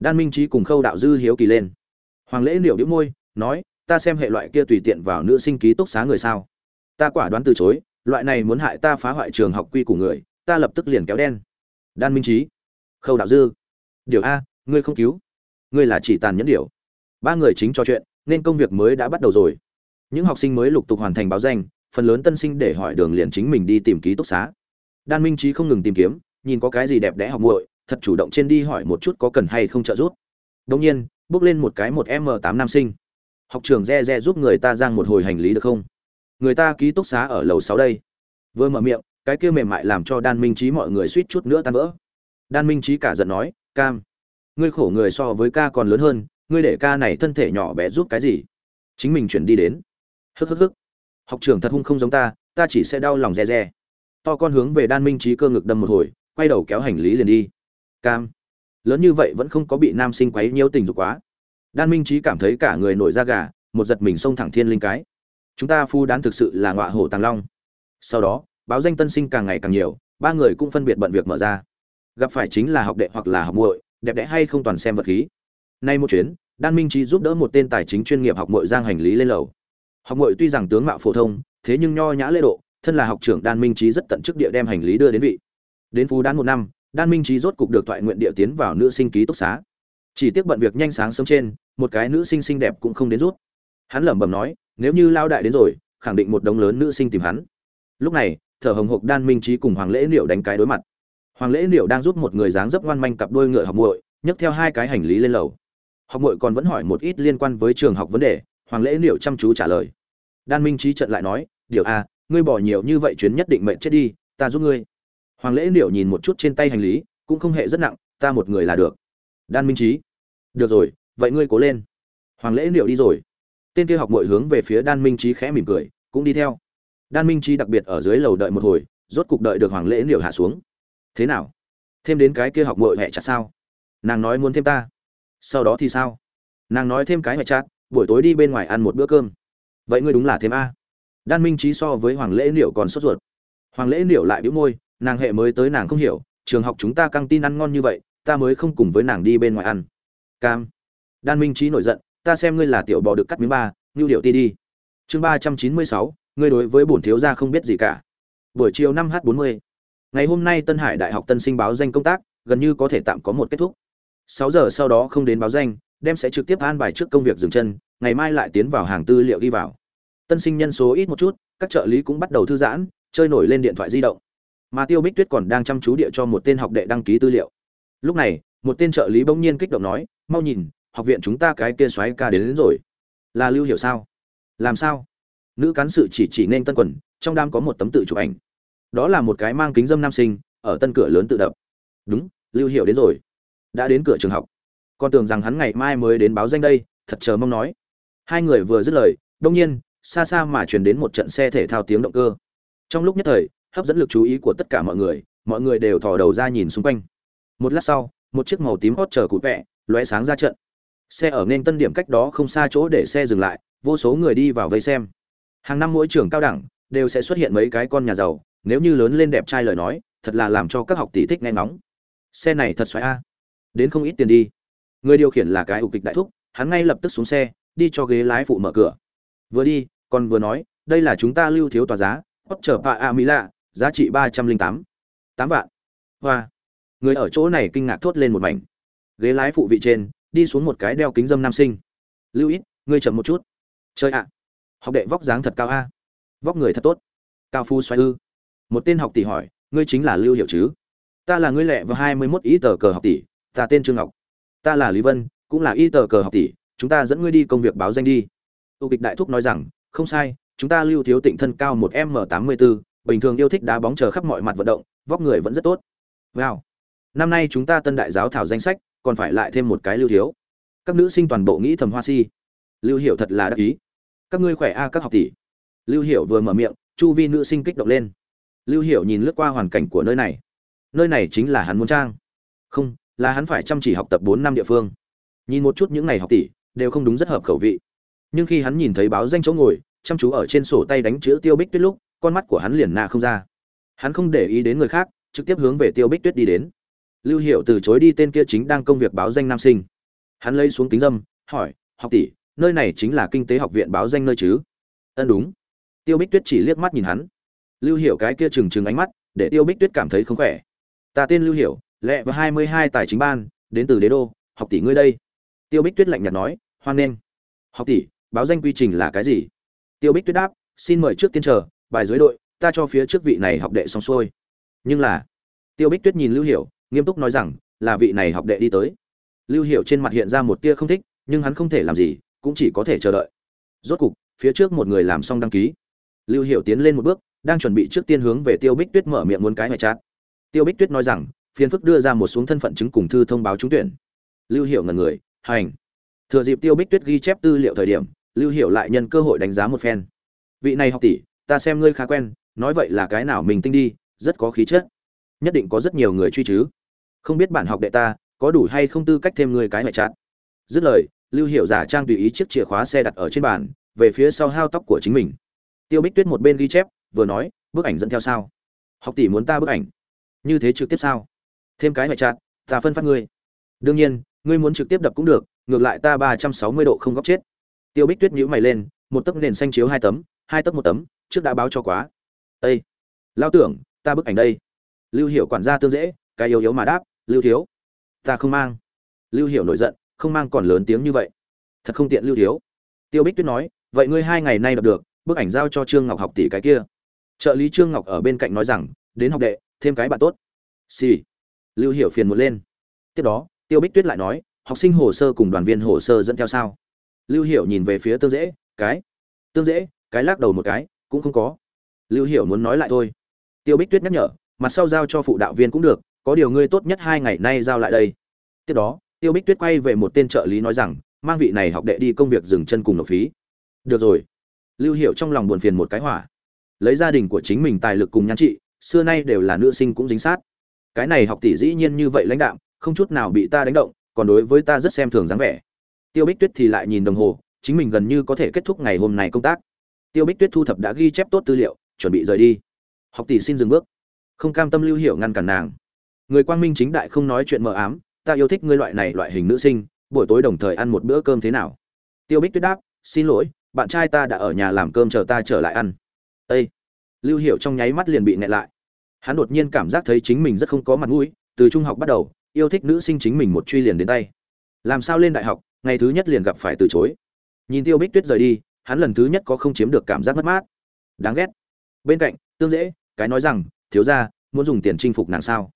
Đan minh trí cùng khâu đạo dư hiếu kỳ lên. Hoàng lễ liệu đĩu môi, nói, ta xem hệ loại kia tùy tiện vào nữ sinh ký túc xá người sao? Ta quả đoán từ chối, loại này muốn hại ta phá hoại trường học quy của người, ta lập tức liền kéo đen. Đan minh trí, khâu đạo dư, điều a, ngươi không cứu. Ngươi là chỉ tàn nhẫn điều. Ba người chính trò chuyện, nên công việc mới đã bắt đầu rồi. Những học sinh mới lục tục hoàn thành báo danh, phần lớn tân sinh để hỏi đường liền chính mình đi tìm ký túc xá đan minh trí không ngừng tìm kiếm, nhìn có cái gì đẹp đẽ học muội, thật chủ động trên đi hỏi một chút có cần hay không trợ giúp. Đông nhiên, bước lên một cái một m tám nam sinh. Học trường re re giúp người ta giang một hồi hành lý được không? Người ta ký túc xá ở lầu sáu đây. Vừa mở miệng, cái kia mềm mại làm cho đan minh trí mọi người suýt chút nữa tan vỡ. Đan minh trí cả giận nói, cam, ngươi khổ người so với ca còn lớn hơn, ngươi để ca này thân thể nhỏ bé giúp cái gì? Chính mình chuyển đi đến. Hức hức hức. Học trưởng thật hung không giống ta ta chỉ sẽ đau lòng re re to con hướng về đan minh trí cơ ngực đâm một hồi, quay đầu kéo hành lý liền đi. Cam. Lớn như vậy vẫn không có bị nam sinh quấy nhiễu tình dục quá. Đan minh trí cảm thấy cả người nổi da gà, một giật mình xông thẳng thiên linh cái. Chúng ta phu đán thực sự là ngọa hổ tàng long. Sau đó, báo danh tân sinh càng ngày càng nhiều, ba người cũng phân biệt bận việc mở ra. Gặp phải chính là học đệ hoặc là học muội, đẹp đẽ hay không toàn xem vật khí. Nay một chuyến, đan minh trí giúp đỡ một tên tài chính chuyên nghiệp học muội giang hành lý lên lầu. Học muội tuy rằng tướng mạo phổ thông, thế nhưng nho nhã lễ độ thân là học trưởng đan minh trí rất tận chức địa đem hành lý đưa đến vị. Đến phú đan một năm, đan minh trí rốt cục được thoại nguyện địa tiến vào nữ sinh ký túc xá. Chỉ tiếc bận việc nhanh sáng sớm trên, một cái nữ sinh xinh đẹp cũng không đến rút. Hắn lẩm bẩm nói, nếu như lao đại đến rồi, khẳng định một đống lớn nữ sinh tìm hắn. Lúc này, thở hồng hộc đan minh trí cùng hoàng lễ liệu đánh cái đối mặt. Hoàng lễ liệu đang giúp một người dáng dấp ngoan manh cặp đôi ngựa học muội, nhấc theo hai cái hành lý lên lầu. Học muội còn vẫn hỏi một ít liên quan với trường học vấn đề, hoàng lễ liệu chăm chú trả lời. Đan minh trí trận lại nói, điều a ngươi bỏ nhiều như vậy chuyến nhất định mệnh chết đi, ta giúp ngươi. Hoàng lễ liệu nhìn một chút trên tay hành lý, cũng không hề rất nặng, ta một người là được. Đan minh trí được rồi, vậy ngươi cố lên. Hoàng lễ liệu đi rồi. Tên kia học muội hướng về phía đan minh trí khẽ mỉm cười, cũng đi theo. Đan minh trí đặc biệt ở dưới lầu đợi một hồi, rốt cục đợi được hoàng lễ liệu hạ xuống. Thế nào? Thêm đến cái kia học muội hẹ chặt sao? Nàng nói muốn thêm ta. Sau đó thì sao? Nàng nói thêm cái hẹ chặt, buổi tối đi bên ngoài ăn một bữa cơm. Vậy ngươi đúng là thêm a đan minh trí so với hoàng lễ liệu còn sốt ruột. Hoàng lễ liệu lại bĩu môi, nàng hệ mới tới nàng không hiểu, trường học chúng ta căng tin ăn ngon như vậy, ta mới không cùng với nàng đi bên ngoài ăn. Cam. Đan minh trí nổi giận, ta xem ngươi là tiểu bò được cắt miếng ba, ngưu điệu ti đi. Chương ba trăm chín mươi sáu, ngươi đối với bổn thiếu gia không biết gì cả. Buổi chiều năm h bốn mươi. Ngày hôm nay tân hải đại học tân sinh báo danh công tác, gần như có thể tạm có một kết thúc. Sáu giờ sau đó không đến báo danh, đem sẽ trực tiếp an bài trước công việc dừng chân, ngày mai lại tiến vào hàng tư liệu đi vào tân sinh nhân số ít một chút các trợ lý cũng bắt đầu thư giãn chơi nổi lên điện thoại di động. Mà tiêu bích tuyết còn đang chăm chú địa cho một tên học đệ đăng ký tư liệu. Lúc này một tên trợ lý bỗng nhiên kích động nói mau nhìn học viện chúng ta cái kia xoáy ca đến, đến rồi. Là lưu hiểu sao? Làm sao? Nữ cán sự chỉ chỉ nên tân quần trong đam có một tấm tự chụp ảnh. Đó là một cái mang kính dâm nam sinh ở tân cửa lớn tự đập. Đúng lưu hiểu đến rồi. Đã đến cửa trường học. Con tưởng rằng hắn ngày mai mới đến báo danh đây thật chờ mong nói. Hai người vừa dứt lời đông nhiên xa xa mà truyền đến một trận xe thể thao tiếng động cơ. Trong lúc nhất thời, hấp dẫn lực chú ý của tất cả mọi người mọi người đều thò đầu ra nhìn xung quanh. Một lát sau, một chiếc màu tím hót chờ cụt vẹ, lóe sáng ra trận. Xe ở nên tân điểm cách đó không xa chỗ để xe dừng lại, vô số người đi vào vây xem. Hàng năm mỗi trường cao đẳng đều sẽ xuất hiện mấy cái con nhà giàu, nếu như lớn lên đẹp trai lời nói, thật là làm cho các học tỷ thích nghe ngóng. Xe này thật xoáy a. Đến không ít tiền đi. Người điều khiển là cái ục kịch đại thúc, hắn ngay lập tức xuống xe, đi cho ghế lái phụ mở cửa. Vừa đi còn vừa nói, đây là chúng ta lưu thiếu tòa giá, hot chờ pa a mỹ lạ, giá trị ba trăm linh tám. Tám vạn. Hoa. Người ở chỗ này kinh ngạc thốt lên một mảnh. Ghế lái phụ vị trên, đi xuống một cái đeo kính dâm nam sinh. Lưu ít ngươi chậm một chút. Chơi ạ. Học đệ vóc dáng thật cao a. Vóc người thật tốt. Cao phu xoay ư. Một tên học tỷ hỏi, ngươi chính là lưu hiệu chứ? Ta là ngươi lẹ và hai mươi mốt ý tờ cờ học tỷ, ta tên trương ngọc. Ta là lý vân, cũng là y tờ cờ học tỷ, chúng ta dẫn ngươi đi công việc báo danh đi. Tu kịch đại thúc nói rằng không sai, chúng ta lưu thiếu tịnh thân cao một m tám mươi bốn bình thường yêu thích đá bóng chờ khắp mọi mặt vận động, vóc người vẫn rất tốt. Wow. Năm nay chúng ta tân đại giáo thảo danh sách, còn phải lại thêm một cái lưu thiếu. Các nữ sinh toàn bộ nghĩ thầm hoa si. Lưu hiểu thật là đắc ý. Các ngươi khỏe a, các học tỷ. Lưu hiểu vừa mở miệng, chu vi nữ sinh kích động lên. Lưu hiểu nhìn lướt qua hoàn cảnh của nơi này. Nơi này chính là hắn muốn trang. Không, là hắn phải chăm chỉ học tập bốn năm địa phương. Nhìn một chút những ngày học tỷ, đều không đúng rất hợp khẩu vị nhưng khi hắn nhìn thấy báo danh chỗ ngồi, chăm chú ở trên sổ tay đánh chữ tiêu bích tuyết lúc, con mắt của hắn liền na không ra. Hắn không để ý đến người khác, trực tiếp hướng về tiêu bích tuyết đi đến. Lưu hiệu từ chối đi tên kia chính đang công việc báo danh nam sinh. Hắn lấy xuống kính dâm, hỏi, học tỷ, nơi này chính là kinh tế học viện báo danh nơi chứ? Ân, đúng. Tiêu bích tuyết chỉ liếc mắt nhìn hắn. Lưu hiệu cái kia trừng trừng ánh mắt, để tiêu bích tuyết cảm thấy không khỏe. Ta tên lưu hiệu lẹ và hai mươi hai tài chính ban, đến từ đế đô, học tỷ ngươi đây. Tiêu bích tuyết lạnh nhạt nói, hoan nghênh. Học tỷ báo danh quy trình là cái gì? Tiêu bích tuyết đáp, xin mời trước tiên chờ, bài dưới đội, ta cho phía trước vị này học đệ xong xuôi. Nhưng là, tiêu bích tuyết nhìn lưu hiểu, nghiêm túc nói rằng, là vị này học đệ đi tới. Lưu hiểu trên mặt hiện ra một tia không thích, nhưng hắn không thể làm gì, cũng chỉ có thể chờ đợi. Rốt cục, phía trước một người làm xong đăng ký. Lưu hiểu tiến lên một bước, đang chuẩn bị trước tiên hướng về tiêu bích tuyết mở miệng muốn cái ngoại chát tiêu bích tuyết nói rằng, phiền phức đưa ra một xuống thân phận chứng cùng thư thông báo trúng tuyển. Lưu hiểu ngần người, hành thừa dịp tiêu bích tuyết ghi chép tư liệu thời điểm, lưu hiểu lại nhân cơ hội đánh giá một phen. Vị này học tỷ, ta xem ngươi khá quen, nói vậy là cái nào mình tinh đi, rất có khí chất. Nhất định có rất nhiều người truy chứ. Không biết bản học đệ ta, có đủ hay không tư cách thêm người cái ngoại chặt dứt lời, lưu hiểu giả trang tùy ý chiếc chìa khóa xe đặt ở trên bàn, về phía sau hao tóc của chính mình. Tiêu bích tuyết một bên ghi chép, vừa nói, bức ảnh dẫn theo sao? Học tỷ muốn ta bức ảnh. Như thế trực tiếp sao? Thêm cái ngoại chặt ta phân phát ngươi. Đương nhiên, ngươi muốn trực tiếp đập cũng được ngược lại ta ba trăm sáu mươi độ không góc chết. Tiêu bích tuyết nhíu mày lên, một tấc nền xanh chiếu hai tấm, hai tấc một tấm, trước đã báo cho quá. Ây lao tưởng, ta bức ảnh đây. Lưu hiểu quản gia tương dễ, cái yếu yếu mà đáp, lưu thiếu, ta không mang. Lưu hiểu nổi giận, không mang còn lớn tiếng như vậy. Thật không tiện, lưu thiếu. Tiêu bích tuyết nói, vậy ngươi hai ngày nay đọc được, bức ảnh giao cho trương ngọc học tỷ cái kia. Trợ lý trương ngọc ở bên cạnh nói rằng, đến học đệ, thêm cái bạn tốt. Xì、sì. lưu hiểu phiền muốn lên. Tiếp đó, tiêu bích tuyết lại nói học sinh hồ sơ cùng đoàn viên hồ sơ dẫn theo sao? Lưu hiểu nhìn về phía tương dễ, cái, tương dễ, cái lắc đầu một cái, cũng không có. Lưu hiểu muốn nói lại thôi. Tiêu bích tuyết nhắc nhở, mặt sau giao cho phụ đạo viên cũng được, có điều ngươi tốt nhất hai ngày nay giao lại đây. Tiếp đó, tiêu bích tuyết quay về một tên trợ lý nói rằng, mang vị này học đệ đi công việc dừng chân cùng nộp phí. Được rồi. Lưu hiểu trong lòng buồn phiền một cái hỏa. Lấy gia đình của chính mình tài lực cùng nhan trị, xưa nay đều là nữ sinh cũng dính sát. Cái này học tỷ dĩ nhiên như vậy lãnh đạm, không chút nào bị ta đánh động còn đối với ta rất xem thường dáng vẻ. Tiêu bích tuyết thì lại nhìn đồng hồ, chính mình gần như có thể kết thúc ngày hôm nay công tác. Tiêu bích tuyết thu thập đã ghi chép tốt tư liệu, chuẩn bị rời đi. Học tỷ xin dừng bước. Không cam tâm lưu hiểu ngăn cản nàng. Người quang minh chính đại không nói chuyện mờ ám, ta yêu thích ngươi loại này loại hình nữ sinh, buổi tối đồng thời ăn một bữa cơm thế nào? Tiêu bích tuyết đáp, xin lỗi, bạn trai ta đã ở nhà làm cơm chờ ta trở lại ăn. Ây lưu hiểu trong nháy mắt liền bị nghẹn lại. Hắn đột nhiên cảm giác thấy chính mình rất không có mặt mũi, từ trung học bắt đầu yêu thích nữ sinh chính mình một truy liền đến tay. Làm sao lên đại học, ngày thứ nhất liền gặp phải từ chối. Nhìn tiêu bích tuyết rời đi, hắn lần thứ nhất có không chiếm được cảm giác mất mát. Đáng ghét. Bên cạnh, tương dễ, cái nói rằng, thiếu ra muốn dùng tiền chinh phục nàng sao?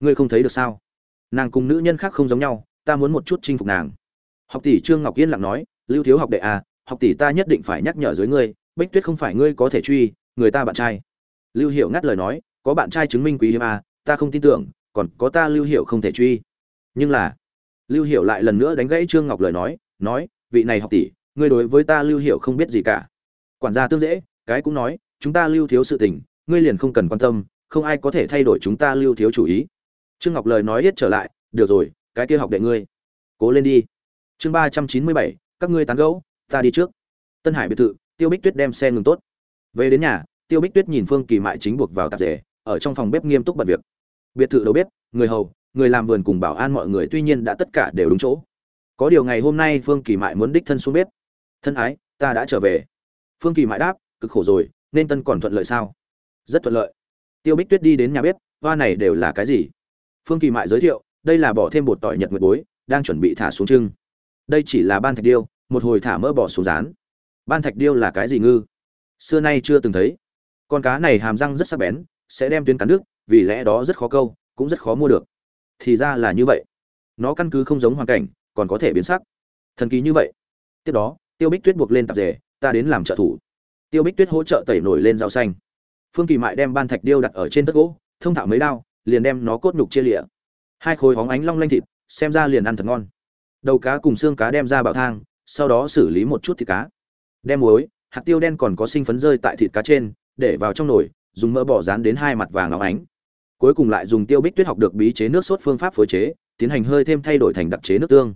Ngươi không thấy được sao? Nàng cùng nữ nhân khác không giống nhau, ta muốn một chút chinh phục nàng. Học tỷ trương ngọc yên lặng nói, lưu thiếu học đệ à học tỷ ta nhất định phải nhắc nhở dưới ngươi, bích tuyết không phải ngươi có thể truy, người ta bạn trai. Lưu hiệu ngắt lời nói, có bạn trai chứng minh quý hiếm à ta không tin tưởng còn có ta lưu hiệu không thể truy. Nhưng là, lưu hiệu lại lần nữa đánh gãy trương ngọc lời nói nói, vị này học tỷ, ngươi đối với ta lưu hiệu không biết gì cả. Quản gia tương dễ, cái cũng nói, chúng ta lưu thiếu sự tình, ngươi liền không cần quan tâm, không ai có thể thay đổi chúng ta lưu thiếu chủ ý. Trương ngọc lời nói hết trở lại, được rồi, cái kia học đệ ngươi, cố lên đi. Chương ba trăm chín mươi bảy, các ngươi tán gẫu, ta đi trước. Tân hải biệt thự, tiêu bích tuyết đem xe ngừng tốt. Về đến nhà, tiêu bích tuyết nhìn phương kỳ mại chính buộc vào tạp rể ở trong phòng bếp nghiêm túc bật việc biệt thự đầu bếp, người hầu, người làm vườn cùng bảo an mọi người tuy nhiên đã tất cả đều đúng chỗ. Có điều ngày hôm nay phương kỳ mại muốn đích thân xuống bếp. Thân ái, ta đã trở về. Phương kỳ mại đáp, cực khổ rồi, nên tân còn thuận lợi sao? Rất thuận lợi. Tiêu bích tuyết đi đến nhà bếp, hoa này đều là cái gì? Phương kỳ mại giới thiệu, đây là bỏ thêm bột tỏi nhật nguyệt bối, đang chuẩn bị thả xuống trưng. Đây chỉ là ban thạch điêu, một hồi thả mỡ bỏ xuống rán. Ban thạch điêu là cái gì ngư? Xưa nay chưa từng thấy. Con cá này hàm răng rất sắc bén, sẽ đem tuyến cắn nước vì lẽ đó rất khó câu, cũng rất khó mua được. Thì ra là như vậy. Nó căn cứ không giống hoàn cảnh, còn có thể biến sắc. Thần kỳ như vậy. Tiếp đó, tiêu bích tuyết buộc lên tạp rể ta đến làm trợ thủ. Tiêu bích tuyết hỗ trợ tẩy nổi lên rau xanh. Phương kỳ mại đem ban thạch điêu đặt ở trên tất gỗ, thông thạo mấy đao, liền đem nó cốt nhục chia lịa. Hai khối hóng ánh long lanh thịt, xem ra liền ăn thật ngon. Đầu cá cùng xương cá đem ra bảo thang, sau đó xử lý một chút thịt cá. Đem muối, hạt tiêu đen còn có sinh phấn rơi tại thịt cá trên, để vào trong nồi, dùng mỡ bỏ rán đến hai mặt vàng óng ánh cuối cùng lại dùng tiêu bích tuyết học được bí chế nước sốt phương pháp phối chế, tiến hành hơi thêm thay đổi thành đặc chế nước tương.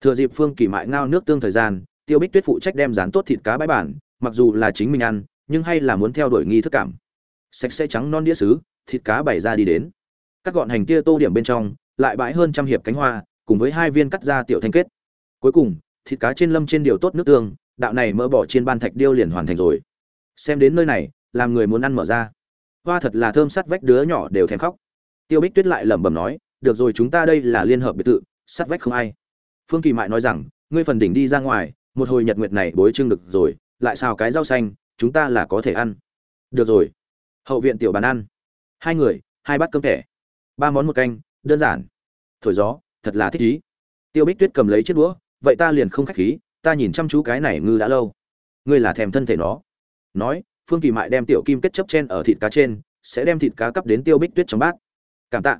Thừa dịp phương kỳ mại ngao nước tương thời gian, tiêu bích tuyết phụ trách đem rán tốt thịt cá bãi bản, mặc dù là chính mình ăn, nhưng hay là muốn theo đuổi nghi thức cảm. Sạch sẽ trắng non đĩa sứ thịt cá bày ra đi đến. Các gọn hành kia tô điểm bên trong, lại bãi hơn trăm hiệp cánh hoa, cùng với hai viên cắt ra tiểu thanh kết. Cuối cùng, thịt cá trên lâm trên điều tốt nước tương, đạo này mỡ bỏ trên ban thạch điêu liền hoàn thành rồi. Xem đến nơi này, làm người muốn ăn mở ra hoa thật là thơm sắt vách đứa nhỏ đều thèm khóc. Tiêu bích tuyết lại lẩm bẩm nói, được rồi, chúng ta đây là liên hợp biệt thự, sắt vách không ai. Phương kỳ mại nói rằng, ngươi phần đỉnh đi ra ngoài, một hồi nhật nguyệt này bối trưng được rồi, lại xào cái rau xanh, chúng ta là có thể ăn. Được rồi. Hậu viện tiểu bàn ăn. Hai người, hai bát cơm thẻ. Ba món một canh, đơn giản. Thổi gió, thật là thích ý. Tiêu bích tuyết cầm lấy chiếc đũa, vậy ta liền không khách khí, ta nhìn chăm chú cái này ngư đã lâu. Ngươi là thèm thân thể nó. Nói phương kỳ mại đem tiểu kim kết chấp chen ở thịt cá trên, sẽ đem thịt cá cắp đến tiêu bích tuyết trong bát. Cảm tạ.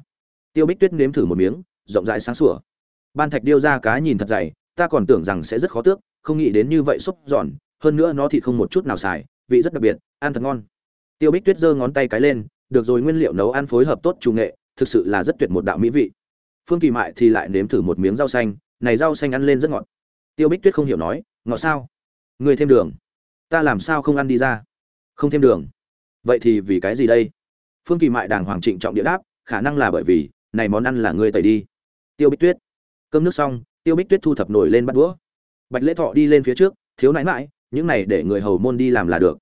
Tiêu bích tuyết nếm thử một miếng, rộng rãi sáng sủa. Ban thạch điêu ra cá nhìn thật dày, ta còn tưởng rằng sẽ rất khó tước, không nghĩ đến như vậy xúc giòn, hơn nữa nó thịt không một chút nào xài, vị rất đặc biệt, ăn thật ngon. Tiêu bích tuyết giơ ngón tay cái lên, được rồi nguyên liệu nấu ăn phối hợp tốt trung nghệ, thực sự là rất tuyệt một đạo mỹ vị. Phương kỳ mại thì lại nếm thử một miếng rau xanh, này rau xanh ăn lên rất ngọt. Tiêu bích tuyết không hiểu nói, ngọt sao? Người thêm đường. Ta làm sao không ăn đi ra? Không thêm đường. Vậy thì vì cái gì đây? Phương kỳ mại đàng hoàng trịnh trọng địa đáp, khả năng là bởi vì, này món ăn là ngươi tẩy đi. Tiêu bích tuyết. Cơm nước xong, tiêu bích tuyết thu thập nổi lên bắt đũa. Bạch lễ thọ đi lên phía trước, thiếu nãi mãi những này để người hầu môn đi làm là được.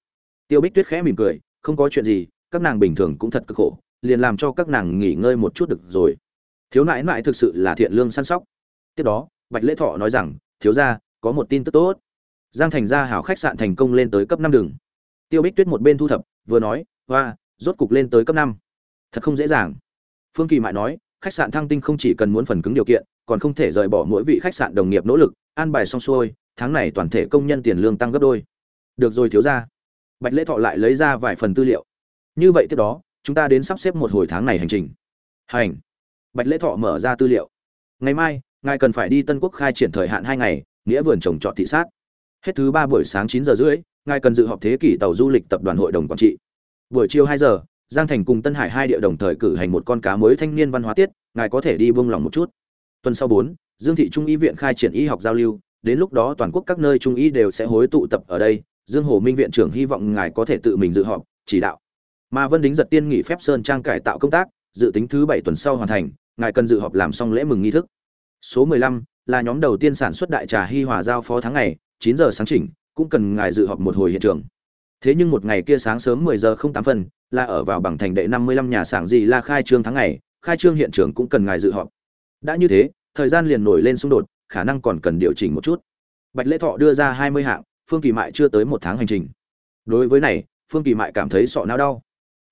Tiêu bích tuyết khẽ mỉm cười, không có chuyện gì, các nàng bình thường cũng thật cực khổ, liền làm cho các nàng nghỉ ngơi một chút được rồi. Thiếu nãi nãi thực sự là thiện lương săn sóc. Tiếp đó, bạch lễ thọ nói rằng, thiếu gia, có một tin tức tốt. Giang thành gia hảo khách sạn thành công lên tới cấp năm đường tiêu bích tuyết một bên thu thập, vừa nói, hoa, rốt cục lên tới cấp năm. Thật không dễ dàng. Phương kỳ mại nói, khách sạn thăng tinh không chỉ cần muốn phần cứng điều kiện, còn không thể rời bỏ mỗi vị khách sạn đồng nghiệp nỗ lực, an bài xong xuôi, tháng này toàn thể công nhân tiền lương tăng gấp đôi. Được rồi thiếu gia. Bạch lễ thọ lại lấy ra vài phần tư liệu. Như vậy tiếp đó, chúng ta đến sắp xếp một hồi tháng này hành trình. Hành. Bạch lễ thọ mở ra tư liệu. Ngày mai, ngài cần phải đi tân quốc khai triển thời hạn hai ngày, nghĩa vườn trồng trọt thị sát. Hết thứ ba buổi sáng chín giờ rưỡi ngài cần dự họp thế kỷ tàu du lịch tập đoàn hội đồng quản trị. Buổi chiều hai giờ, giang thành cùng tân hải hai địa đồng thời cử hành một con cá mới thanh niên văn hóa tiết, ngài có thể đi buông lòng một chút. Tuần sau bốn, dương thị trung y viện khai triển y học giao lưu, đến lúc đó toàn quốc các nơi trung y đều sẽ hối tụ tập ở đây, dương hồ minh viện trưởng hy vọng ngài có thể tự mình dự họp, chỉ đạo. Mà vân đính giật tiên nghỉ phép sơn trang cải tạo công tác, dự tính thứ bảy tuần sau hoàn thành, ngài cần dự họp làm xong lễ mừng nghi thức. Số mười lăm, là nhóm đầu tiên sản xuất đại trà hi hòa giao phó tháng ngày, chín giờ sáng chỉnh cũng cần ngài dự họp một hồi hiện trường. Thế nhưng một ngày kia sáng sớm mười giờ không tám phần là ở vào bằng thành đệ năm mươi lăm nhà sảng gì là khai trương tháng ngày, khai trương hiện trường cũng cần ngài dự họp. Đã như thế, thời gian liền nổi lên xung đột, khả năng còn cần điều chỉnh một chút. Bạch lễ thọ đưa ra hai mươi hạng, phương kỳ mại chưa tới một tháng hành trình. Đối với này, phương kỳ mại cảm thấy sọ não đau.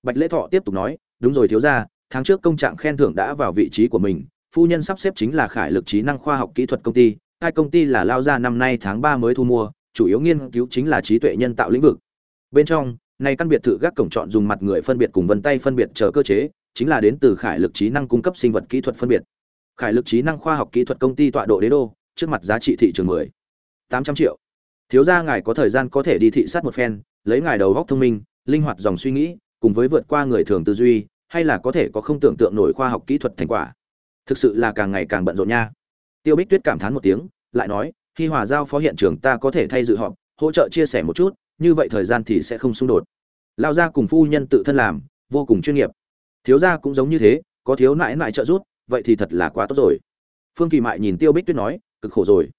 Bạch lễ thọ tiếp tục nói, đúng rồi thiếu ra tháng trước công trạng khen thưởng đã vào vị trí của mình, phu nhân sắp xếp chính là khải lực trí năng khoa học kỹ thuật công ty, hai công ty là lao ra năm nay tháng ba mới thu mua chủ yếu nghiên cứu chính là trí tuệ nhân tạo lĩnh vực. Bên trong, này căn biệt thự gác cổng chọn dùng mặt người phân biệt cùng vân tay phân biệt chờ cơ chế, chính là đến từ khải lực trí năng cung cấp sinh vật kỹ thuật phân biệt. Khải lực trí năng khoa học kỹ thuật công ty tọa độ đế đô, trước mặt giá trị thị trường mười, tám trăm triệu. Thiếu gia ngài có thời gian có thể đi thị sát một phen, lấy ngài đầu óc thông minh, linh hoạt dòng suy nghĩ, cùng với vượt qua người thường tư duy, hay là có thể có không tưởng tượng nổi khoa học kỹ thuật thành quả. Thực sự là càng ngày càng bận rộn nha. Tiêu bích tuyết cảm thán một tiếng, lại nói khi hòa giao phó hiện trường ta có thể thay dự họp, hỗ trợ chia sẻ một chút, như vậy thời gian thì sẽ không xung đột. Lao gia cùng phu nhân tự thân làm, vô cùng chuyên nghiệp. Thiếu gia cũng giống như thế, có thiếu nãi nãi trợ giúp, vậy thì thật là quá tốt rồi. Phương kỳ mại nhìn tiêu bích tuyết nói, cực khổ rồi.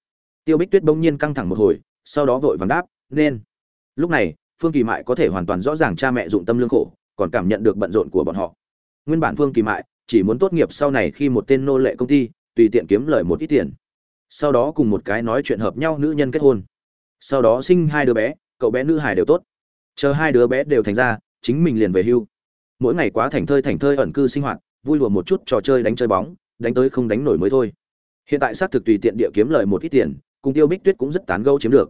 Tiêu bích tuyết bỗng nhiên căng thẳng một hồi, sau đó vội vàng đáp, nên. Lúc này, phương kỳ mại có thể hoàn toàn rõ ràng cha mẹ dụng tâm lương khổ, còn cảm nhận được bận rộn của bọn họ. Nguyên bản phương kỳ mại chỉ muốn tốt nghiệp sau này khi một tên nô lệ công ty, tùy tiện kiếm lời một ít tiền sau đó cùng một cái nói chuyện hợp nhau nữ nhân kết hôn. Sau đó sinh hai đứa bé, cậu bé nữ hải đều tốt. Chờ hai đứa bé đều thành ra, chính mình liền về hưu. Mỗi ngày quá thành thơi thành thơi ẩn cư sinh hoạt, vui lùa một chút, trò chơi đánh chơi bóng, đánh tới không đánh nổi mới thôi. Hiện tại xác thực tùy tiện địa kiếm lời một ít tiền, cùng tiêu bích tuyết cũng rất tán gẫu chiếm được.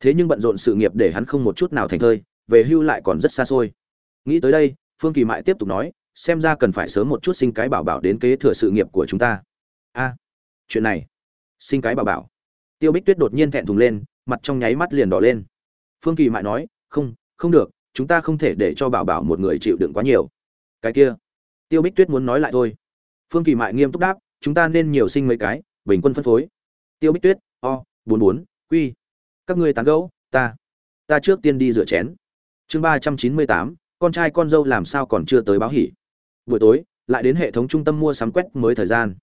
Thế nhưng bận rộn sự nghiệp để hắn không một chút nào thành thơi, về hưu lại còn rất xa xôi. Nghĩ tới đây, phương kỳ mại tiếp tục nói, xem ra cần phải sớm một chút sinh cái bảo bảo đến kế thừa sự nghiệp của chúng ta. A, chuyện này sinh cái bảo bảo. Tiêu bích tuyết đột nhiên thẹn thùng lên, mặt trong nháy mắt liền đỏ lên. Phương kỳ mại nói, không không được, chúng ta không thể để cho bảo bảo một người chịu đựng quá nhiều. Cái kia? Tiêu bích tuyết muốn nói lại thôi. Phương kỳ mại nghiêm túc đáp, chúng ta nên nhiều sinh mấy cái, bình quân phân phối. Tiêu bích tuyết, o, bốn bốn, quy. Các ngươi tán gẫu, ta ta trước tiên đi rửa chén. Chương ba trăm chín mươi tám, con trai con dâu làm sao còn chưa tới báo hỉ. Buổi tối, lại đến hệ thống trung tâm mua sắm quét mới thời gian.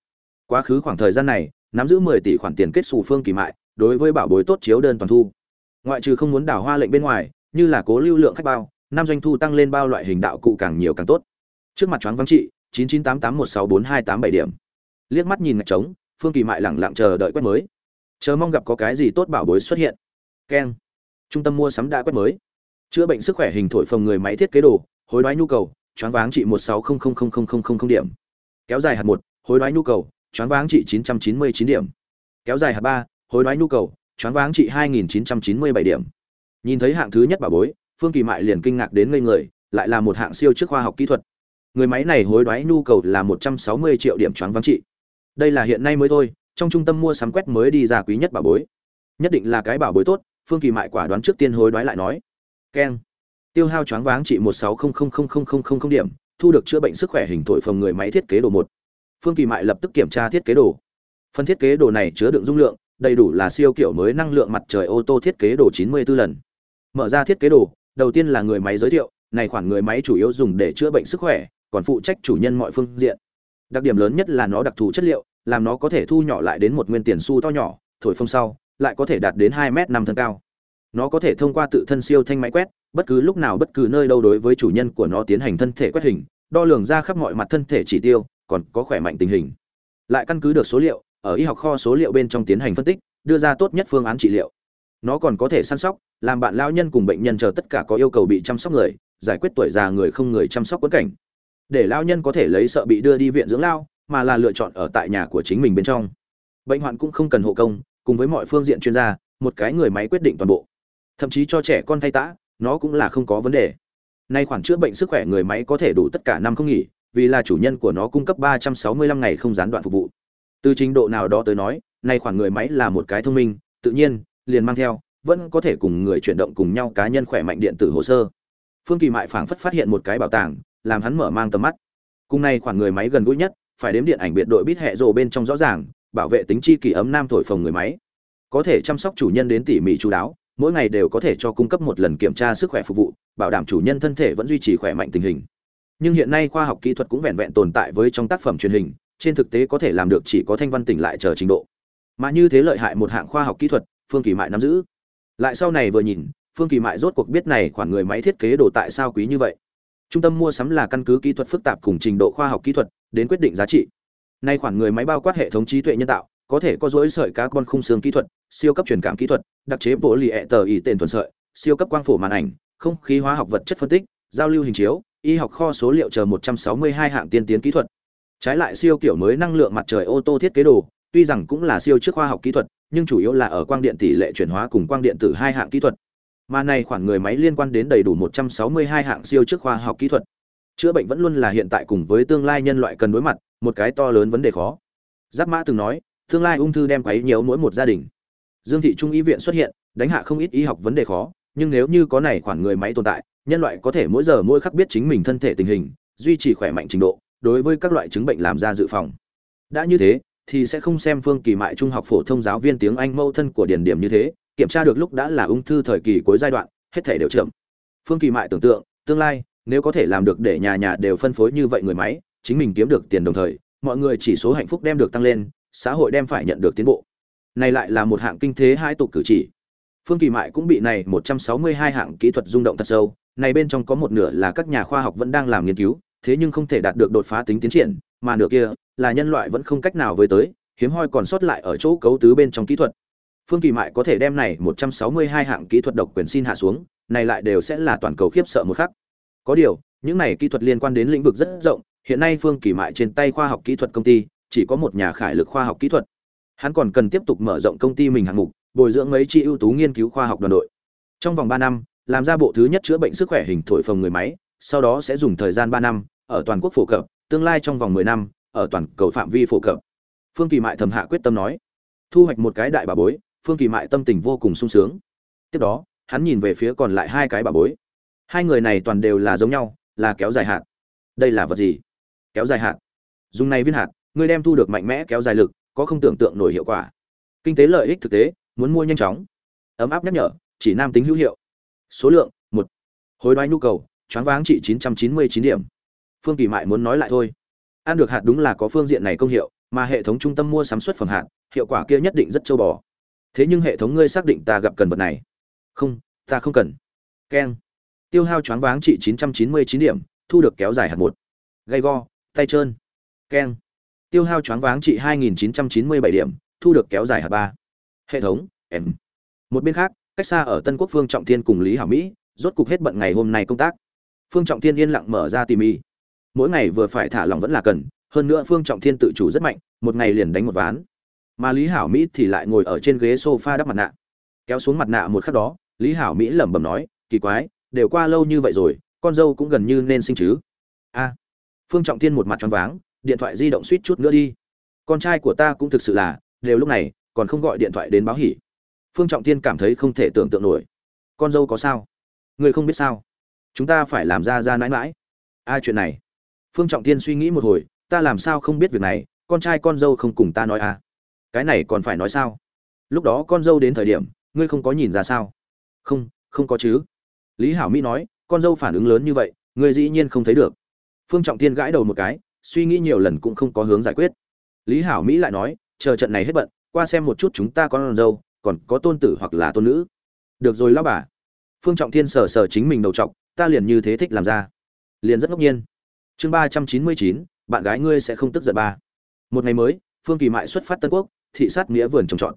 Quá khứ khoảng thời gian này nắm giữ mười tỷ khoản tiền kết xù phương kỳ mại, đối với bảo bối tốt chiếu đơn toàn thu. Ngoại trừ không muốn đảo hoa lệnh bên ngoài, như là cố lưu lượng khách bao, năm doanh thu tăng lên bao loại hình đạo cụ càng nhiều càng tốt. Trước mặt choáng vắng trị, chín chín tám tám một sáu bốn hai tám bảy điểm. Liếc mắt nhìn ngạch trống, phương kỳ mại lẳng lặng chờ đợi quét mới. Chờ mong gặp có cái gì tốt bảo bối xuất hiện. Keng. Trung tâm mua sắm đã quét mới. Chữa bệnh sức khỏe hình thổi phồng người máy thiết kế đồ, hối đoái nhu cầu, choáng váng trị một sáu không không không không không không điểm. Kéo dài hạt một, hối đoái nhu cầu choáng váng trị chín trăm chín mươi chín điểm. Kéo dài hạt ba, hối đoái nhu cầu, choáng váng trị hai nghìn chín trăm chín mươi bảy điểm. Nhìn thấy hạng thứ nhất bảo bối, phương kỳ mại liền kinh ngạc đến ngây người, lại là một hạng siêu trước khoa học kỹ thuật. Người máy này hối đoái nhu cầu là một trăm sáu mươi triệu điểm choáng váng trị. Đây là hiện nay mới thôi, trong trung tâm mua sắm quét mới đi ra quý nhất bảo bối. Nhất định là cái bảo bối tốt, phương kỳ mại quả đoán trước tiên hối đoái lại nói. Keng. Tiêu hao choáng váng trị một sáu không không không không không không không điểm, thu được chữa bệnh sức khỏe hình thổi phòng người máy thiết kế đồ một phương kỳ mại lập tức kiểm tra thiết kế đồ. Phần thiết kế đồ này chứa đựng dung lượng, đầy đủ là siêu kiểu mới năng lượng mặt trời ô tô thiết kế đồ 94 lần. Mở ra thiết kế đồ, đầu tiên là người máy giới thiệu, này khoản người máy chủ yếu dùng để chữa bệnh sức khỏe, còn phụ trách chủ nhân mọi phương diện. Đặc điểm lớn nhất là nó đặc thù chất liệu, làm nó có thể thu nhỏ lại đến một nguyên tiền xu to nhỏ, thổi phông sau, lại có thể đạt đến hai m năm thân cao. Nó có thể thông qua tự thân siêu thanh máy quét, bất cứ lúc nào bất cứ nơi đâu đối với chủ nhân của nó tiến hành thân thể quét hình, đo lường ra khắp mọi mặt thân thể chỉ tiêu còn có khỏe mạnh tình hình. Lại căn cứ được số liệu, ở y học kho số liệu bên trong tiến hành phân tích, đưa ra tốt nhất phương án trị liệu. Nó còn có thể săn sóc, làm bạn lao nhân cùng bệnh nhân chờ tất cả có yêu cầu bị chăm sóc người, giải quyết tuổi già người không người chăm sóc quẫn cảnh. Để lao nhân có thể lấy sợ bị đưa đi viện dưỡng lao, mà là lựa chọn ở tại nhà của chính mình bên trong. Bệnh hoạn cũng không cần hộ công, cùng với mọi phương diện chuyên gia, một cái người máy quyết định toàn bộ. Thậm chí cho trẻ con thay tã, nó cũng là không có vấn đề. Nay khoản chữa bệnh sức khỏe người máy có thể đủ tất cả năm không nghỉ vì là chủ nhân của nó cung cấp 365 ngày không gián đoạn phục vụ. Từ trình độ nào đó tới nói, nay khoản người máy là một cái thông minh, tự nhiên, liền mang theo, vẫn có thể cùng người chuyển động cùng nhau cá nhân khỏe mạnh điện tử hồ sơ. Phương kỳ mại phảng phất phát hiện một cái bảo tàng, làm hắn mở mang tầm mắt. Cùng nay khoản người máy gần gũi nhất, phải đếm điện ảnh biệt đội bít hệ rồ bên trong rõ ràng, bảo vệ tính chi kỳ ấm nam thổi phồng người máy. Có thể chăm sóc chủ nhân đến tỉ mỉ chú đáo, mỗi ngày đều có thể cho cung cấp một lần kiểm tra sức khỏe phục vụ, bảo đảm chủ nhân thân thể vẫn duy trì khỏe mạnh tình hình nhưng hiện nay khoa học kỹ thuật cũng vẹn vẹn tồn tại với trong tác phẩm truyền hình, trên thực tế có thể làm được chỉ có thanh văn tỉnh lại chờ trình độ. Mà như thế lợi hại một hạng khoa học kỹ thuật, phương kỳ mại nắm giữ. Lại sau này vừa nhìn, phương kỳ mại rốt cuộc biết này khoản người máy thiết kế đồ tại sao quý như vậy. Trung tâm mua sắm là căn cứ kỹ thuật phức tạp cùng trình độ khoa học kỹ thuật, đến quyết định giá trị. Nay khoản người máy bao quát hệ thống trí tuệ nhân tạo, có thể có dối sợi carbon khung xương kỹ thuật, siêu cấp truyền cảm kỹ thuật, đặc chế bộ lì ẹ tờ ý tên thuần sợi, siêu cấp quang phổ màn ảnh, không khí hóa học vật chất phân tích, giao lưu hình chiếu y học kho số liệu chờ 162 hạng tiên tiến kỹ thuật. Trái lại siêu kiểu mới năng lượng mặt trời ô tô thiết kế đồ, tuy rằng cũng là siêu trước khoa học kỹ thuật, nhưng chủ yếu là ở quang điện tỷ lệ chuyển hóa cùng quang điện tử hai hạng kỹ thuật. Mà này khoản người máy liên quan đến đầy đủ 162 hạng siêu trước khoa học kỹ thuật. Chữa bệnh vẫn luôn là hiện tại cùng với tương lai nhân loại cần đối mặt, một cái to lớn vấn đề khó. Giáp mã từng nói, tương lai ung thư đem quấy nhiều mỗi một gia đình. Dương thị trung y viện xuất hiện, đánh hạ không ít y học vấn đề khó, nhưng nếu như có này khoản người máy tồn tại nhân loại có thể mỗi giờ mỗi khắc biết chính mình thân thể tình hình, duy trì khỏe mạnh trình độ, đối với các loại chứng bệnh làm ra dự phòng. Đã như thế, thì sẽ không xem phương kỳ mại trung học phổ thông giáo viên tiếng anh mâu thân của điển điểm như thế, kiểm tra được lúc đã là ung thư thời kỳ cuối giai đoạn, hết thể đều chậm. Phương kỳ mại tưởng tượng, tương lai, nếu có thể làm được để nhà nhà đều phân phối như vậy người máy, chính mình kiếm được tiền đồng thời, mọi người chỉ số hạnh phúc đem được tăng lên, xã hội đem phải nhận được tiến bộ. Này lại là một hạng kinh thế hai tục cử chỉ. Phương kỳ mại cũng bị này 162 hạng kỹ thuật rung động thật sâu này bên trong có một nửa là các nhà khoa học vẫn đang làm nghiên cứu, thế nhưng không thể đạt được đột phá tính tiến triển, mà nửa kia là nhân loại vẫn không cách nào với tới, hiếm hoi còn sót lại ở chỗ cấu tứ bên trong kỹ thuật. Phương kỳ mại có thể đem này 162 hạng kỹ thuật độc quyền xin hạ xuống, này lại đều sẽ là toàn cầu khiếp sợ một khắc. Có điều, những này kỹ thuật liên quan đến lĩnh vực rất rộng, hiện nay phương kỳ mại trên tay khoa học kỹ thuật công ty chỉ có một nhà khải lực khoa học kỹ thuật. Hắn còn cần tiếp tục mở rộng công ty mình hạng mục, bồi dưỡng mấy chi ưu tú nghiên cứu khoa học đoàn đội. Trong vòng ba năm làm ra bộ thứ nhất chữa bệnh sức khỏe hình thổi phồng người máy, sau đó sẽ dùng thời gian ba năm, ở toàn quốc phổ cập, tương lai trong vòng mười năm, ở toàn cầu phạm vi phổ cập. Phương kỳ mại thầm hạ quyết tâm nói. Thu hoạch một cái đại bà bối, phương kỳ mại tâm tình vô cùng sung sướng. Tiếp đó, hắn nhìn về phía còn lại hai cái bà bối. Hai người này toàn đều là giống nhau, là kéo dài hạt đây là vật gì? Kéo dài hạt dùng này viên hạt, ngươi đem thu được mạnh mẽ kéo dài lực, có không tưởng tượng nổi hiệu quả. Kinh tế lợi ích thực tế, muốn mua nhanh chóng. Ấm áp nhắc nhở, chỉ nam tính hữu hiệu số lượng, một. Hối đoái nhu cầu, choáng váng trị chín trăm chín mươi chín điểm. Phương kỳ mại muốn nói lại thôi. Ăn được hạt đúng là có phương diện này công hiệu, mà hệ thống trung tâm mua sắm xuất phẩm hạt, hiệu quả kia nhất định rất châu bò. Thế nhưng hệ thống ngươi xác định ta gặp cần vật này. Không, ta không cần. Keng. Tiêu hao choáng váng trị 999 điểm, thu được kéo dài hạt một. Gay go, tay trơn. Keng. Tiêu hao choáng váng trị 2997 điểm, thu được kéo dài hạt ba. Hệ thống, em. Một bên khác cách xa ở tân quốc phương trọng thiên cùng lý hảo mỹ, rốt cục hết bận ngày hôm nay công tác. Phương trọng thiên yên lặng mở ra tìm y mỗi ngày vừa phải thả lòng vẫn là cần, hơn nữa phương trọng thiên tự chủ rất mạnh, một ngày liền đánh một ván. Mà lý hảo mỹ thì lại ngồi ở trên ghế sofa đắp mặt nạ. Kéo xuống mặt nạ một khắc đó, lý hảo mỹ lẩm bẩm nói, kỳ quái, đều qua lâu như vậy rồi, con dâu cũng gần như nên sinh chứ. A. Phương trọng thiên một mặt choáng váng, điện thoại di động suýt chút nữa đi. Con trai của ta cũng thực sự là, đều lúc này, còn không gọi điện thoại đến báo hỉ phương trọng thiên cảm thấy không thể tưởng tượng nổi. Con dâu có sao? Người không biết sao? Chúng ta phải làm ra ra mãi mãi. Ai chuyện này. Phương trọng thiên suy nghĩ một hồi, ta làm sao không biết việc này, con trai con dâu không cùng ta nói à? Cái này còn phải nói sao? Lúc đó con dâu đến thời điểm, ngươi không có nhìn ra sao? Không không có chứ. Lý hảo mỹ nói, con dâu phản ứng lớn như vậy, ngươi dĩ nhiên không thấy được. Phương trọng thiên gãi đầu một cái, suy nghĩ nhiều lần cũng không có hướng giải quyết. Lý hảo mỹ lại nói, chờ trận này hết bận, qua xem một chút chúng ta con dâu còn có tôn tử hoặc là tôn nữ. Được rồi lão bà. Phương trọng thiên sờ sờ chính mình đầu t ta liền như thế thích làm ra. Liền rất ngẫu nhiên. Chương ba trăm chín mươi chín, bạn gái ngươi sẽ không tức giận ba. Một ngày mới, phương kỳ mại xuất phát tân quốc, thị sát nghĩa vườn trồng trọt.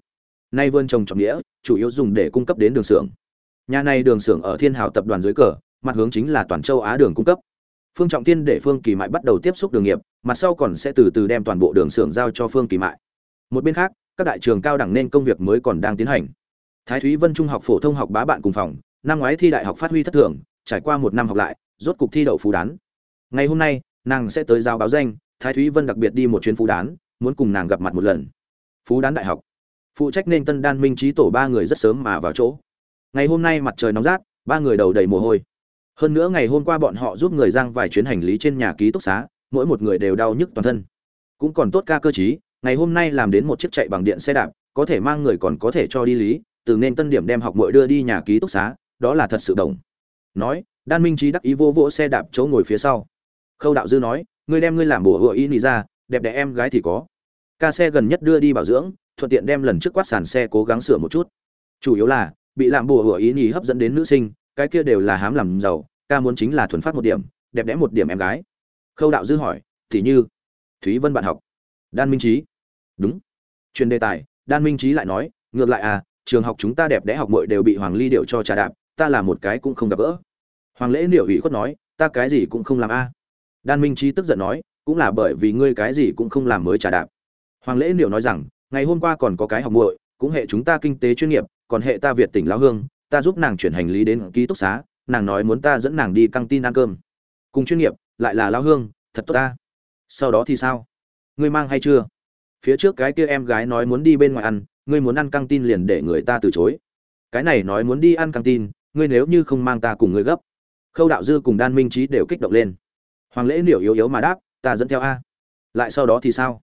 Nay vườn trồng trọt nghĩa, chủ yếu dùng để cung cấp đến đường xưởng. Nhà này đường xưởng ở thiên hào tập đoàn dưới cờ, mặt hướng chính là toàn châu á đường cung cấp. Phương trọng tiên để phương kỳ mại bắt đầu tiếp xúc đường nghiệp, mặt sau còn sẽ từ từ đem toàn bộ đường xưởng giao cho phương kỳ mại. Một bên khác các đại trường cao đẳng nên công việc mới còn đang tiến hành. Thái thúy vân trung học phổ thông học bá bạn cùng phòng, năm ngoái thi đại học phát huy thất thường, trải qua một năm học lại, rốt cục thi đậu phú đán. Ngày hôm nay, nàng sẽ tới giao báo danh, thái thúy vân đặc biệt đi một chuyến phú đán, muốn cùng nàng gặp mặt một lần. Phú đán đại học. Phụ trách nên tân đan minh trí tổ ba người rất sớm mà vào chỗ. Ngày hôm nay mặt trời nóng rát, ba người đầu đầy mồ hôi. Hơn nữa ngày hôm qua bọn họ giúp người giang vài chuyến hành lý trên nhà ký túc xá, mỗi một người đều đau nhức toàn thân. Cũng còn tốt ca cơ trí ngày hôm nay làm đến một chiếc chạy bằng điện xe đạp, có thể mang người còn có thể cho đi lý, từ nên tân điểm đem học mội đưa đi nhà ký túc xá, đó là thật sự đồng. Nói, đan minh trí đắc ý vô vỗ xe đạp chỗ ngồi phía sau. Khâu đạo dư nói, ngươi đem ngươi làm bùa hựa ý nị ra, đẹp đẽ em gái thì có. Ca xe gần nhất đưa đi bảo dưỡng, thuận tiện đem lần trước quát sàn xe cố gắng sửa một chút. Chủ yếu là, bị làm bùa hựa ý nị hấp dẫn đến nữ sinh, cái kia đều là hám làm giàu, ca muốn chính là thuần phát một điểm, đẹp đẽ một điểm em gái. Khâu đạo dư hỏi, thì như, thúy vân bạn học. Đan minh trí đúng. Truyền đề tài, đan minh trí lại nói, ngược lại à trường học chúng ta đẹp đẽ học muội đều bị hoàng ly điệu cho trà đạp, ta làm một cái cũng không gặp gỡ. Hoàng lễ liệu ủy khuất nói, ta cái gì cũng không làm a. Đan minh trí tức giận nói, cũng là bởi vì ngươi cái gì cũng không làm mới trà đạp. Hoàng lễ liệu nói rằng, ngày hôm qua còn có cái học muội, cũng hệ chúng ta kinh tế chuyên nghiệp, còn hệ ta việt tỉnh lão hương, ta giúp nàng chuyển hành lý đến ký túc xá, nàng nói muốn ta dẫn nàng đi căng tin ăn cơm. Cùng chuyên nghiệp, lại là lão hương, thật tốt ta. Sau đó thì sao? Ngươi mang hay chưa? Phía trước cái kia em gái nói muốn đi bên ngoài ăn, ngươi muốn ăn căng tin liền để người ta từ chối. Cái này nói muốn đi ăn căng tin, ngươi nếu như không mang ta cùng ngươi gấp. Khâu đạo dư cùng đan minh trí đều kích động lên. Hoàng lễ liệu yếu yếu mà đáp, ta dẫn theo a. Lại sau đó thì sao?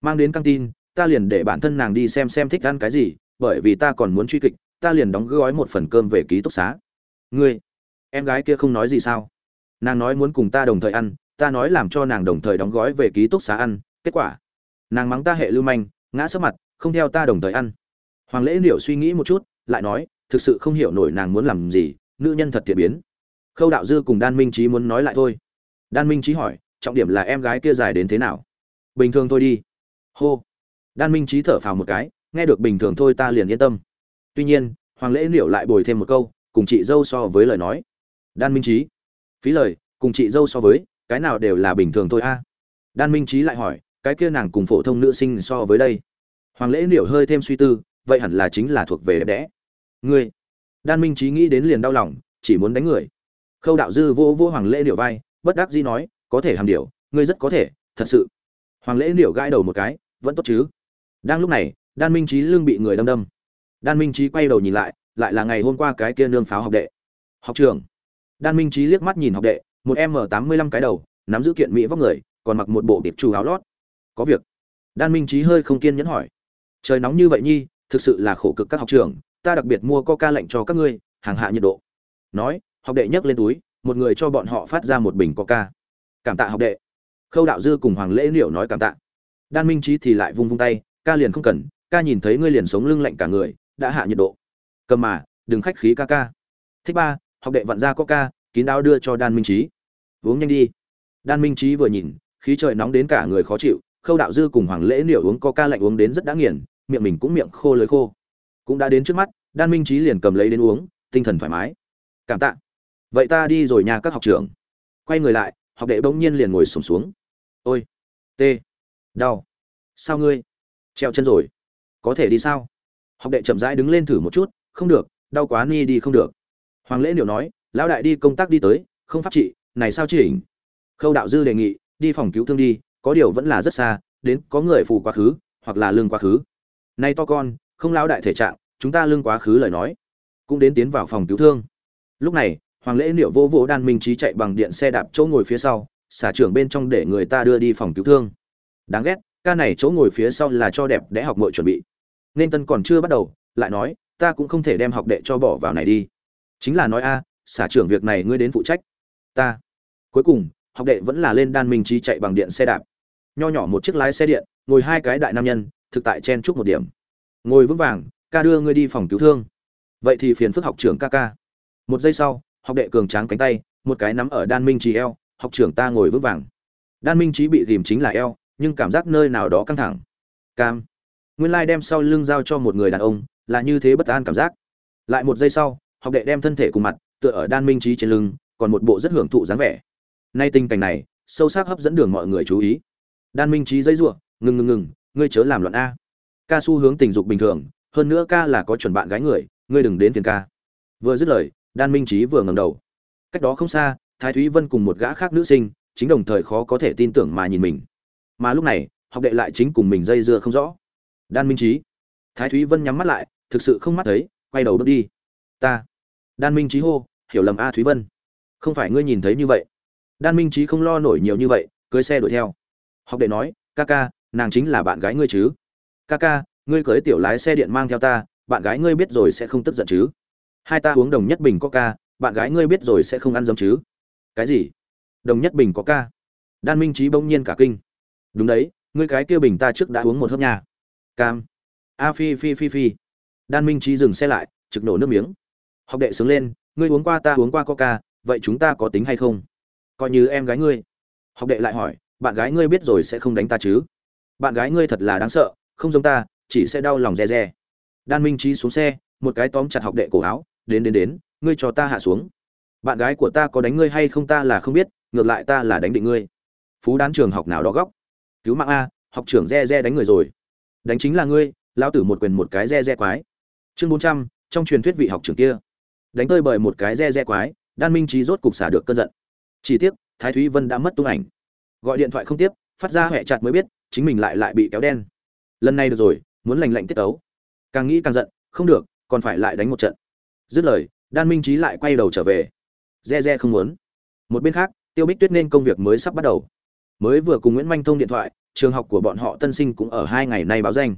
Mang đến căng tin, ta liền để bản thân nàng đi xem xem thích ăn cái gì, bởi vì ta còn muốn truy kịch, ta liền đóng gói một phần cơm về ký túc xá. Ngươi, em gái kia không nói gì sao? Nàng nói muốn cùng ta đồng thời ăn, ta nói làm cho nàng đồng thời đóng gói về ký túc xá ăn, kết quả nàng mắng ta hệ lưu manh, ngã sấp mặt, không theo ta đồng thời ăn. Hoàng lễ liệu suy nghĩ một chút, lại nói, thực sự không hiểu nổi nàng muốn làm gì, nữ nhân thật thiệt biến. Khâu đạo dư cùng đan minh trí muốn nói lại thôi. Đan minh trí hỏi, trọng điểm là em gái kia dài đến thế nào? Bình thường thôi đi. Hô. Đan minh trí thở phào một cái, nghe được bình thường thôi ta liền yên tâm. Tuy nhiên, hoàng lễ liệu lại bồi thêm một câu, cùng chị dâu so với lời nói. Đan minh trí phí lời, cùng chị dâu so với, cái nào đều là bình thường thôi a. Đan minh trí lại hỏi cái kia nàng cùng phổ thông nữ sinh so với đây. Hoàng lễ liệu hơi thêm suy tư, vậy hẳn là chính là thuộc về đẹp đẽ. Ngươi, đan minh trí nghĩ đến liền đau lòng, chỉ muốn đánh người. Khâu đạo dư vô vô hoàng lễ liệu vai, bất đắc dĩ nói, có thể hàm điều ngươi rất có thể, thật sự. Hoàng lễ liệu gãi đầu một cái, vẫn tốt chứ. Đang lúc này, đan minh trí lương bị người đâm đâm. Đan minh trí quay đầu nhìn lại lại là ngày hôm qua cái kia nương pháo học đệ. Học trường đan minh trí liếc mắt nhìn học đệ, một m tám mươi lăm cái đầu, nắm giữ kiện mỹ vóc người, còn mặc một bộ tiệp trù áo lót có việc. Đan minh trí hơi không kiên nhẫn hỏi. Trời nóng như vậy nhi, thực sự là khổ cực các học trường, ta đặc biệt mua coca lạnh cho các ngươi, hàng hạ nhiệt độ. Nói, học đệ nhấc lên túi, một người cho bọn họ phát ra một bình coca. Cảm tạ học đệ. Khâu đạo dư cùng hoàng lễ liệu nói cảm tạ. Đan minh trí thì lại vung vung tay, ca liền không cần, ca nhìn thấy ngươi liền sống lưng lạnh cả người, đã hạ nhiệt độ. Cầm mà, đừng khách khí ca ca. Thích ba, học đệ vặn ra coca, kín đáo đưa cho đan minh trí uống nhanh đi. Đan minh trí vừa nhìn, khí trời nóng đến cả người khó chịu khâu đạo dư cùng hoàng lễ liệu uống coca lạnh uống đến rất đã nghiền, miệng mình cũng miệng khô lưới khô. Cũng đã đến trước mắt, đan minh trí liền cầm lấy đến uống, tinh thần thoải mái. Cảm tạ. Vậy ta đi rồi nhà các học trưởng. Quay người lại, học đệ bỗng nhiên liền ngồi sổm xuống. Ôi, tê, đau. Sao ngươi? Treo chân rồi. Có thể đi sao? Học đệ chậm rãi đứng lên thử một chút, không được, đau quá ni đi không được. Hoàng lễ liệu nói, lão đại đi công tác đi tới, không pháp trị, này sao chỉnh? Khâu đạo dư đề nghị, đi phòng cứu thương đi có điều vẫn là rất xa, đến có người phù quá khứ, hoặc là lương quá khứ. Nay to con, không lão đại thể trạng, chúng ta lương quá khứ lời nói. Cũng đến tiến vào phòng cứu thương. Lúc này, hoàng lễ liệu vô vô đan minh trí chạy bằng điện xe đạp chỗ ngồi phía sau, xả trưởng bên trong để người ta đưa đi phòng cứu thương. Đáng ghét, ca này chỗ ngồi phía sau là cho đẹp đẽ học mội chuẩn bị. Nên tân còn chưa bắt đầu, lại nói, ta cũng không thể đem học đệ cho bỏ vào này đi. Chính là nói a, xả trưởng việc này ngươi đến phụ trách. Ta. Cuối cùng, học đệ vẫn là lên đan minh trí chạy bằng điện xe đạp nho nhỏ một chiếc lái xe điện, ngồi hai cái đại nam nhân, thực tại chen chúc một điểm. Ngồi vững vàng, ca đưa ngươi đi phòng cứu thương. Vậy thì phiền phức học trưởng ca ca. Một giây sau, học đệ cường tráng cánh tay, một cái nắm ở đan minh trí eo, học trưởng ta ngồi vững vàng. Đan minh trí bị ghìm chính là eo, nhưng cảm giác nơi nào đó căng thẳng. Cam. Nguyên lai đem sau lưng giao cho một người đàn ông, là như thế bất an cảm giác. Lại một giây sau, học đệ đem thân thể cùng mặt, tựa ở đan minh trí trên lưng, còn một bộ rất hưởng thụ dáng vẻ. Nay tình cảnh này, sâu sắc hấp dẫn đường mọi người chú ý đan minh trí dây giụa ngừng ngừng ngừng, ngươi chớ làm loạn a. Ca xu hướng tình dục bình thường, hơn nữa ca là có chuẩn bạn gái người, ngươi đừng đến phiền ca. Vừa dứt lời, đan minh trí vừa ngầm đầu. Cách đó không xa, thái thúy vân cùng một gã khác nữ sinh, chính đồng thời khó có thể tin tưởng mà nhìn mình. Mà lúc này, học đệ lại chính cùng mình dây dưa không rõ. Đan minh trí thái thúy vân nhắm mắt lại, thực sự không mắt thấy, quay đầu bước đi. Ta. Đan minh trí hô, hiểu lầm a thúy vân. Không phải ngươi nhìn thấy như vậy. Đan minh trí không lo nổi nhiều như vậy, cưới xe đuổi theo học đệ nói, ca ca, nàng chính là bạn gái ngươi chứ. Ca ca, ngươi cưới tiểu lái xe điện mang theo ta, bạn gái ngươi biết rồi sẽ không tức giận chứ. Hai ta uống đồng nhất bình coca, bạn gái ngươi biết rồi sẽ không ăn dấm chứ. Cái gì? Đồng nhất bình coca. Đan minh trí bỗng nhiên cả kinh. Đúng đấy, ngươi cái kia bình ta trước đã uống một hớp nha. Cam. A phi phi phi phi. Đan minh trí dừng xe lại, trực nổ nước miếng. Học đệ sướng lên, ngươi uống qua ta uống qua coca, vậy chúng ta có tính hay không? Coi như em gái ngươi. Học đệ lại hỏi bạn gái ngươi biết rồi sẽ không đánh ta chứ? Bạn gái ngươi thật là đáng sợ, không giống ta, chỉ sẽ đau lòng re re. Đan minh trí xuống xe, một cái tóm chặt học đệ cổ áo, đến đến đến, ngươi cho ta hạ xuống. Bạn gái của ta có đánh ngươi hay không ta là không biết, ngược lại ta là đánh định ngươi. Phú đán trường học nào đó góc. Cứu mạng a, học trưởng re re đánh người rồi. Đánh chính là ngươi lao tử một quyền một cái re re quái. Chương bốn trăm, trong truyền thuyết vị học trưởng kia. Đánh tơi bởi một cái re re quái, đan minh trí rốt cục xả được cơn giận. Chỉ tiếc, thái thúy vân đã mất tung ảnh gọi điện thoại không tiếp, phát ra hẹ chặt mới biết, chính mình lại lại bị kéo đen. Lần này được rồi, muốn lành lạnh tiết tấu. Càng nghĩ càng giận, không được, còn phải lại đánh một trận. Dứt lời, đan minh trí lại quay đầu trở về. Re re không muốn. Một bên khác, tiêu bích tuyết nên công việc mới sắp bắt đầu. Mới vừa cùng nguyễn manh thông điện thoại, trường học của bọn họ tân sinh cũng ở hai ngày nay báo danh.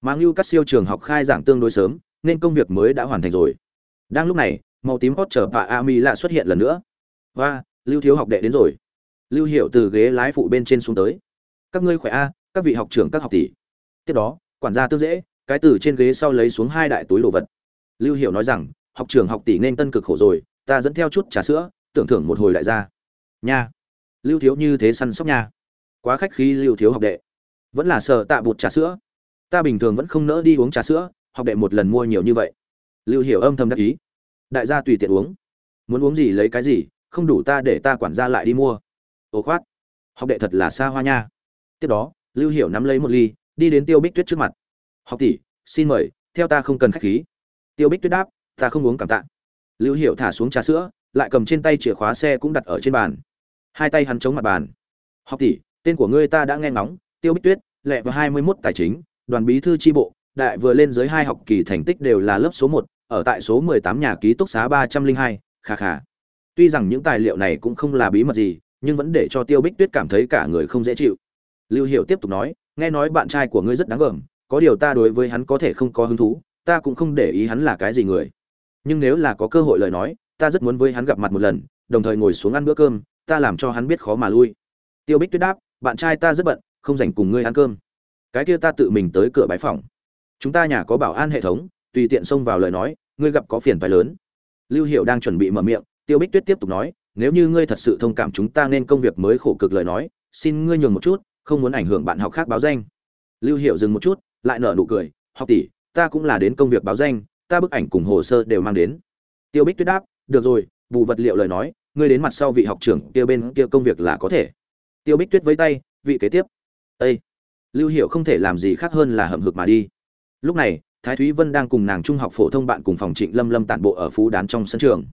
Mà ngưu các siêu trường học khai giảng tương đối sớm, nên công việc mới đã hoàn thành rồi. Đang lúc này, màu tím hot trở và ami lại xuất hiện lần nữa. Và lưu thiếu học đệ đến rồi lưu hiệu từ ghế lái phụ bên trên xuống tới. Các ngươi khỏe a, các vị học trưởng các học tỷ. Tiếp đó, quản gia tương dễ, cái từ trên ghế sau lấy xuống hai đại túi đồ vật. Lưu hiệu nói rằng, học trưởng học tỷ nên tân cực khổ rồi, ta dẫn theo chút trà sữa, tưởng thưởng một hồi đại gia. Nha. Lưu thiếu như thế săn sóc nha. Quá khách khí lưu thiếu học đệ. Vẫn là sợ tạ bụt trà sữa. Ta bình thường vẫn không nỡ đi uống trà sữa, học đệ một lần mua nhiều như vậy. Lưu hiểu âm thầm đắc ý. Đại gia tùy tiện uống. Muốn uống gì lấy cái gì, không đủ ta để ta quản gia lại đi mua ô khoát. Học đệ thật là xa hoa nha. Tiếp đó, lưu hiểu nắm lấy một ly, đi đến tiêu bích tuyết trước mặt. Học tỷ, xin mời, theo ta không cần khách khí. Tiêu bích tuyết đáp, ta không uống cảm tạ. Lưu hiểu thả xuống trà sữa, lại cầm trên tay chìa khóa xe cũng đặt ở trên bàn. Hai tay hắn chống mặt bàn. Học tỷ, tên của ngươi ta đã nghe ngóng, tiêu bích tuyết, lẹ vào hai mươi mốt tài chính, đoàn bí thư tri bộ, đại vừa lên dưới hai học kỳ thành tích đều là lớp số một, ở tại số mười tám nhà ký túc xá ba trăm linh hai, kha kha. Tuy rằng những tài liệu này cũng không là bí mật gì nhưng vẫn để cho tiêu bích tuyết cảm thấy cả người không dễ chịu. Lưu hiệu tiếp tục nói, nghe nói bạn trai của ngươi rất đáng gờm, có điều ta đối với hắn có thể không có hứng thú, ta cũng không để ý hắn là cái gì người. Nhưng nếu là có cơ hội lời nói, ta rất muốn với hắn gặp mặt một lần, đồng thời ngồi xuống ăn bữa cơm, ta làm cho hắn biết khó mà lui. Tiêu bích tuyết đáp, bạn trai ta rất bận, không dành cùng ngươi ăn cơm. Cái kia ta tự mình tới cửa bái phòng chúng ta nhà có bảo an hệ thống, tùy tiện xông vào lời nói, ngươi gặp có phiền phải lớn. Lưu hiệu đang chuẩn bị mở miệng, tiêu bích tuyết tiếp tục nói nếu như ngươi thật sự thông cảm chúng ta nên công việc mới khổ cực lời nói, xin ngươi nhường một chút, không muốn ảnh hưởng bạn học khác báo danh. Lưu hiệu dừng một chút, lại nở nụ cười, học tỷ, ta cũng là đến công việc báo danh, ta bức ảnh cùng hồ sơ đều mang đến. Tiêu bích tuyết đáp, được rồi, bù vật liệu lời nói, ngươi đến mặt sau vị học trưởng kia bên kia công việc là có thể. Tiêu bích tuyết với tay, vị kế tiếp ây lưu hiệu không thể làm gì khác hơn là hậm hực mà đi. Lúc này, thái thúy vân đang cùng nàng trung học phổ thông bạn cùng phòng trịnh lâm lâm tản bộ ở phú đán trong sân trường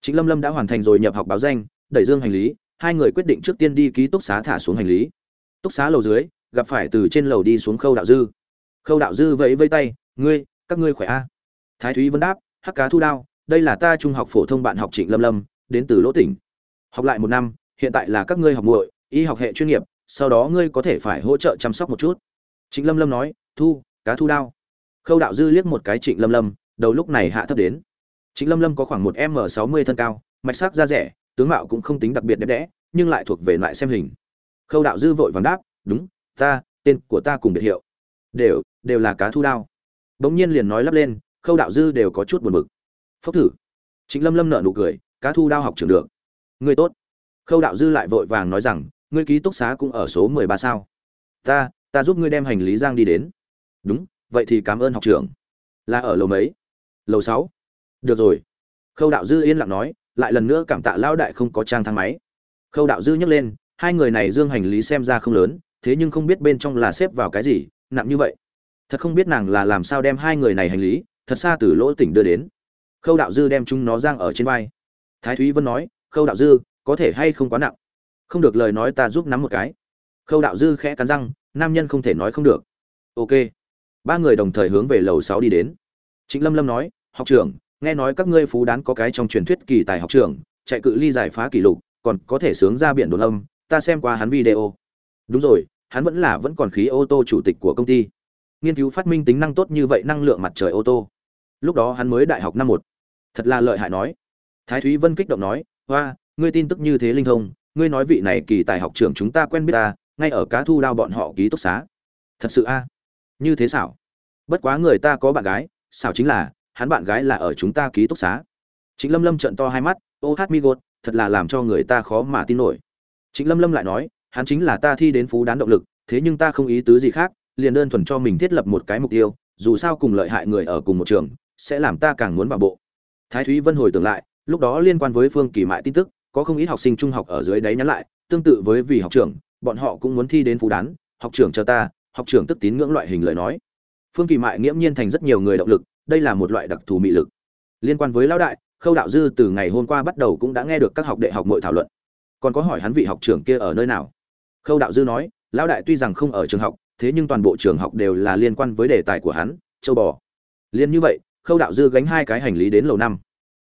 trịnh lâm lâm đã hoàn thành rồi nhập học báo danh, đẩy dương hành lý, hai người quyết định trước tiên đi ký túc xá thả xuống hành lý. Túc xá lầu dưới, gặp phải từ trên lầu đi xuống khâu đạo dư. Khâu đạo dư vẫy vây tay, ngươi, các ngươi khỏe a? Thái thúy vân đáp, hắc cá thu đao, đây là ta trung học phổ thông bạn học trịnh lâm lâm, đến từ lỗ tỉnh. Học lại một năm, hiện tại là các ngươi học muội, y học hệ chuyên nghiệp, sau đó ngươi có thể phải hỗ trợ chăm sóc một chút. Trịnh lâm lâm nói, thu, cá thu đao. Khâu đạo dư liếc một cái trịnh lâm lâm, đầu lúc này hạ thấp đến trịnh lâm lâm có khoảng một m sáu mươi thân cao mạch sắc da rẻ tướng mạo cũng không tính đặc biệt đẹp đẽ nhưng lại thuộc về loại xem hình. Khâu đạo dư vội vàng đáp đúng ta tên của ta cùng biệt hiệu đều đều là cá thu đao. Bỗng nhiên liền nói lắp lên khâu đạo dư đều có chút buồn bực. Phốc thử. Trịnh lâm lâm nở nụ cười cá thu đao học trưởng, được. Ngươi tốt. Khâu đạo dư lại vội vàng nói rằng ngươi ký túc xá cũng ở số mười ba sao? Ta ta giúp ngươi đem hành lý giang đi đến. Đúng vậy thì cảm ơn học trưởng. Là ở lầu mấy? Lầu sáu được rồi. Khâu đạo dư yên lặng nói, lại lần nữa cảm tạ lão đại không có trang thang máy. Khâu đạo dư nhấc lên, hai người này dương hành lý xem ra không lớn, thế nhưng không biết bên trong là xếp vào cái gì, nặng như vậy. Thật không biết nàng là làm sao đem hai người này hành lý, thật xa từ lỗ tỉnh đưa đến. Khâu đạo dư đem chúng nó giang ở trên vai. Thái thúy vân nói, khâu đạo dư, có thể hay không quá nặng? Không được lời nói ta giúp nắm một cái. Khâu đạo dư khẽ cắn răng, nam nhân không thể nói không được. Ok. Ba người đồng thời hướng về lầu sáu đi đến. Trịnh lâm lâm nói, học trưởng nghe nói các ngươi phú đán có cái trong truyền thuyết kỳ tài học trưởng, chạy cự ly giải phá kỷ lục, còn có thể sướng ra biển đồn âm, ta xem qua hắn video. Đúng rồi, hắn vẫn là vẫn còn khí ô tô chủ tịch của công ty. Nghiên cứu phát minh tính năng tốt như vậy năng lượng mặt trời ô tô. Lúc đó hắn mới đại học năm một. Thật là lợi hại nói. Thái thúy vân kích động nói, hoa, ngươi tin tức như thế linh thông, ngươi nói vị này kỳ tài học trưởng chúng ta quen biết ta, ngay ở cá thu đao bọn họ ký túc xá. Thật sự a? Như thế xảo? Bất quá người ta có bạn gái, xảo chính là hắn bạn gái là ở chúng ta ký túc xá. Chính lâm lâm trận to hai mắt, ô hát mi gột, thật là làm cho người ta khó mà tin nổi. Chính lâm lâm lại nói, hắn chính là ta thi đến phú đán động lực, thế nhưng ta không ý tứ gì khác, liền đơn thuần cho mình thiết lập một cái mục tiêu, dù sao cùng lợi hại người ở cùng một trường, sẽ làm ta càng muốn vào bộ. Thái thúy vân hồi tưởng lại, lúc đó liên quan với phương kỳ mại tin tức, có không ít học sinh trung học ở dưới đấy nhắn lại, tương tự với vì học trưởng, bọn họ cũng muốn thi đến phú đán, học trưởng cho ta, học trưởng tức tín ngưỡng loại hình lời nói. Phương kỳ mại nghiễm nhiên thành rất nhiều người động lực đây là một loại đặc thù mị lực. Liên quan với lão đại, khâu đạo dư từ ngày hôm qua bắt đầu cũng đã nghe được các học đệ học mọi thảo luận. Còn có hỏi hắn vị học trưởng kia ở nơi nào? Khâu đạo dư nói, lão đại tuy rằng không ở trường học, thế nhưng toàn bộ trường học đều là liên quan với đề tài của hắn, châu bò. Liên như vậy, khâu đạo dư gánh hai cái hành lý đến lầu năm.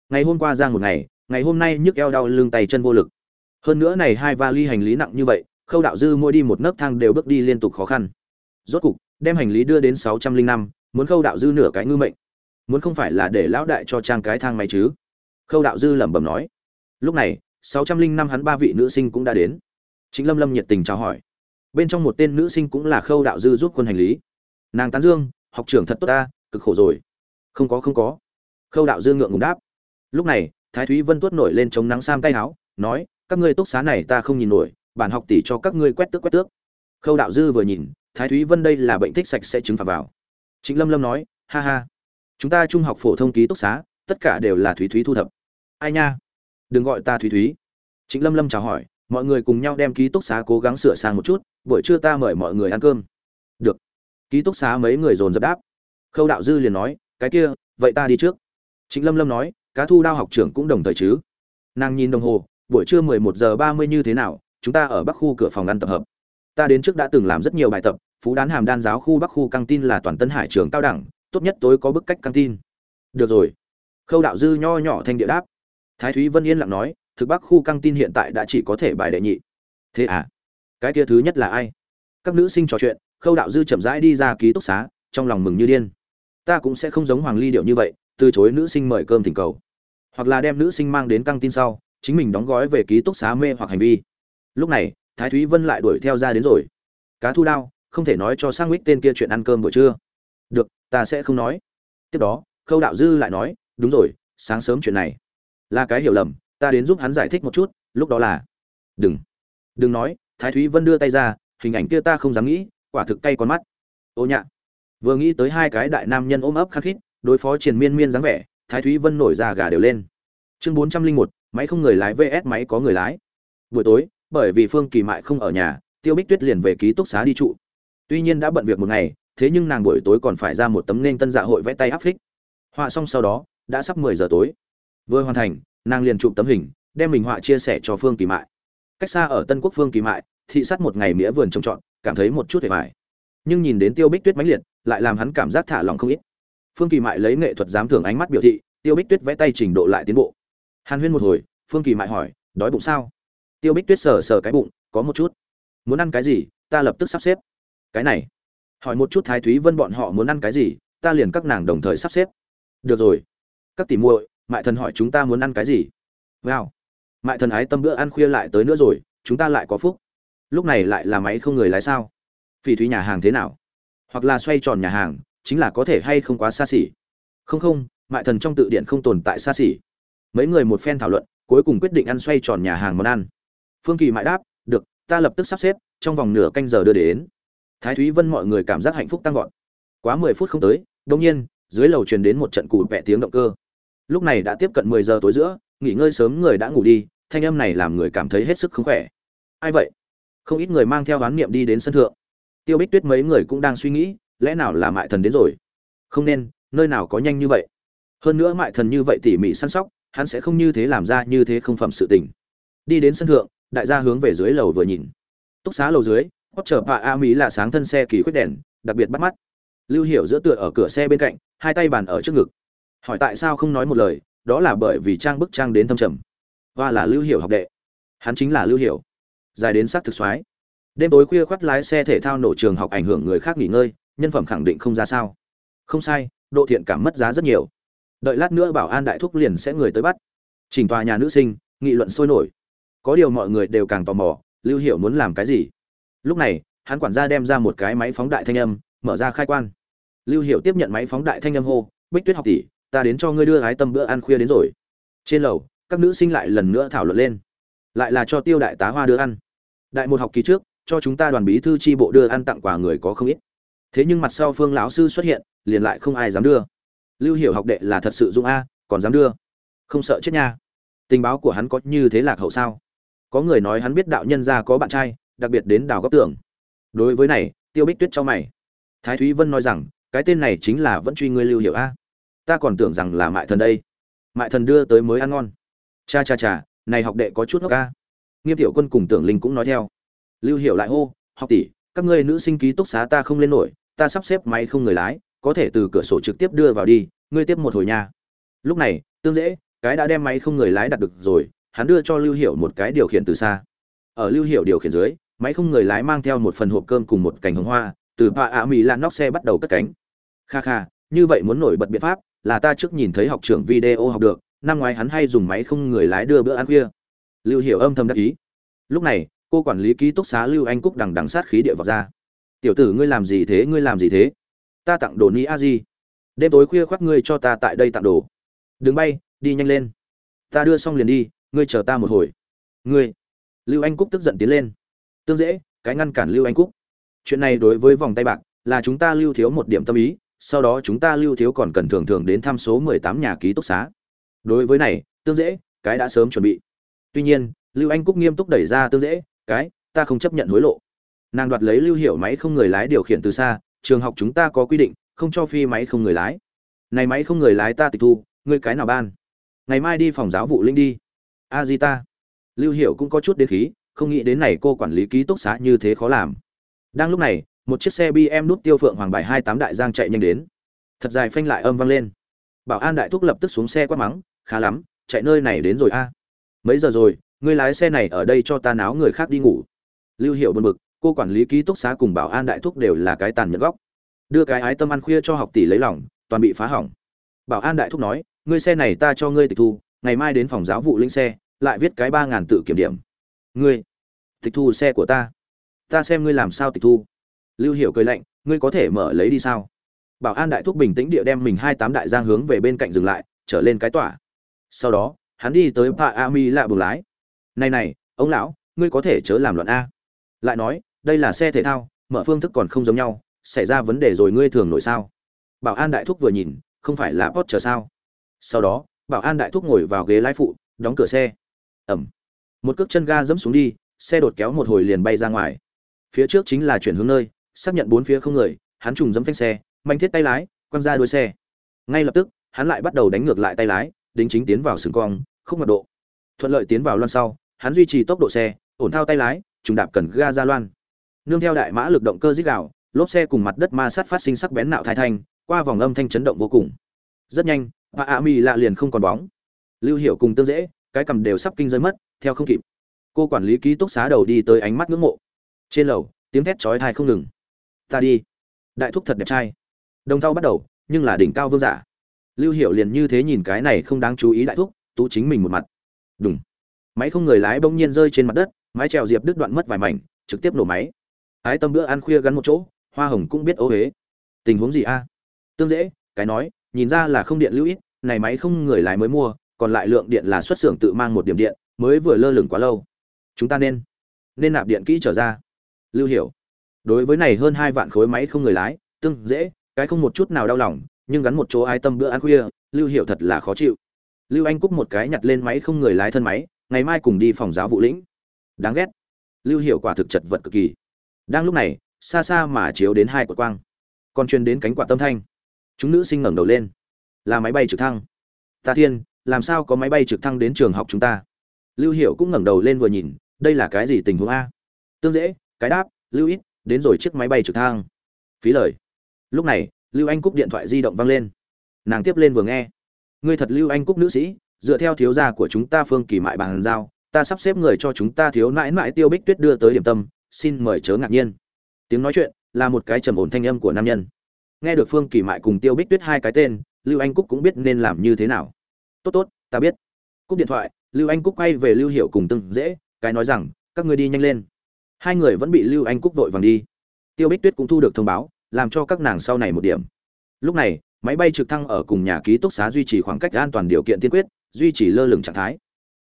Ngày hôm qua ra một ngày ngày hôm nay nhức eo đau lưng tay chân vô lực. Hơn nữa này hai vali hành lý nặng như vậy, khâu đạo dư mỗi đi một nấc thang đều bước đi liên tục khó khăn. Rốt cục, đem hành lý đưa đến sáu trăm linh năm, muốn khâu đạo dư nửa cái ngư mệnh muốn không phải là để lão đại cho trang cái thang máy chứ? Khâu đạo dư lẩm bẩm nói. Lúc này, sáu trăm linh năm hắn ba vị nữ sinh cũng đã đến. Chính lâm lâm nhiệt tình chào hỏi. Bên trong một tên nữ sinh cũng là khâu đạo dư giúp quân hành lý. Nàng tán dương, học trưởng thật tốt ta, cực khổ rồi. Không có không có. Khâu đạo dư ngượng ngùng đáp. Lúc này, thái thúy vân tuốt nổi lên chống nắng sam tay áo, nói, các ngươi túc xá này ta không nhìn nổi, bản học tỷ cho các ngươi quét tước quét tước. Khâu đạo dư vừa nhìn, thái thúy vân đây là bệnh thích sạch sẽ chứng phạt vào. Trịnh lâm lâm nói, ha ha chúng ta trung học phổ thông ký túc xá, tất cả đều là thúy thúy thu thập. Ai nha? Đừng gọi ta thúy thúy. Trịnh lâm lâm chào hỏi, mọi người cùng nhau đem ký túc xá cố gắng sửa sang một chút, buổi trưa ta mời mọi người ăn cơm. Được. Ký túc xá mấy người dồn dập đáp. Khâu đạo dư liền nói, cái kia, vậy ta đi trước. Trịnh lâm lâm nói, cá thu đao học trưởng cũng đồng thời chứ. Nàng nhìn đồng hồ, buổi trưa mười một giờ ba mươi như thế nào, chúng ta ở bắc khu cửa phòng ăn tập hợp. Ta đến trước đã từng làm rất nhiều bài tập, phú đán hàm đan giáo khu bắc khu căng tin là toàn tân hải trường cao đẳng tốt nhất tối có bức cách căng tin. Được rồi. Khâu đạo dư nho nhỏ thanh địa đáp. Thái thúy vân yên lặng nói, thực bắc khu căng tin hiện tại đã chỉ có thể bài đệ nhị. Thế à? Cái kia thứ nhất là ai? Các nữ sinh trò chuyện, khâu đạo dư chậm rãi đi ra ký túc xá, trong lòng mừng như điên. Ta cũng sẽ không giống hoàng ly điệu như vậy, từ chối nữ sinh mời cơm thỉnh cầu. Hoặc là đem nữ sinh mang đến căng tin sau, chính mình đóng gói về ký túc xá mê hoặc hành vi. Lúc này, thái thúy vân lại đuổi theo ra đến rồi. Cá thu đao, không thể nói cho sang mít tên kia chuyện ăn cơm buổi trưa. Được ta sẽ không nói. Tiếp đó, khâu đạo dư lại nói, đúng rồi, sáng sớm chuyện này. Là cái hiểu lầm, ta đến giúp hắn giải thích một chút, lúc đó là đừng đừng nói. Thái thúy vân đưa tay ra, hình ảnh kia ta không dám nghĩ, quả thực cay con mắt. Ô nhạ. Vừa nghĩ tới hai cái đại nam nhân ôm ấp khắc khít, đối phó triền miên miên dáng vẻ, thái thúy vân nổi ra gà đều lên. Chương bốn trăm linh một, máy không người lái vs máy có người lái. Buổi tối, bởi vì phương kỳ mại không ở nhà, tiêu bích tuyết liền về ký túc xá đi trụ. Tuy nhiên đã bận việc một ngày thế nhưng nàng buổi tối còn phải ra một tấm nên tân dạ hội vẽ tay áp phích. Họa xong sau đó, đã sắp mười giờ tối. Vừa hoàn thành, nàng liền chụp tấm hình, đem mình họa chia sẻ cho phương kỳ mại. Cách xa ở tân quốc phương kỳ mại, thị sát một ngày mía vườn trồng trọt, cảm thấy một chút hề vải nhưng nhìn đến tiêu bích tuyết mãnh liệt, lại làm hắn cảm giác thả lòng không ít. Phương kỳ mại lấy nghệ thuật giám thưởng ánh mắt biểu thị, tiêu bích tuyết vẽ tay trình độ lại tiến bộ. Hàn huyên một hồi, phương kỳ mại hỏi, đói bụng sao? Tiêu bích tuyết sờ sờ cái bụng, có một chút. Muốn ăn cái gì, ta lập tức sắp xếp. Cái này hỏi một chút thái thúy vân bọn họ muốn ăn cái gì, ta liền các nàng đồng thời sắp xếp. Được rồi. Các tỷ muội, mại thần hỏi chúng ta muốn ăn cái gì? Wow. Mại thần ái tâm bữa ăn khuya lại tới nữa rồi, chúng ta lại có phúc. Lúc này lại là máy không người lái sao? Phỉ thúy nhà hàng thế nào? Hoặc là xoay tròn nhà hàng, chính là có thể hay không quá xa xỉ? Không không, mại thần trong tự điện không tồn tại xa xỉ. Mấy người một phen thảo luận, cuối cùng quyết định ăn xoay tròn nhà hàng món ăn. Phương kỳ mại đáp, được, ta lập tức sắp xếp, trong vòng nửa canh giờ đưa đến thái thúy vân mọi người cảm giác hạnh phúc tăng vọt. Quá mười phút không tới đông nhiên, dưới lầu truyền đến một trận cụ vẹ tiếng động cơ. Lúc này đã tiếp cận mười giờ tối giữa, nghỉ ngơi sớm người đã ngủ đi, thanh âm này làm người cảm thấy hết sức không khỏe. Ai vậy? Không ít người mang theo oán niệm đi đến sân thượng. Tiêu bích tuyết mấy người cũng đang suy nghĩ, lẽ nào là mại thần đến rồi? Không nên, nơi nào có nhanh như vậy? Hơn nữa mại thần như vậy tỉ mỉ săn sóc, hắn sẽ không như thế làm ra như thế không phẩm sự tình. Đi đến sân thượng, đại gia hướng về dưới lầu vừa nhìn. Túc xá lầu dưới hót chở bà a mỹ là sáng thân xe kỳ khuyết đèn, đặc biệt bắt mắt. Lưu hiểu giữa tựa ở cửa xe bên cạnh, hai tay bàn ở trước ngực. Hỏi tại sao không nói một lời, đó là bởi vì trang bức trang đến thâm trầm. Và là lưu hiểu học đệ. Hắn chính là lưu hiểu. Dài đến sắc thực soái. Đêm tối khuya khoắt lái xe thể thao nổ trường học ảnh hưởng người khác nghỉ ngơi, nhân phẩm khẳng định không ra sao. Không sai, độ thiện cảm mất giá rất nhiều. Đợi lát nữa bảo an đại thúc liền sẽ người tới bắt. Chỉnh tòa nhà nữ sinh, nghị luận sôi nổi. Có điều mọi người đều càng tò mò, lưu hiểu muốn làm cái gì? Lúc này, hắn quản gia đem ra một cái máy phóng đại thanh âm, mở ra khai quan. Lưu hiểu tiếp nhận máy phóng đại thanh âm hô, bích tuyết học tỷ, ta đến cho ngươi đưa ái tâm bữa ăn khuya đến rồi. Trên lầu, các nữ sinh lại lần nữa thảo luận lên. Lại là cho tiêu đại tá hoa đưa ăn. Đại một học kỳ trước, cho chúng ta đoàn bí thư tri bộ đưa ăn tặng quà người có không ít. Thế nhưng mặt sau phương lão sư xuất hiện, liền lại không ai dám đưa. Lưu hiểu học đệ là thật sự dung a, còn dám đưa? Không sợ chết nha. Tình báo của hắn có như thế lạc hậu sao? Có người nói hắn biết đạo nhân gia có bạn trai đặc biệt đến đào góc tường. Đối với này, tiêu bích tuyết cho mày. Thái thúy vân nói rằng, cái tên này chính là vẫn truy ngươi lưu hiểu a. Ta còn tưởng rằng là mại thần đây. Mại thần đưa tới mới ăn ngon. Cha cha cha, này học đệ có chút ngốc a. nghiêm tiểu quân cùng tưởng linh cũng nói theo. Lưu hiểu lại hô, học tỷ, các ngươi nữ sinh ký túc xá ta không lên nổi, ta sắp xếp máy không người lái, có thể từ cửa sổ trực tiếp đưa vào đi, ngươi tiếp một hồi nha. Lúc này, tương dễ, cái đã đem máy không người lái đặt được rồi, hắn đưa cho lưu hiểu một cái điều khiển từ xa ở lưu hiệu điều khiển dưới, máy không người lái mang theo một phần hộp cơm cùng một cành hồng hoa, từ pa a mỹ lan nóc xe bắt đầu cất cánh. Kha kha, như vậy muốn nổi bật biện pháp là ta trước nhìn thấy học trưởng video học được, năm ngoái hắn hay dùng máy không người lái đưa bữa ăn khuya. Lưu hiểu âm thầm đắc ý. Lúc này, cô quản lý ký túc xá lưu anh cúc đằng đằng sát khí địa vào ra. Tiểu tử ngươi làm gì thế, ngươi làm gì thế? Ta tặng đồ ni a di. Đêm tối khuya khoác ngươi cho ta tại đây tặng đồ. Đừng bay, đi nhanh lên. Ta đưa xong liền đi, ngươi chờ ta một hồi. Ngươi lưu anh cúc tức giận tiến lên. Tương dễ, cái ngăn cản lưu anh cúc. Chuyện này đối với vòng tay bạc là chúng ta lưu thiếu một điểm tâm ý, sau đó chúng ta lưu thiếu còn cần thường thường đến thăm số mười tám nhà ký túc xá. Đối với này, tương dễ, cái đã sớm chuẩn bị. Tuy nhiên, lưu anh cúc nghiêm túc đẩy ra tương dễ, cái, ta không chấp nhận hối lộ. Nàng đoạt lấy lưu hiểu máy không người lái điều khiển từ xa, trường học chúng ta có quy định, không cho phi máy không người lái. Này máy không người lái ta tịch thu, ngươi cái nào ban? Ngày mai đi phòng giáo vụ linh đi. A di ta lưu hiểu cũng có chút đến khí, không nghĩ đến này cô quản lý ký túc xá như thế khó làm. Đang lúc này, một chiếc xe bm nút tiêu phượng hoàng bài hai tám đại giang chạy nhanh đến. Thật dài phanh lại âm vang lên. Bảo an đại thúc lập tức xuống xe quát mắng, khá lắm, chạy nơi này đến rồi a. Mấy giờ rồi, ngươi lái xe này ở đây cho ta náo người khác đi ngủ. Lưu hiệu buồn bực, cô quản lý ký túc xá cùng bảo an đại thúc đều là cái tàn nhẫn góc. Đưa cái ái tâm ăn khuya cho học tỷ lấy lòng, toàn bị phá hỏng. Bảo an đại thúc nói, ngươi xe này ta cho ngươi tịch thu, ngày mai đến phòng giáo vụ linh xe lại viết cái ba ngàn tự kiểm điểm. Ngươi, tịch thu xe của ta. Ta xem ngươi làm sao tịch thu. Lưu hiểu cười lạnh, ngươi có thể mở lấy đi sao? Bảo an đại thúc bình tĩnh địa đem mình hai tám đại giang hướng về bên cạnh dừng lại, trở lên cái tỏa. Sau đó, hắn đi tới pa ami lạ buồng lái. Này này, ông lão, ngươi có thể chớ làm loạn a. Lại nói, đây là xe thể thao, mở phương thức còn không giống nhau, xảy ra vấn đề rồi ngươi thường nổi sao? Bảo an đại thúc vừa nhìn, không phải là pot chờ sao? Sau đó, bảo an đại thúc ngồi vào ghế lái phụ, đóng cửa xe ẩm. Một cước chân ga dẫm xuống đi, xe đột kéo một hồi liền bay ra ngoài. Phía trước chính là chuyển hướng nơi, xác nhận bốn phía không người, hắn trùng dẫm phanh xe manh thiết tay lái, quăng ra đuôi xe. Ngay lập tức, hắn lại bắt đầu đánh ngược lại tay lái, đính chính tiến vào sừng cong không mật độ. Thuận lợi tiến vào loan sau, hắn duy trì tốc độ xe, ổn thao tay lái, trùng đạp cần ga ra loan. Nương theo đại mã lực động cơ dít gạo lốp xe cùng mặt đất ma sát phát sinh sắc bén nạo thai thanh, qua vòng âm thanh chấn động vô cùng. Rất nhanh và a mi lạ liền không còn bóng. Lưu hiệu cùng tương dễ cái cầm đều sắp kinh rơi mất, theo không kịp. Cô quản lý ký túc xá đầu đi tới ánh mắt ngưỡng mộ. Trên lầu, tiếng thét chói tai không ngừng. Ta đi. Đại thúc thật đẹp trai. Đồng thau bắt đầu, nhưng là đỉnh cao vương giả. Lưu hiệu liền như thế nhìn cái này không đáng chú ý đại thúc, tú chính mình một mặt. Đúng máy không người lái bỗng nhiên rơi trên mặt đất, mái trèo diệp đứt đoạn mất vài mảnh, trực tiếp nổ máy. Ái tâm bữa ăn khuya gắn một chỗ, hoa hồng cũng biết ô huế tình huống gì a? Tương dễ, cái nói, nhìn ra là không điện lưu ít, này máy không người lái mới mua còn lại lượng điện là xuất xưởng tự mang một điểm điện, mới vừa lơ lửng quá lâu. Chúng ta nên nên nạp điện kỹ trở ra. Lưu hiểu, đối với này hơn hai vạn khối máy không người lái, tương dễ, cái không một chút nào đau lòng, nhưng gắn một chỗ ai tâm bữa ăn khuya, lưu hiểu thật là khó chịu. Lưu anh cúc một cái nhặt lên máy không người lái thân máy, ngày mai cùng đi phòng giáo vụ lĩnh. Đáng ghét. Lưu hiểu quả thực chật vật cực kỳ. Đang lúc này, xa xa mà chiếu đến hai quả quang. Còn truyền đến cánh quạt tâm thanh. Chúng nữ sinh ngẩng đầu lên. Là máy bay trực thăng. Ta thiên làm sao có máy bay trực thăng đến trường học chúng ta? Lưu hiệu cũng ngẩng đầu lên vừa nhìn, đây là cái gì tình huống a? Tương dễ, cái đáp, lưu ít, đến rồi chiếc máy bay trực thăng. Phí lời. Lúc này, lưu anh cúc điện thoại di động vang lên. Nàng tiếp lên vừa nghe. Ngươi thật lưu anh cúc nữ sĩ, dựa theo thiếu gia của chúng ta phương kỳ mại bàn giao, ta sắp xếp người cho chúng ta thiếu nãi nãi tiêu bích tuyết đưa tới điểm tâm, xin mời chớ ngạc nhiên. Tiếng nói chuyện là một cái trầm ổn thanh âm của nam nhân. Nghe được phương kỳ mại cùng tiêu bích tuyết hai cái tên, lưu anh cúc cũng biết nên làm như thế nào tốt tốt, ta biết. Cúc điện thoại, lưu anh cúc quay về lưu hiệu cùng từng dễ, cái nói rằng, các ngươi đi nhanh lên. Hai người vẫn bị lưu anh cúc vội vàng đi. Tiêu bích tuyết cũng thu được thông báo, làm cho các nàng sau này một điểm. Lúc này, máy bay trực thăng ở cùng nhà ký túc xá duy trì khoảng cách an toàn điều kiện tiên quyết, duy trì lơ lửng trạng thái.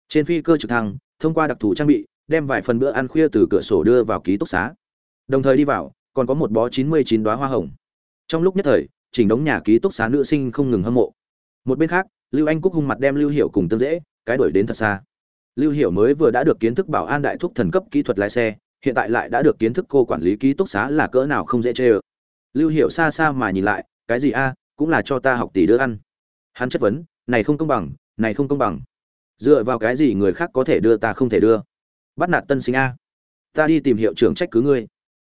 Trên phi cơ trực thăng, thông qua đặc thù trang bị, đem vài phần bữa ăn khuya từ cửa sổ đưa vào ký túc xá. Đồng thời đi vào, còn có một bó chín mươi chín đoá hoa hồng. Trong lúc nhất thời, chỉnh đống nhà ký túc xá nữ sinh không ngừng hâm mộ. Một bên khác lưu anh cúc hung mặt đem lưu hiệu cùng tương dễ, cái đuổi đến thật xa. Lưu hiệu mới vừa đã được kiến thức bảo an đại thúc thần cấp kỹ thuật lái xe, hiện tại lại đã được kiến thức cô quản lý ký túc xá là cỡ nào không dễ chê ơ. Lưu hiệu xa xa mà nhìn lại, cái gì a, cũng là cho ta học tỷ đứa ăn. Hắn chất vấn, này không công bằng, này không công bằng. Dựa vào cái gì người khác có thể đưa ta không thể đưa? Bắt nạt tân sinh a. Ta đi tìm hiệu trưởng trách cứ ngươi.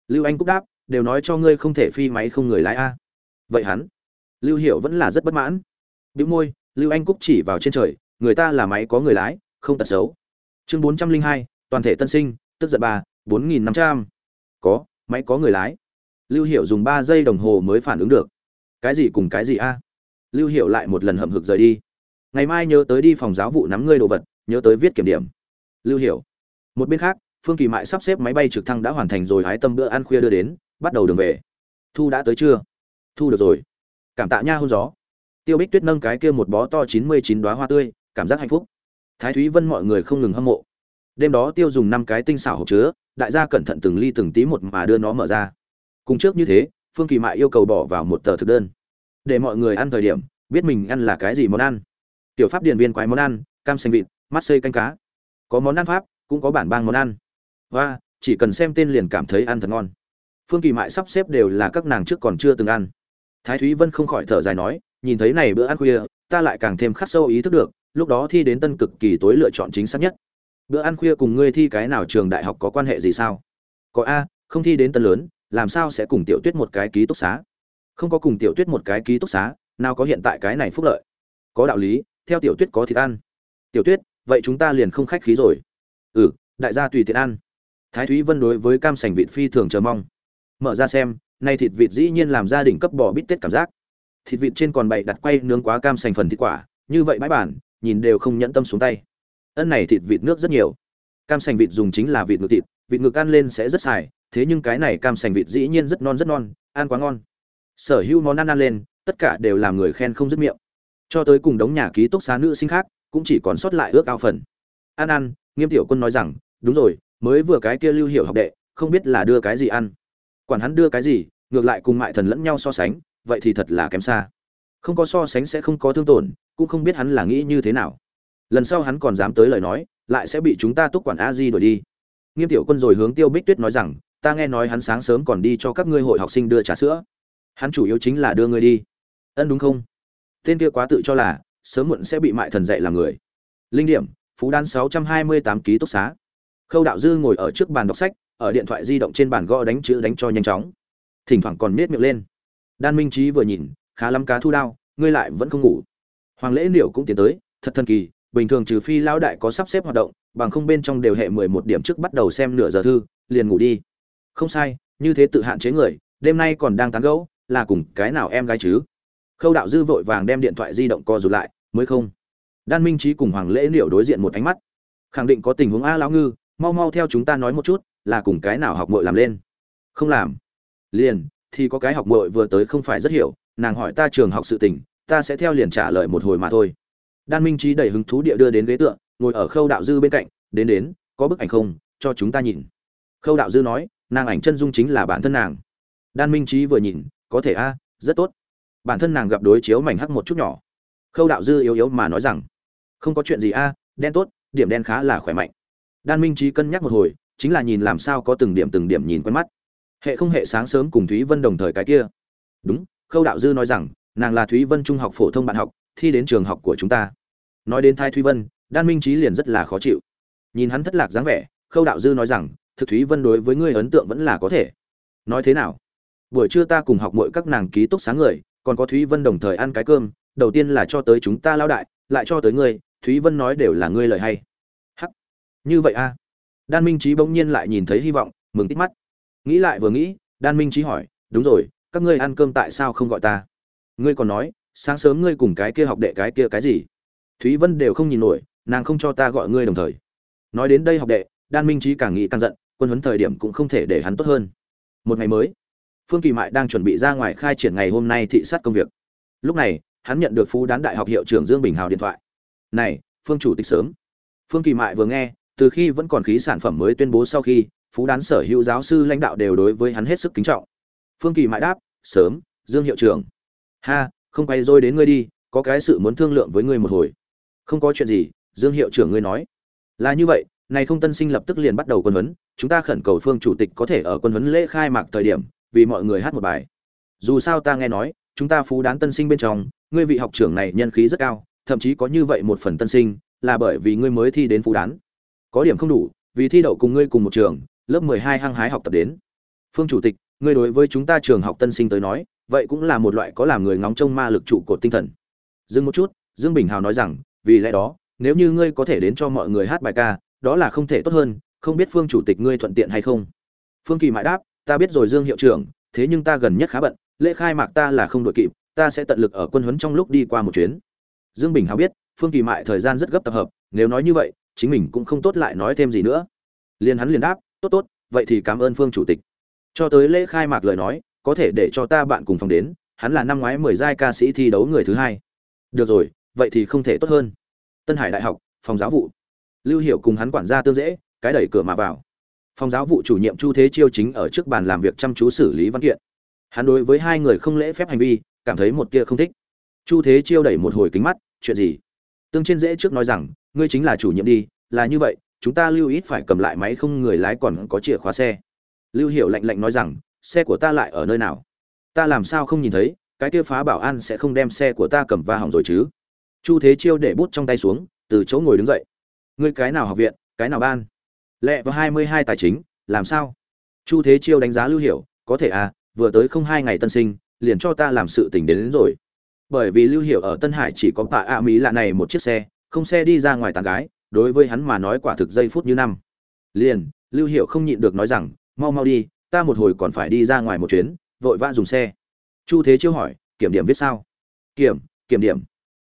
Lưu anh cúc đáp, đều nói cho ngươi không thể phi máy không người lái a. Vậy hắn? Lưu hiệu vẫn là rất bất mãn. Bĩu môi lưu anh cúc chỉ vào trên trời, người ta là máy có người lái, không tật xấu. Chương bốn trăm linh hai, toàn thể tân sinh, tức giận ba, bốn nghìn năm trăm. Có, máy có người lái. Lưu hiệu dùng ba giây đồng hồ mới phản ứng được. Cái gì cùng cái gì a? Lưu hiệu lại một lần hậm hực rời đi. Ngày mai nhớ tới đi phòng giáo vụ nắm ngươi đồ vật, nhớ tới viết kiểm điểm. Lưu hiệu một bên khác, phương kỳ mại sắp xếp máy bay trực thăng đã hoàn thành rồi hái tâm bữa ăn khuya đưa đến, bắt đầu đường về. Thu đã tới chưa? Thu được rồi. Cảm tạ nha hôn gió tiêu bích tuyết nâng cái kia một bó to chín mươi chín đoá hoa tươi, cảm giác hạnh phúc. Thái thúy vân mọi người không ngừng hâm mộ. Đêm đó tiêu dùng năm cái tinh xảo hộp chứa, đại gia cẩn thận từng ly từng tí một mà đưa nó mở ra. Cùng trước như thế, phương kỳ mại yêu cầu bỏ vào một tờ thực đơn. Để mọi người ăn thời điểm, biết mình ăn là cái gì món ăn. Tiểu pháp điện viên quái món ăn, cam xanh vịt, mắt xây canh cá. Có món ăn pháp, cũng có bản bang món ăn. Và, chỉ cần xem tên liền cảm thấy ăn thật ngon. Phương kỳ mại sắp xếp đều là các nàng trước còn chưa từng ăn. Thái thúy vân không khỏi thở dài nói nhìn thấy này bữa ăn khuya, ta lại càng thêm khắc sâu ý thức được, lúc đó thi đến tân cực kỳ tối lựa chọn chính xác nhất. Bữa ăn khuya cùng ngươi thi cái nào trường đại học có quan hệ gì sao? Có a, không thi đến tân lớn, làm sao sẽ cùng tiểu tuyết một cái ký túc xá? Không có cùng tiểu tuyết một cái ký túc xá, nào có hiện tại cái này phúc lợi? Có đạo lý, theo tiểu tuyết có thịt ăn. Tiểu tuyết, vậy chúng ta liền không khách khí rồi. Ừ đại gia tùy tiện ăn. Thái thúy vân đối với cam sành vịt phi thường chờ mong. Mở ra xem, nay thịt vịt dĩ nhiên làm gia đình cấp bò bít tết cảm giác thịt vịt trên còn bày đặt quay nướng quá cam sành phần thịt quả, như vậy bãi bản, nhìn đều không nhẫn tâm xuống tay. Ân này thịt vịt nước rất nhiều. Cam sành vịt dùng chính là vịt ngực thịt, vịt ngực ăn lên sẽ rất xài, thế nhưng cái này cam sành vịt dĩ nhiên rất non rất non, ăn quá ngon. Sở hữu món ăn ăn lên, tất cả đều làm người khen không dứt miệng. Cho tới cùng đống nhà ký túc xá nữ sinh khác, cũng chỉ còn sót lại ước ao phần. Ăn ăn, nghiêm tiểu quân nói rằng, đúng rồi, mới vừa cái kia lưu hiểu học đệ, không biết là đưa cái gì ăn. Quản hắn đưa cái gì, ngược lại cùng mại thần lẫn nhau so sánh vậy thì thật là kém xa. Không có so sánh sẽ không có thương tổn, cũng không biết hắn là nghĩ như thế nào. Lần sau hắn còn dám tới lời nói, lại sẽ bị chúng ta túc quản a di đuổi đi. Nghiêm tiểu quân rồi hướng tiêu bích tuyết nói rằng, ta nghe nói hắn sáng sớm còn đi cho các ngươi hội học sinh đưa trà sữa. Hắn chủ yếu chính là đưa ngươi đi. Ân, đúng không? Tên kia quá tự cho là, sớm muộn sẽ bị mại thần dạy làm người. Linh điểm, phú đan sáu trăm hai mươi tám ký túc xá. Khâu đạo dư ngồi ở trước bàn đọc sách, ở điện thoại di động trên bàn gõ đánh chữ đánh cho nhanh chóng. Thỉnh thoảng còn miết miệng lên đan minh trí vừa nhìn, khá lắm cá thu đao, ngươi lại vẫn không ngủ. Hoàng lễ liệu cũng tiến tới, thật thần kỳ, bình thường trừ phi lão đại có sắp xếp hoạt động, bằng không bên trong đều hệ mười một điểm trước bắt đầu xem nửa giờ thư, liền ngủ đi. Không sai, như thế tự hạn chế người, đêm nay còn đang tán gẫu, là cùng cái nào em gái chứ? Khâu đạo dư vội vàng đem điện thoại di động co rụt lại, mới không. Đan minh trí cùng hoàng lễ liệu đối diện một ánh mắt. Khẳng định có tình huống a lão ngư, mau mau theo chúng ta nói một chút, là cùng cái nào học mội làm lên? Không làm. Liền thì có cái học muội vừa tới không phải rất hiểu, nàng hỏi ta trường học sự tình, ta sẽ theo liền trả lời một hồi mà thôi. Đan minh trí đẩy hứng thú địa đưa đến ghế tựa, ngồi ở khâu đạo dư bên cạnh, đến đến, có bức ảnh không, cho chúng ta nhìn. Khâu đạo dư nói, nàng ảnh chân dung chính là bản thân nàng. Đan minh trí vừa nhìn, có thể a, rất tốt. Bản thân nàng gặp đối chiếu mảnh hắc một chút nhỏ. Khâu đạo dư yếu yếu mà nói rằng, không có chuyện gì a, đen tốt, điểm đen khá là khỏe mạnh. Đan minh trí cân nhắc một hồi, chính là nhìn làm sao có từng điểm từng điểm nhìn quen mắt hệ không hệ sáng sớm cùng thúy vân đồng thời cái kia. Đúng, khâu đạo dư nói rằng, nàng là thúy vân trung học phổ thông bạn học, thi đến trường học của chúng ta. Nói đến thai thúy vân, đan minh trí liền rất là khó chịu. Nhìn hắn thất lạc dáng vẻ, khâu đạo dư nói rằng, thực thúy vân đối với ngươi ấn tượng vẫn là có thể. Nói thế nào? Buổi trưa ta cùng học mỗi các nàng ký túc sáng người, còn có thúy vân đồng thời ăn cái cơm, đầu tiên là cho tới chúng ta lao đại, lại cho tới ngươi, thúy vân nói đều là ngươi lời hay. Hắc. Như vậy a đan minh trí bỗng nhiên lại nhìn thấy hy vọng, mừng tít mắt nghĩ lại vừa nghĩ, đan minh trí hỏi, đúng rồi, các ngươi ăn cơm tại sao không gọi ta? Ngươi còn nói, sáng sớm ngươi cùng cái kia học đệ cái kia cái gì? Thúy vân đều không nhìn nổi, nàng không cho ta gọi ngươi đồng thời. Nói đến đây học đệ, đan minh trí càng nghĩ càng giận, quân huấn thời điểm cũng không thể để hắn tốt hơn. Một ngày mới, phương kỳ mại đang chuẩn bị ra ngoài khai triển ngày hôm nay thị sát công việc. Lúc này, hắn nhận được phú đán đại học hiệu trưởng dương bình hào điện thoại. Này, phương chủ tịch sớm. Phương kỳ mại vừa nghe, từ khi vẫn còn khí sản phẩm mới tuyên bố sau khi phú đán sở hữu giáo sư lãnh đạo đều đối với hắn hết sức kính trọng. Phương kỳ mãi đáp, sớm, dương hiệu trưởng. Ha, không quay dôi đến ngươi đi, có cái sự muốn thương lượng với ngươi một hồi. Không có chuyện gì, dương hiệu trưởng ngươi nói. Là như vậy, này không tân sinh lập tức liền bắt đầu quân huấn, chúng ta khẩn cầu phương chủ tịch có thể ở quân huấn lễ khai mạc thời điểm, vì mọi người hát một bài. Dù sao ta nghe nói, chúng ta phú đán tân sinh bên trong, ngươi vị học trưởng này nhân khí rất cao, thậm chí có như vậy một phần tân sinh, là bởi vì ngươi mới thi đến phú đán. Có điểm không đủ, vì thi đậu cùng ngươi cùng một trường lớp mười hai hăng hái học tập đến. Phương chủ tịch, ngươi đối với chúng ta trường học tân sinh tới nói, vậy cũng là một loại có làm người ngóng trông ma lực trụ cột tinh thần. Dừng một chút, dương bình hào nói rằng, vì lẽ đó, nếu như ngươi có thể đến cho mọi người hát bài ca, đó là không thể tốt hơn, không biết phương chủ tịch ngươi thuận tiện hay không? Phương kỳ mãi đáp, ta biết rồi dương hiệu trưởng, thế nhưng ta gần nhất khá bận, lễ khai mạc ta là không đội kịp, ta sẽ tận lực ở quân huấn trong lúc đi qua một chuyến. Dương bình hào biết, phương kỳ mại thời gian rất gấp tập hợp, nếu nói như vậy, chính mình cũng không tốt lại nói thêm gì nữa. Liền hắn liền đáp tốt tốt, vậy thì cảm ơn phương chủ tịch. Cho tới lễ khai mạc lời nói, có thể để cho ta bạn cùng phòng đến, hắn là năm ngoái mười giai ca sĩ thi đấu người thứ hai. Được rồi, vậy thì không thể tốt hơn. Tân hải đại học, phòng giáo vụ. Lưu hiệu cùng hắn quản gia tương dễ, cái đẩy cửa mà vào. Phòng giáo vụ chủ nhiệm chu thế chiêu chính ở trước bàn làm việc chăm chú xử lý văn kiện. Hắn đối với hai người không lễ phép hành vi, cảm thấy một tia không thích. Chu thế chiêu đẩy một hồi kính mắt, chuyện gì? Tương trên dễ trước nói rằng, ngươi chính là chủ nhiệm đi, là như vậy chúng ta lưu ít phải cầm lại máy không người lái còn có chìa khóa xe. Lưu hiệu lạnh lạnh nói rằng xe của ta lại ở nơi nào? Ta làm sao không nhìn thấy cái kia phá bảo an sẽ không đem xe của ta cầm va hỏng rồi chứ? Chu thế chiêu để bút trong tay xuống từ chỗ ngồi đứng dậy. Ngươi cái nào học viện cái nào ban? Lẹ vào hai mươi hai tài chính làm sao? Chu thế chiêu đánh giá lưu hiểu có thể à vừa tới không hai ngày tân sinh liền cho ta làm sự tình đến, đến rồi. Bởi vì lưu hiệu ở tân hải chỉ có tạ ạ mỹ lạ này một chiếc xe không xe đi ra ngoài tàn gái đối với hắn mà nói quả thực giây phút như năm. Liền, lưu hiệu không nhịn được nói rằng, mau mau đi, ta một hồi còn phải đi ra ngoài một chuyến, vội vã dùng xe. Chu thế chiêu hỏi, kiểm điểm viết sao? Kiểm kiểm điểm.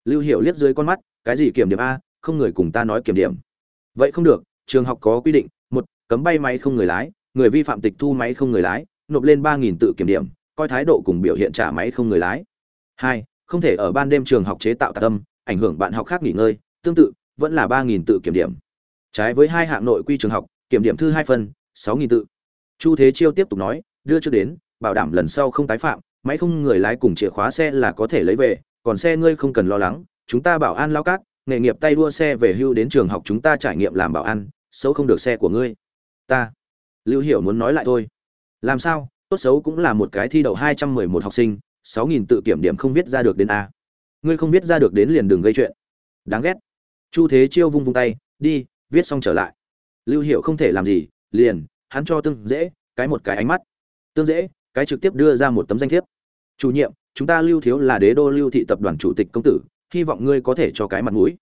Lưu hiệu liếc dưới con mắt, cái gì kiểm điểm a, không người cùng ta nói kiểm điểm. Vậy không được, trường học có quy định, một, cấm bay máy không người lái, người vi phạm tịch thu máy không người lái, nộp lên ba nghìn tự kiểm điểm, coi thái độ cùng biểu hiện trả máy không người lái. Hai, không thể ở ban đêm trường học chế tạo tạc âm, ảnh hưởng bạn học khác nghỉ ngơi, tương tự vẫn là ba nghìn tự kiểm điểm. Trái với hai hạng nội quy trường học, kiểm điểm thư hai phần, sáu nghìn tự. Chu thế chiêu tiếp tục nói, đưa trước đến, bảo đảm lần sau không tái phạm máy không người lái cùng chìa khóa xe là có thể lấy về, còn xe ngươi không cần lo lắng, chúng ta bảo an lao cát, nghề nghiệp tay đua xe về hưu đến trường học chúng ta trải nghiệm làm bảo an, xấu không được xe của ngươi. Ta, lưu hiểu muốn nói lại thôi. Làm sao, tốt xấu cũng là một cái thi đậu hai trăm mười một học sinh, sáu nghìn tự kiểm điểm không viết ra được đến a. Ngươi không viết ra được đến liền đừng gây chuyện. Đáng ghét chu thế chiêu vung vung tay, đi, viết xong trở lại. Lưu hiệu không thể làm gì, liền, hắn cho tương dễ cái một cái ánh mắt. Tương dễ, cái trực tiếp đưa ra một tấm danh thiếp. Chủ nhiệm, chúng ta lưu thiếu là đế đô lưu thị tập đoàn chủ tịch công tử, hy vọng ngươi có thể cho cái mặt mũi.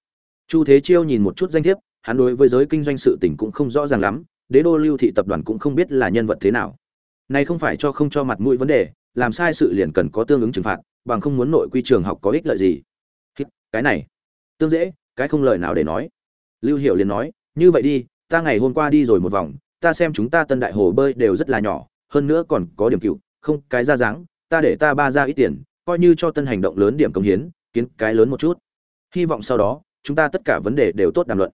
Chu thế chiêu nhìn một chút danh thiếp, hắn đối với giới kinh doanh sự tình cũng không rõ ràng lắm, đế đô lưu thị tập đoàn cũng không biết là nhân vật thế nào. Này không phải cho không cho mặt mũi vấn đề, làm sai sự liền cần có tương ứng trừng phạt, bằng không muốn nội quy trường học có ích lợi gì. Cái này, tương dễ cái không lời nào để nói. Lưu Hiểu liền nói, như vậy đi, ta ngày hôm qua đi rồi một vòng, ta xem chúng ta tân đại hồ bơi đều rất là nhỏ, hơn nữa còn có điểm cựu, không, cái ra dáng, ta để ta ba ra ít tiền, coi như cho tân hành động lớn điểm công hiến, kiến cái lớn một chút. Hy vọng sau đó, chúng ta tất cả vấn đề đều tốt đàm luận.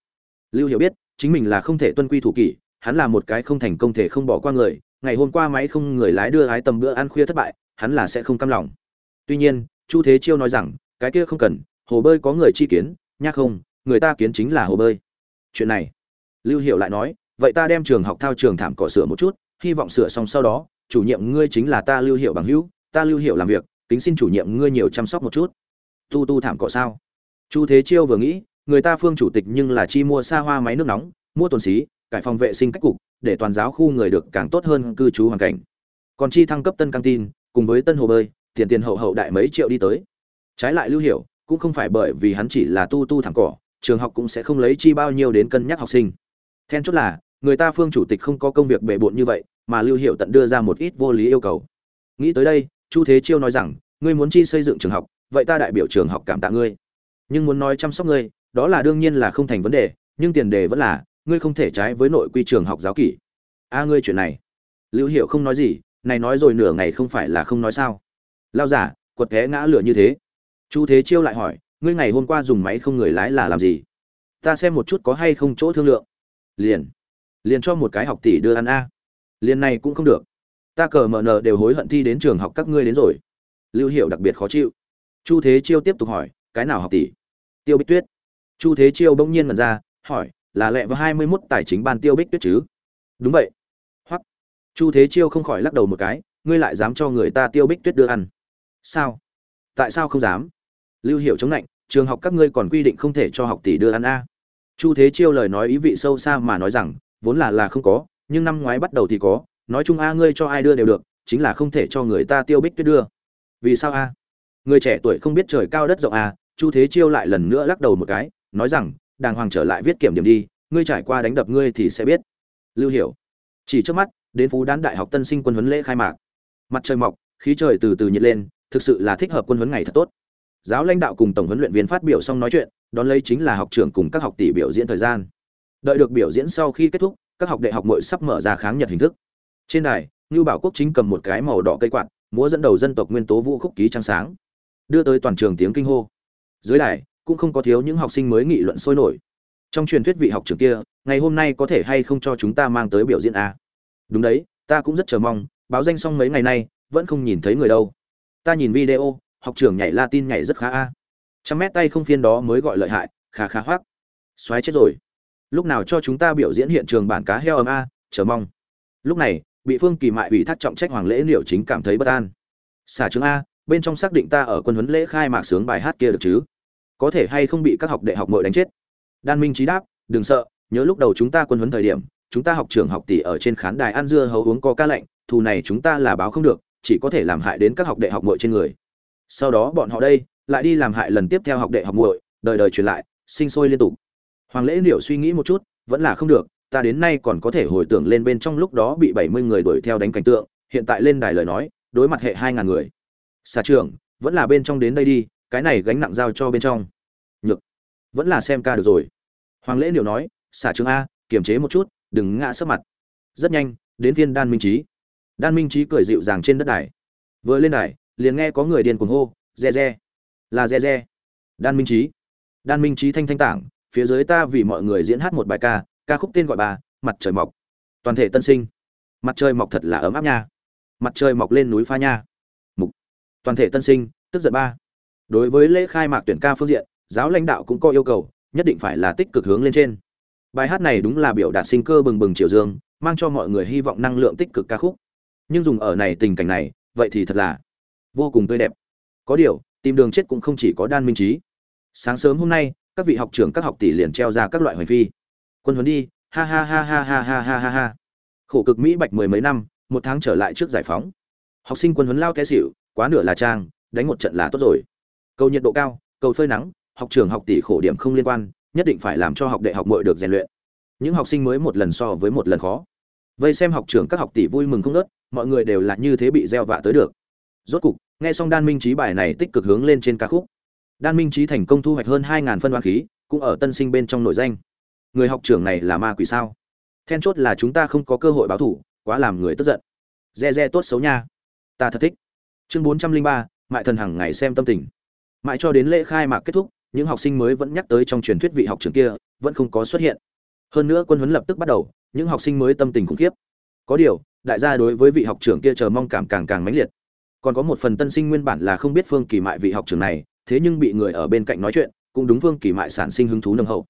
Lưu hiểu biết, chính mình là không thể tuân quy thủ kỷ, hắn là một cái không thành công thể không bỏ qua người, ngày hôm qua máy không người lái đưa ái tầm bữa ăn khuya thất bại, hắn là sẽ không cam lòng. Tuy nhiên, chu thế chiêu nói rằng, cái kia không cần, hồ bơi có người chi kiến nhắc không, người ta kiến chính là hồ bơi. Chuyện này, lưu hiệu lại nói, vậy ta đem trường học thao trường thảm cỏ sửa một chút, hy vọng sửa xong sau đó, chủ nhiệm ngươi chính là ta lưu hiệu bằng hữu, ta lưu hiệu làm việc, kính xin chủ nhiệm ngươi nhiều chăm sóc một chút. Tu tu thảm cỏ sao? Chu thế chiêu vừa nghĩ, người ta phương chủ tịch nhưng là chi mua xa hoa máy nước nóng, mua tuần xí, cải phòng vệ sinh cách cục, để toàn giáo khu người được càng tốt hơn cư trú hoàn cảnh. Còn chi thăng cấp tân căng tin, cùng với tân hồ bơi, tiền tiền hậu hậu đại mấy triệu đi tới. Trái lại lưu hiểu cũng không phải bởi vì hắn chỉ là tu tu thẳng cỏ, trường học cũng sẽ không lấy chi bao nhiêu đến cân nhắc học sinh. Then chốt là, người ta phương chủ tịch không có công việc bề bộn như vậy, mà lưu hiệu tận đưa ra một ít vô lý yêu cầu. Nghĩ tới đây, chu thế chiêu nói rằng, ngươi muốn chi xây dựng trường học, vậy ta đại biểu trường học cảm tạ ngươi. Nhưng muốn nói chăm sóc ngươi, đó là đương nhiên là không thành vấn đề, nhưng tiền đề vẫn là, ngươi không thể trái với nội quy trường học giáo kỷ. A ngươi chuyện này. Lưu hiệu không nói gì, này nói rồi nửa ngày không phải là không nói sao? Lao giả, quật té ngã lửa như thế chu thế chiêu lại hỏi, ngươi ngày hôm qua dùng máy không người lái là làm gì? Ta xem một chút có hay không chỗ thương lượng. Liền liền cho một cái học tỷ đưa ăn a. Liền này cũng không được. Ta cờ mờ nờ đều hối hận thi đến trường học các ngươi đến rồi. Lưu hiệu đặc biệt khó chịu. Chu thế chiêu tiếp tục hỏi, cái nào học tỷ? Tiêu bích tuyết. Chu thế chiêu bỗng nhiên mật ra, hỏi, là lẹ vào hai mươi mốt tài chính ban tiêu bích tuyết chứ? Đúng vậy. Hoặc, chu thế chiêu không khỏi lắc đầu một cái, ngươi lại dám cho người ta tiêu bích tuyết đưa ăn? Sao? Tại sao không dám? Lưu hiệu chống lạnh trường học các ngươi còn quy định không thể cho học tỷ đưa ăn a? Chu thế chiêu lời nói ý vị sâu xa mà nói rằng, vốn là là không có, nhưng năm ngoái bắt đầu thì có, nói chung a ngươi cho ai đưa đều được, chính là không thể cho người ta tiêu bích tuyết đưa. Vì sao a? Người trẻ tuổi không biết trời cao đất rộng a. Chu thế chiêu lại lần nữa lắc đầu một cái, nói rằng, đàng hoàng trở lại viết kiểm điểm đi, ngươi trải qua đánh đập ngươi thì sẽ biết. Lưu hiểu, chỉ trước mắt, đến phú đán đại học tân sinh quân huấn lễ khai mạc. Mặt trời mọc, khí trời từ từ nhiệt lên, thực sự là thích hợp quân huấn ngày thật tốt giáo lãnh đạo cùng tổng huấn luyện viên phát biểu xong nói chuyện, đón lấy chính là học trưởng cùng các học tỷ biểu diễn thời gian. Đợi được biểu diễn sau khi kết thúc, các học đệ học mội sắp mở ra kháng nhật hình thức. Trên đài, ngưu bảo quốc chính cầm một cái màu đỏ cây quạt, múa dẫn đầu dân tộc nguyên tố vũ khúc ký trăng sáng. Đưa tới toàn trường tiếng kinh hô. Dưới đài, cũng không có thiếu những học sinh mới nghị luận sôi nổi. Trong truyền thuyết vị học trưởng kia, ngày hôm nay có thể hay không cho chúng ta mang tới biểu diễn a đúng đấy, ta cũng rất chờ mong, báo danh xong mấy ngày nay, vẫn không nhìn thấy người đâu. Ta nhìn video học trưởng nhảy latin nhảy rất khá a. Trăm mét tay không phiên đó mới gọi lợi hại, khá khá hoắc. xoáy chết rồi. Lúc nào cho chúng ta biểu diễn hiện trường bản cá heo ấm a, chờ mong. Lúc này, bị phương kỳ mại ủy thác trọng trách hoàng lễ liệu chính cảm thấy bất an. Xả chứng a, bên trong xác định ta ở quân huấn lễ khai mạc sướng bài hát kia được chứ? Có thể hay không bị các học đệ học muội đánh chết? Đan minh trí đáp, đừng sợ, nhớ lúc đầu chúng ta quân huấn thời điểm, chúng ta học trường học tỷ ở trên khán đài ăn dưa hấu uống có ca lạnh, thù này chúng ta là báo không được, chỉ có thể làm hại đến các học đệ học muội trên người sau đó bọn họ đây, lại đi làm hại lần tiếp theo học đệ học muội, đời đời truyền lại, sinh sôi liên tục. Hoàng lễ liệu suy nghĩ một chút, vẫn là không được, ta đến nay còn có thể hồi tưởng lên bên trong lúc đó bị bảy mươi người đuổi theo đánh cảnh tượng, hiện tại lên đài lời nói, đối mặt hệ hai ngàn người. Xà trưởng, vẫn là bên trong đến đây đi, cái này gánh nặng giao cho bên trong. Nhược, vẫn là xem ca được rồi. Hoàng lễ liệu nói xả trường a, kiềm chế một chút, đừng ngã sấp mặt. Rất nhanh, đến viên đan minh trí đan minh trí cười dịu dàng trên đất đài. Vừa lên đài liền nghe có người điên cuồng hô, re re. Là re re. Đan minh trí đan minh trí thanh thanh tảng, phía dưới ta vì mọi người diễn hát một bài ca ca khúc tên gọi bà, mặt trời mọc. Toàn thể tân sinh. Mặt trời mọc thật là ấm áp nha. Mặt trời mọc lên núi pha nha. Mục. Toàn thể tân sinh, tức giận ba. Đối với lễ khai mạc tuyển ca phương diện, giáo lãnh đạo cũng có yêu cầu, nhất định phải là tích cực hướng lên trên. Bài hát này đúng là biểu đạt sinh cơ bừng bừng triều dương, mang cho mọi người hy vọng năng lượng tích cực ca khúc. Nhưng dùng ở này tình cảnh này, vậy thì thật là vô cùng tươi đẹp. Có điều, tìm đường chết cũng không chỉ có đan minh trí. Sáng sớm hôm nay, các vị học trưởng các học tỷ liền treo ra các loại hoành phi. Quân huấn đi, ha ha ha ha ha ha ha ha ha. Khổ cực mỹ bạch mười mấy năm, một tháng trở lại trước giải phóng. Học sinh quân huấn lao té xỉu, quá nửa là trang, đánh một trận là tốt rồi. Cầu nhiệt độ cao, cầu phơi nắng, học trường học tỷ khổ điểm không liên quan, nhất định phải làm cho học đệ học muội được rèn luyện. Những học sinh mới một lần so với một lần khó. Vây xem học trưởng các học tỷ vui mừng không nớt mọi người đều là như thế bị gieo vạ tới được rốt cục, nghe xong đan minh trí bài này tích cực hướng lên trên ca khúc. Đan minh trí thành công thu hoạch hơn hai phân đoán khí, cũng ở tân sinh bên trong nội danh. Người học trưởng này là ma quỷ sao? Then chốt là chúng ta không có cơ hội báo thủ, quá làm người tức giận. Re re tốt xấu nha. Ta thật thích. Chương bốn trăm linh ba, mại thần hàng ngày xem tâm tình. Mãi cho đến lễ khai mạc kết thúc, những học sinh mới vẫn nhắc tới trong truyền thuyết vị học trưởng kia, vẫn không có xuất hiện. Hơn nữa quân huấn lập tức bắt đầu, những học sinh mới tâm tình khủng khiếp. Có điều, đại gia đối với vị học trưởng kia chờ mong cảm càng càng mãnh liệt còn có một phần tân sinh nguyên bản là không biết phương kỳ mại vị học trưởng này, thế nhưng bị người ở bên cạnh nói chuyện, cũng đúng phương kỳ mại sản sinh hứng thú nâng hậu.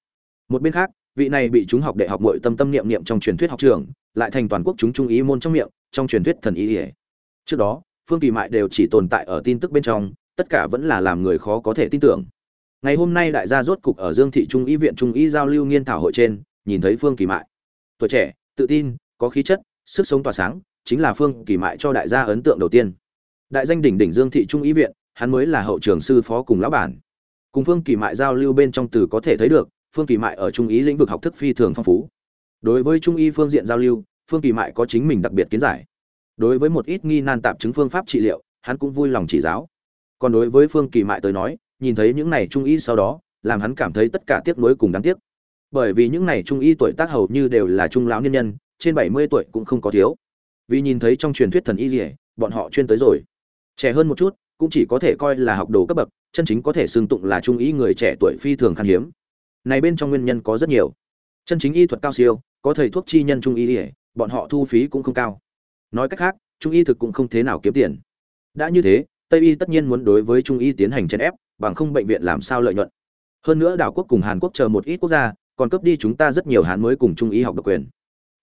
Một bên khác, vị này bị chúng học đại học nội tâm tâm niệm niệm trong truyền thuyết học trường lại thành toàn quốc chúng trung ý môn trong miệng, trong truyền thuyết thần ý ỉa trước đó, phương kỳ mại đều chỉ tồn tại ở tin tức bên trong, tất cả vẫn là làm người khó có thể tin tưởng. Ngày hôm nay đại gia rốt cục ở dương thị trung y viện trung y giao lưu nghiên thảo hội trên, nhìn thấy phương kỳ mại. Tuổi trẻ, tự tin, có khí chất, sức sống tỏa sáng, chính là phương kỳ mại cho đại gia ấn tượng đầu tiên đại danh đỉnh đỉnh dương thị trung y viện, hắn mới là hậu trường sư phó cùng lão bản. Cùng phương kỳ mại giao lưu bên trong từ có thể thấy được, phương kỳ mại ở trung ý lĩnh vực học thức phi thường phong phú. Đối với trung y phương diện giao lưu, phương kỳ mại có chính mình đặc biệt kiến giải. Đối với một ít nghi nan tạp chứng phương pháp trị liệu, hắn cũng vui lòng chỉ giáo. Còn đối với phương kỳ mại tới nói, nhìn thấy những này trung y sau đó, làm hắn cảm thấy tất cả tiếc nuối cùng đáng tiếc. Bởi vì những này trung y tuổi tác hầu như đều là trung lão niên nhân, trên bảy mươi tuổi cũng không có thiếu. Vì nhìn thấy trong truyền thuyết thần y gì bọn họ chuyên tới rồi trẻ hơn một chút, cũng chỉ có thể coi là học đồ cấp bậc, chân chính có thể xưng tụng là trung y người trẻ tuổi phi thường khan hiếm. Này bên trong nguyên nhân có rất nhiều. Chân chính y thuật cao siêu, có thầy thuốc chi nhân trung y ỉa bọn họ thu phí cũng không cao. Nói cách khác, trung y thực cũng không thế nào kiếm tiền. Đã như thế, tây y tất nhiên muốn đối với trung y tiến hành chèn ép, bằng không bệnh viện làm sao lợi nhuận. Hơn nữa đảo quốc cùng hàn quốc chờ một ít quốc gia, còn cấp đi chúng ta rất nhiều hán mới cùng trung y học độc quyền.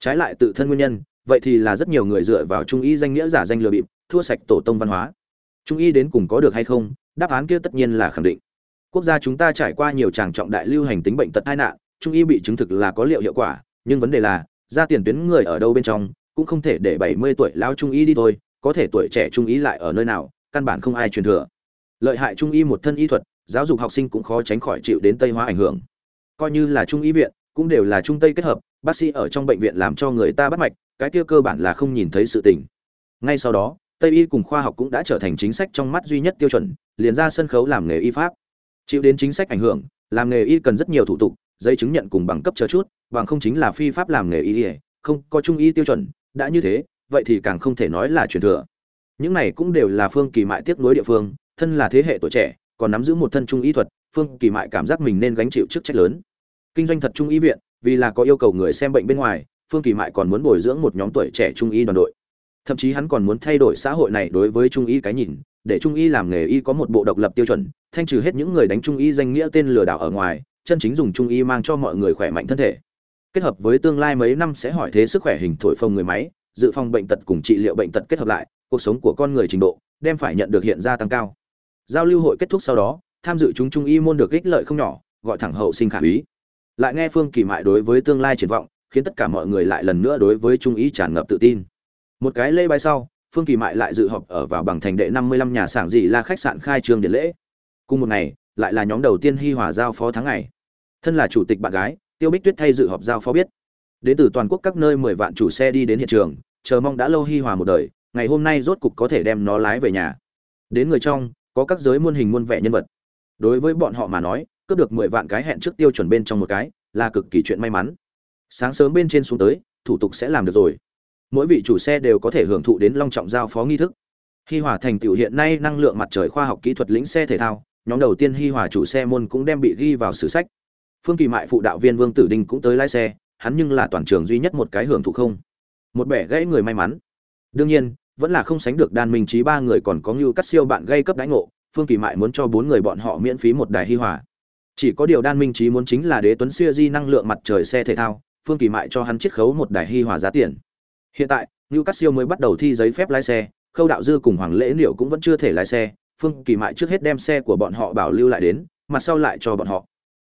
Trái lại tự thân nguyên nhân, vậy thì là rất nhiều người dựa vào trung y danh nghĩa giả danh lừa bịp, thua sạch tổ tông văn hóa trung y đến cùng có được hay không, đáp án kia tất nhiên là khẳng định. Quốc gia chúng ta trải qua nhiều tràng trọng đại lưu hành tính bệnh tật tai nạn, trung y bị chứng thực là có liệu hiệu quả, nhưng vấn đề là, ra tiền tuyến người ở đâu bên trong, cũng không thể để bảy mươi tuổi lao trung y đi thôi, có thể tuổi trẻ trung y lại ở nơi nào, căn bản không ai truyền thừa. Lợi hại trung y một thân y thuật, giáo dục học sinh cũng khó tránh khỏi chịu đến tây hóa ảnh hưởng. Coi như là trung y viện, cũng đều là trung tây kết hợp, bác sĩ ở trong bệnh viện làm cho người ta bắt mạch, cái kia cơ bản là không nhìn thấy sự tình. Ngay sau đó tây y cùng khoa học cũng đã trở thành chính sách trong mắt duy nhất tiêu chuẩn, liền ra sân khấu làm nghề y pháp. Chịu đến chính sách ảnh hưởng, làm nghề y cần rất nhiều thủ tục, giấy chứng nhận cùng bằng cấp chờ chút, bằng không chính là phi pháp làm nghề y, không có trung y tiêu chuẩn, đã như thế, vậy thì càng không thể nói là truyền thừa. Những này cũng đều là phương kỳ mại tiếp nối địa phương, thân là thế hệ tuổi trẻ, còn nắm giữ một thân trung y thuật, phương kỳ mại cảm giác mình nên gánh chịu chức trách lớn. Kinh doanh thật trung y viện, vì là có yêu cầu người xem bệnh bên ngoài, phương kỳ mại còn muốn bồi dưỡng một nhóm tuổi trẻ trung y đoàn đội thậm chí hắn còn muốn thay đổi xã hội này đối với trung y cái nhìn, để trung y làm nghề y có một bộ độc lập tiêu chuẩn, thanh trừ hết những người đánh trung y danh nghĩa tên lừa đảo ở ngoài, chân chính dùng trung y mang cho mọi người khỏe mạnh thân thể. Kết hợp với tương lai mấy năm sẽ hỏi thế sức khỏe hình thổi phồng người máy, dự phòng bệnh tật cùng trị liệu bệnh tật kết hợp lại, cuộc sống của con người trình độ đem phải nhận được hiện ra tăng cao. Giao lưu hội kết thúc sau đó, tham dự chúng trung y môn được ích lợi không nhỏ, gọi thẳng hậu sinh khả úy. Lại nghe phương kỳ mại đối với tương lai triển vọng, khiến tất cả mọi người lại lần nữa đối với trung y tràn ngập tự tin một cái lễ bái sau, phương kỳ mại lại dự họp ở vào bằng thành đệ năm mươi lăm nhà sảng dị là khách sạn khai trương điện lễ. Cùng một ngày, lại là nhóm đầu tiên hi hòa giao phó tháng ngày. Thân là chủ tịch bạn gái, tiêu bích tuyết thay dự họp giao phó biết. Đến từ toàn quốc các nơi mười vạn chủ xe đi đến hiện trường, chờ mong đã lâu hi hòa một đời, ngày hôm nay rốt cục có thể đem nó lái về nhà. Đến người trong, có các giới muôn hình muôn vẻ nhân vật. Đối với bọn họ mà nói, cướp được mười vạn cái hẹn trước tiêu chuẩn bên trong một cái, là cực kỳ chuyện may mắn. Sáng sớm bên trên xuống tới, thủ tục sẽ làm được rồi mỗi vị chủ xe đều có thể hưởng thụ đến long trọng giao phó nghi thức. Hi hòa thành tựu hiện nay năng lượng mặt trời khoa học kỹ thuật lĩnh xe thể thao, nhóm đầu tiên hi hòa chủ xe môn cũng đem bị ghi vào sử sách. Phương kỳ mại phụ đạo viên vương tử đinh cũng tới lái xe, hắn nhưng là toàn trường duy nhất một cái hưởng thụ không. Một bẻ gãy người may mắn. Đương nhiên, vẫn là không sánh được đan minh trí ba người còn có như cắt siêu bạn gây cấp đánh ngộ, phương kỳ mại muốn cho bốn người bọn họ miễn phí một đài hi hòa. Chỉ có điều đan minh trí muốn chính là đế tuấn siêu di năng lượng mặt trời xe thể thao, phương kỳ mại cho hắn chiết khấu một đài hi hòa giá tiền hiện tại như cắt siêu mới bắt đầu thi giấy phép lái xe, khâu đạo dư cùng hoàng lễ liệu cũng vẫn chưa thể lái xe, phương kỳ mại trước hết đem xe của bọn họ bảo lưu lại đến, mặt sau lại cho bọn họ.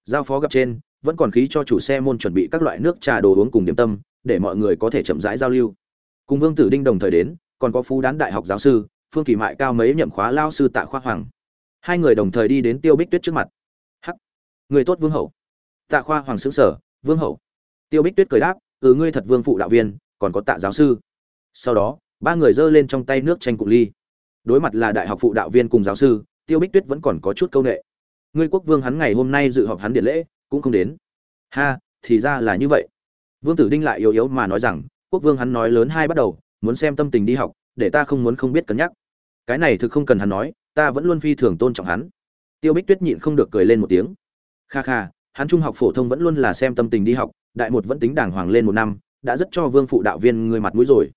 Giao phó gặp trên, vẫn còn khí cho chủ xe môn chuẩn bị các loại nước trà đồ uống cùng điểm tâm, để mọi người có thể chậm rãi giao lưu. Cùng vương tử đinh đồng thời đến, còn có phú đán đại học giáo sư, phương kỳ mại cao mấy nhậm khóa lao sư tạ khoa hoàng. Hai người đồng thời đi đến tiêu bích tuyết trước mặt. Hắc. Người tốt vương hậu. Tạ khoa hoàng xứng sở vương hậu. Tiêu bích tuyết cười đáp ừ ngươi thật vương phụ đạo viên còn có tạ giáo sư. Sau đó, ba người giơ lên trong tay nước tranh cụ ly. Đối mặt là đại học phụ đạo viên cùng giáo sư, tiêu bích tuyết vẫn còn có chút câu nệ. Ngươi quốc vương hắn ngày hôm nay dự họp hắn điện lễ, cũng không đến. Ha, thì ra là như vậy. Vương tử đinh lại yếu yếu mà nói rằng, quốc vương hắn nói lớn hai bắt đầu, muốn xem tâm tình đi học, để ta không muốn không biết cân nhắc. Cái này thực không cần hắn nói, ta vẫn luôn phi thường tôn trọng hắn. Tiêu bích tuyết nhịn không được cười lên một tiếng. Kha kha, hắn trung học phổ thông vẫn luôn là xem tâm tình đi học, đại một vẫn tính đàng hoàng lên một năm đã rất cho vương phụ đạo viên người mặt mũi rồi.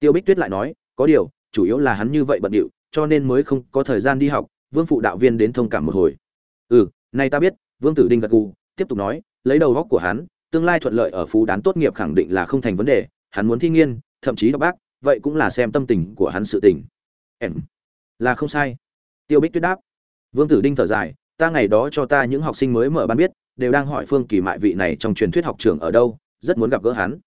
Tiêu bích tuyết lại nói, có điều, chủ yếu là hắn như vậy bận điệu, cho nên mới không có thời gian đi học, vương phụ đạo viên đến thông cảm một hồi. Ừ nay ta biết, vương tử đinh gật gù, tiếp tục nói, lấy đầu góc của hắn, tương lai thuận lợi ở phú đán tốt nghiệp khẳng định là không thành vấn đề, hắn muốn thi nghiên, thậm chí đọc bác, vậy cũng là xem tâm tình của hắn sự tình. Em, là không sai. Tiêu bích tuyết đáp. Vương tử đinh thở dài, ta ngày đó cho ta những học sinh mới mở ban biết, đều đang hỏi phương kỳ mại vị này trong truyền thuyết học trường ở đâu, rất muốn gặp gỡ hắn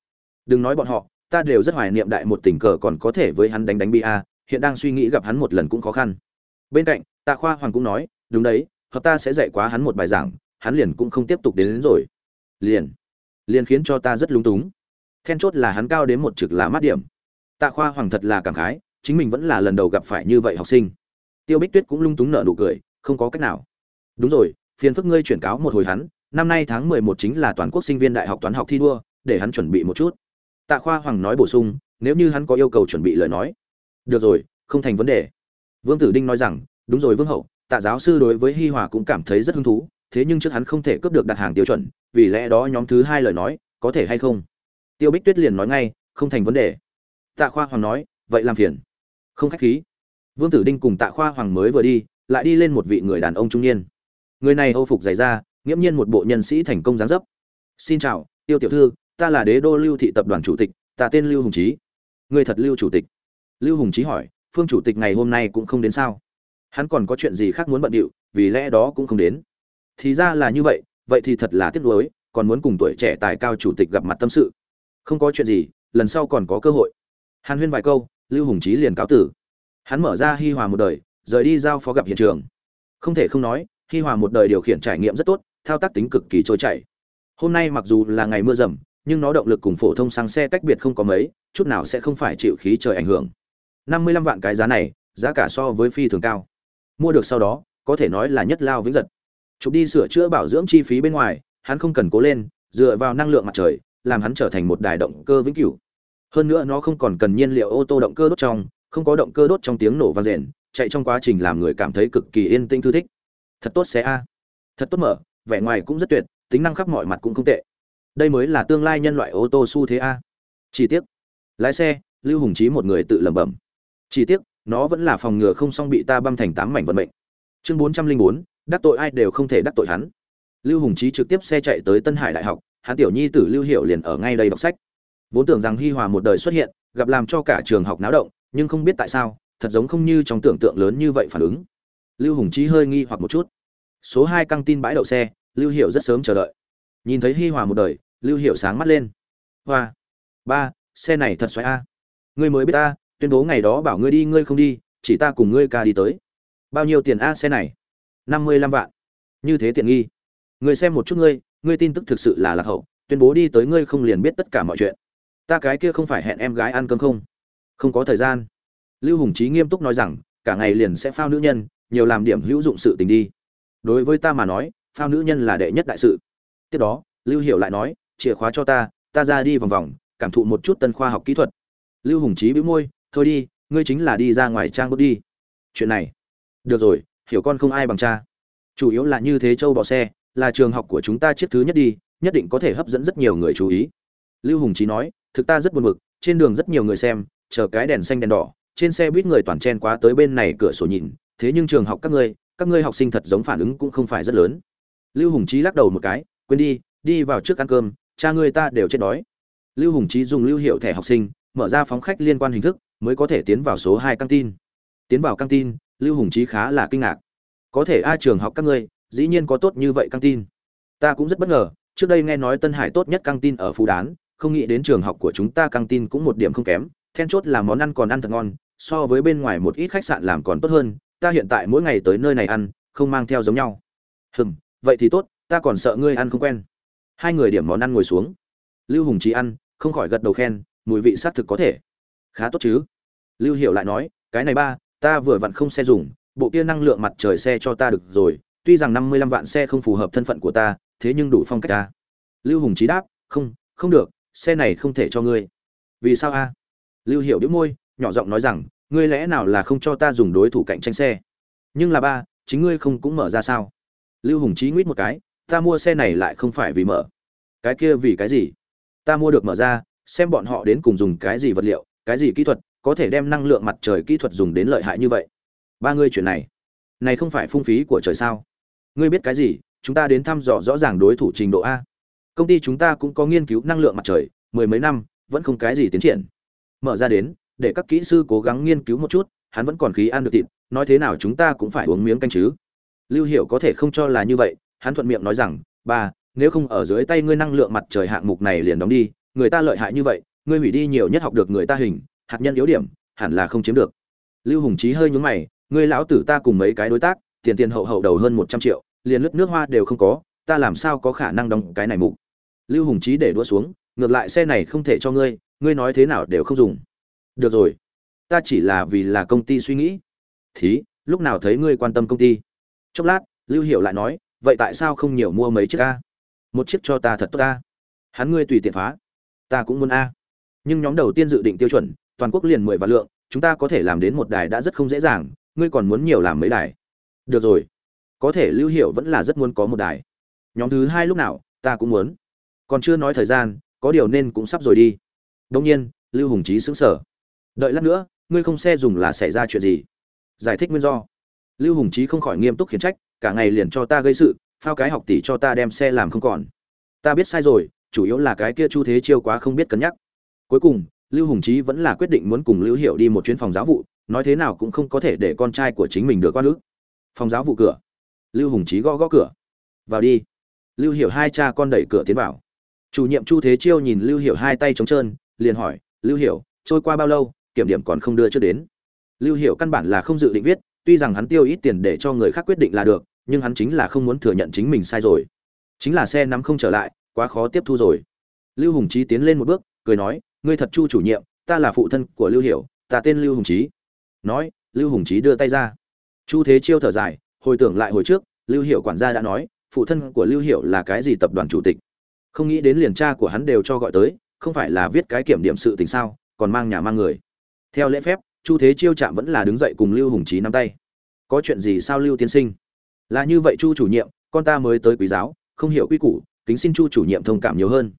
đừng nói bọn họ ta đều rất hoài niệm đại một tình cờ còn có thể với hắn đánh đánh bia hiện đang suy nghĩ gặp hắn một lần cũng khó khăn. Bên cạnh tạ khoa hoàng cũng nói đúng đấy hợp ta sẽ dạy quá hắn một bài giảng hắn liền cũng không tiếp tục đến, đến rồi. Liền. Liền khiến cho ta rất lúng túng. Then chốt là hắn cao đến một trực là mát điểm. Tạ khoa hoàng thật là cảm khái chính mình vẫn là lần đầu gặp phải như vậy học sinh. Tiêu bích tuyết cũng lung túng nở nụ cười không có cách nào. Đúng rồi phiền phức ngươi chuyển cáo một hồi hắn năm nay tháng mười một chính là toàn quốc sinh viên đại học toán học thi đua để hắn chuẩn bị một chút tạ khoa hoàng nói bổ sung, nếu như hắn có yêu cầu chuẩn bị lời nói. Được rồi, không thành vấn đề. Vương tử đinh nói rằng, đúng rồi vương hậu, tạ giáo sư đối với hi hòa cũng cảm thấy rất hứng thú, thế nhưng trước hắn không thể cướp được đặt hàng tiêu chuẩn, vì lẽ đó nhóm thứ hai lời nói, có thể hay không? Tiêu bích tuyết liền nói ngay, không thành vấn đề. Tạ khoa hoàng nói, vậy làm phiền. Không khách khí. Vương tử đinh cùng tạ khoa hoàng mới vừa đi, lại đi lên một vị người đàn ông trung niên. Người này âu phục dày ra nghiễm nhiên một bộ nhân sĩ thành công dáng dấp. Xin chào, tiêu tiểu thư ta là đế đô lưu thị tập đoàn chủ tịch, ta tên lưu hùng trí người thật lưu chủ tịch? Lưu hùng trí hỏi, phương chủ tịch ngày hôm nay cũng không đến sao? Hắn còn có chuyện gì khác muốn bận điệu, vì lẽ đó cũng không đến. Thì ra là như vậy vậy thì thật là tiếc nuối, còn muốn cùng tuổi trẻ tài cao chủ tịch gặp mặt tâm sự. Không có chuyện gì, lần sau còn có cơ hội. Hàn huyên vài câu, lưu hùng trí liền cáo tử. Hắn mở ra hi hòa một đời, rời đi giao phó gặp hiện trường. Không thể không nói, hi hòa một đời điều khiển trải nghiệm rất tốt, thao tác tính cực kỳ trôi chảy. Hôm nay mặc dù là ngày mưa rầm nhưng nó động lực cùng phổ thông sang xe cách biệt không có mấy, chút nào sẽ không phải chịu khí trời ảnh hưởng. Năm mươi lăm vạn cái giá này, giá cả so với phi thường cao. Mua được sau đó, có thể nói là nhất lao vĩnh giật. Chụp đi sửa chữa bảo dưỡng chi phí bên ngoài, hắn không cần cố lên, dựa vào năng lượng mặt trời, làm hắn trở thành một đài động cơ vĩnh cửu. Hơn nữa nó không còn cần nhiên liệu ô tô động cơ đốt trong, không có động cơ đốt trong tiếng nổ vang rền, chạy trong quá trình làm người cảm thấy cực kỳ yên tĩnh thư thích. Thật tốt xe a. Thật tốt mở, vẻ ngoài cũng rất tuyệt, tính năng khắp mọi mặt cũng không tệ đây mới là tương lai nhân loại ô tô xu thế a. Chỉ tiếc, lái xe lưu hùng trí một người tự lẩm bẩm. Chỉ tiếc, nó vẫn là phòng ngừa không xong bị ta băm thành tám mảnh vận mệnh. Chương bốn trăm linh bốn đắc tội ai đều không thể đắc tội hắn. Lưu hùng trí trực tiếp xe chạy tới tân hải đại học hắn tiểu nhi tử lưu hiệu liền ở ngay đây đọc sách. Vốn tưởng rằng hi hòa một đời xuất hiện gặp làm cho cả trường học náo động nhưng không biết tại sao thật giống không như trong tưởng tượng lớn như vậy phản ứng. Lưu hùng trí hơi nghi hoặc một chút. Số hai căng tin bãi đậu xe lưu hiệu rất sớm chờ đợi nhìn thấy hi hòa một đời, lưu hiệu sáng mắt lên. Hoa, ba, xe này thật xoáy a. Ngươi mới biết ta, tuyên bố ngày đó bảo ngươi đi, ngươi không đi, chỉ ta cùng ngươi ca đi tới. Bao nhiêu tiền a xe này? Năm mươi lăm vạn. Như thế tiện nghi. Ngươi xem một chút ngươi ngươi tin tức thực sự là lạc hậu, tuyên bố đi tới ngươi không liền biết tất cả mọi chuyện. Ta cái kia không phải hẹn em gái ăn cơm không? Không có thời gian. Lưu hùng trí nghiêm túc nói rằng, cả ngày liền sẽ phao nữ nhân, nhiều làm điểm hữu dụng sự tình đi. Đối với ta mà nói, phao nữ nhân là đệ nhất đại sự tiếp đó, lưu hiểu lại nói, chìa khóa cho ta ta ra đi vòng vòng, cảm thụ một chút tân khoa học kỹ thuật. Lưu hùng trí bĩu môi, thôi đi, ngươi chính là đi ra ngoài trang bước đi. Chuyện này. Được rồi, hiểu con không ai bằng cha. Chủ yếu là như thế châu bò xe, là trường học của chúng ta chiếc thứ nhất đi, nhất định có thể hấp dẫn rất nhiều người chú ý. Lưu hùng trí nói, thực ta rất buồn bực, trên đường rất nhiều người xem, chờ cái đèn xanh đèn đỏ, trên xe buýt người toàn chen quá tới bên này cửa sổ nhìn, thế nhưng trường học các ngươi các ngươi học sinh thật giống phản ứng cũng không phải rất lớn. Lưu hùng trí lắc đầu một cái quên đi đi vào trước ăn cơm, cha ngươi ta đều chết đói. Lưu hùng trí dùng lưu hiệu thẻ học sinh, mở ra phóng khách liên quan hình thức, mới có thể tiến vào số hai căng tin. Tiến vào căng tin, lưu hùng trí khá là kinh ngạc. Có thể a trường học các ngươi, dĩ nhiên có tốt như vậy căng tin. Ta cũng rất bất ngờ, trước đây nghe nói tân hải tốt nhất căng tin ở phú đán, không nghĩ đến trường học của chúng ta căng tin cũng một điểm không kém, then chốt là món ăn còn ăn thật ngon, so với bên ngoài một ít khách sạn làm còn tốt hơn, ta hiện tại mỗi ngày tới nơi này ăn, không mang theo giống nhau. Hừm, vậy thì tốt ta còn sợ ngươi ăn không quen. Hai người điểm món ăn ngồi xuống. Lưu hùng trí ăn, không khỏi gật đầu khen, mùi vị xác thực có thể. Khá tốt chứ? Lưu Hiểu lại nói, cái này ba, ta vừa vặn không xe dùng, bộ kia năng lượng mặt trời xe cho ta được rồi, tuy rằng năm mươi lăm vạn xe không phù hợp thân phận của ta, thế nhưng đủ phong cách ta. Lưu hùng trí đáp, không không được, xe này không thể cho ngươi. Vì sao a? Lưu Hiểu đĩu môi, nhỏ giọng nói rằng, ngươi lẽ nào là không cho ta dùng đối thủ cạnh tranh xe? Nhưng là ba, chính ngươi không cũng mở ra sao? Lưu hùng trí nguyết một cái ta mua xe này lại không phải vì mở. Cái kia vì cái gì? Ta mua được mở ra, xem bọn họ đến cùng dùng cái gì vật liệu, cái gì kỹ thuật, có thể đem năng lượng mặt trời kỹ thuật dùng đến lợi hại như vậy. Ba ngươi chuyện này này không phải phung phí của trời sao? Ngươi biết cái gì? Chúng ta đến thăm dò rõ ràng đối thủ trình độ a. Công ty chúng ta cũng có nghiên cứu năng lượng mặt trời, mười mấy năm, vẫn không cái gì tiến triển. Mở ra đến, để các kỹ sư cố gắng nghiên cứu một chút, hắn vẫn còn khí ăn được thịt, nói thế nào chúng ta cũng phải uống miếng canh chứ. Lưu hiệu có thể không cho là như vậy hắn thuận miệng nói rằng, ba, nếu không ở dưới tay ngươi năng lượng mặt trời hạng mục này liền đóng đi, người ta lợi hại như vậy, ngươi hủy đi nhiều nhất học được người ta hình, hạt nhân yếu điểm, hẳn là không chiếm được. Lưu hùng trí hơi nhúng mày, ngươi lão tử ta cùng mấy cái đối tác, tiền tiền hậu hậu đầu hơn một trăm triệu, liền lướt nước hoa đều không có, ta làm sao có khả năng đóng cái này mục? Lưu hùng trí để đua xuống, ngược lại xe này không thể cho ngươi ngươi nói thế nào đều không dùng. Được rồi, ta chỉ là vì là công ty suy nghĩ. Thí, lúc nào thấy ngươi quan tâm công ty? Chốc lát, lưu Hiểu lại nói vậy tại sao không nhiều mua mấy chiếc a? Một chiếc cho ta thật tốt ta hắn ngươi tùy tiện phá. Ta cũng muốn a. Nhưng nhóm đầu tiên dự định tiêu chuẩn, toàn quốc liền mười vạn lượng, chúng ta có thể làm đến một đài đã rất không dễ dàng, ngươi còn muốn nhiều làm mấy đài. Được rồi. Có thể lưu hiệu vẫn là rất muốn có một đài. Nhóm thứ hai lúc nào, ta cũng muốn. Còn chưa nói thời gian, có điều nên cũng sắp rồi đi. Đông nhiên, lưu hùng trí xứng sở đợi lát nữa, ngươi không xe dùng là xảy ra chuyện gì? Giải thích nguyên do. Lưu hùng trí không khỏi nghiêm túc khiển trách cả ngày liền cho ta gây sự, phao cái học tỷ cho ta đem xe làm không còn. Ta biết sai rồi, chủ yếu là cái kia chu thế chiêu quá không biết cân nhắc. Cuối cùng, lưu hùng trí vẫn là quyết định muốn cùng lưu hiệu đi một chuyến phòng giáo vụ, nói thế nào cũng không có thể để con trai của chính mình được quan ước phòng giáo vụ cửa. Lưu hùng trí gõ gõ cửa. Vào đi. Lưu hiệu hai cha con đẩy cửa tiến vào. Chủ nhiệm chu thế chiêu nhìn lưu hiệu hai tay trống trơn, liền hỏi, lưu hiệu trôi qua bao lâu? Kiểm điểm còn không đưa trước đến. Lưu hiệu căn bản là không dự định viết, tuy rằng hắn tiêu ít tiền để cho người khác quyết định là được nhưng hắn chính là không muốn thừa nhận chính mình sai rồi. Chính là xe nắm không trở lại, quá khó tiếp thu rồi. Lưu hùng trí tiến lên một bước, cười nói, ngươi thật chu chủ nhiệm, ta là phụ thân của lưu hiểu, ta tên lưu hùng trí nói, lưu hùng trí đưa tay ra. Chu thế chiêu thở dài, hồi tưởng lại hồi trước, lưu hiểu quản gia đã nói, phụ thân của lưu hiểu là cái gì tập đoàn chủ tịch? Không nghĩ đến liền cha của hắn đều cho gọi tới, không phải là viết cái kiểm điểm sự tình sao, còn mang nhà mang người. Theo lễ phép, chu thế chiêu chạm vẫn là đứng dậy cùng lưu hùng trí nắm tay. Có chuyện gì sao lưu tiên sinh? Là như vậy chu chủ nhiệm, con ta mới tới quý giáo, không hiểu quy củ, kính xin chu chủ nhiệm thông cảm nhiều hơn.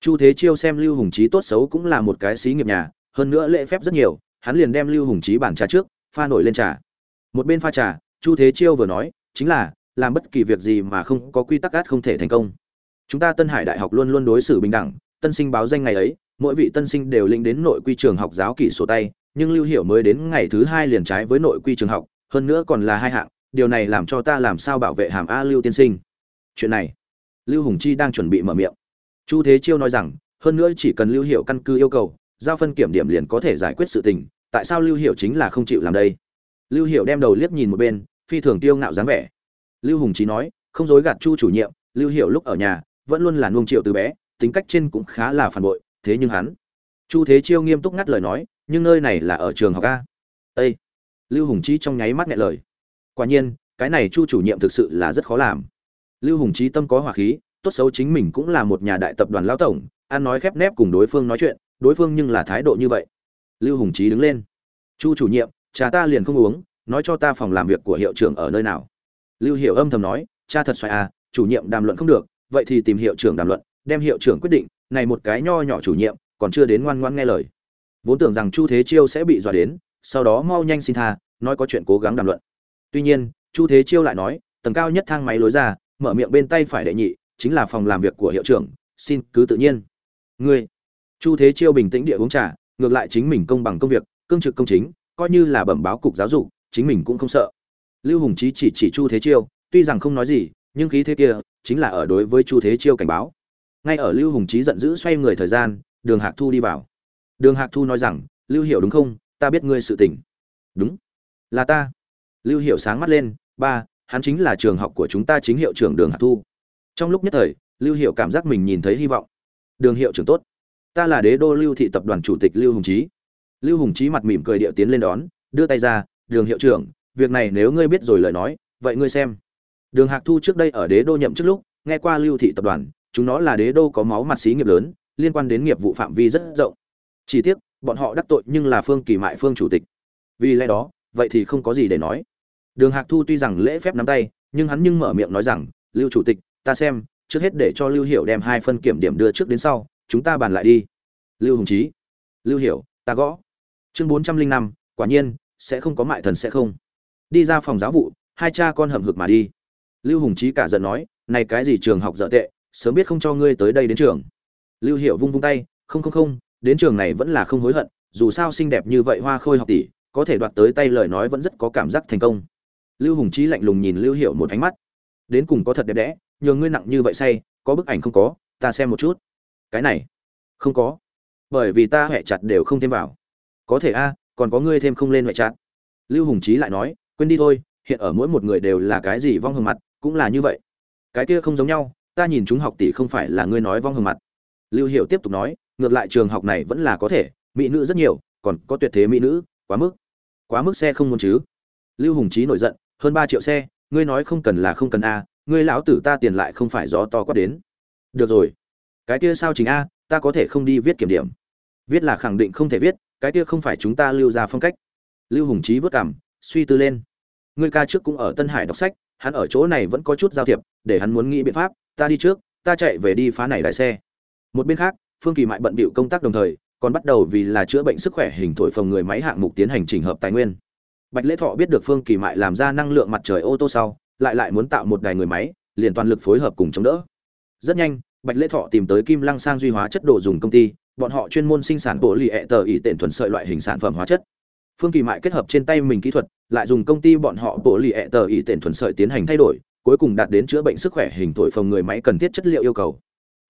Chu thế chiêu xem lưu hùng trí tốt xấu cũng là một cái xí nghiệp nhà, hơn nữa lễ phép rất nhiều, hắn liền đem lưu hùng trí bản trà trước, pha nổi lên trà. Một bên pha trà, chu thế chiêu vừa nói, chính là, làm bất kỳ việc gì mà không có quy tắc át không thể thành công. Chúng ta tân hải đại học luôn luôn đối xử bình đẳng, tân sinh báo danh ngày ấy, mỗi vị tân sinh đều lĩnh đến nội quy trường học giáo kỷ sổ tay, nhưng lưu hiểu mới đến ngày thứ hai liền trái với nội quy trường học, hơn nữa còn là hai hạng điều này làm cho ta làm sao bảo vệ hàm a lưu tiên sinh? Chuyện này, lưu hùng chi đang chuẩn bị mở miệng. Chu thế chiêu nói rằng, hơn nữa chỉ cần lưu hiệu căn cứ yêu cầu, giao phân kiểm điểm liền có thể giải quyết sự tình, tại sao lưu hiệu chính là không chịu làm đây? Lưu hiệu đem đầu liếc nhìn một bên, phi thường tiêu ngạo dáng vẻ. Lưu hùng trí nói, không dối gạt chu chủ nhiệm, lưu hiệu lúc ở nhà, vẫn luôn là nuông triệu từ bé, tính cách trên cũng khá là phản bội, thế nhưng hắn, chu thế chiêu nghiêm túc ngắt lời nói, nhưng nơi này là ở trường học a. Ây lưu hùng trí trong nháy mắt nghe lời quả nhiên, cái này chu chủ nhiệm thực sự là rất khó làm. Lưu hùng trí tâm có hỏa khí, tốt xấu chính mình cũng là một nhà đại tập đoàn lão tổng an nói khép nép cùng đối phương nói chuyện, đối phương nhưng là thái độ như vậy. Lưu hùng trí đứng lên. Chu chủ nhiệm, cha ta liền không uống, nói cho ta phòng làm việc của hiệu trưởng ở nơi nào. Lưu hiệu âm thầm nói, cha thật xoài à chủ nhiệm đàm luận không được, vậy thì tìm hiệu trưởng đàm luận, đem hiệu trưởng quyết định, này một cái nho nhỏ chủ nhiệm, còn chưa đến ngoan ngoan nghe lời. Vốn tưởng rằng chu thế chiêu sẽ bị dọa đến, sau đó mau nhanh xin tha, nói có chuyện cố gắng đàm luận tuy nhiên, chu thế chiêu lại nói, tầng cao nhất thang máy lối ra, mở miệng bên tay phải đệ nhị, chính là phòng làm việc của hiệu trưởng, xin cứ tự nhiên. Ngươi. Chu thế chiêu bình tĩnh địa uống trà, ngược lại chính mình công bằng công việc, cương trực công chính, coi như là bẩm báo cục giáo dục, chính mình cũng không sợ. Lưu hùng chí chỉ chỉ chu thế chiêu, tuy rằng không nói gì, nhưng khí thế kia chính là ở đối với chu thế chiêu cảnh báo. Ngay ở lưu hùng chí giận dữ xoay người thời gian, đường hạc thu đi vào. Đường hạc thu nói rằng, lưu hiểu đúng không? Ta biết ngươi sự tình. Đúng. Là ta lưu Hiệu sáng mắt lên, ba, hắn chính là trường học của chúng ta chính hiệu trưởng đường hạc thu. Trong lúc nhất thời, lưu hiệu cảm giác mình nhìn thấy hy vọng. Đường hiệu trưởng tốt, ta là đế đô lưu thị tập đoàn chủ tịch lưu hùng trí lưu hùng trí mặt mỉm cười điệu tiến lên đón, đưa tay ra, đường hiệu trưởng, việc này nếu ngươi biết rồi lời nói, vậy ngươi xem. Đường hạc thu trước đây ở đế đô nhậm trước lúc, nghe qua lưu thị tập đoàn, chúng nó là đế đô có máu mặt xí nghiệp lớn, liên quan đến nghiệp vụ phạm vi rất rộng. Chỉ tiếc, bọn họ đắc tội nhưng là phương kỳ mại phương chủ tịch. Vì lẽ đó, vậy thì không có gì để nói đường hạc thu tuy rằng lễ phép nắm tay nhưng hắn nhưng mở miệng nói rằng lưu chủ tịch ta xem trước hết để cho lưu hiểu đem hai phân kiểm điểm đưa trước đến sau chúng ta bàn lại đi. Lưu hùng Chí, lưu hiểu ta gõ. Chương bốn trăm linh năm quả nhiên sẽ không có mại thần sẽ không. Đi ra phòng giáo vụ hai cha con hậm hực mà đi. Lưu hùng Chí cả giận nói này cái gì trường học dở tệ sớm biết không cho ngươi tới đây đến trường. Lưu hiểu vung vung tay không không không đến trường này vẫn là không hối hận dù sao xinh đẹp như vậy hoa khôi học tỷ có thể đoạt tới tay lời nói vẫn rất có cảm giác thành công lưu hùng trí lạnh lùng nhìn lưu Hiệu một ánh mắt. Đến cùng có thật đẹp đẽ, nhường ngươi nặng như vậy say, có bức ảnh không có, ta xem một chút. Cái này, không có. Bởi vì ta hẹ chặt đều không thêm vào. Có thể a, còn có ngươi thêm không lên hẹ chặt. Lưu hùng trí lại nói, quên đi thôi, hiện ở mỗi một người đều là cái gì vong hương mặt, cũng là như vậy. Cái kia không giống nhau, ta nhìn chúng học tỷ không phải là ngươi nói vong hương mặt. Lưu hiệu tiếp tục nói, ngược lại trường học này vẫn là có thể, mỹ nữ rất nhiều, còn có tuyệt thế mỹ nữ, quá mức. Quá mức xe không muốn chứ. Lưu hùng trí nổi giận hơn ba triệu xe, ngươi nói không cần là không cần a, ngươi lão tử ta tiền lại không phải gió to quát đến. Được rồi. Cái kia sao chính a, ta có thể không đi viết kiểm điểm. Viết là khẳng định không thể viết, cái kia không phải chúng ta lưu ra phong cách. Lưu hùng trí vất cảm, suy tư lên. Ngươi ca trước cũng ở tân hải đọc sách, hắn ở chỗ này vẫn có chút giao thiệp, để hắn muốn nghĩ biện pháp, ta đi trước, ta chạy về đi phá này đại xe. Một bên khác, phương kỳ mại bận bịu công tác đồng thời, còn bắt đầu vì là chữa bệnh sức khỏe hình thổi phồng người máy hạng mục tiến hành chỉnh hợp tài nguyên bạch lễ thọ biết được phương kỳ mại làm ra năng lượng mặt trời ô tô sau, lại lại muốn tạo một đài người máy, liền toàn lực phối hợp cùng chống đỡ. Rất nhanh, bạch lễ thọ tìm tới kim lăng sang duy hóa chất đồ dùng công ty, bọn họ chuyên môn sinh sản bộ lì ẹ tờ ỉ tện thuần sợi loại hình sản phẩm hóa chất. Phương kỳ mại kết hợp trên tay mình kỹ thuật, lại dùng công ty bọn họ bộ lì ẹ tờ ỉ tện thuần sợi tiến hành thay đổi, cuối cùng đạt đến chữa bệnh sức khỏe hình thổi phồng người máy cần thiết chất liệu yêu cầu.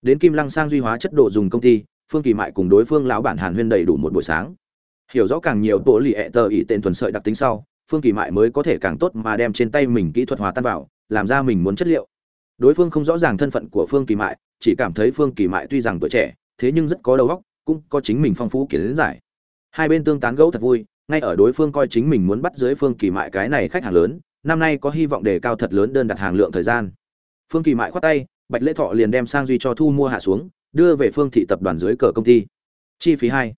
Đến kim lăng sang duy hóa chất đồ dùng công ty, phương kỳ mại cùng đối phương lão bản hàn huyên đầy đủ một buổi sáng hiểu rõ càng nhiều bộ lì ẹ tờ ý tên thuần sợi đặc tính sau, phương kỳ mại mới có thể càng tốt mà đem trên tay mình kỹ thuật hòa tan vào, làm ra mình muốn chất liệu. Đối phương không rõ ràng thân phận của phương kỳ mại, chỉ cảm thấy phương kỳ mại tuy rằng tuổi trẻ, thế nhưng rất có đầu óc, cũng có chính mình phong phú kiến giải. Hai bên tương tán gẫu thật vui, ngay ở đối phương coi chính mình muốn bắt dưới phương kỳ mại cái này khách hàng lớn, năm nay có hy vọng đề cao thật lớn đơn đặt hàng lượng thời gian. Phương kỳ mại khoát tay, bạch lễ thọ liền đem sang duy cho thu mua hạ xuống, đưa về phương thị tập đoàn dưới cờ công ty. Chi phí hai,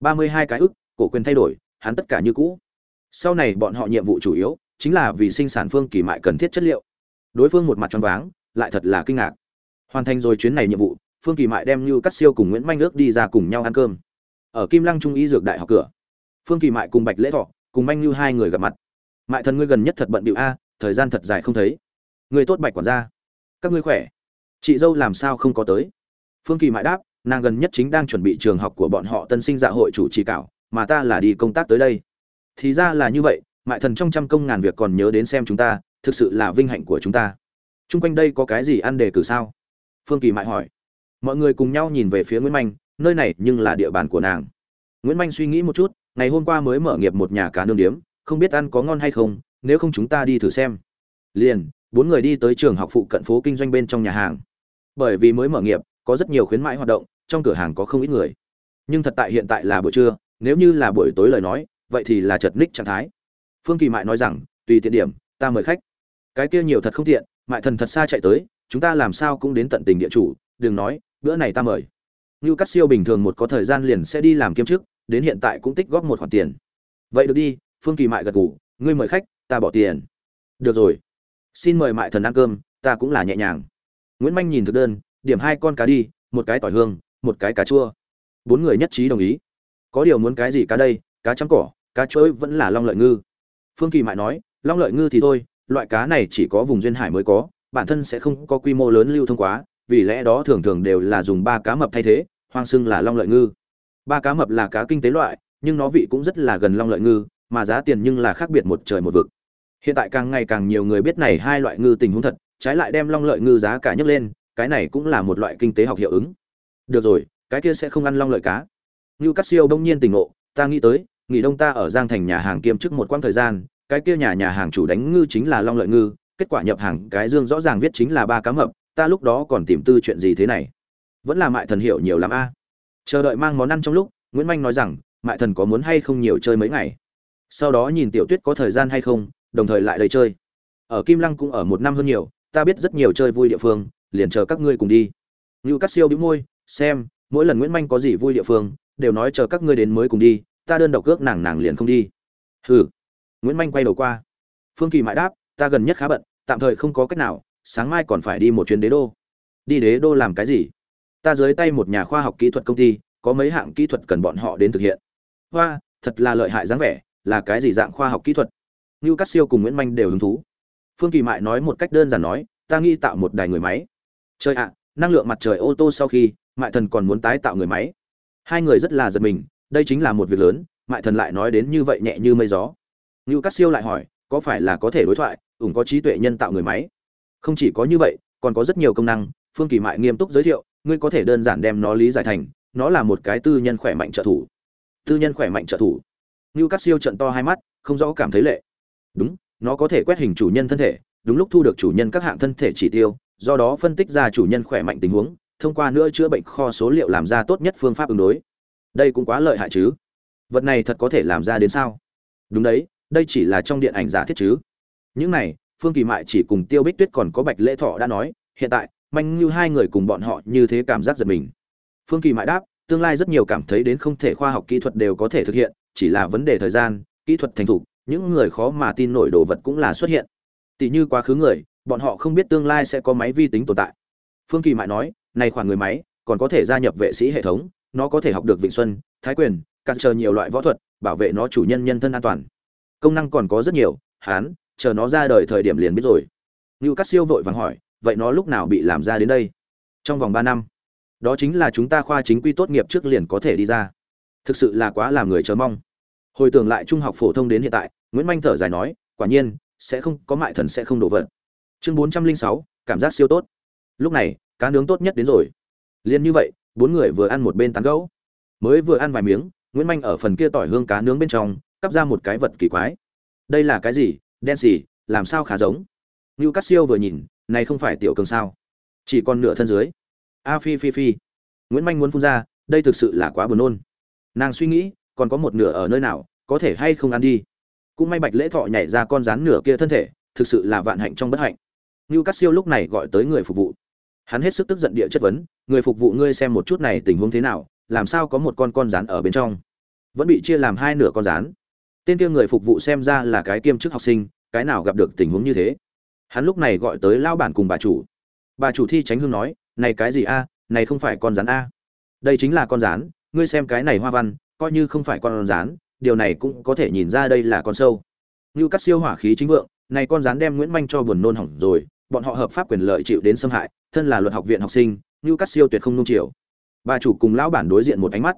ba mươi hai cái ức cổ quyền thay đổi, hắn tất cả như cũ. Sau này bọn họ nhiệm vụ chủ yếu chính là vì sinh sản phương kỳ mại cần thiết chất liệu. Đối phương một mặt tròn váng, lại thật là kinh ngạc. Hoàn thành rồi chuyến này nhiệm vụ, phương kỳ mại đem như cắt siêu cùng nguyễn manh ước đi ra cùng nhau ăn cơm. Ở kim lăng trung y dược đại học cửa, phương kỳ mại cùng bạch lễ thọ, cùng manh như hai người gặp mặt. Mại thần ngươi gần nhất thật bận bịu a, thời gian thật dài không thấy. Người tốt bạch quản gia. Các ngươi khỏe? Chị dâu làm sao không có tới? Phương kỳ mại đáp, nàng gần nhất chính đang chuẩn bị trường học của bọn họ tân sinh dạ hội chủ trì cảo mà ta là đi công tác tới đây. Thì ra là như vậy, mại thần trong trăm công ngàn việc còn nhớ đến xem chúng ta, thực sự là vinh hạnh của chúng ta. T r u n g quanh đây có cái gì ăn đề cử sao? Phương kỳ mại hỏi. Mọi người cùng nhau nhìn về phía nguyễn manh, nơi này nhưng là địa bàn của nàng. Nguyễn manh suy nghĩ một chút, ngày hôm qua mới mở nghiệp một nhà cá nương điếm, không biết ăn có ngon hay không, nếu không chúng ta đi thử xem. Liền, bốn người đi tới trường học phụ cận phố kinh doanh bên trong nhà hàng. Bởi vì mới mở nghiệp, có rất nhiều khuyến mãi hoạt động, trong cửa hàng có không ít người. Nhưng thật tại hiện tại là buổi trưa nếu như là buổi tối lời nói, vậy thì là chật ních trạng thái. Phương kỳ mại nói rằng, tùy tiện điểm, ta mời khách. Cái kia nhiều thật không tiện, mại thần thật xa chạy tới, chúng ta làm sao cũng đến tận tình địa chủ, đừng nói, bữa này ta mời. Như cắt siêu bình thường một có thời gian liền sẽ đi làm kiêm chức đến hiện tại cũng tích góp một khoản tiền. Vậy được đi, phương kỳ mại gật ngủ ngươi mời khách, ta bỏ tiền. Được rồi. Xin mời mại thần ăn cơm, ta cũng là nhẹ nhàng. Nguyễn manh nhìn thực đơn, điểm hai con cá đi, một cái tỏi hương, một cái cá chua. Bốn người nhất trí đồng ý có điều muốn cái gì cá đây, cá trắng cỏ, cá chuối vẫn là long lợi ngư. Phương kỳ mại nói, long lợi ngư thì thôi, loại cá này chỉ có vùng duyên hải mới có, bản thân sẽ không có quy mô lớn lưu thông quá, vì lẽ đó thường thường đều là dùng ba cá mập thay thế, hoang sưng là long lợi ngư. Ba cá mập là cá kinh tế loại, nhưng nó vị cũng rất là gần long lợi ngư, mà giá tiền nhưng là khác biệt một trời một vực. Hiện tại càng ngày càng nhiều người biết này hai loại ngư tình huống thật, trái lại đem long lợi ngư giá cả nhấc lên, cái này cũng là một loại kinh tế học hiệu ứng. Được rồi, cái kia sẽ không ăn long lợi cá ngưu Cát siêu đông nhiên tỉnh ngộ, ta nghĩ tới, nghỉ đông ta ở giang thành nhà hàng kiêm chức một quãng thời gian, cái kia nhà nhà hàng chủ đánh ngư chính là long lợi ngư, kết quả nhập hàng cái dương rõ ràng viết chính là ba cá mập, ta lúc đó còn tìm tư chuyện gì thế này? Vẫn là mại thần hiểu nhiều lắm a. Chờ đợi mang món ăn trong lúc, nguyễn Minh nói rằng, mại thần có muốn hay không nhiều chơi mấy ngày? Sau đó nhìn tiểu tuyết có thời gian hay không, đồng thời lại đây chơi. Ở kim lăng cũng ở một năm hơn nhiều, ta biết rất nhiều chơi vui địa phương, liền chờ các ngươi cùng đi. Ngưu Cát siêu bĩu môi, xem, mỗi lần nguyễn Minh có gì vui địa phương đều nói chờ các ngươi đến mới cùng đi, ta đơn độc cước nàng nàng liền không đi. Hừ. Nguyễn manh quay đầu qua. Phương kỳ mãi đáp, ta gần nhất khá bận, tạm thời không có cách nào, sáng mai còn phải đi một chuyến đế đô. Đi đế đô làm cái gì? Ta dưới tay một nhà khoa học kỹ thuật công ty, có mấy hạng kỹ thuật cần bọn họ đến thực hiện. Hoa, thật là lợi hại dáng vẻ, là cái gì dạng khoa học kỹ thuật? Như các siêu cùng nguyễn manh đều hứng thú. Phương kỳ mại nói một cách đơn giản nói, ta nghĩ tạo một đài người máy. Chơi ạ, năng lượng mặt trời ô tô sau khi, mại thần còn muốn tái tạo người máy hai người rất là giật mình, đây chính là một việc lớn, mại thần lại nói đến như vậy nhẹ như mây gió. Như các siêu lại hỏi, có phải là có thể đối thoại, ủng có trí tuệ nhân tạo người máy? Không chỉ có như vậy, còn có rất nhiều công năng, phương kỳ mại nghiêm túc giới thiệu, ngươi có thể đơn giản đem nó lý giải thành, nó là một cái tư nhân khỏe mạnh trợ thủ. Tư nhân khỏe mạnh trợ thủ. Như các siêu trận to hai mắt, không rõ cảm thấy lệ. Đúng, nó có thể quét hình chủ nhân thân thể, đúng lúc thu được chủ nhân các hạng thân thể chỉ tiêu, do đó phân tích ra chủ nhân khỏe mạnh tình huống thông qua nữa chữa bệnh kho số liệu làm ra tốt nhất phương pháp ứng đối. Đây cũng quá lợi hại chứ. Vật này thật có thể làm ra đến sao? Đúng đấy, đây chỉ là trong điện ảnh giả thiết chứ. Những này, phương kỳ mại chỉ cùng tiêu bích tuyết còn có bạch lễ thọ đã nói, hiện tại manh như hai người cùng bọn họ như thế cảm giác giật mình. Phương kỳ mại đáp, tương lai rất nhiều cảm thấy đến không thể khoa học kỹ thuật đều có thể thực hiện, chỉ là vấn đề thời gian, kỹ thuật thành thục, những người khó mà tin nổi đồ vật cũng là xuất hiện. Tỷ như quá khứ người, bọn họ không biết tương lai sẽ có máy vi tính tồn tại. Phương kỳ mại nói này khoản người máy, còn có thể gia nhập vệ sĩ hệ thống, nó có thể học được vịnh xuân, thái quyền, cản chờ nhiều loại võ thuật, bảo vệ nó chủ nhân nhân thân an toàn. Công năng còn có rất nhiều, hán, chờ nó ra đời thời điểm liền biết rồi. Như cắt siêu vội vàng hỏi, vậy nó lúc nào bị làm ra đến đây? Trong vòng ba năm. Đó chính là chúng ta khoa chính quy tốt nghiệp trước liền có thể đi ra. Thực sự là quá làm người chờ mong. Hồi tưởng lại trung học phổ thông đến hiện tại, nguyễn manh thở dài nói, quả nhiên, sẽ không, có mại thần sẽ không đổ vật chương bốn trăm linh sáu, cảm giác siêu tốt. Lúc này cá nướng tốt nhất đến rồi. Liền như vậy bốn người vừa ăn một bên tán gẫu, mới vừa ăn vài miếng nguyễn manh ở phần kia tỏi hương cá nướng bên trong cắp ra một cái vật kỳ quái. Đây là cái gì? Đen xì làm sao khá giống? Như cắt siêu vừa nhìn này không phải tiểu cường sao? Chỉ còn nửa thân dưới. A phi phi phi. Nguyễn manh muốn phun ra đây thực sự là quá buồn nôn. Nàng suy nghĩ còn có một nửa ở nơi nào có thể hay không ăn đi? Cũng may bạch lễ thọ nhảy ra con rán nửa kia thân thể thực sự là vạn hạnh trong bất hạnh. Như cắt siêu lúc này gọi tới người phục vụ hắn hết sức tức giận địa chất vấn, người phục vụ ngươi xem một chút này tình huống thế nào, làm sao có một con con rán ở bên trong? Vẫn bị chia làm hai nửa con rán tên kia người phục vụ xem ra là cái kiêm chức học sinh, cái nào gặp được tình huống như thế? Hắn lúc này gọi tới lao bản cùng bà chủ. Bà chủ thi tránh hương nói, này cái gì a, này không phải con rán a. Đây chính là con rán ngươi xem cái này hoa văn, coi như không phải con rán điều này cũng có thể nhìn ra đây là con sâu. Như cắt siêu hỏa khí chính vượng, này con rán đem nguyễn manh cho buồn nôn hỏng rồi bọn họ hợp pháp quyền lợi chịu đến xâm hại, thân là luật học viện học sinh như cắt siêu tuyệt không nung chiều. Bà chủ cùng lão bản đối diện một ánh mắt.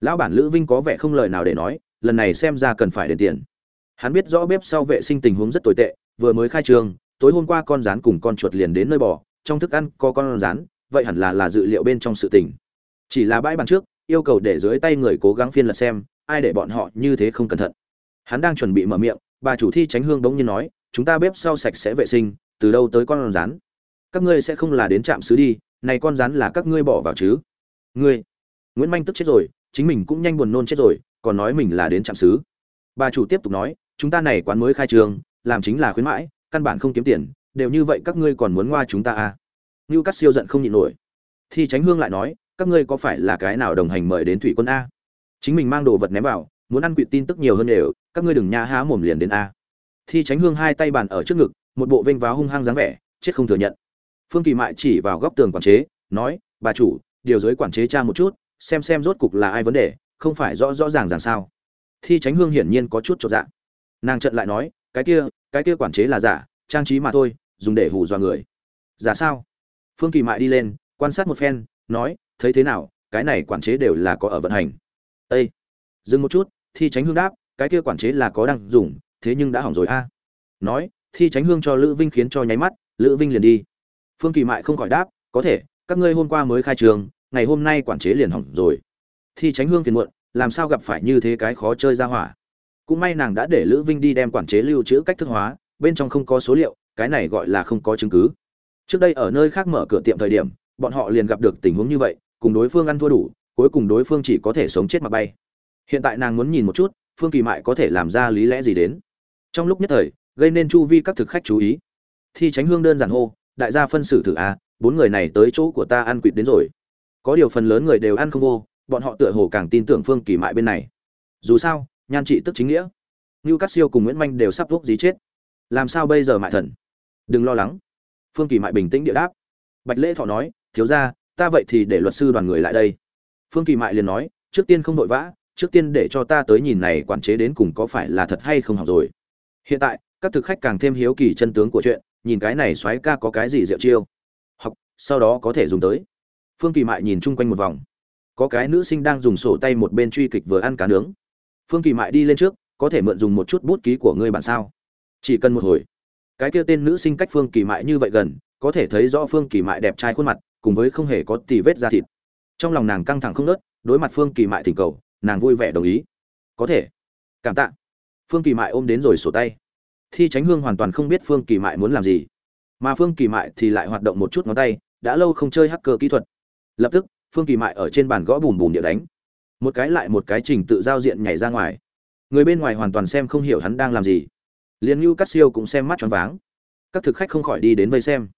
Lão bản lữ vinh có vẻ không lời nào để nói, lần này xem ra cần phải đền tiền. Hắn biết rõ bếp sau vệ sinh tình huống rất tồi tệ, vừa mới khai trương tối hôm qua con rán cùng con chuột liền đến nơi bò, trong thức ăn có con rán, vậy hẳn là là dự liệu bên trong sự tình. Chỉ là bãi bàn trước, yêu cầu để dưới tay người cố gắng phiên lật xem, ai để bọn họ như thế không cẩn thận. Hắn đang chuẩn bị mở miệng, bà chủ thi tránh hương bỗng nhiên nói, chúng ta bếp sau sạch sẽ vệ sinh từ đâu tới con rắn? Các ngươi sẽ không là đến trạm xứ đi, này con rắn là các ngươi bỏ vào chứ? Ngươi, nguyễn manh tức chết rồi, chính mình cũng nhanh buồn nôn chết rồi, còn nói mình là đến trạm xứ. Bà chủ tiếp tục nói, chúng ta này quán mới khai trường, làm chính là khuyến mãi, căn bản không kiếm tiền, đều như vậy các ngươi còn muốn ngoa chúng ta à? Ngưu cắt siêu giận không nhịn nổi. Thì tránh hương lại nói, các ngươi có phải là cái nào đồng hành mời đến thủy quân a? Chính mình mang đồ vật ném vào, muốn ăn quỵ tin tức nhiều hơn đều, các ngươi đừng nha há mồm liền đến a. Thi tránh hương hai tay bàn ở trước ngực một bộ vênh váo hung hăng dáng vẻ, chết không thừa nhận. Phương kỳ mại chỉ vào góc tường quản chế, nói, bà chủ, điều giới quản chế cha một chút, xem xem rốt cục là ai vấn đề, không phải rõ rõ ràng ràng sao? Thi tránh hương hiển nhiên có chút chột dạ. Nàng trận lại nói, cái kia cái kia quản chế là giả, trang trí mà thôi, dùng để hù dọa người. Giả sao? Phương kỳ mại đi lên, quan sát một phen, nói, thấy thế nào, cái này quản chế đều là có ở vận hành. Ây dừng một chút. Thi tránh hương đáp, cái kia quản chế là có đang dùng, thế nhưng đã hỏng rồi a. Nói thi tránh hương cho lữ vinh khiến cho nháy mắt, lữ vinh liền đi. Phương kỳ mại không khỏi đáp, có thể, các ngươi hôm qua mới khai trường, ngày hôm nay quản chế liền hỏng rồi. Thi tránh hương phiền muộn, làm sao gặp phải như thế cái khó chơi ra hỏa? Cũng may nàng đã để lữ vinh đi đem quản chế lưu trữ cách thức hóa, bên trong không có số liệu, cái này gọi là không có chứng cứ. Trước đây ở nơi khác mở cửa tiệm thời điểm, bọn họ liền gặp được tình huống như vậy, cùng đối phương ăn thua đủ, cuối cùng đối phương chỉ có thể sống chết mà bay. Hiện tại nàng muốn nhìn một chút, phương kỳ mại có thể làm ra lý lẽ gì đến. Trong lúc nhất thời gây nên chu vi các thực khách chú ý. Thi tránh hương đơn giản hô, đại gia phân xử thử a, bốn người này tới chỗ của ta ăn quỵt đến rồi. Có điều phần lớn người đều ăn không vô, bọn họ tựa hồ càng tin tưởng phương kỳ mại bên này. Dù sao, nhan trị tức chính nghĩa. Như cát siêu cùng nguyễn manh đều sắp vúc dí chết. Làm sao bây giờ mại thần? Đừng lo lắng. Phương kỳ mại bình tĩnh địa đáp. Bạch lễ thọ nói, thiếu ra ta vậy thì để luật sư đoàn người lại đây. Phương kỳ mại liền nói, trước tiên không vội vã, trước tiên để cho ta tới nhìn này quản chế đến cùng có phải là thật hay không học rồi. Hiện tại các thực khách càng thêm hiếu kỳ chân tướng của chuyện, nhìn cái này xoáy ca có cái gì diệu chiêu. Học, sau đó có thể dùng tới. Phương kỳ mại nhìn chung quanh một vòng. Có cái nữ sinh đang dùng sổ tay một bên truy kịch vừa ăn cá nướng. Phương kỳ mại đi lên trước, có thể mượn dùng một chút bút ký của ngươi bạn sao? Chỉ cần một hồi. Cái kia tên nữ sinh cách phương kỳ mại như vậy gần, có thể thấy rõ phương kỳ mại đẹp trai khuôn mặt, cùng với không hề có tì vết da thịt. Trong lòng nàng căng thẳng không nớt đối mặt phương kỳ mại thỉnh cầu, nàng vui vẻ đồng ý. Có thể. Cảm tạ. Phương kỳ mại ôm đến rồi sổ tay thi tránh hương hoàn toàn không biết phương kỳ mại muốn làm gì. Mà phương kỳ mại thì lại hoạt động một chút ngón tay, đã lâu không chơi hacker kỹ thuật. Lập tức, phương kỳ mại ở trên bàn gõ bùm bùm địa đánh. Một cái lại một cái trình tự giao diện nhảy ra ngoài. Người bên ngoài hoàn toàn xem không hiểu hắn đang làm gì. Liền như cắt siêu cũng xem mắt choáng váng. Các thực khách không khỏi đi đến vây xem.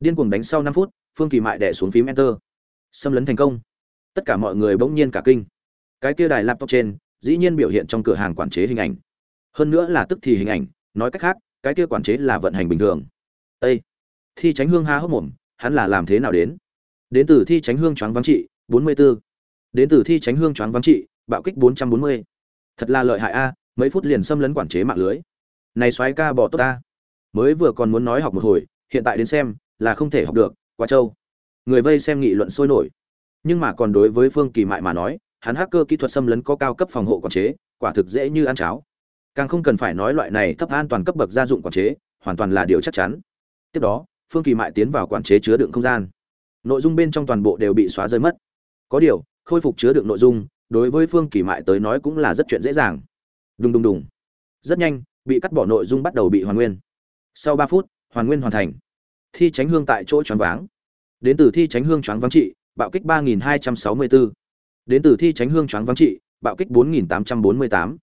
Điên cuồng đánh sau năm phút, phương kỳ mại đẻ xuống phím enter. Xâm lấn thành công. Tất cả mọi người bỗng nhiên cả kinh. Cái kia đài laptop trên, dĩ nhiên biểu hiện trong cửa hàng quản chế hình ảnh. Hơn nữa là tức thì hình ảnh nói cách khác, cái kia quản chế là vận hành bình thường. Ê! thi tránh hương ha hốc mồm, hắn là làm thế nào đến? Đến từ thi tránh hương choáng vắng trị 44. đến từ thi tránh hương choáng vắng trị, bạo kích 440. thật là lợi hại a, mấy phút liền xâm lấn quản chế mạng lưới. Này xoáy ca bỏ tốt ta. Mới vừa còn muốn nói học một hồi, hiện tại đến xem, là không thể học được, quá trâu. Người vây xem nghị luận sôi nổi. Nhưng mà còn đối với phương kỳ mại mà nói, hắn hacker kỹ thuật xâm lấn có cao cấp phòng hộ quản chế, quả thực dễ như ăn cháo càng không cần phải nói loại này thấp an toàn cấp bậc gia dụng quản chế, hoàn toàn là điều chắc chắn. Tiếp đó, phương kỳ mại tiến vào quản chế chứa đựng không gian. Nội dung bên trong toàn bộ đều bị xóa rơi mất. Có điều, khôi phục chứa đựng nội dung, đối với phương kỳ mại tới nói cũng là rất chuyện dễ dàng. Đùng đùng đùng. Rất nhanh, bị cắt bỏ nội dung bắt đầu bị hoàn nguyên. Sau ba phút, hoàn nguyên hoàn thành. Thi tránh hương tại chỗ choáng váng. Đến từ thi tránh hương choáng váng trị, bạo kích ba nghìn hai trăm sáu mươi bốn. Đến từ thi tránh hương choáng váng trị, bạo kích bốn nghìn tám trăm bốn mươi tám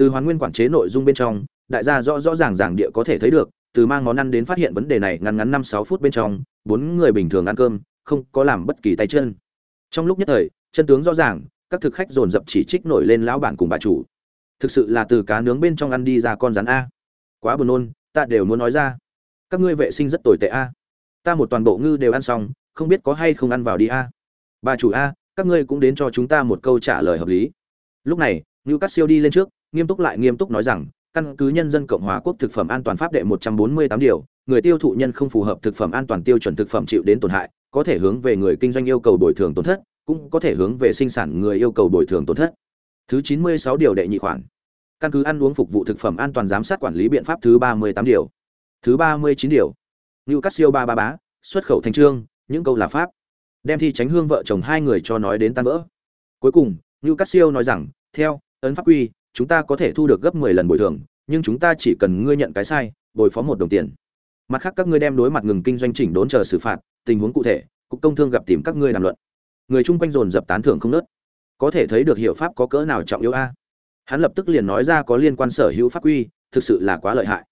từ hoàn nguyên quản chế nội dung bên trong, đại gia rõ rõ ràng ràng địa có thể thấy được, từ mang món ăn đến phát hiện vấn đề này ngắn ngắn năm sáu phút bên trong, bốn người bình thường ăn cơm, không có làm bất kỳ tay chân. Trong lúc nhất thời, chân tướng rõ ràng, các thực khách dồn dập chỉ trích nổi lên lão bản cùng bà chủ. Thực sự là từ cá nướng bên trong ăn đi ra con rắn a. Quá buồn nôn, ta đều muốn nói ra. Các ngươi vệ sinh rất tồi tệ a. Ta một toàn bộ ngư đều ăn xong, không biết có hay không ăn vào đi a. Bà chủ a, các ngươi cũng đến cho chúng ta một câu trả lời hợp lý. Lúc này ngưu cắt siêu đi lên trước nghiêm túc lại nghiêm túc nói rằng, căn cứ nhân dân cộng hòa quốc thực phẩm an toàn pháp đệ một trăm bốn mươi tám điều, người tiêu thụ nhân không phù hợp thực phẩm an toàn tiêu chuẩn thực phẩm chịu đến tổn hại, có thể hướng về người kinh doanh yêu cầu bồi thường tổn thất, cũng có thể hướng về sinh sản người yêu cầu bồi thường tổn thất. Thứ chín mươi sáu điều đệ nhị khoản. Căn cứ ăn uống phục vụ thực phẩm an toàn giám sát quản lý biện pháp thứ ba mươi tám điều. Thứ ba mươi chín điều. Ngưu Cát siêu ba ba bá xuất khẩu thành trương, những câu là pháp. Đem thi tránh hương vợ chồng hai người cho nói đến tan vỡ. Cuối cùng như cát siêu nói rằng, theo, ấn pháp quy chúng ta có thể thu được gấp mười lần bồi thường, nhưng chúng ta chỉ cần ngươi nhận cái sai, bồi phó một đồng tiền. Mặt khác các ngươi đem đối mặt ngừng kinh doanh chỉnh đốn chờ xử phạt, tình huống cụ thể, cục công thương gặp tìm các ngươi làm luận. Người chung quanh dồn dập tán thưởng không nớt. Có thể thấy được hiệu pháp có cỡ nào trọng yếu a. Hắn lập tức liền nói ra có liên quan sở hữu pháp quy, thực sự là quá lợi hại.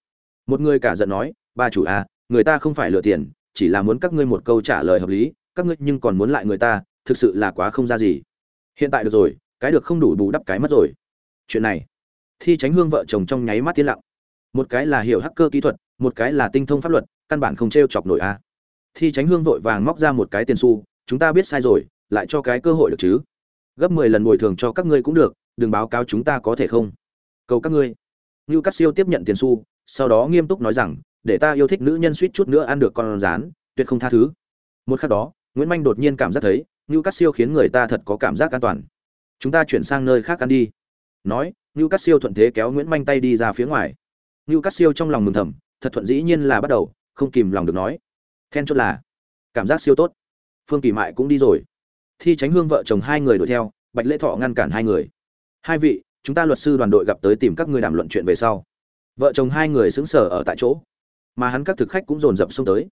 Một người cả giận nói, ba chủ a, người ta không phải lừa tiền, chỉ là muốn các ngươi một câu trả lời hợp lý, các ngươi nhưng còn muốn lại người ta, thực sự là quá không ra gì. Hiện tại được rồi, cái được không đủ bù đắp cái mất rồi chuyện này. Thi tránh hương vợ chồng trong nháy mắt tiến lặng. Một cái là hiểu hacker kỹ thuật, một cái là tinh thông pháp luật, căn bản không t r e o chọc nổi a. Thi tránh hương vội vàng móc ra một cái tiền xu, chúng ta biết sai rồi, lại cho cái cơ hội được chứ. Gấp mười lần bồi thường cho các ngươi cũng được, đừng báo cáo chúng ta có thể không. Cầu các ngươi. Như cắt siêu tiếp nhận tiền xu, sau đó nghiêm túc nói rằng, để ta yêu thích nữ nhân suýt chút nữa ăn được con rán, tuyệt không tha thứ. Một khắc đó, nguyễn manh đột nhiên cảm giác thấy như cắt siêu khiến người ta thật có cảm giác an toàn. Chúng ta chuyển sang nơi khác ăn đi nói ngưu cắt siêu thuận thế kéo nguyễn manh tay đi ra phía ngoài. Ngưu cắt siêu trong lòng mừng thầm, thật thuận dĩ nhiên là bắt đầu, không kìm lòng được nói. Then chốt là, cảm giác siêu tốt. Phương kỳ mại cũng đi rồi. Thi tránh hương vợ chồng hai người đuổi theo, bạch lễ thọ ngăn cản hai người. Hai vị, chúng ta luật sư đoàn đội gặp tới tìm các ngươi đàm luận chuyện về sau. Vợ chồng hai người xứng sở ở tại chỗ. Mà hắn các thực khách cũng dồn dập xông tới.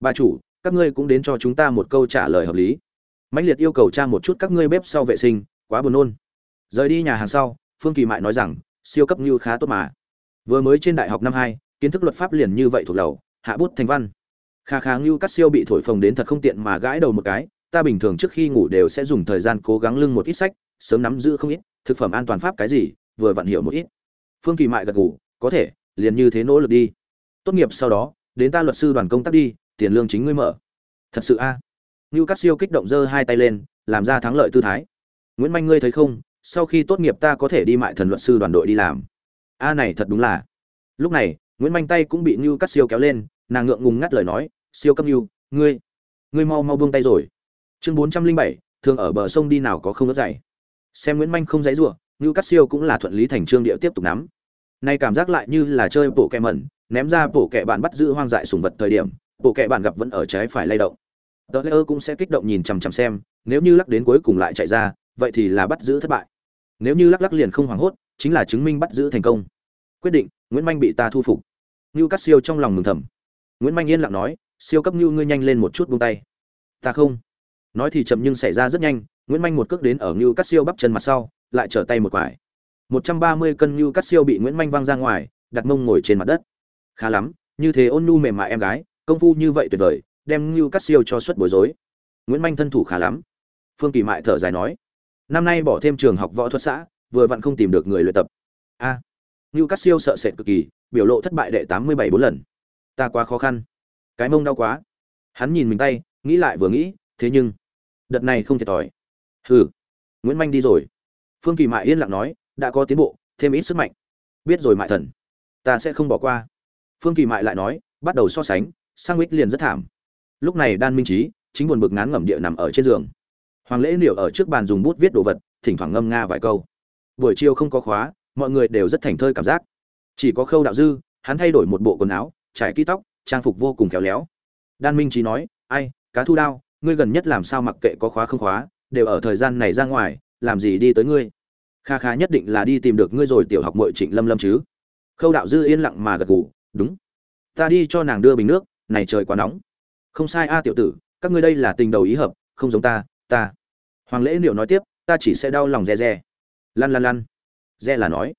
Bà chủ, các ngươi cũng đến cho chúng ta một câu trả lời hợp lý. Mạnh liệt yêu cầu cha một chút các ngươi bếp sau vệ sinh, quá buồn nôn. Rời đi nhà hàng sau phương kỳ mại nói rằng, siêu cấp như khá tốt mà. Vừa mới trên đại học năm hai, kiến thức luật pháp liền như vậy thuộc lầu, hạ bút thành văn. Kha khá như cắt siêu bị thổi phồng đến thật không tiện mà gãi đầu một cái, ta bình thường trước khi ngủ đều sẽ dùng thời gian cố gắng lưng một ít sách, sớm nắm giữ không ít, thực phẩm an toàn pháp cái gì, vừa vặn hiểu một ít. Phương kỳ mại gật ngủ có thể, liền như thế nỗ lực đi. Tốt nghiệp sau đó, đến ta luật sư đoàn công tác đi, tiền lương chính ngươi mở. Thật sự a. À. ngưu cắt siêu kích động giơ hai tay lên, làm ra thắng lợi tư thái. Nguyễn manh ngươi thấy không sau khi tốt nghiệp ta có thể đi mại thần luật sư đoàn đội đi làm. A à, này thật đúng là. Lúc này, nguyễn manh tay cũng bị như cắt siêu kéo lên, nàng ngượng ngùng ngắt lời nói, siêu cấp như ngươi ngươi mau mau buông tay rồi. Chương bốn trăm linh bảy, thường ở bờ sông đi nào có không ớt dày. Xem nguyễn manh không dãy rủa, ngưu cắt siêu cũng là thuận lý thành trương địa tiếp tục nắm. Nay cảm giác lại như là chơi bộ kẹ mẩn, ném ra bộ kẹ bạn bắt giữ hoang dại sùng vật thời điểm bộ kẹ bạn gặp vẫn ở trái phải lay động. Tờ lê ơ cũng sẽ kích động nhìn chằm chằm xem, nếu như lắc đến cuối cùng lại chạy ra, vậy thì là bắt giữ thất bại nếu như lắc lắc liền không hoảng hốt, chính là chứng minh bắt giữ thành công. Quyết định, nguyễn manh bị ta thu phục. Ngưu cắt siêu trong lòng mừng thầm. Nguyễn manh yên lặng nói, siêu cấp ngưu, ngươi nhanh lên một chút buông tay. Ta không. Nói thì chậm nhưng xảy ra rất nhanh, nguyễn manh một cước đến ở ngưu cắt siêu bắp chân mặt sau, lại trở tay một quải. Một trăm ba mươi cân ngưu cắt siêu bị nguyễn manh văng ra ngoài, đặt mông ngồi trên mặt đất. Khá lắm, như thế ôn nhu mềm mại em gái, công phu như vậy tuyệt vời, đem ngưu cắt siêu cho suất bối rối. Nguyễn manh thân thủ khá lắm. Phương kỳ mại thở dài nói năm nay bỏ thêm trường học võ thuật xã vừa vặn không tìm được người luyện tập. A à, ngưu cắt siêu sợ sệt cực kỳ biểu lộ thất bại đệ tám mươi bảy bốn lần. Ta quá khó khăn. Cái mông đau quá. Hắn nhìn mình tay nghĩ lại vừa nghĩ thế nhưng đợt này không thiệt thòi. Hừ nguyễn manh đi rồi. Phương kỳ mại yên lặng nói đã có tiến bộ thêm ít sức mạnh. Biết rồi mại thần ta sẽ không bỏ qua. Phương kỳ mại lại nói bắt đầu so sánh sang mít liền rất thảm. Lúc này đan minh trí chính buồn bực ngán ngẩm địa nằm ở trên giường hoàng lễ liệu ở trước bàn dùng bút viết đồ vật, thỉnh thoảng ngâm nga vài câu. Buổi chiều không có khóa, mọi người đều rất thành thơi cảm giác. Chỉ có khâu đạo dư, hắn thay đổi một bộ quần áo, trải kỹ tóc, trang phục vô cùng khéo léo. Đan minh trí nói, ai, cá thu đao, ngươi gần nhất làm sao mặc kệ có khóa không khóa, đều ở thời gian này ra ngoài, làm gì đi tới ngươi? Kha kha nhất định là đi tìm được ngươi rồi, tiểu học mội trịnh lâm lâm chứ. Khâu đạo dư yên lặng mà gật gù, đúng. Ta đi cho nàng đưa bình nước, này trời quá nóng. Không sai a, tiểu tử, các ngươi đây là tình đầu ý hợp, không giống ta ta hoàng lễ liệu nói tiếp, ta chỉ sẽ đau lòng re re lăn lăn lăn re là nói.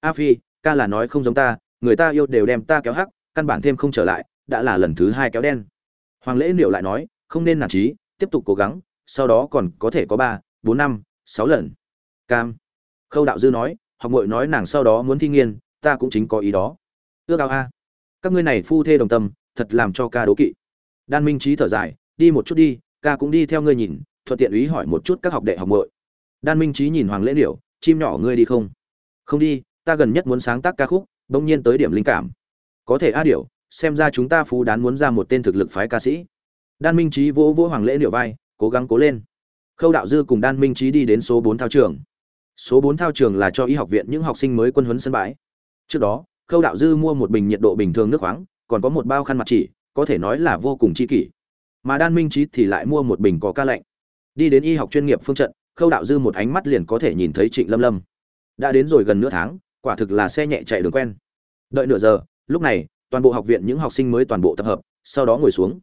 A phi, ca là nói không giống ta, người ta yêu đều đem ta kéo hắc, căn bản thêm không trở lại, đã là lần thứ hai kéo đen. Hoàng lễ liệu lại nói, không nên nản trí tiếp tục cố gắng, sau đó còn có thể có ba, bốn, năm, sáu lần. Cam. Khâu đạo dư nói, học mội nói nàng sau đó muốn thi nghiên, ta cũng chính có ý đó. Ước ao a. Các ngươi này phu thê đồng tâm, thật làm cho ca đố kỵ. Đan minh trí thở dài, đi một chút đi, ca cũng đi theo ngươi nhìn thuận tiện ý hỏi một chút các học đệ học muội. đan minh Chí nhìn hoàng lễ Điểu, chim nhỏ ngươi đi không? Không đi ta gần nhất muốn sáng tác ca khúc bỗng nhiên tới điểm linh cảm. Có thể a điểu xem ra chúng ta phú đán muốn ra một tên thực lực phái ca sĩ. Đan minh Chí vỗ vỗ hoàng lễ Điểu vai cố gắng cố lên. Khâu đạo dư cùng đan minh Chí đi đến số bốn thao trường. Số bốn thao trường là cho y học viện những học sinh mới quân huấn sân bãi. Trước đó khâu đạo dư mua một bình nhiệt độ bình thường nước khoáng còn có một bao khăn mặt chỉ có thể nói là vô cùng chi kỷ. Mà đan minh Chí thì lại mua một bình có ca lạnh đi đến y học chuyên nghiệp phương trận, khâu đạo dư một ánh mắt liền có thể nhìn thấy trịnh lâm lâm. Đã đến rồi gần nửa tháng, quả thực là xe nhẹ chạy đường quen. Đợi nửa giờ, lúc này, toàn bộ học viện những học sinh mới toàn bộ tập hợp, sau đó ngồi xuống.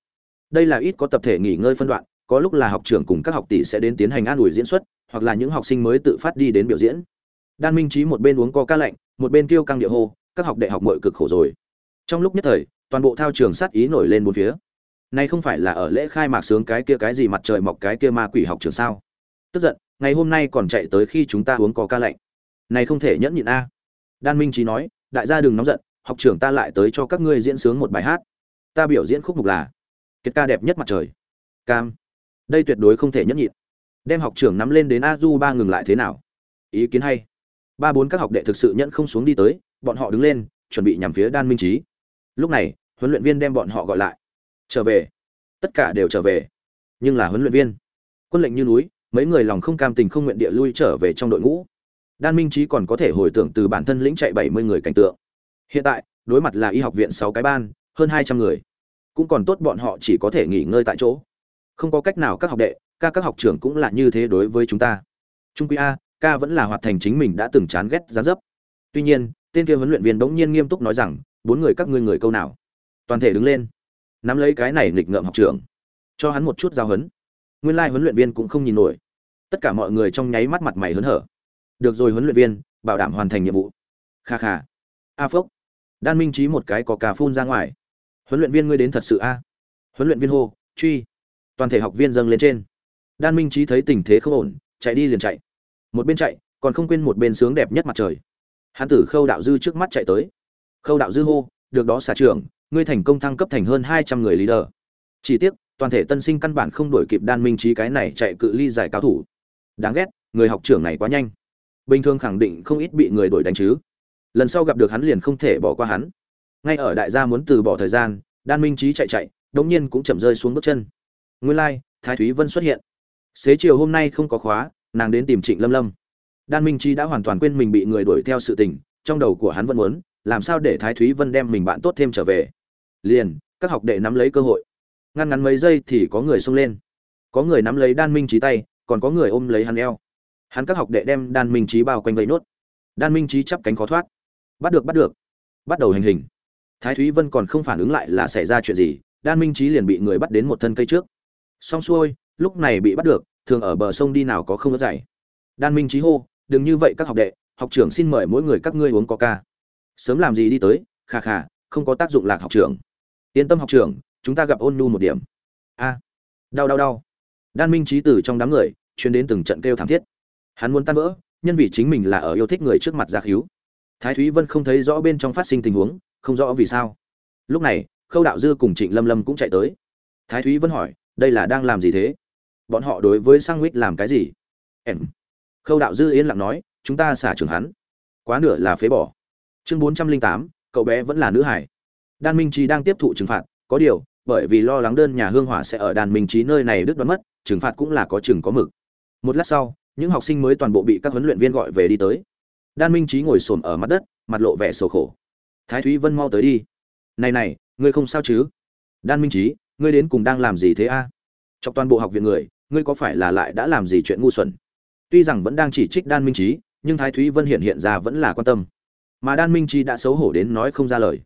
Đây là ít có tập thể nghỉ ngơi phân đoạn, có lúc là học trưởng cùng các học tỷ sẽ đến tiến hành an ủi diễn xuất, hoặc là những học sinh mới tự phát đi đến biểu diễn. Đan minh trí một bên uống co ca lạnh, một bên kêu căng địa hô, các học đệ học mội cực khổ rồi. Trong lúc nhất thời, toàn bộ thao trường sát ý nổi lên bốn phía này không phải là ở lễ khai mạc sướng cái kia cái gì mặt trời mọc cái kia ma quỷ học trường sao? Tức giận, ngày hôm nay còn chạy tới khi chúng ta uống có ca lạnh. Này không thể nhẫn nhịn a. Đan minh trí nói, đại gia đừng nóng giận, học trưởng ta lại tới cho các ngươi diễn sướng một bài hát. Ta biểu diễn khúc mục là, kiệt ca đẹp nhất mặt trời. Cam. Đây tuyệt đối không thể nhẫn nhịn. Đem học trưởng nắm lên đến a du ba ngừng lại thế nào? Ý kiến hay. Ba bốn các học đệ thực sự nhẫn không xuống đi tới, bọn họ đứng lên, chuẩn bị nhằm phía đan minh trí lúc này, huấn luyện viên đem bọn họ gọi lại trở về. Tất cả đều trở về. Nhưng là huấn luyện viên. Quân lệnh như núi, mấy người lòng không cam tình không nguyện địa lui trở về trong đội ngũ. Đan minh trí còn có thể hồi tưởng từ bản thân lĩnh chạy bảy mươi người cảnh tượng. Hiện tại, đối mặt là y học viện sáu cái ban, hơn hai trăm người. Cũng còn tốt bọn họ chỉ có thể nghỉ ngơi tại chỗ. Không có cách nào các học đệ, ca các học trưởng cũng là như thế đối với chúng ta. Trung quy a, ca vẫn là hoạt thành chính mình đã từng chán ghét giá dấp. Tuy nhiên, tên kia huấn luyện viên bỗng nhiên nghiêm túc nói rằng, bốn người các ngươi người câu nào? Toàn thể đứng lên nắm lấy cái này nghịch ngợm học trưởng cho hắn một chút giao hấn. Nguyên lai huấn luyện viên cũng không nhìn nổi. Tất cả mọi người trong nháy mắt mặt mày hớn hở. Được rồi huấn luyện viên, bảo đảm hoàn thành nhiệm vụ. Kha kha. A phốc đan minh trí một cái có cà phun ra ngoài. Huấn luyện viên ngươi đến thật sự a? Huấn luyện viên hô, truy. Toàn thể học viên dâng lên trên. Đan minh trí thấy tình thế không ổn, chạy đi liền chạy. Một bên chạy, còn không quên một bên sướng đẹp nhất mặt trời. Hán tử khâu đạo dư trước mắt chạy tới. Khâu đạo dư hô, được đó xả trưởng ngươi thành công thăng cấp thành hơn hai trăm người leader. Chỉ tiếc toàn thể tân sinh căn bản không đổi kịp đan minh Chí cái này chạy cự ly giải cao thủ. Đáng ghét người học trưởng này quá nhanh. Bình thường khẳng định không ít bị người đuổi đánh chứ. Lần sau gặp được hắn liền không thể bỏ qua hắn. Ngay ở đại gia muốn từ bỏ thời gian đan minh Chí chạy chạy đống nhiên cũng chậm rơi xuống bước chân. Nguyên lai、like, thái thúy vân xuất hiện. Xế chiều hôm nay không có khóa nàng đến tìm trịnh lâm lâm. Đan minh Chí đã hoàn toàn quên mình bị người đuổi theo sự tình trong đầu của hắn vẫn muốn làm sao để thái thúy vân đem mình bạn tốt thêm trở về? Liền, các học đệ nắm lấy cơ hội. Ngăn ngắn mấy giây thì có người xông lên. Có người nắm lấy đan minh trí tay, còn có người ôm lấy hắn eo. Hắn các học đệ đem đan minh trí bao quanh vây nốt. Đan minh trí chắp cánh khó thoát. Bắt được bắt được. Bắt đầu hành hình. Thái thúy vân còn không phản ứng lại là xảy ra chuyện gì, đan minh trí liền bị người bắt đến một thân cây trước. Xong xuôi, lúc này bị bắt được, thường ở bờ sông đi nào có không ớt dày đan minh trí hô, đừng như vậy các học đệ, học trưởng xin mời mỗi người các ngươi uống coca. Sớm làm gì đi tới khà khà không có tác dụng lạc học trưởng yên tâm học trưởng chúng ta gặp ôn nhu một điểm. A. Đau đau đau. Đan minh trí tử trong đám người chuyên đến từng trận kêu thảm thiết. Hắn muốn tan vỡ, nhân vì chính mình là ở yêu thích người trước mặt gia khíu thái thúy vân không thấy rõ bên trong phát sinh tình huống, không rõ vì sao. Lúc này, khâu đạo dư cùng trịnh lâm lâm cũng chạy tới. Thái thúy vân hỏi, đây là đang làm gì thế? Bọn họ đối với sang nguyết làm cái gì? Em. Khâu đạo dư yên lặng nói, chúng ta xả trường hắn. Quá nửa là phế bỏ. Chương bốn trăm linh tám, cậu bé vẫn là nữ hải đan minh trí đang tiếp thụ trừng phạt, có điều, bởi vì lo lắng đơn nhà hương hỏa sẽ ở Đan minh trí nơi này đứt đoán mất, trừng phạt cũng là có chừng có mực. Một lát sau, những học sinh mới toàn bộ bị các huấn luyện viên gọi về đi tới. Đan minh trí ngồi xổm ở mặt đất, mặt lộ vẻ sầu khổ. Thái thúy vân mau tới đi. Này này, ngươi không sao chứ? Đan minh trí ngươi đến cùng đang làm gì thế a? À? trong toàn bộ học viện người, ngươi có phải là lại đã làm gì chuyện ngu xuẩn? Tuy rằng vẫn đang chỉ trích đan minh trí nhưng thái thúy vân hiện hiện ra vẫn là quan tâm. Mà đan minh trí đã xấu hổ đến nói không ra lời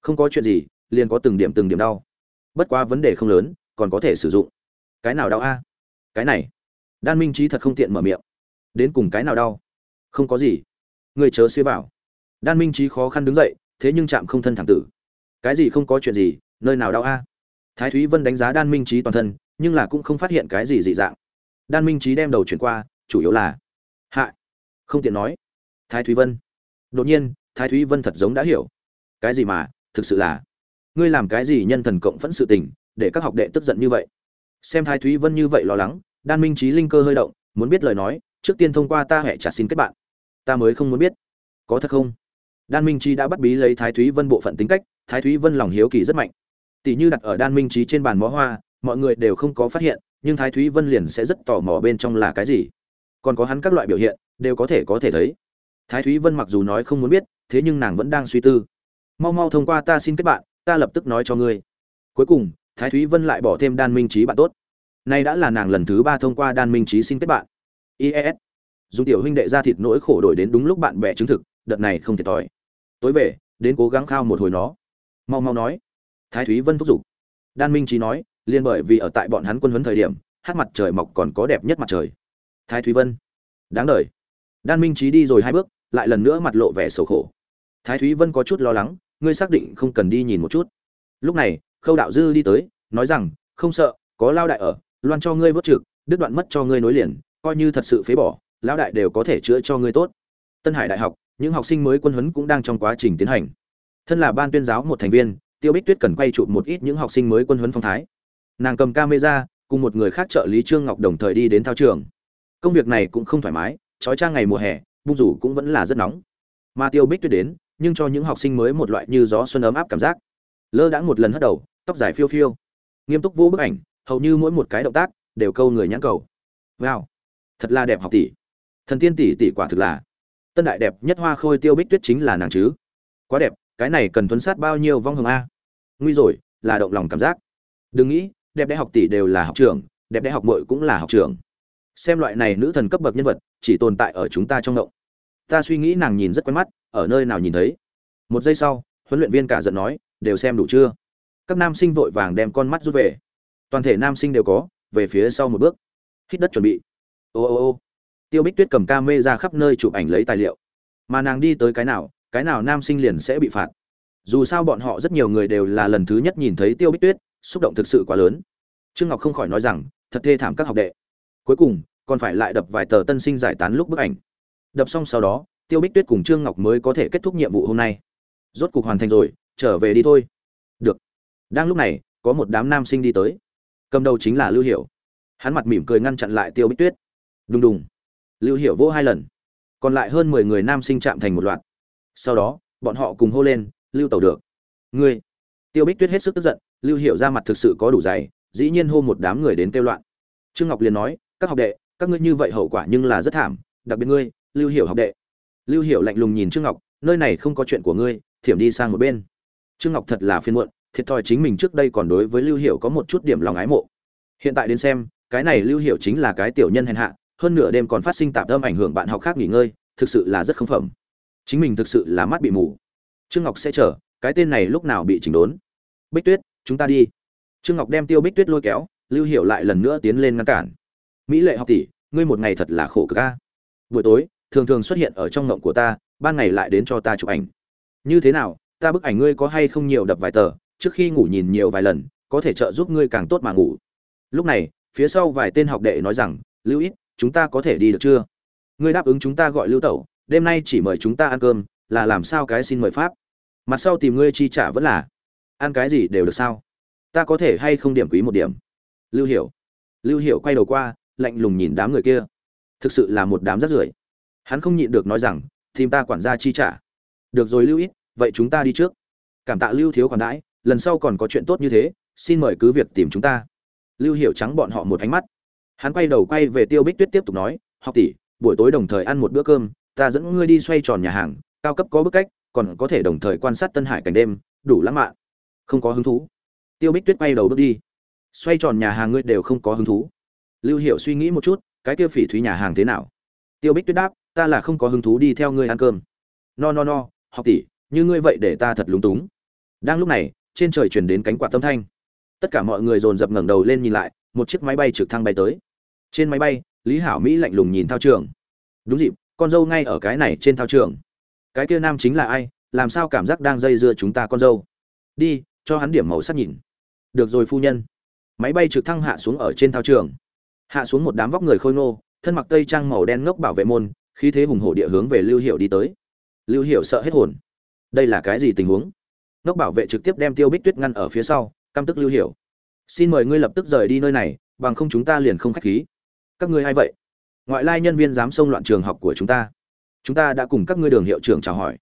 không có chuyện gì, liền có từng điểm từng điểm đau. Bất quá vấn đề không lớn, còn có thể sử dụng. Cái nào đau a? Cái này. Đan minh trí thật không tiện mở miệng. Đến cùng cái nào đau? Không có gì. Người chớ xế vào. Đan minh trí khó khăn đứng dậy, thế nhưng chạm không thân thẳng tử. Cái gì không có chuyện gì, nơi nào đau a? Thái thúy vân đánh giá đan minh trí toàn thân, nhưng là cũng không phát hiện cái gì dị dạng. Đan minh trí đem đầu chuyển qua, chủ yếu là, hạ. Không tiện nói. Thái thúy vân. Đột nhiên, thái thúy vân thật giống đã hiểu. Cái gì mà? Thực sự là, ngươi làm cái gì nhân thần cộng phẫn sự tình, để các học đệ tức giận như vậy? Xem thái thúy vân như vậy lo lắng, đan minh trí linh cơ hơi động, muốn biết lời nói, trước tiên thông qua ta hẹ trả xin kết bạn. Ta mới không muốn biết. Có thật không? Đan minh trí đã bắt bí lấy thái thúy vân bộ phận tính cách, thái thúy vân lòng hiếu kỳ rất mạnh. Tỷ như đặt ở đan minh trí trên bàn mó hoa, mọi người đều không có phát hiện, nhưng thái thúy vân liền sẽ rất tò mò bên trong là cái gì. Còn có hắn các loại biểu hiện, đều có thể có thể thấy. Thái thúy vân mặc dù nói không muốn biết, thế nhưng nàng vẫn đang suy tư mau mau thông qua ta xin kết bạn ta lập tức nói cho ngươi cuối cùng thái thúy vân lại bỏ thêm đan minh trí bạn tốt nay đã là nàng lần thứ ba thông qua đan minh trí xin kết bạn IES. Dùng tiểu huynh đệ ra thịt nỗi khổ đổi đến đúng lúc bạn bè chứng thực, đợt này không thiệt thòi. Tối về, đến cố gắng khao một hồi nó. Mau mau nói. Thái Thúy Vân thúc giục. Đan Minh Chí nói, liên bởi vì ở tại bọn hắn quân huấn thời điểm, hát mặt trời mọc còn có đẹp nhất mặt trời. Thái Thúy Vân. Đáng đời. Đan Minh Chí đi rồi hai bước, lại lần nữa mặt lộ vẻ sầu khổ. Thái Thúy Vân có chút lo lắng, ngươi xác định không cần đi nhìn một chút. Lúc này, Khâu Đạo Dư đi tới, nói rằng, không sợ, có lao đại ở, loan cho ngươi vớt trực, đứt đoạn mất cho ngươi nối liền, coi như thật sự phế bỏ, lão đại đều có thể chữa cho ngươi tốt. Tân Hải Đại học, những học sinh mới quân huấn cũng đang trong quá trình tiến hành. Thân là ban tuyên giáo một thành viên, Tiêu Bích Tuyết cần quay chụp một ít những học sinh mới quân huấn phong thái. Nàng cầm camera, cùng một người khác trợ lý Trương Ngọc đồng thời đi đến thao trường. Công việc này cũng không thoải mái, trói trang ngày mùa hè, bung rủ cũng vẫn là rất nóng. Mà Tiêu Bích Tuyết đến, nhưng cho những học sinh mới một loại như gió xuân ấm áp cảm giác. Lơ đãng một lần hất đầu, tóc dài phiêu phiêu. Nghiêm túc vô bức ảnh, hầu như mỗi một cái động tác đều câu người nhãn cầu. Wow, thật là đẹp học tỷ. Thần tiên tỷ tỷ quả thực là tân đại đẹp nhất hoa khôi Tiêu Bích Tuyết chính là nàng chứ. Quá đẹp, cái này cần thuấn sát bao nhiêu vong hồng a. Nguy rồi, là động lòng cảm giác. Đừng nghĩ, đẹp đẽ học tỷ đều là học trưởng, đẹp đẽ học muội cũng là học trưởng. Xem loại này nữ thần cấp bậc nhân vật, chỉ tồn tại ở chúng ta trong động ta suy nghĩ nàng nhìn rất quen mắt ở nơi nào nhìn thấy. Một giây sau, huấn luyện viên cả giận nói, đều xem đủ chưa? Các nam sinh vội vàng đem con mắt rút về. Toàn thể nam sinh đều có, về phía sau một bước. Hít đất chuẩn bị. Ô ô ô. Tiêu bích tuyết cầm ca mê ra khắp nơi chụp ảnh lấy tài liệu. Mà nàng đi tới cái nào cái nào nam sinh liền sẽ bị phạt. Dù sao bọn họ rất nhiều người đều là lần thứ nhất nhìn thấy tiêu bích tuyết, xúc động thực sự quá lớn. Trương ngọc không khỏi nói rằng, thật thê thảm các học đệ. Cuối cùng, còn phải lại đập vài tờ tân sinh giải tán lúc bức ảnh. Đập xong sau đó tiêu bích tuyết cùng trương ngọc mới có thể kết thúc nhiệm vụ hôm nay. Rốt cục hoàn thành rồi, trở về đi thôi. Được. Đang lúc này, có một đám nam sinh đi tới. Cầm đầu chính là lưu hiểu. Hắn mặt mỉm cười ngăn chặn lại tiêu bích tuyết. Đùng đùng. Lưu hiểu vô hai lần. Còn lại hơn mười người nam sinh chạm thành một loạt. Sau đó, bọn họ cùng hô lên, lưu tẩu được. Ngươi. Tiêu bích tuyết hết sức tức giận, lưu hiểu ra mặt thực sự có đủ dày, dĩ nhiên hô một đám người đến kêu loạn. Trương ngọc liền nói, các học đệ, các ngươi như vậy hậu quả nhưng là rất thảm, đặc biệt ngươi, lưu hiểu học đệ lưu hiểu lạnh lùng nhìn trương ngọc, nơi này không có chuyện của ngươi, thiểm đi sang một bên. Trương ngọc thật là phiền muộn, thiệt thòi chính mình trước đây còn đối với lưu hiểu có một chút điểm lòng ái mộ. Hiện tại đến xem, cái này lưu hiểu chính là cái tiểu nhân hèn hạ, hơn nửa đêm còn phát sinh tạp âm ảnh hưởng bạn học khác nghỉ ngơi, thực sự là rất không phẩm. Chính mình thực sự là mắt bị mù. Trương ngọc sẽ chờ, cái tên này lúc nào bị chỉnh đốn? Bích tuyết, chúng ta đi. Trương ngọc đem tiêu bích tuyết lôi kéo, lưu hiểu lại lần nữa tiến lên ngăn cản. Mỹ lệ học tỷ, ngươi một ngày thật là khổ cực a. Buổi tối thường thường xuất hiện ở trong ngộng của ta, ban ngày lại đến cho ta chụp ảnh. Như thế nào, ta bức ảnh ngươi có hay không nhiều đập vài tờ, trước khi ngủ nhìn nhiều vài lần, có thể trợ giúp ngươi càng tốt mà ngủ. Lúc này, phía sau vài tên học đệ nói rằng, lưu ít chúng ta có thể đi được chưa? Ngươi đáp ứng chúng ta gọi lưu tẩu, đêm nay chỉ mời chúng ta ăn cơm, là làm sao cái xin mời pháp? Mặt sau tìm ngươi chi trả vẫn là, ăn cái gì đều được sao? Ta có thể hay không điểm quý một điểm? Lưu hiểu. Lưu hiểu quay đầu qua, lạnh lùng nhìn đám người kia. Thực sự là một đám rác rưởi hắn không nhịn được nói rằng, tìm ta quản gia chi trả. Được rồi lưu ít vậy chúng ta đi trước. Cảm tạ lưu thiếu khoản đãi, lần sau còn có chuyện tốt như thế, xin mời cứ việc tìm chúng ta. Lưu hiểu trắng bọn họ một ánh mắt. Hắn quay đầu quay về tiêu bích tuyết tiếp tục nói, học tỷ, buổi tối đồng thời ăn một bữa cơm, ta dẫn ngươi đi xoay tròn nhà hàng, cao cấp có bức cách, còn có thể đồng thời quan sát tân hải cảnh đêm, đủ lãng mạn. Không có hứng thú. Tiêu bích tuyết quay đầu bước đi. Xoay tròn nhà hàng ngươi đều không có hứng thú. Lưu hiệu suy nghĩ một chút, cái kia phỉ thúy nhà hàng thế nào? Tiêu bích tuyết đáp ta là không có hứng thú đi theo ngươi ăn cơm. No no no, học tỷ, như ngươi vậy để ta thật lúng túng. Đang lúc này, trên trời chuyển đến cánh quạt tâm thanh. Tất cả mọi người dồn dập ngẩng đầu lên nhìn lại, một chiếc máy bay trực thăng bay tới. Trên máy bay, lý hảo mỹ lạnh lùng nhìn thao trường. Đúng dịp, con dâu ngay ở cái này trên thao trường. Cái kia nam chính là ai, làm sao cảm giác đang dây dưa chúng ta con dâu? Đi, cho hắn điểm màu sắc nhìn. Được rồi phu nhân. Máy bay trực thăng hạ xuống ở trên thao trường. Hạ xuống một đám vóc người khôi ngô, thân mặc tây trang màu đen ngốc bảo vệ môn khí thế hùng hổ địa hướng về lưu hiệu đi tới. Lưu hiệu sợ hết hồn. Đây là cái gì tình huống? Nóc bảo vệ trực tiếp đem tiêu bích tuyết ngăn ở phía sau, căm tức lưu hiệu xin mời ngươi lập tức rời đi nơi này, bằng không chúng ta liền không khách khí. Các ngươi hay vậy? Ngoại lai nhân viên dám xông loạn trường học của chúng ta. Chúng ta đã cùng các ngươi đường hiệu trưởng chào hỏi.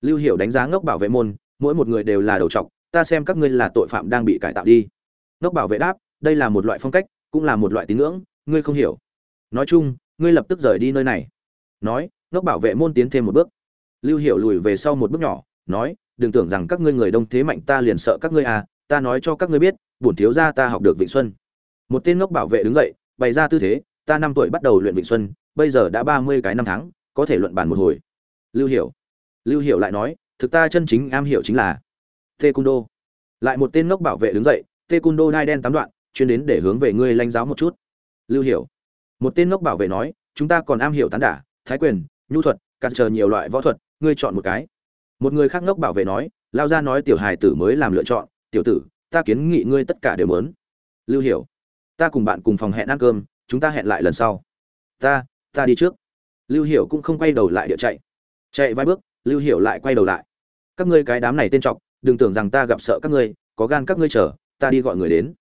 Lưu hiệu đánh giá ngốc bảo vệ môn, mỗi một người đều là đầu trọc, ta xem các ngươi là tội phạm đang bị cải tạo đi. Ngốc bảo vệ đáp, đây là một loại phong cách, cũng là một loại tín ngưỡng, ngươi không hiểu. Nói chung, ngươi lập tức rời đi nơi này nói, ngốc bảo vệ môn tiến thêm một bước. Lưu hiệu lùi về sau một bước nhỏ, nói, đừng tưởng rằng các ngươi người đông thế mạnh ta liền sợ các ngươi à ta nói cho các ngươi biết, bổn thiếu gia ta học được vịnh xuân. Một tên ngốc bảo vệ đứng dậy, bày ra tư thế, ta năm tuổi bắt đầu luyện vịnh xuân, bây giờ đã ba mươi cái năm tháng, có thể luận bàn một hồi. Lưu hiểu lưu hiểu lại nói, thực ta chân chính am hiểu chính là tê cung đô lại một tên ngốc bảo vệ đứng dậy tê cung đô đai đen tám đoạn, chuyên đến để hướng về ngươi lãnh giáo một chút. Lưu hiểu, một tên ngốc bảo vệ nói, chúng ta còn am hiểu tán đả thái quyền, nhu thuật, cản chờ nhiều loại võ thuật, ngươi chọn một cái. Một người khác ngốc bảo vệ nói, lao ra nói tiểu hài tử mới làm lựa chọn, tiểu tử, ta kiến nghị ngươi tất cả đều mớn lưu hiểu, ta cùng bạn cùng phòng hẹn ăn cơm, chúng ta hẹn lại lần sau. Ta ta đi trước. Lưu hiểu cũng không quay đầu lại địa chạy. Chạy vài bước, lưu hiểu lại quay đầu lại. Các ngươi cái đám này tên trọc đừng tưởng rằng ta gặp sợ các ngươi, có gan các ngươi chờ, ta đi gọi người đến.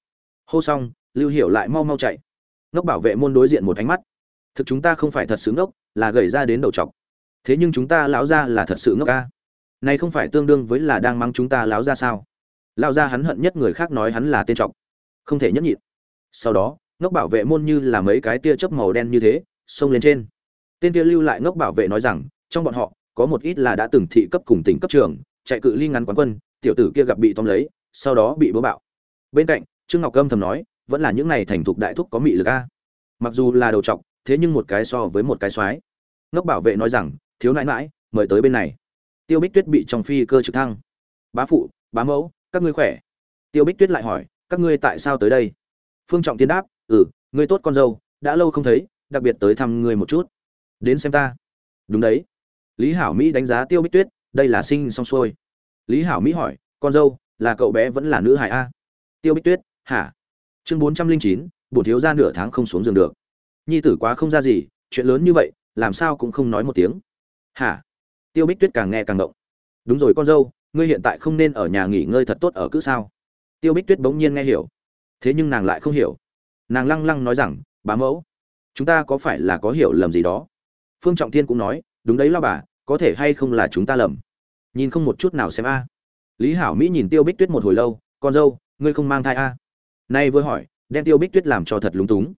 Hô xong, lưu hiểu lại mau mau chạy. Ngốc bảo vệ môn đối diện một ánh mắt. Thực chúng ta không phải thật xứng ngốc là gầy ra đến đầu trọc thế nhưng chúng ta lão ra là thật sự ngốc ca. Này không phải tương đương với là đang mắng chúng ta lão ra sao? Lão ra hắn hận nhất người khác nói hắn là tên trọc không thể nhẫn nhịn. Sau đó, ngốc bảo vệ môn như là mấy cái tia chớp màu đen như thế, xông lên trên. Tên kia lưu lại ngốc bảo vệ nói rằng, trong bọn họ, có một ít là đã từng thị cấp cùng tỉnh cấp trường chạy cự ly ngắn quán quân, tiểu tử kia gặp bị tóm lấy, sau đó bị bố bạo. Bên cạnh, trương ngọc âm thầm nói, vẫn là những này thành thục đại thúc có mị lực a. Mặc dù là đầu trọc thế nhưng một cái so với một cái xoái. ngốc bảo vệ nói rằng, thiếu nãi nãi, mời tới bên này. Tiêu bích tuyết bị trong phi cơ trực thăng. Bá phụ, bá mẫu, các ngươi khỏe? Tiêu bích tuyết lại hỏi, các ngươi tại sao tới đây? Phương trọng Tiên đáp ừ ngươi tốt con dâu, đã lâu không thấy, đặc biệt tới thăm ngươi một chút. Đến xem ta. Đúng đấy. Lý hảo mỹ đánh giá tiêu bích tuyết, đây là sinh xong xuôi. Lý hảo mỹ hỏi, con dâu, là cậu bé vẫn là nữ hài a? Tiêu bích tuyết, hả? Chương bốn trăm linh chín, bổn thiếu gia nửa tháng không xuống giường được nhi tử quá không ra gì, chuyện lớn như vậy, làm sao cũng không nói một tiếng. Hả? Tiêu bích tuyết càng nghe càng động. Đúng rồi con dâu, ngươi hiện tại không nên ở nhà nghỉ ngơi thật tốt ở cứ sao? Tiêu bích tuyết bỗng nhiên nghe hiểu. Thế nhưng nàng lại không hiểu. Nàng lăng lăng nói rằng, bá mẫu, chúng ta có phải là có hiểu lầm gì đó? Phương trọng thiên cũng nói, đúng đấy lao bà, có thể hay không là chúng ta lầm? Nhìn không một chút nào xem a. Lý hảo mỹ nhìn tiêu bích tuyết một hồi lâu, con dâu, ngươi không mang thai a? Nay vừa hỏi, đem tiêu bích tuyết làm cho thật lúng túng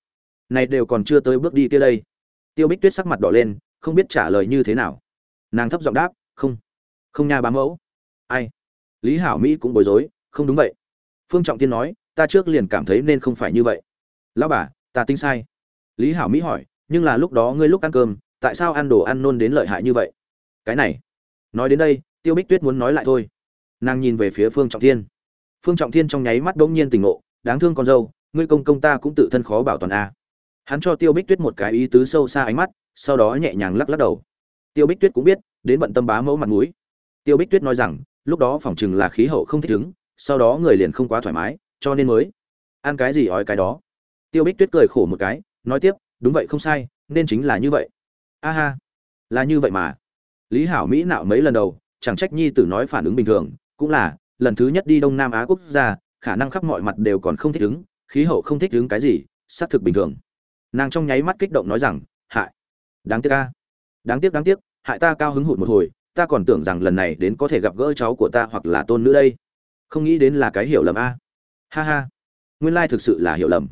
này đều còn chưa tới bước đi kia đây. Tiêu bích tuyết sắc mặt đỏ lên, không biết trả lời như thế nào. Nàng thấp giọng đáp, không không nha bám mẫu. Ai? Lý hảo mỹ cũng bối rối, không đúng vậy. Phương trọng tiên nói, ta trước liền cảm thấy nên không phải như vậy. Lão bà, ta tính sai. Lý hảo mỹ hỏi, nhưng là lúc đó ngươi lúc ăn cơm, tại sao ăn đồ ăn nôn đến lợi hại như vậy? Cái này. Nói đến đây, tiêu bích tuyết muốn nói lại thôi. Nàng nhìn về phía phương trọng thiên. Phương trọng thiên trong nháy mắt bỗng nhiên tỉnh ngộ, đáng thương con dâu, ngươi công công ta cũng tự thân khó bảo toàn a hắn cho tiêu bích tuyết một cái ý tứ sâu xa ánh mắt, sau đó nhẹ nhàng lắc lắc đầu. Tiêu bích tuyết cũng biết, đến bận tâm bá mẫu mặt mũi. Tiêu bích tuyết nói rằng, lúc đó phỏng chừng là khí hậu không thích ứng, sau đó người liền không quá thoải mái, cho nên mới ăn cái gì ói cái đó. Tiêu bích tuyết cười khổ một cái, nói tiếp, đúng vậy, không sai, nên chính là như vậy. A ha, là như vậy mà. Lý hảo mỹ nạo mấy lần đầu, chẳng trách nhi tử nói phản ứng bình thường, cũng là, lần thứ nhất đi đông nam á quốc gia, khả năng khắp mọi mặt đều còn không thích ứng, khí hậu không thích ứng cái gì, xác thực bình thường nàng trong nháy mắt kích động nói rằng hại! Đáng tiếc ca, đáng tiếc đáng tiếc hại ta cao hứng hụt một hồi ta còn tưởng rằng lần này đến có thể gặp gỡ cháu của ta hoặc là tôn nữ đây. Không nghĩ đến là cái hiểu lầm a. Ha ha. Nguyên lai thực sự là hiểu lầm.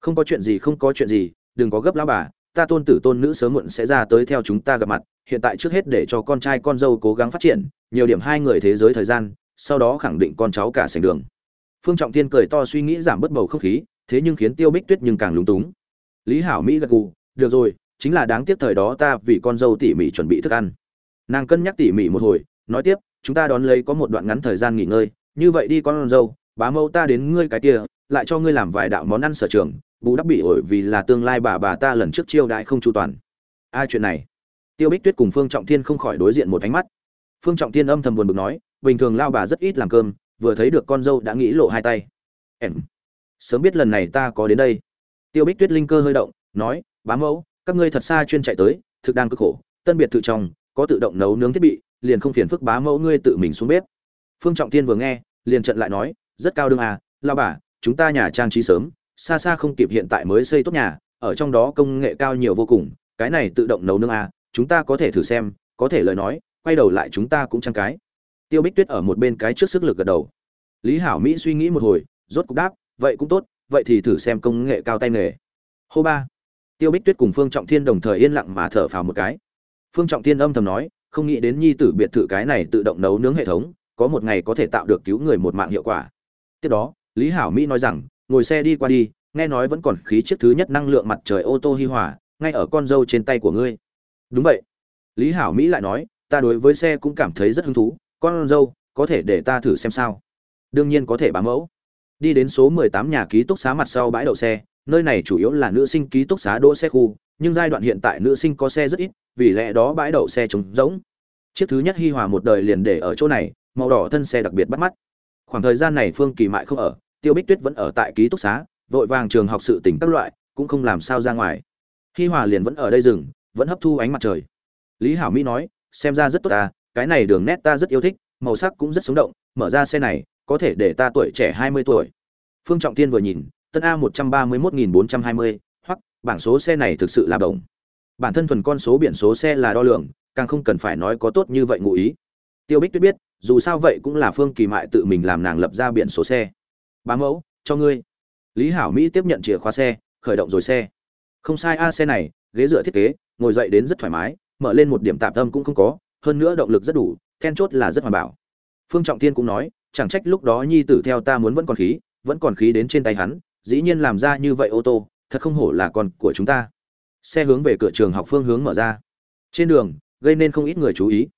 Không có chuyện gì không có chuyện gì đừng có gấp lao bà ta tôn tử tôn nữ sớm muộn sẽ ra tới theo chúng ta gặp mặt hiện tại trước hết để cho con trai con dâu cố gắng phát triển nhiều điểm hai người thế giới thời gian sau đó khẳng định con cháu cả sành đường. Phương trọng thiên cười to suy nghĩ giảm bớt bầu không khí thế nhưng khiến tiêu bích tuyết nhưng càng lúng túng lý hảo mỹ gật gù, được rồi, chính là đáng tiếc thời đó ta vì con dâu tỉ mỉ chuẩn bị thức ăn. Nàng cân nhắc tỉ mỉ một hồi, nói tiếp, chúng ta đón lấy có một đoạn ngắn thời gian nghỉ ngơi, như vậy đi con dâu, bá mẫu ta đến ngươi cái kia, lại cho ngươi làm vài đạo món ăn sở trường, bù đắp bị ổi vì là tương lai bà bà ta lần trước chiêu đại không chu toàn. Ai à, chuyện này. Tiêu bích tuyết cùng phương trọng thiên không khỏi đối diện một ánh mắt. Phương trọng thiên âm thầm buồn bực nói, bình thường lao bà rất ít làm cơm, vừa thấy được con dâu đã nghĩ lộ hai tay. Em, sớm biết lần này ta có đến đây tiêu bích tuyết linh cơ hơi động, nói, bá mẫu, các ngươi thật xa chuyên chạy tới, thực đang cực khổ, tân biệt tự trong, có tự động nấu nướng thiết bị, liền không phiền phức bá mẫu ngươi tự mình xuống bếp. Phương trọng thiên vừa nghe, liền trận lại nói, rất cao đương à lao bà, chúng ta nhà trang trí sớm, xa xa không kịp hiện tại mới xây tốt nhà, ở trong đó công nghệ cao nhiều vô cùng, cái này tự động nấu nướng à chúng ta có thể thử xem, có thể lời nói, quay đầu lại chúng ta cũng trang cái. Tiêu bích tuyết ở một bên cái trước sức lực gật đầu. Lý hảo mỹ suy nghĩ một hồi, rốt cục đáp, vậy cũng tốt vậy thì thử xem công nghệ cao tay nghề. Hô ba. Tiêu bích tuyết cùng phương trọng thiên đồng thời yên lặng mà thở phào một cái. Phương trọng thiên âm thầm nói, không nghĩ đến nhi tử biệt thự cái này tự động nấu nướng hệ thống, có một ngày có thể tạo được cứu người một mạng hiệu quả. Tiếp đó, lý hảo mỹ nói rằng, ngồi xe đi qua đi, nghe nói vẫn còn khí chiếc thứ nhất năng lượng mặt trời ô tô hi hòa, ngay ở con dâu trên tay của ngươi. Đúng vậy. Lý hảo mỹ lại nói, ta đối với xe cũng cảm thấy rất hứng thú, con dâu, có thể để ta thử xem sao. Đương nhiên có thể bám mẫu đi đến số 18 nhà ký túc xá mặt sau bãi đậu xe. Nơi này chủ yếu là nữ sinh ký túc xá đỗ xe khu nhưng giai đoạn hiện tại nữ sinh có xe rất ít vì lẽ đó bãi đậu xe trống rỗng. Chiếc thứ nhất hi hòa một đời liền để ở chỗ này màu đỏ thân xe đặc biệt bắt mắt. Khoảng thời gian này phương kỳ mại không ở tiêu bích tuyết vẫn ở tại ký túc xá vội vàng trường học sự tỉnh các loại cũng không làm sao ra ngoài. Hi hòa liền vẫn ở đây dừng, vẫn hấp thu ánh mặt trời. Lý hảo mỹ nói xem ra rất tốt ta cái này đường nét ta rất yêu thích màu sắc cũng rất sống động mở ra xe này có thể để ta tuổi trẻ hai mươi tuổi. Phương trọng tiên vừa nhìn, tân a một trăm ba mươi một nghìn bốn trăm hai mươi, hoặc, bảng số xe này thực sự là đồng. Bản thân thuần con số biển số xe là đo lường, càng không cần phải nói có tốt như vậy ngụ ý. Tiêu bích tuyết biết, dù sao vậy cũng là phương kỳ mại tự mình làm nàng lập ra biển số xe. Bá mẫu, cho ngươi. Lý hảo mỹ tiếp nhận chìa khóa xe, khởi động rồi xe. Không sai a, xe này, ghế dựa thiết kế, ngồi dậy đến rất thoải mái, mở lên một điểm tạm tâm cũng không có, hơn nữa động lực rất đủ, then chốt là rất hoàn bảo. Phương trọng tiên cũng nói chẳng trách lúc đó nhi tử theo ta muốn vẫn còn khí, vẫn còn khí đến trên tay hắn, dĩ nhiên làm ra như vậy ô tô, thật không hổ là con của chúng ta. Xe hướng về cửa trường học phương hướng mở ra. Trên đường, gây nên không ít người chú ý.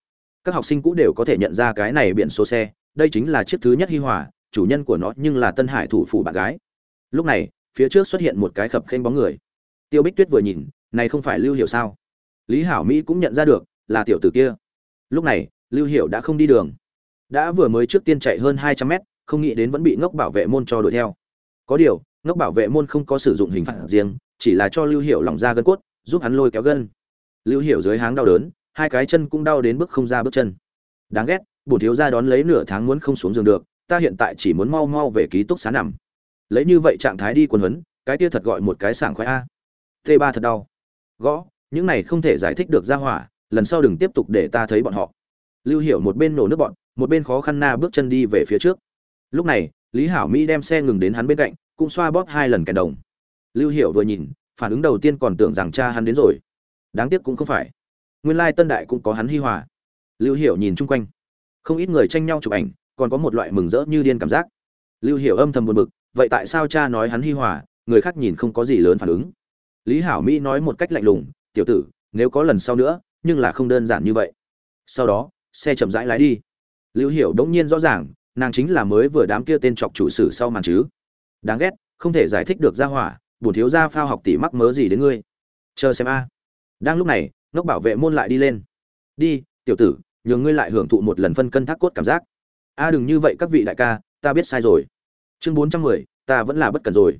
Các học sinh cũ đều có thể nhận ra cái này biển số xe, đây chính là chiếc thứ nhất hi hòa, chủ nhân của nó nhưng là tân hải thủ phủ bạn gái. Lúc này, phía trước xuất hiện một cái khập khênh bóng người. Tiêu bích tuyết vừa nhìn, này không phải lưu hiểu sao? Lý hảo mỹ cũng nhận ra được, là tiểu tử kia. Lúc này, lưu hiểu đã không đi đường đã vừa mới trước tiên chạy hơn hai trăm mét, không nghĩ đến vẫn bị ngốc bảo vệ môn cho đuổi theo. Có điều, ngốc bảo vệ môn không có sử dụng hình phạt riêng, chỉ là cho lưu hiểu lỏng ra gân cốt, giúp hắn lôi kéo gân. Lưu hiểu dưới háng đau đớn, hai cái chân cũng đau đến bước không ra bước chân. Đáng ghét, bổn thiếu gia đón lấy nửa tháng muốn không xuống giường được, ta hiện tại chỉ muốn mau mau về ký túc xá nằm. Lấy như vậy trạng thái đi quần huấn, cái kia thật gọi một cái sảng khoái a. T ba thật đau. Gõ, những này không thể giải thích được ra hỏa, lần sau đừng tiếp tục để ta thấy bọn họ. Lưu hiểu một bên nổ nước bọn một bên khó khăn na bước chân đi về phía trước. Lúc này, lý hảo mỹ đem xe ngừng đến hắn bên cạnh, cũng xoa bóp hai lần kèn đồng. Lưu Hiệu vừa nhìn, phản ứng đầu tiên còn tưởng rằng cha hắn đến rồi. Đáng tiếc cũng không phải. Nguyên lai tân đại cũng có hắn hi hòa. Lưu Hiệu nhìn chung quanh. Không ít người tranh nhau chụp ảnh, còn có một loại mừng rỡ như điên cảm giác. Lưu Hiệu âm thầm buồn bực, vậy tại sao cha nói hắn hi hòa, người khác nhìn không có gì lớn phản ứng. Lý hảo mỹ nói một cách lạnh lùng, tiểu tử, nếu có lần sau nữa, nhưng là không đơn giản như vậy. Sau đó, xe chậm rãi lái đi lưu hiểu đống nhiên rõ ràng, nàng chính là mới vừa đám kia tên chọc chủ sử sau màn chứ. Đáng ghét, không thể giải thích được ra hỏa, bổn thiếu gia phao học tỷ mắc mớ gì đến ngươi. Chờ xem a. Đang lúc này nóc bảo vệ môn lại đi lên. Đi, tiểu tử, nhường ngươi lại hưởng thụ một lần phân cân thác cốt cảm giác. A, đừng như vậy các vị đại ca, ta biết sai rồi. Chương bốn trăm mười, ta vẫn là bất cần rồi.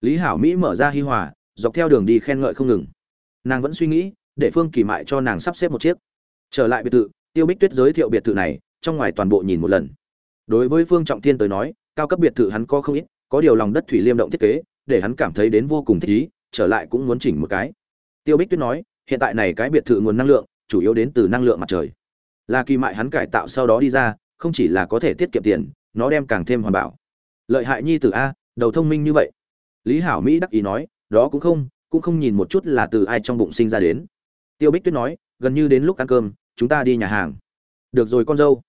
Lý hảo mỹ mở ra hi hòa, dọc theo đường đi khen ngợi không ngừng. Nàng vẫn suy nghĩ, để phương kỳ mại cho nàng sắp xếp một chiếc. Trở lại biệt thự, tiêu bích tuyết giới thiệu biệt thự này trong ngoài toàn bộ nhìn một lần. Đối với phương trọng thiên tới nói, cao cấp biệt thự hắn có không ít, có điều lòng đất thủy liêm động thiết kế, để hắn cảm thấy đến vô cùng thích ý, trở lại cũng muốn chỉnh một cái. Tiêu bích tuyết nói, hiện tại này cái biệt thự nguồn năng lượng, chủ yếu đến từ năng lượng mặt trời. Là kỳ mại hắn cải tạo sau đó đi ra, không chỉ là có thể tiết kiệm tiền, nó đem càng thêm hoàn bảo. Lợi hại nhi từ a, đầu thông minh như vậy. Lý hảo mỹ đắc ý nói, đó cũng không cũng không nhìn một chút là từ ai trong bụng sinh ra đến. Tiêu bích tuyết nói, gần như đến lúc ăn cơm, chúng ta đi nhà hàng. Được rồi con dâu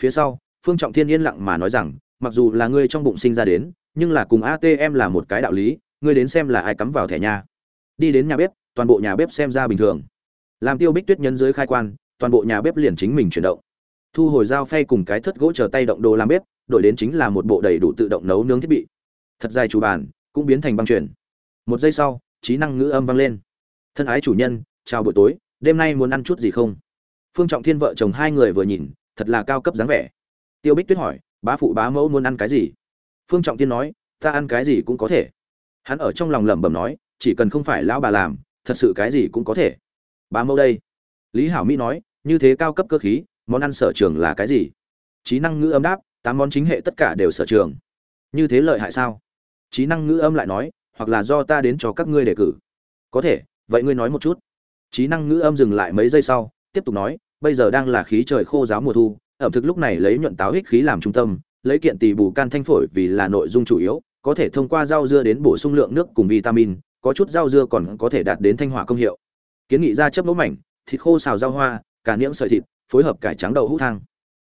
phía sau, phương trọng thiên yên lặng mà nói rằng, mặc dù là ngươi trong bụng sinh ra đến, nhưng là cùng atm là một cái đạo lý, ngươi đến xem là ai cắm vào thẻ nhà. Đi đến nhà bếp, toàn bộ nhà bếp xem ra bình thường. Làm tiêu bích tuyết nhân dưới khai quan, toàn bộ nhà bếp liền chính mình chuyển động. Thu hồi dao phay cùng cái thất gỗ chờ tay động đồ làm bếp, đổi đến chính là một bộ đầy đủ tự động nấu nướng thiết bị. Thật dài chủ bàn cũng biến thành băng chuyển. Một giây sau, trí năng ngữ âm vang lên. Thân ái chủ nhân, chào buổi tối, đêm nay muốn ăn chút gì không? Phương trọng thiên vợ chồng hai người vừa nhìn thật là cao cấp dáng vẻ. Tiêu bích tuyết hỏi, bá phụ, bá mẫu muốn ăn cái gì? Phương trọng thiên nói, ta ăn cái gì cũng có thể. Hắn ở trong lòng lẩm bẩm nói, chỉ cần không phải lão bà làm, thật sự cái gì cũng có thể. Bá mẫu đây. Lý hảo mỹ nói, như thế cao cấp cơ khí, món ăn sở trường là cái gì? Trí năng ngữ âm đáp, tám món chính hệ tất cả đều sở trường. Như thế lợi hại sao? Trí năng ngữ âm lại nói, hoặc là do ta đến cho các ngươi đề cử. Có thể, vậy ngươi nói một chút. Trí năng ngữ âm dừng lại mấy giây sau, tiếp tục nói bây giờ đang là khí trời khô giáo mùa thu, ẩm thực lúc này lấy nhuận táo hích khí làm trung tâm, lấy kiện tỳ bù can thanh phổi vì là nội dung chủ yếu, có thể thông qua rau dưa đến bổ sung lượng nước cùng vitamin, có chút rau dưa còn có thể đạt đến thanh hỏa công hiệu. Kiến nghị ra chấp mẫu mảnh, thịt khô xào rau hoa cả niễm sợi thịt, phối hợp cải trắng đậu hũ thang.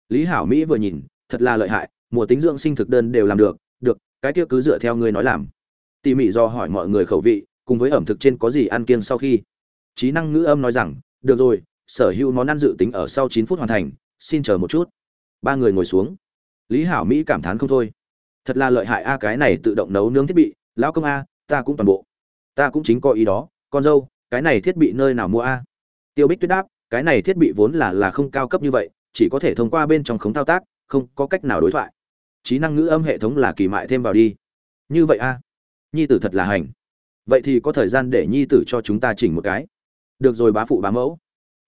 Lý hảo mỹ vừa nhìn, thật là lợi hại, mùa tính dưỡng sinh thực đơn đều làm được được, cái kia cứ dựa theo ngươi nói làm. Tỉ mỉ do hỏi mọi người khẩu vị, cùng với ẩm thực trên có gì ăn kiêng sau khi. Trí năng ngữ âm nói rằng, được rồi sở hữu món ăn dự tính ở sau chín phút hoàn thành, xin chờ một chút. Ba người ngồi xuống. Lý hảo mỹ cảm thán không thôi. Thật là lợi hại a, cái này tự động nấu nướng thiết bị, lão công a, ta cũng toàn bộ. Ta cũng chính có ý đó, con dâu, cái này thiết bị nơi nào mua a? Tiêu bích tuyết đáp, cái này thiết bị vốn là là không cao cấp như vậy, chỉ có thể thông qua bên trong khống thao tác, không có cách nào đối thoại. Trí năng ngữ âm hệ thống là kỳ mại thêm vào đi. Như vậy a, nhi tử thật là hành. Vậy thì có thời gian để nhi tử cho chúng ta chỉnh một cái. Được rồi bá phụ bá mẫu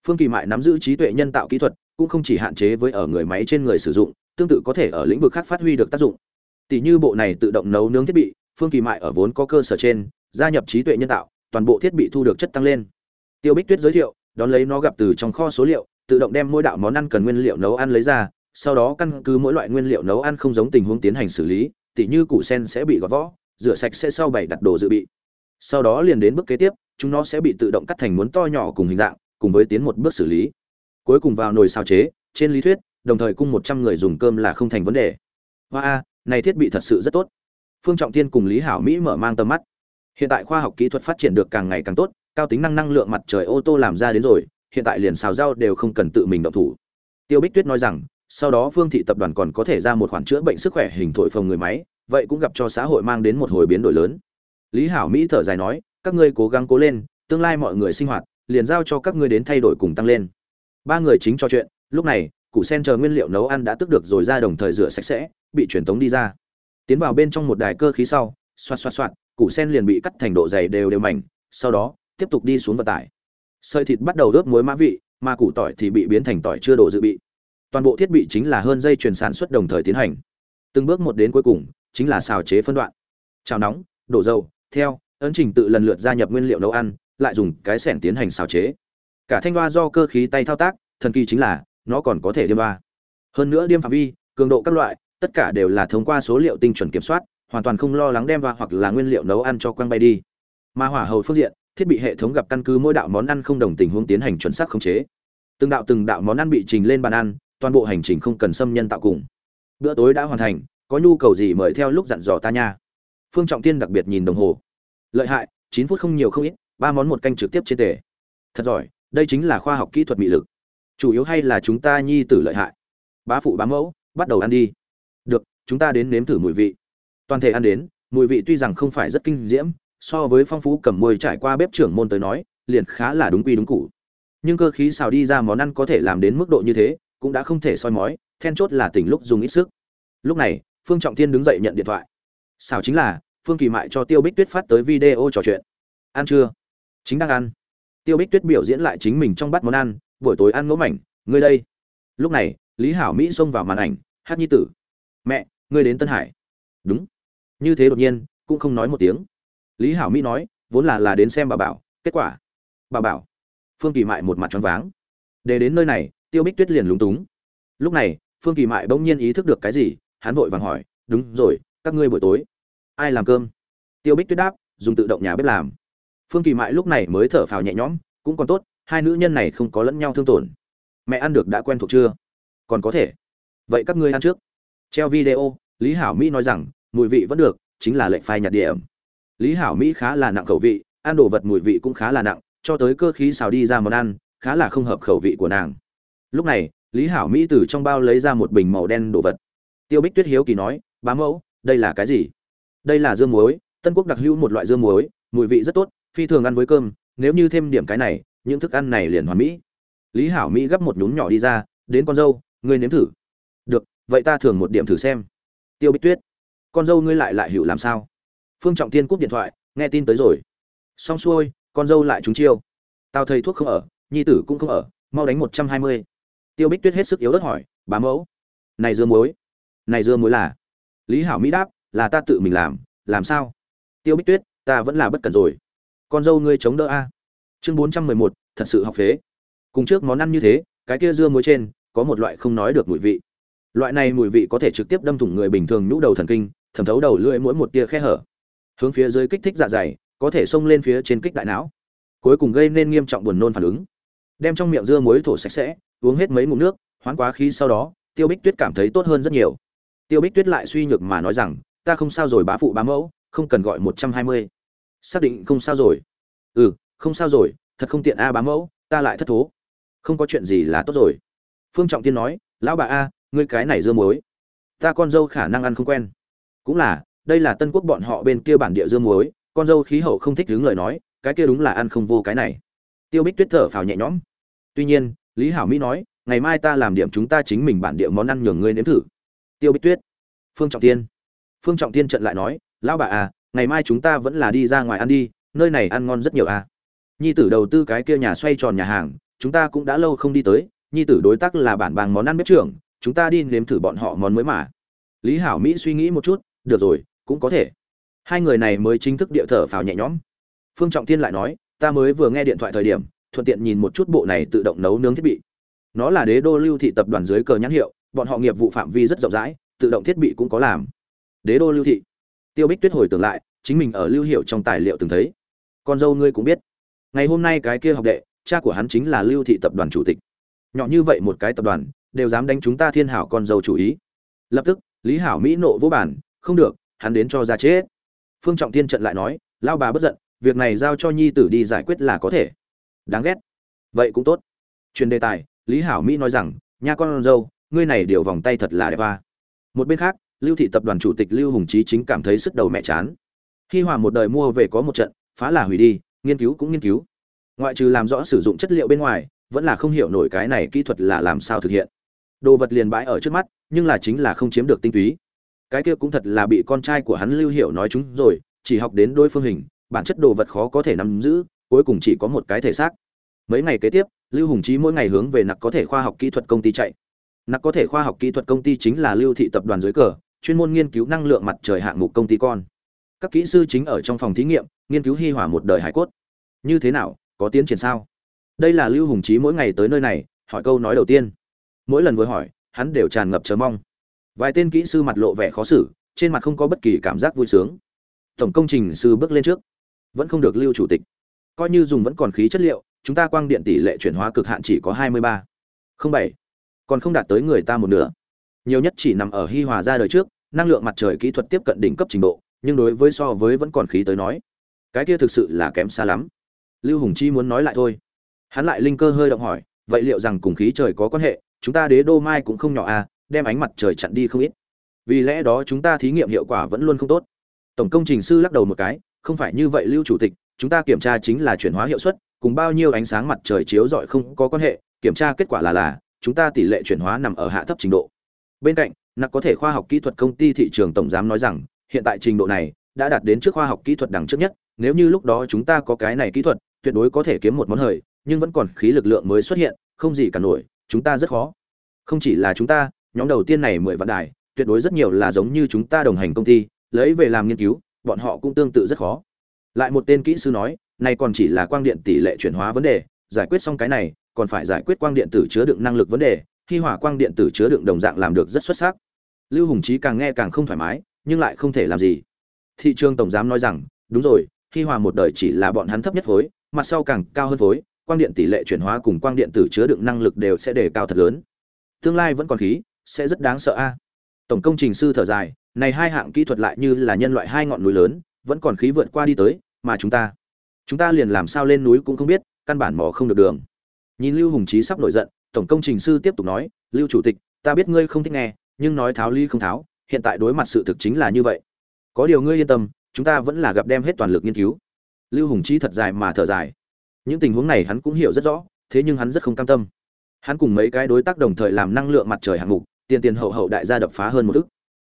phương kỳ mại nắm giữ trí tuệ nhân tạo kỹ thuật, cũng không chỉ hạn chế với ở người máy trên người sử dụng, tương tự có thể ở lĩnh vực khác phát huy được tác dụng. Tỷ như bộ này tự động nấu nướng thiết bị, phương kỳ mại ở vốn có cơ sở trên, gia nhập trí tuệ nhân tạo, toàn bộ thiết bị thu được chất tăng lên. Tiêu bích tuyết giới thiệu, đón lấy nó gặp từ trong kho số liệu, tự động đem mỗi đạo món ăn cần nguyên liệu nấu ăn lấy ra, sau đó căn cứ mỗi loại nguyên liệu nấu ăn không giống tình huống tiến hành xử lý, tỉ như củ sen sẽ bị gọt võ rửa sạch sẽ sau bảy đặt đồ dự bị. Sau đó liền đến bước kế tiếp, chúng nó sẽ bị tự động cắt thành muốn to nhỏ cùng hình dạng cùng với tiến một bước xử lý. Cuối cùng vào nồi xào chế, trên lý thuyết, đồng thời cung một trăm người dùng cơm là không thành vấn đề. Hoa a, này thiết bị thật sự rất tốt. Phương trọng thiên cùng lý hảo mỹ mở mang tầm mắt. Hiện tại khoa học kỹ thuật phát triển được càng ngày càng tốt, cao tính năng năng lượng mặt trời ô tô làm ra đến rồi, hiện tại liền xào rau đều không cần tự mình động thủ. Tiêu bích tuyết nói rằng, sau đó phương thị tập đoàn còn có thể ra một khoản chữa bệnh sức khỏe hình thổi phồng người máy, vậy cũng gặp cho xã hội mang đến một hồi biến đổi lớn. Lý hảo mỹ thở dài nói, các ngươi cố gắng cố lên, tương lai mọi người sinh hoạt liền giao cho các ngươi đến thay đổi cùng tăng lên. Ba người chính trò chuyện, lúc này, củ sen chờ nguyên liệu nấu ăn đã tức được rồi ra đồng thời rửa sạch sẽ, bị truyền tống đi ra. Tiến vào bên trong một đài cơ khí sau, xoạt xoạt xoạt, củ sen liền bị cắt thành độ dày đều đều mảnh, sau đó, tiếp tục đi xuống vận tải. Sợi thịt bắt đầu ướp muối mã vị, mà củ tỏi thì bị biến thành tỏi chưa độ dự bị. Toàn bộ thiết bị chính là hơn dây chuyển sản xuất đồng thời tiến hành. Từng bước một đến cuối cùng, chính là xào chế phân đoạn. Chào nóng, đổ dầu, theo, ấn trình tự lần lượt gia nhập nguyên liệu nấu ăn lại dùng cái sẻn tiến hành xào chế. Cả thanh đoa do cơ khí tay thao tác, thần kỳ chính là, nó còn có thể điêm ba hơn nữa điêm phạm vi, cường độ các loại, tất cả đều là thông qua số liệu tinh chuẩn kiểm soát, hoàn toàn không lo lắng đem va hoặc là nguyên liệu nấu ăn cho quăng bay đi. Mà hỏa hầu phương diện, thiết bị hệ thống gặp căn cứ mỗi đạo món ăn không đồng tình huống tiến hành chuẩn xác khống chế. Từng đạo từng đạo món ăn bị trình lên bàn ăn, toàn bộ hành trình không cần xâm nhân tạo cùng. Bữa tối đã hoàn thành, có nhu cầu gì mời theo lúc dặn dò ta nha. Phương trọng tiên đặc biệt nhìn đồng hồ. Lợi hại, chín phút không nhiều không ít ba món một canh trực tiếp trên tề. Thật giỏi, đây chính là khoa học kỹ thuật mị lực. Chủ yếu hay là chúng ta nhi tử lợi hại. Bá phụ bá mẫu, bắt đầu ăn đi. Được, chúng ta đến nếm thử mùi vị. Toàn thể ăn đến, mùi vị tuy rằng không phải rất kinh diễm, so với phong phú cầm môi trải qua bếp trưởng môn tới nói, liền khá là đúng quy đúng cụ nhưng cơ khí xào đi ra món ăn có thể làm đến mức độ như thế, cũng đã không thể soi mói, then chốt là tỉnh lúc dùng ít sức. Lúc này, phương trọng thiên đứng dậy nhận điện thoại. Xào chính là, phương kỳ mại cho tiêu bích tuyết phát tới video trò chuyện. Ăn chưa? Chính đang ăn. Tiêu bích tuyết biểu diễn lại chính mình trong bát món ăn, buổi tối ăn ngỗ mảnh, ngươi đây. Lúc này, lý hảo mỹ xông vào màn ảnh, hát nhi tử. Mẹ, ngươi đến tân hải. Đúng. Như thế đột nhiên, cũng không nói một tiếng. Lý hảo mỹ nói, vốn là là đến xem bà bảo, kết quả? Bà bảo. Phương kỳ mại một mặt choáng váng. Để đến nơi này, tiêu bích tuyết liền lúng túng. Lúc này, phương kỳ mại bỗng nhiên ý thức được cái gì, hắn vội vàng hỏi, đúng rồi, các ngươi buổi tối, ai làm cơm? Tiêu bích tuyết đáp, dùng tự động nhà bếp làm phương kỳ mại lúc này mới thở phào nhẹ nhõm, cũng còn tốt, hai nữ nhân này không có lẫn nhau thương tổn. Mẹ ăn được đã quen thuộc chưa? Còn có thể. Vậy các ngươi ăn trước. Treo video, lý hảo mỹ nói rằng, mùi vị vẫn được, chính là lệnh phai nhạt điểm. Lý hảo mỹ khá là nặng khẩu vị, ăn đồ vật mùi vị cũng khá là nặng, cho tới cơ khí xào đi ra món ăn, khá là không hợp khẩu vị của nàng. Lúc này, lý hảo mỹ từ trong bao lấy ra một bình màu đen đồ vật. Tiêu bích tuyết hiếu kỳ nói, bá mẫu, đây là cái gì? Đây là dưa muối, tân quốc đặc hữu một loại dưa muối, mùi vị rất tốt phi thường ăn với cơm, nếu như thêm điểm cái này, những thức ăn này liền hoàn mỹ. Lý hảo mỹ gấp một nhún nhỏ đi ra, đến con dâu, ngươi nếm thử. Được, vậy ta thường một điểm thử xem. Tiêu bích tuyết, con dâu ngươi lại lại hiểu làm sao? Phương trọng thiên cúp điện thoại, nghe tin tới rồi. Xong xuôi, con dâu lại trúng chiêu. Tao thầy thuốc không ở, nhi tử cũng không ở, mau đánh một trăm hai mươi. Tiêu bích tuyết hết sức yếu ớt hỏi, bá mẫu, này dưa muối, này dưa muối là? Lý hảo mỹ đáp, là ta tự mình làm làm sao? Tiêu bích tuyết, ta vẫn là bất cần rồi con dâu ngươi chống đỡ a. Chương bốn trăm mười một, thật sự học phế. Cùng trước món ăn như thế, cái kia dưa muối trên, có một loại không nói được mùi vị. Loại này mùi vị có thể trực tiếp đâm thủng người bình thường nhũ đầu thần kinh, thẩm thấu đầu lưỡi mỗi một tia khe hở. Hướng phía dưới kích thích dạ dày, có thể xông lên phía trên kích đại não. Cuối cùng gây nên nghiêm trọng buồn nôn phản ứng. Đem trong miệng dưa muối thổ sạch sẽ, uống hết mấy ngụm nước hoán quá khí sau đó, tiêu bích tuyết cảm thấy tốt hơn rất nhiều. Tiêu bích tuyết lại suy nhược mà nói rằng, ta không sao rồi bá phụ bá mẫu, không cần gọi một trăm hai mươi xác định không sao rồi. Ừ không sao rồi, thật không tiện a bá mẫu, ta lại thất thố. Không có chuyện gì là tốt rồi. Phương trọng tiên nói, lão bà a, ngươi cái này dưa muối. Ta con dâu khả năng ăn không quen. Cũng là, đây là tân quốc bọn họ bên kia bản địa dưa muối, con dâu khí hậu không thích đứng lời nói, cái kia đúng là ăn không vô cái này. Tiêu bích tuyết thở phào nhẹ nhõm. Tuy nhiên, lý hảo mỹ nói, ngày mai ta làm điểm chúng ta chính mình bản địa món ăn nhường ngươi nếm thử. Tiêu bích tuyết. Phương trọng tiên phương trọng tiên trận lại nói, lão bà à ngày mai chúng ta vẫn là đi ra ngoài ăn đi, nơi này ăn ngon rất nhiều à. Nhi tử đầu tư cái kia nhà xoay tròn nhà hàng, chúng ta cũng đã lâu không đi tới, nhi tử đối tác là bản bằng món ăn bếp trưởng, chúng ta đi nếm thử bọn họ món mới mà. Lý hảo mỹ suy nghĩ một chút, được rồi, cũng có thể. Hai người này mới chính thức địa thở phào nhẹ nhõm. Phương trọng tiên lại nói, ta mới vừa nghe điện thoại thời điểm, thuận tiện nhìn một chút bộ này tự động nấu nướng thiết bị. Nó là đế đô lưu thị tập đoàn dưới cờ nhãn hiệu, bọn họ nghiệp vụ phạm vi rất rộng rãi, tự động thiết bị cũng có làm. Đế đô lưu thị tiêu bích tuyết hồi tưởng lại, chính mình ở lưu hiệu trong tài liệu từng thấy. Con dâu ngươi cũng biết. Ngày hôm nay cái kia học đệ, cha của hắn chính là lưu thị tập đoàn chủ tịch. Nhỏ như vậy một cái tập đoàn, đều dám đánh chúng ta thiên hảo con dâu chủ ý. Lập tức, lý hảo mỹ nộ vô bản, không được, hắn đến cho ra chết. Phương trọng thiên trận lại nói lao bà bất giận, việc này giao cho nhi tử đi giải quyết là có thể. Đáng ghét. Vậy cũng tốt. Truyền đề tài, lý hảo mỹ nói rằng, nha con dâu, ngươi này điều vòng tay thật là đẹp va một bên khác lưu thị tập đoàn chủ tịch lưu hùng trí chính cảm thấy sức đầu mẹ chán. Khi hòa một đời mua về có một trận, phá là hủy đi, nghiên cứu cũng nghiên cứu. Ngoại trừ làm rõ sử dụng chất liệu bên ngoài, vẫn là không hiểu nổi cái này kỹ thuật là làm sao thực hiện. Đồ vật liền bãi ở trước mắt, nhưng là chính là không chiếm được tinh túy. Cái kia cũng thật là bị con trai của hắn lưu hiểu nói chúng rồi, chỉ học đến đôi phương hình, bản chất đồ vật khó có thể nắm giữ, cuối cùng chỉ có một cái thể xác. Mấy ngày kế tiếp, lưu hùng trí mỗi ngày hướng về nặc có thể khoa học kỹ thuật công ty chạy. Nặc có thể khoa học kỹ thuật công ty chính là lưu thị tập đoàn dưới cờ chuyên môn nghiên cứu năng lượng mặt trời hạng mục công ty con. Các kỹ sư chính ở trong phòng thí nghiệm, nghiên cứu hi hỏa một đời hải cốt. Như thế nào, có tiến triển sao? Đây là lưu hùng trí mỗi ngày tới nơi này, hỏi câu nói đầu tiên. Mỗi lần vừa hỏi, hắn đều tràn ngập chờ mong. Vài tên kỹ sư mặt lộ vẻ khó xử, trên mặt không có bất kỳ cảm giác vui sướng. Tổng công trình sư bước lên trước. Vẫn không được lưu chủ tịch. Coi như dùng vẫn còn khí chất liệu, chúng ta quang điện tỷ lệ chuyển hóa cực hạn chỉ có hai mươi ba. Không bảy. Còn không đạt tới người ta một nửa nhiều nhất chỉ nằm ở hi hòa ra đời trước, năng lượng mặt trời kỹ thuật tiếp cận đỉnh cấp trình độ, nhưng đối với so với vẫn còn khí tới nói, cái kia thực sự là kém xa lắm. Lưu hùng chi muốn nói lại thôi. Hắn lại linh cơ hơi động hỏi, vậy liệu rằng cùng khí trời có quan hệ? Chúng ta đế đô mai cũng không nhỏ à đem ánh mặt trời chặn đi không ít. Vì lẽ đó chúng ta thí nghiệm hiệu quả vẫn luôn không tốt. Tổng công trình sư lắc đầu một cái, không phải như vậy lưu chủ tịch, chúng ta kiểm tra chính là chuyển hóa hiệu suất, cùng bao nhiêu ánh sáng mặt trời chiếu rọi không có quan hệ, kiểm tra kết quả là là, chúng ta tỷ lệ chuyển hóa nằm ở hạ thấp trình độ bên cạnh, nặc có thể khoa học kỹ thuật công ty thị trường tổng giám nói rằng, hiện tại trình độ này đã đạt đến trước khoa học kỹ thuật đẳng trước nhất, nếu như lúc đó chúng ta có cái này kỹ thuật, tuyệt đối có thể kiếm một món hời, nhưng vẫn còn khí lực lượng mới xuất hiện, không gì cả nổi, chúng ta rất khó. Không chỉ là chúng ta, nhóm đầu tiên này mười vạn đài, tuyệt đối rất nhiều là giống như chúng ta đồng hành công ty, lấy về làm nghiên cứu, bọn họ cũng tương tự rất khó. Lại một tên kỹ sư nói, này còn chỉ là quang điện tỷ lệ chuyển hóa vấn đề, giải quyết xong cái này, còn phải giải quyết quang điện tử chứa đựng năng lực vấn đề khi hỏa quang điện tử chứa đựng đồng dạng làm được rất xuất sắc. Lưu hùng trí càng nghe càng không thoải mái, nhưng lại không thể làm gì. Thị trường tổng giám nói rằng, đúng rồi, khi hòa một đời chỉ là bọn hắn thấp nhất phối, mặt sau càng cao hơn phối, quang điện tỷ lệ chuyển hóa cùng quang điện tử chứa đựng năng lực đều sẽ đề cao thật lớn. Tương lai vẫn còn khí, sẽ rất đáng sợ a. Tổng công trình sư thở dài, này hai hạng kỹ thuật lại như là nhân loại hai ngọn núi lớn, vẫn còn khí vượt qua đi tới, mà chúng ta chúng ta liền làm sao lên núi cũng không biết, căn bản mò không được đường. Nhìn lưu hùng trí sắp nổi giận tổng công trình sư tiếp tục nói, lưu chủ tịch, ta biết ngươi không thích nghe, nhưng nói tháo ly không tháo, hiện tại đối mặt sự thực chính là như vậy. Có điều ngươi yên tâm, chúng ta vẫn là gặp đem hết toàn lực nghiên cứu. Lưu hùng Chi thật dài mà thở dài. Những tình huống này hắn cũng hiểu rất rõ, thế nhưng hắn rất không cam tâm. Hắn cùng mấy cái đối tác đồng thời làm năng lượng mặt trời hạng mục, tiền tiền hậu hậu đại gia đập phá hơn một ức.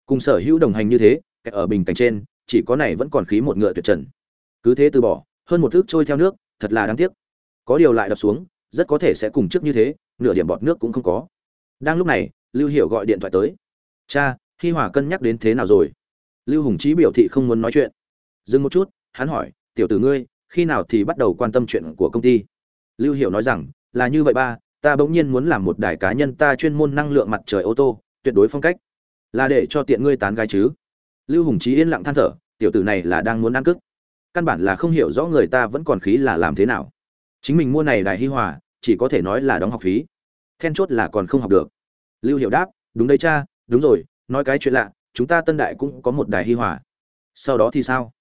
Cùng sở hữu đồng hành như thế ở bình cảnh trên, chỉ có này vẫn còn khí một ngựa tuyệt trần. Cứ thế từ bỏ, hơn một thước trôi theo nước, thật là đáng tiếc. Có điều lại đập xuống rất có thể sẽ cùng trước như thế, nửa điểm bọt nước cũng không có. Đang lúc này, lưu hiểu gọi điện thoại tới. Cha, hi hòa cân nhắc đến thế nào rồi? Lưu hùng trí biểu thị không muốn nói chuyện. Dừng một chút, hắn hỏi. Tiểu tử ngươi, khi nào thì bắt đầu quan tâm chuyện của công ty? Lưu hiểu nói rằng, là như vậy ba, ta bỗng nhiên muốn làm một đài cá nhân ta chuyên môn năng lượng mặt trời ô tô, tuyệt đối phong cách. Là để cho tiện ngươi tán gái chứ? Lưu hùng trí yên lặng than thở, tiểu tử này là đang muốn ăn cức. Căn bản là không hiểu rõ người ta vẫn còn khí là làm thế nào chính mình mua này đài hi hòa, chỉ có thể nói là đóng học phí. Then chốt là còn không học được. Lưu hiểu đáp, đúng đấy cha, đúng rồi, nói cái chuyện lạ, chúng ta tân đại cũng có một đài hi hòa. Sau đó thì sao?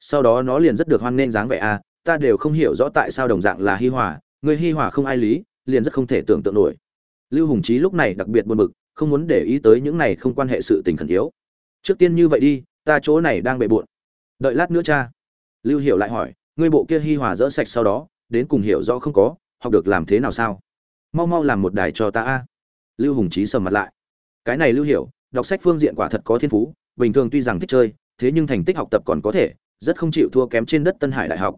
Sau đó nó liền rất được hoan nghênh dáng vẻ a, ta đều không hiểu rõ tại sao đồng dạng là hi hòa, người hi hòa không ai lý, liền rất không thể tưởng tượng nổi. Lưu hùng trí lúc này đặc biệt buồn bực, không muốn để ý tới những này không quan hệ sự tình khẩn yếu. Trước tiên như vậy đi, ta chỗ này đang bề bộn. Đợi lát nữa cha. Lưu hiểu lại hỏi, ngươi bộ kia hi hòa dỡ sạch sau đó đến cùng hiểu rõ không có, học được làm thế nào sao? Mau mau làm một đài cho ta a. Lưu hùng trí sầm mặt lại. Cái này lưu hiểu, đọc sách phương diện quả thật có thiên phú, bình thường tuy rằng thích chơi, thế nhưng thành tích học tập còn có thể, rất không chịu thua kém trên đất tân hải đại học.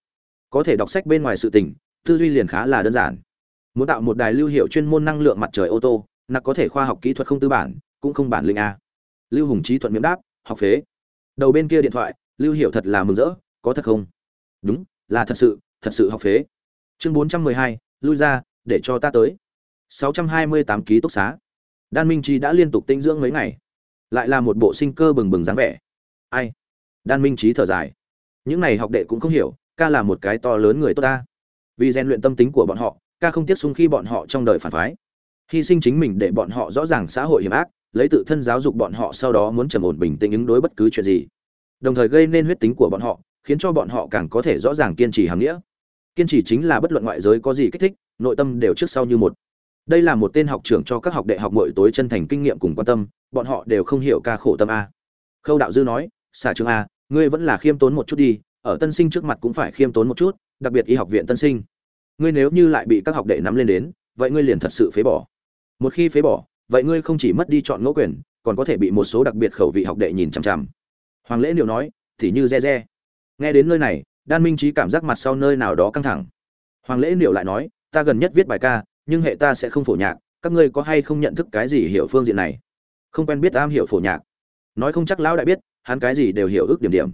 Có thể đọc sách bên ngoài sự tình, tư duy liền khá là đơn giản. Muốn tạo một đài lưu hiệu chuyên môn năng lượng mặt trời ô tô, nặc có thể khoa học kỹ thuật không tư bản, cũng không bản linh a. Lưu hùng trí thuận miệng đáp, học phế. Đầu bên kia điện thoại, lưu hiệu thật là mừng rỡ, có thật không? Đúng, là thật sự thật sự học phế chương bốn trăm mười hai, lui ra, để cho ta tới. Sáu trăm hai mươi tám ký túc xá. Đan minh trí đã liên tục tinh dưỡng mấy ngày. Lại là một bộ sinh cơ bừng bừng dáng vẻ. Ai? Đan minh trí thở dài. Những này học đệ cũng không hiểu, ca là một cái to lớn người tốt ta. Vì rèn luyện tâm tính của bọn họ, ca không tiếp xung khi bọn họ trong đời phản phái. Hy sinh chính mình để bọn họ rõ ràng xã hội hiểm ác, lấy tự thân giáo dục bọn họ sau đó muốn trầm ổn bình tĩnh ứng đối bất cứ chuyện gì. Đồng thời gây nên huyết tính của bọn họ, khiến cho bọn họ càng có thể rõ ràng kiên trì hàm nghĩa kiên trì chính là bất luận ngoại giới có gì kích thích, nội tâm đều trước sau như một. Đây là một tên học trưởng cho các học đệ học mỗi tối chân thành kinh nghiệm cùng quan tâm, bọn họ đều không hiểu ca khổ tâm a. Khâu đạo dư nói, xả trường a, ngươi vẫn là khiêm tốn một chút đi, ở tân sinh trước mặt cũng phải khiêm tốn một chút, đặc biệt y học viện tân sinh. Ngươi nếu như lại bị các học đệ nắm lên đến, vậy ngươi liền thật sự phế bỏ. Một khi phế bỏ, vậy ngươi không chỉ mất đi chọn ngẫu quyền, còn có thể bị một số đặc biệt khẩu vị học đệ nhìn chằm chằm. Hoàng lễ niệu nói, thì như re re. Nghe đến nơi này đan minh trí cảm giác mặt sau nơi nào đó căng thẳng. Hoàng lễ liệu lại nói, ta gần nhất viết bài ca, nhưng hệ ta sẽ không phổ nhạc, các ngươi có hay không nhận thức cái gì hiểu phương diện này? Không quen biết am hiểu phổ nhạc. Nói không chắc lão đại biết, hắn cái gì đều hiểu ước điểm điểm.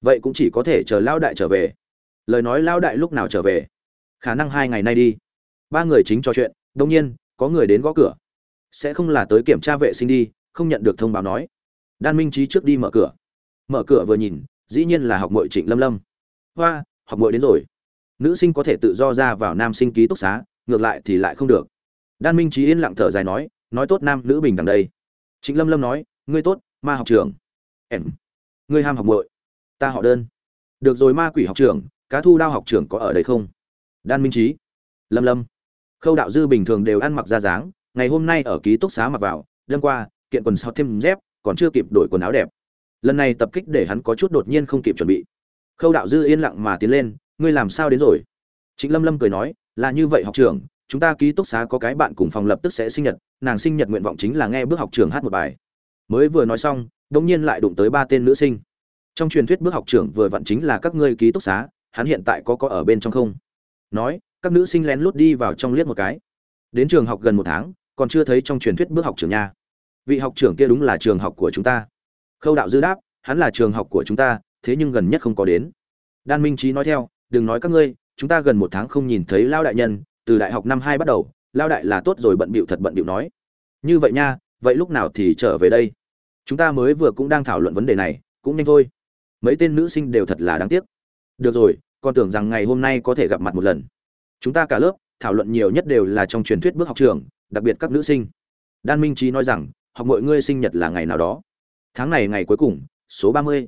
Vậy cũng chỉ có thể chờ lão đại trở về. Lời nói lão đại lúc nào trở về? Khả năng hai ngày nay đi. Ba người chính trò chuyện đông nhiên, có người đến gõ cửa. Sẽ không là tới kiểm tra vệ sinh đi, không nhận được thông báo nói. Đan minh trí trước đi mở cửa. Mở cửa vừa nhìn, dĩ nhiên là học mội trịnh lâm lâm hoa, học mội đến rồi. Nữ sinh có thể tự do ra vào nam sinh ký túc xá, ngược lại thì lại không được. Đan minh trí yên lặng thở dài nói nói tốt nam nữ bình đẳng đây. Trịnh lâm lâm nói, ngươi tốt, ma học trưởng. Em, ngươi ham học mội ta họ đơn. Được rồi ma quỷ học trưởng, cá thu đao học trưởng có ở đây không? Đan minh trí lâm lâm. Khâu đạo dư bình thường đều ăn mặc ra dáng, ngày hôm nay ở ký túc xá mặc vào, đêm qua, kiện quần sau thêm dép, còn chưa kịp đổi quần áo đẹp. Lần này tập kích để hắn có chút đột nhiên không kịp chuẩn bị khâu đạo dư yên lặng mà tiến lên, ngươi làm sao đến rồi? Chính lâm lâm cười nói, là như vậy học trưởng chúng ta ký túc xá có cái bạn cùng phòng lập tức sẽ sinh nhật, nàng sinh nhật nguyện vọng chính là nghe bước học trường hát một bài. Mới vừa nói xong đống nhiên lại đụng tới ba tên nữ sinh. Trong truyền thuyết bước học trưởng vừa vặn chính là các ngươi ký túc xá, hắn hiện tại có có ở bên trong không? Nói, các nữ sinh lén lút đi vào trong liếc một cái. Đến trường học gần một tháng, còn chưa thấy trong truyền thuyết bước học trưởng nha. Vị học trưởng kia đúng là trường học của chúng ta. Khâu đạo dư đáp, hắn là trường học của chúng ta thế nhưng gần nhất không có đến. Đan minh trí nói theo, đừng nói các ngươi, chúng ta gần một tháng không nhìn thấy lao đại nhân, từ đại học năm hai bắt đầu lao đại là tốt rồi bận bịu thật bận bịu nói. Như vậy nha, vậy lúc nào thì trở về đây? Chúng ta mới vừa cũng đang thảo luận vấn đề này, cũng nhanh thôi. Mấy tên nữ sinh đều thật là đáng tiếc. Được rồi con tưởng rằng ngày hôm nay có thể gặp mặt một lần. Chúng ta cả lớp, thảo luận nhiều nhất đều là trong truyền thuyết bước học trường, đặc biệt các nữ sinh. Đan minh trí nói rằng, học mọi ngươi sinh nhật là ngày nào đó. Tháng này ngày cuối cùng, số ba mươi.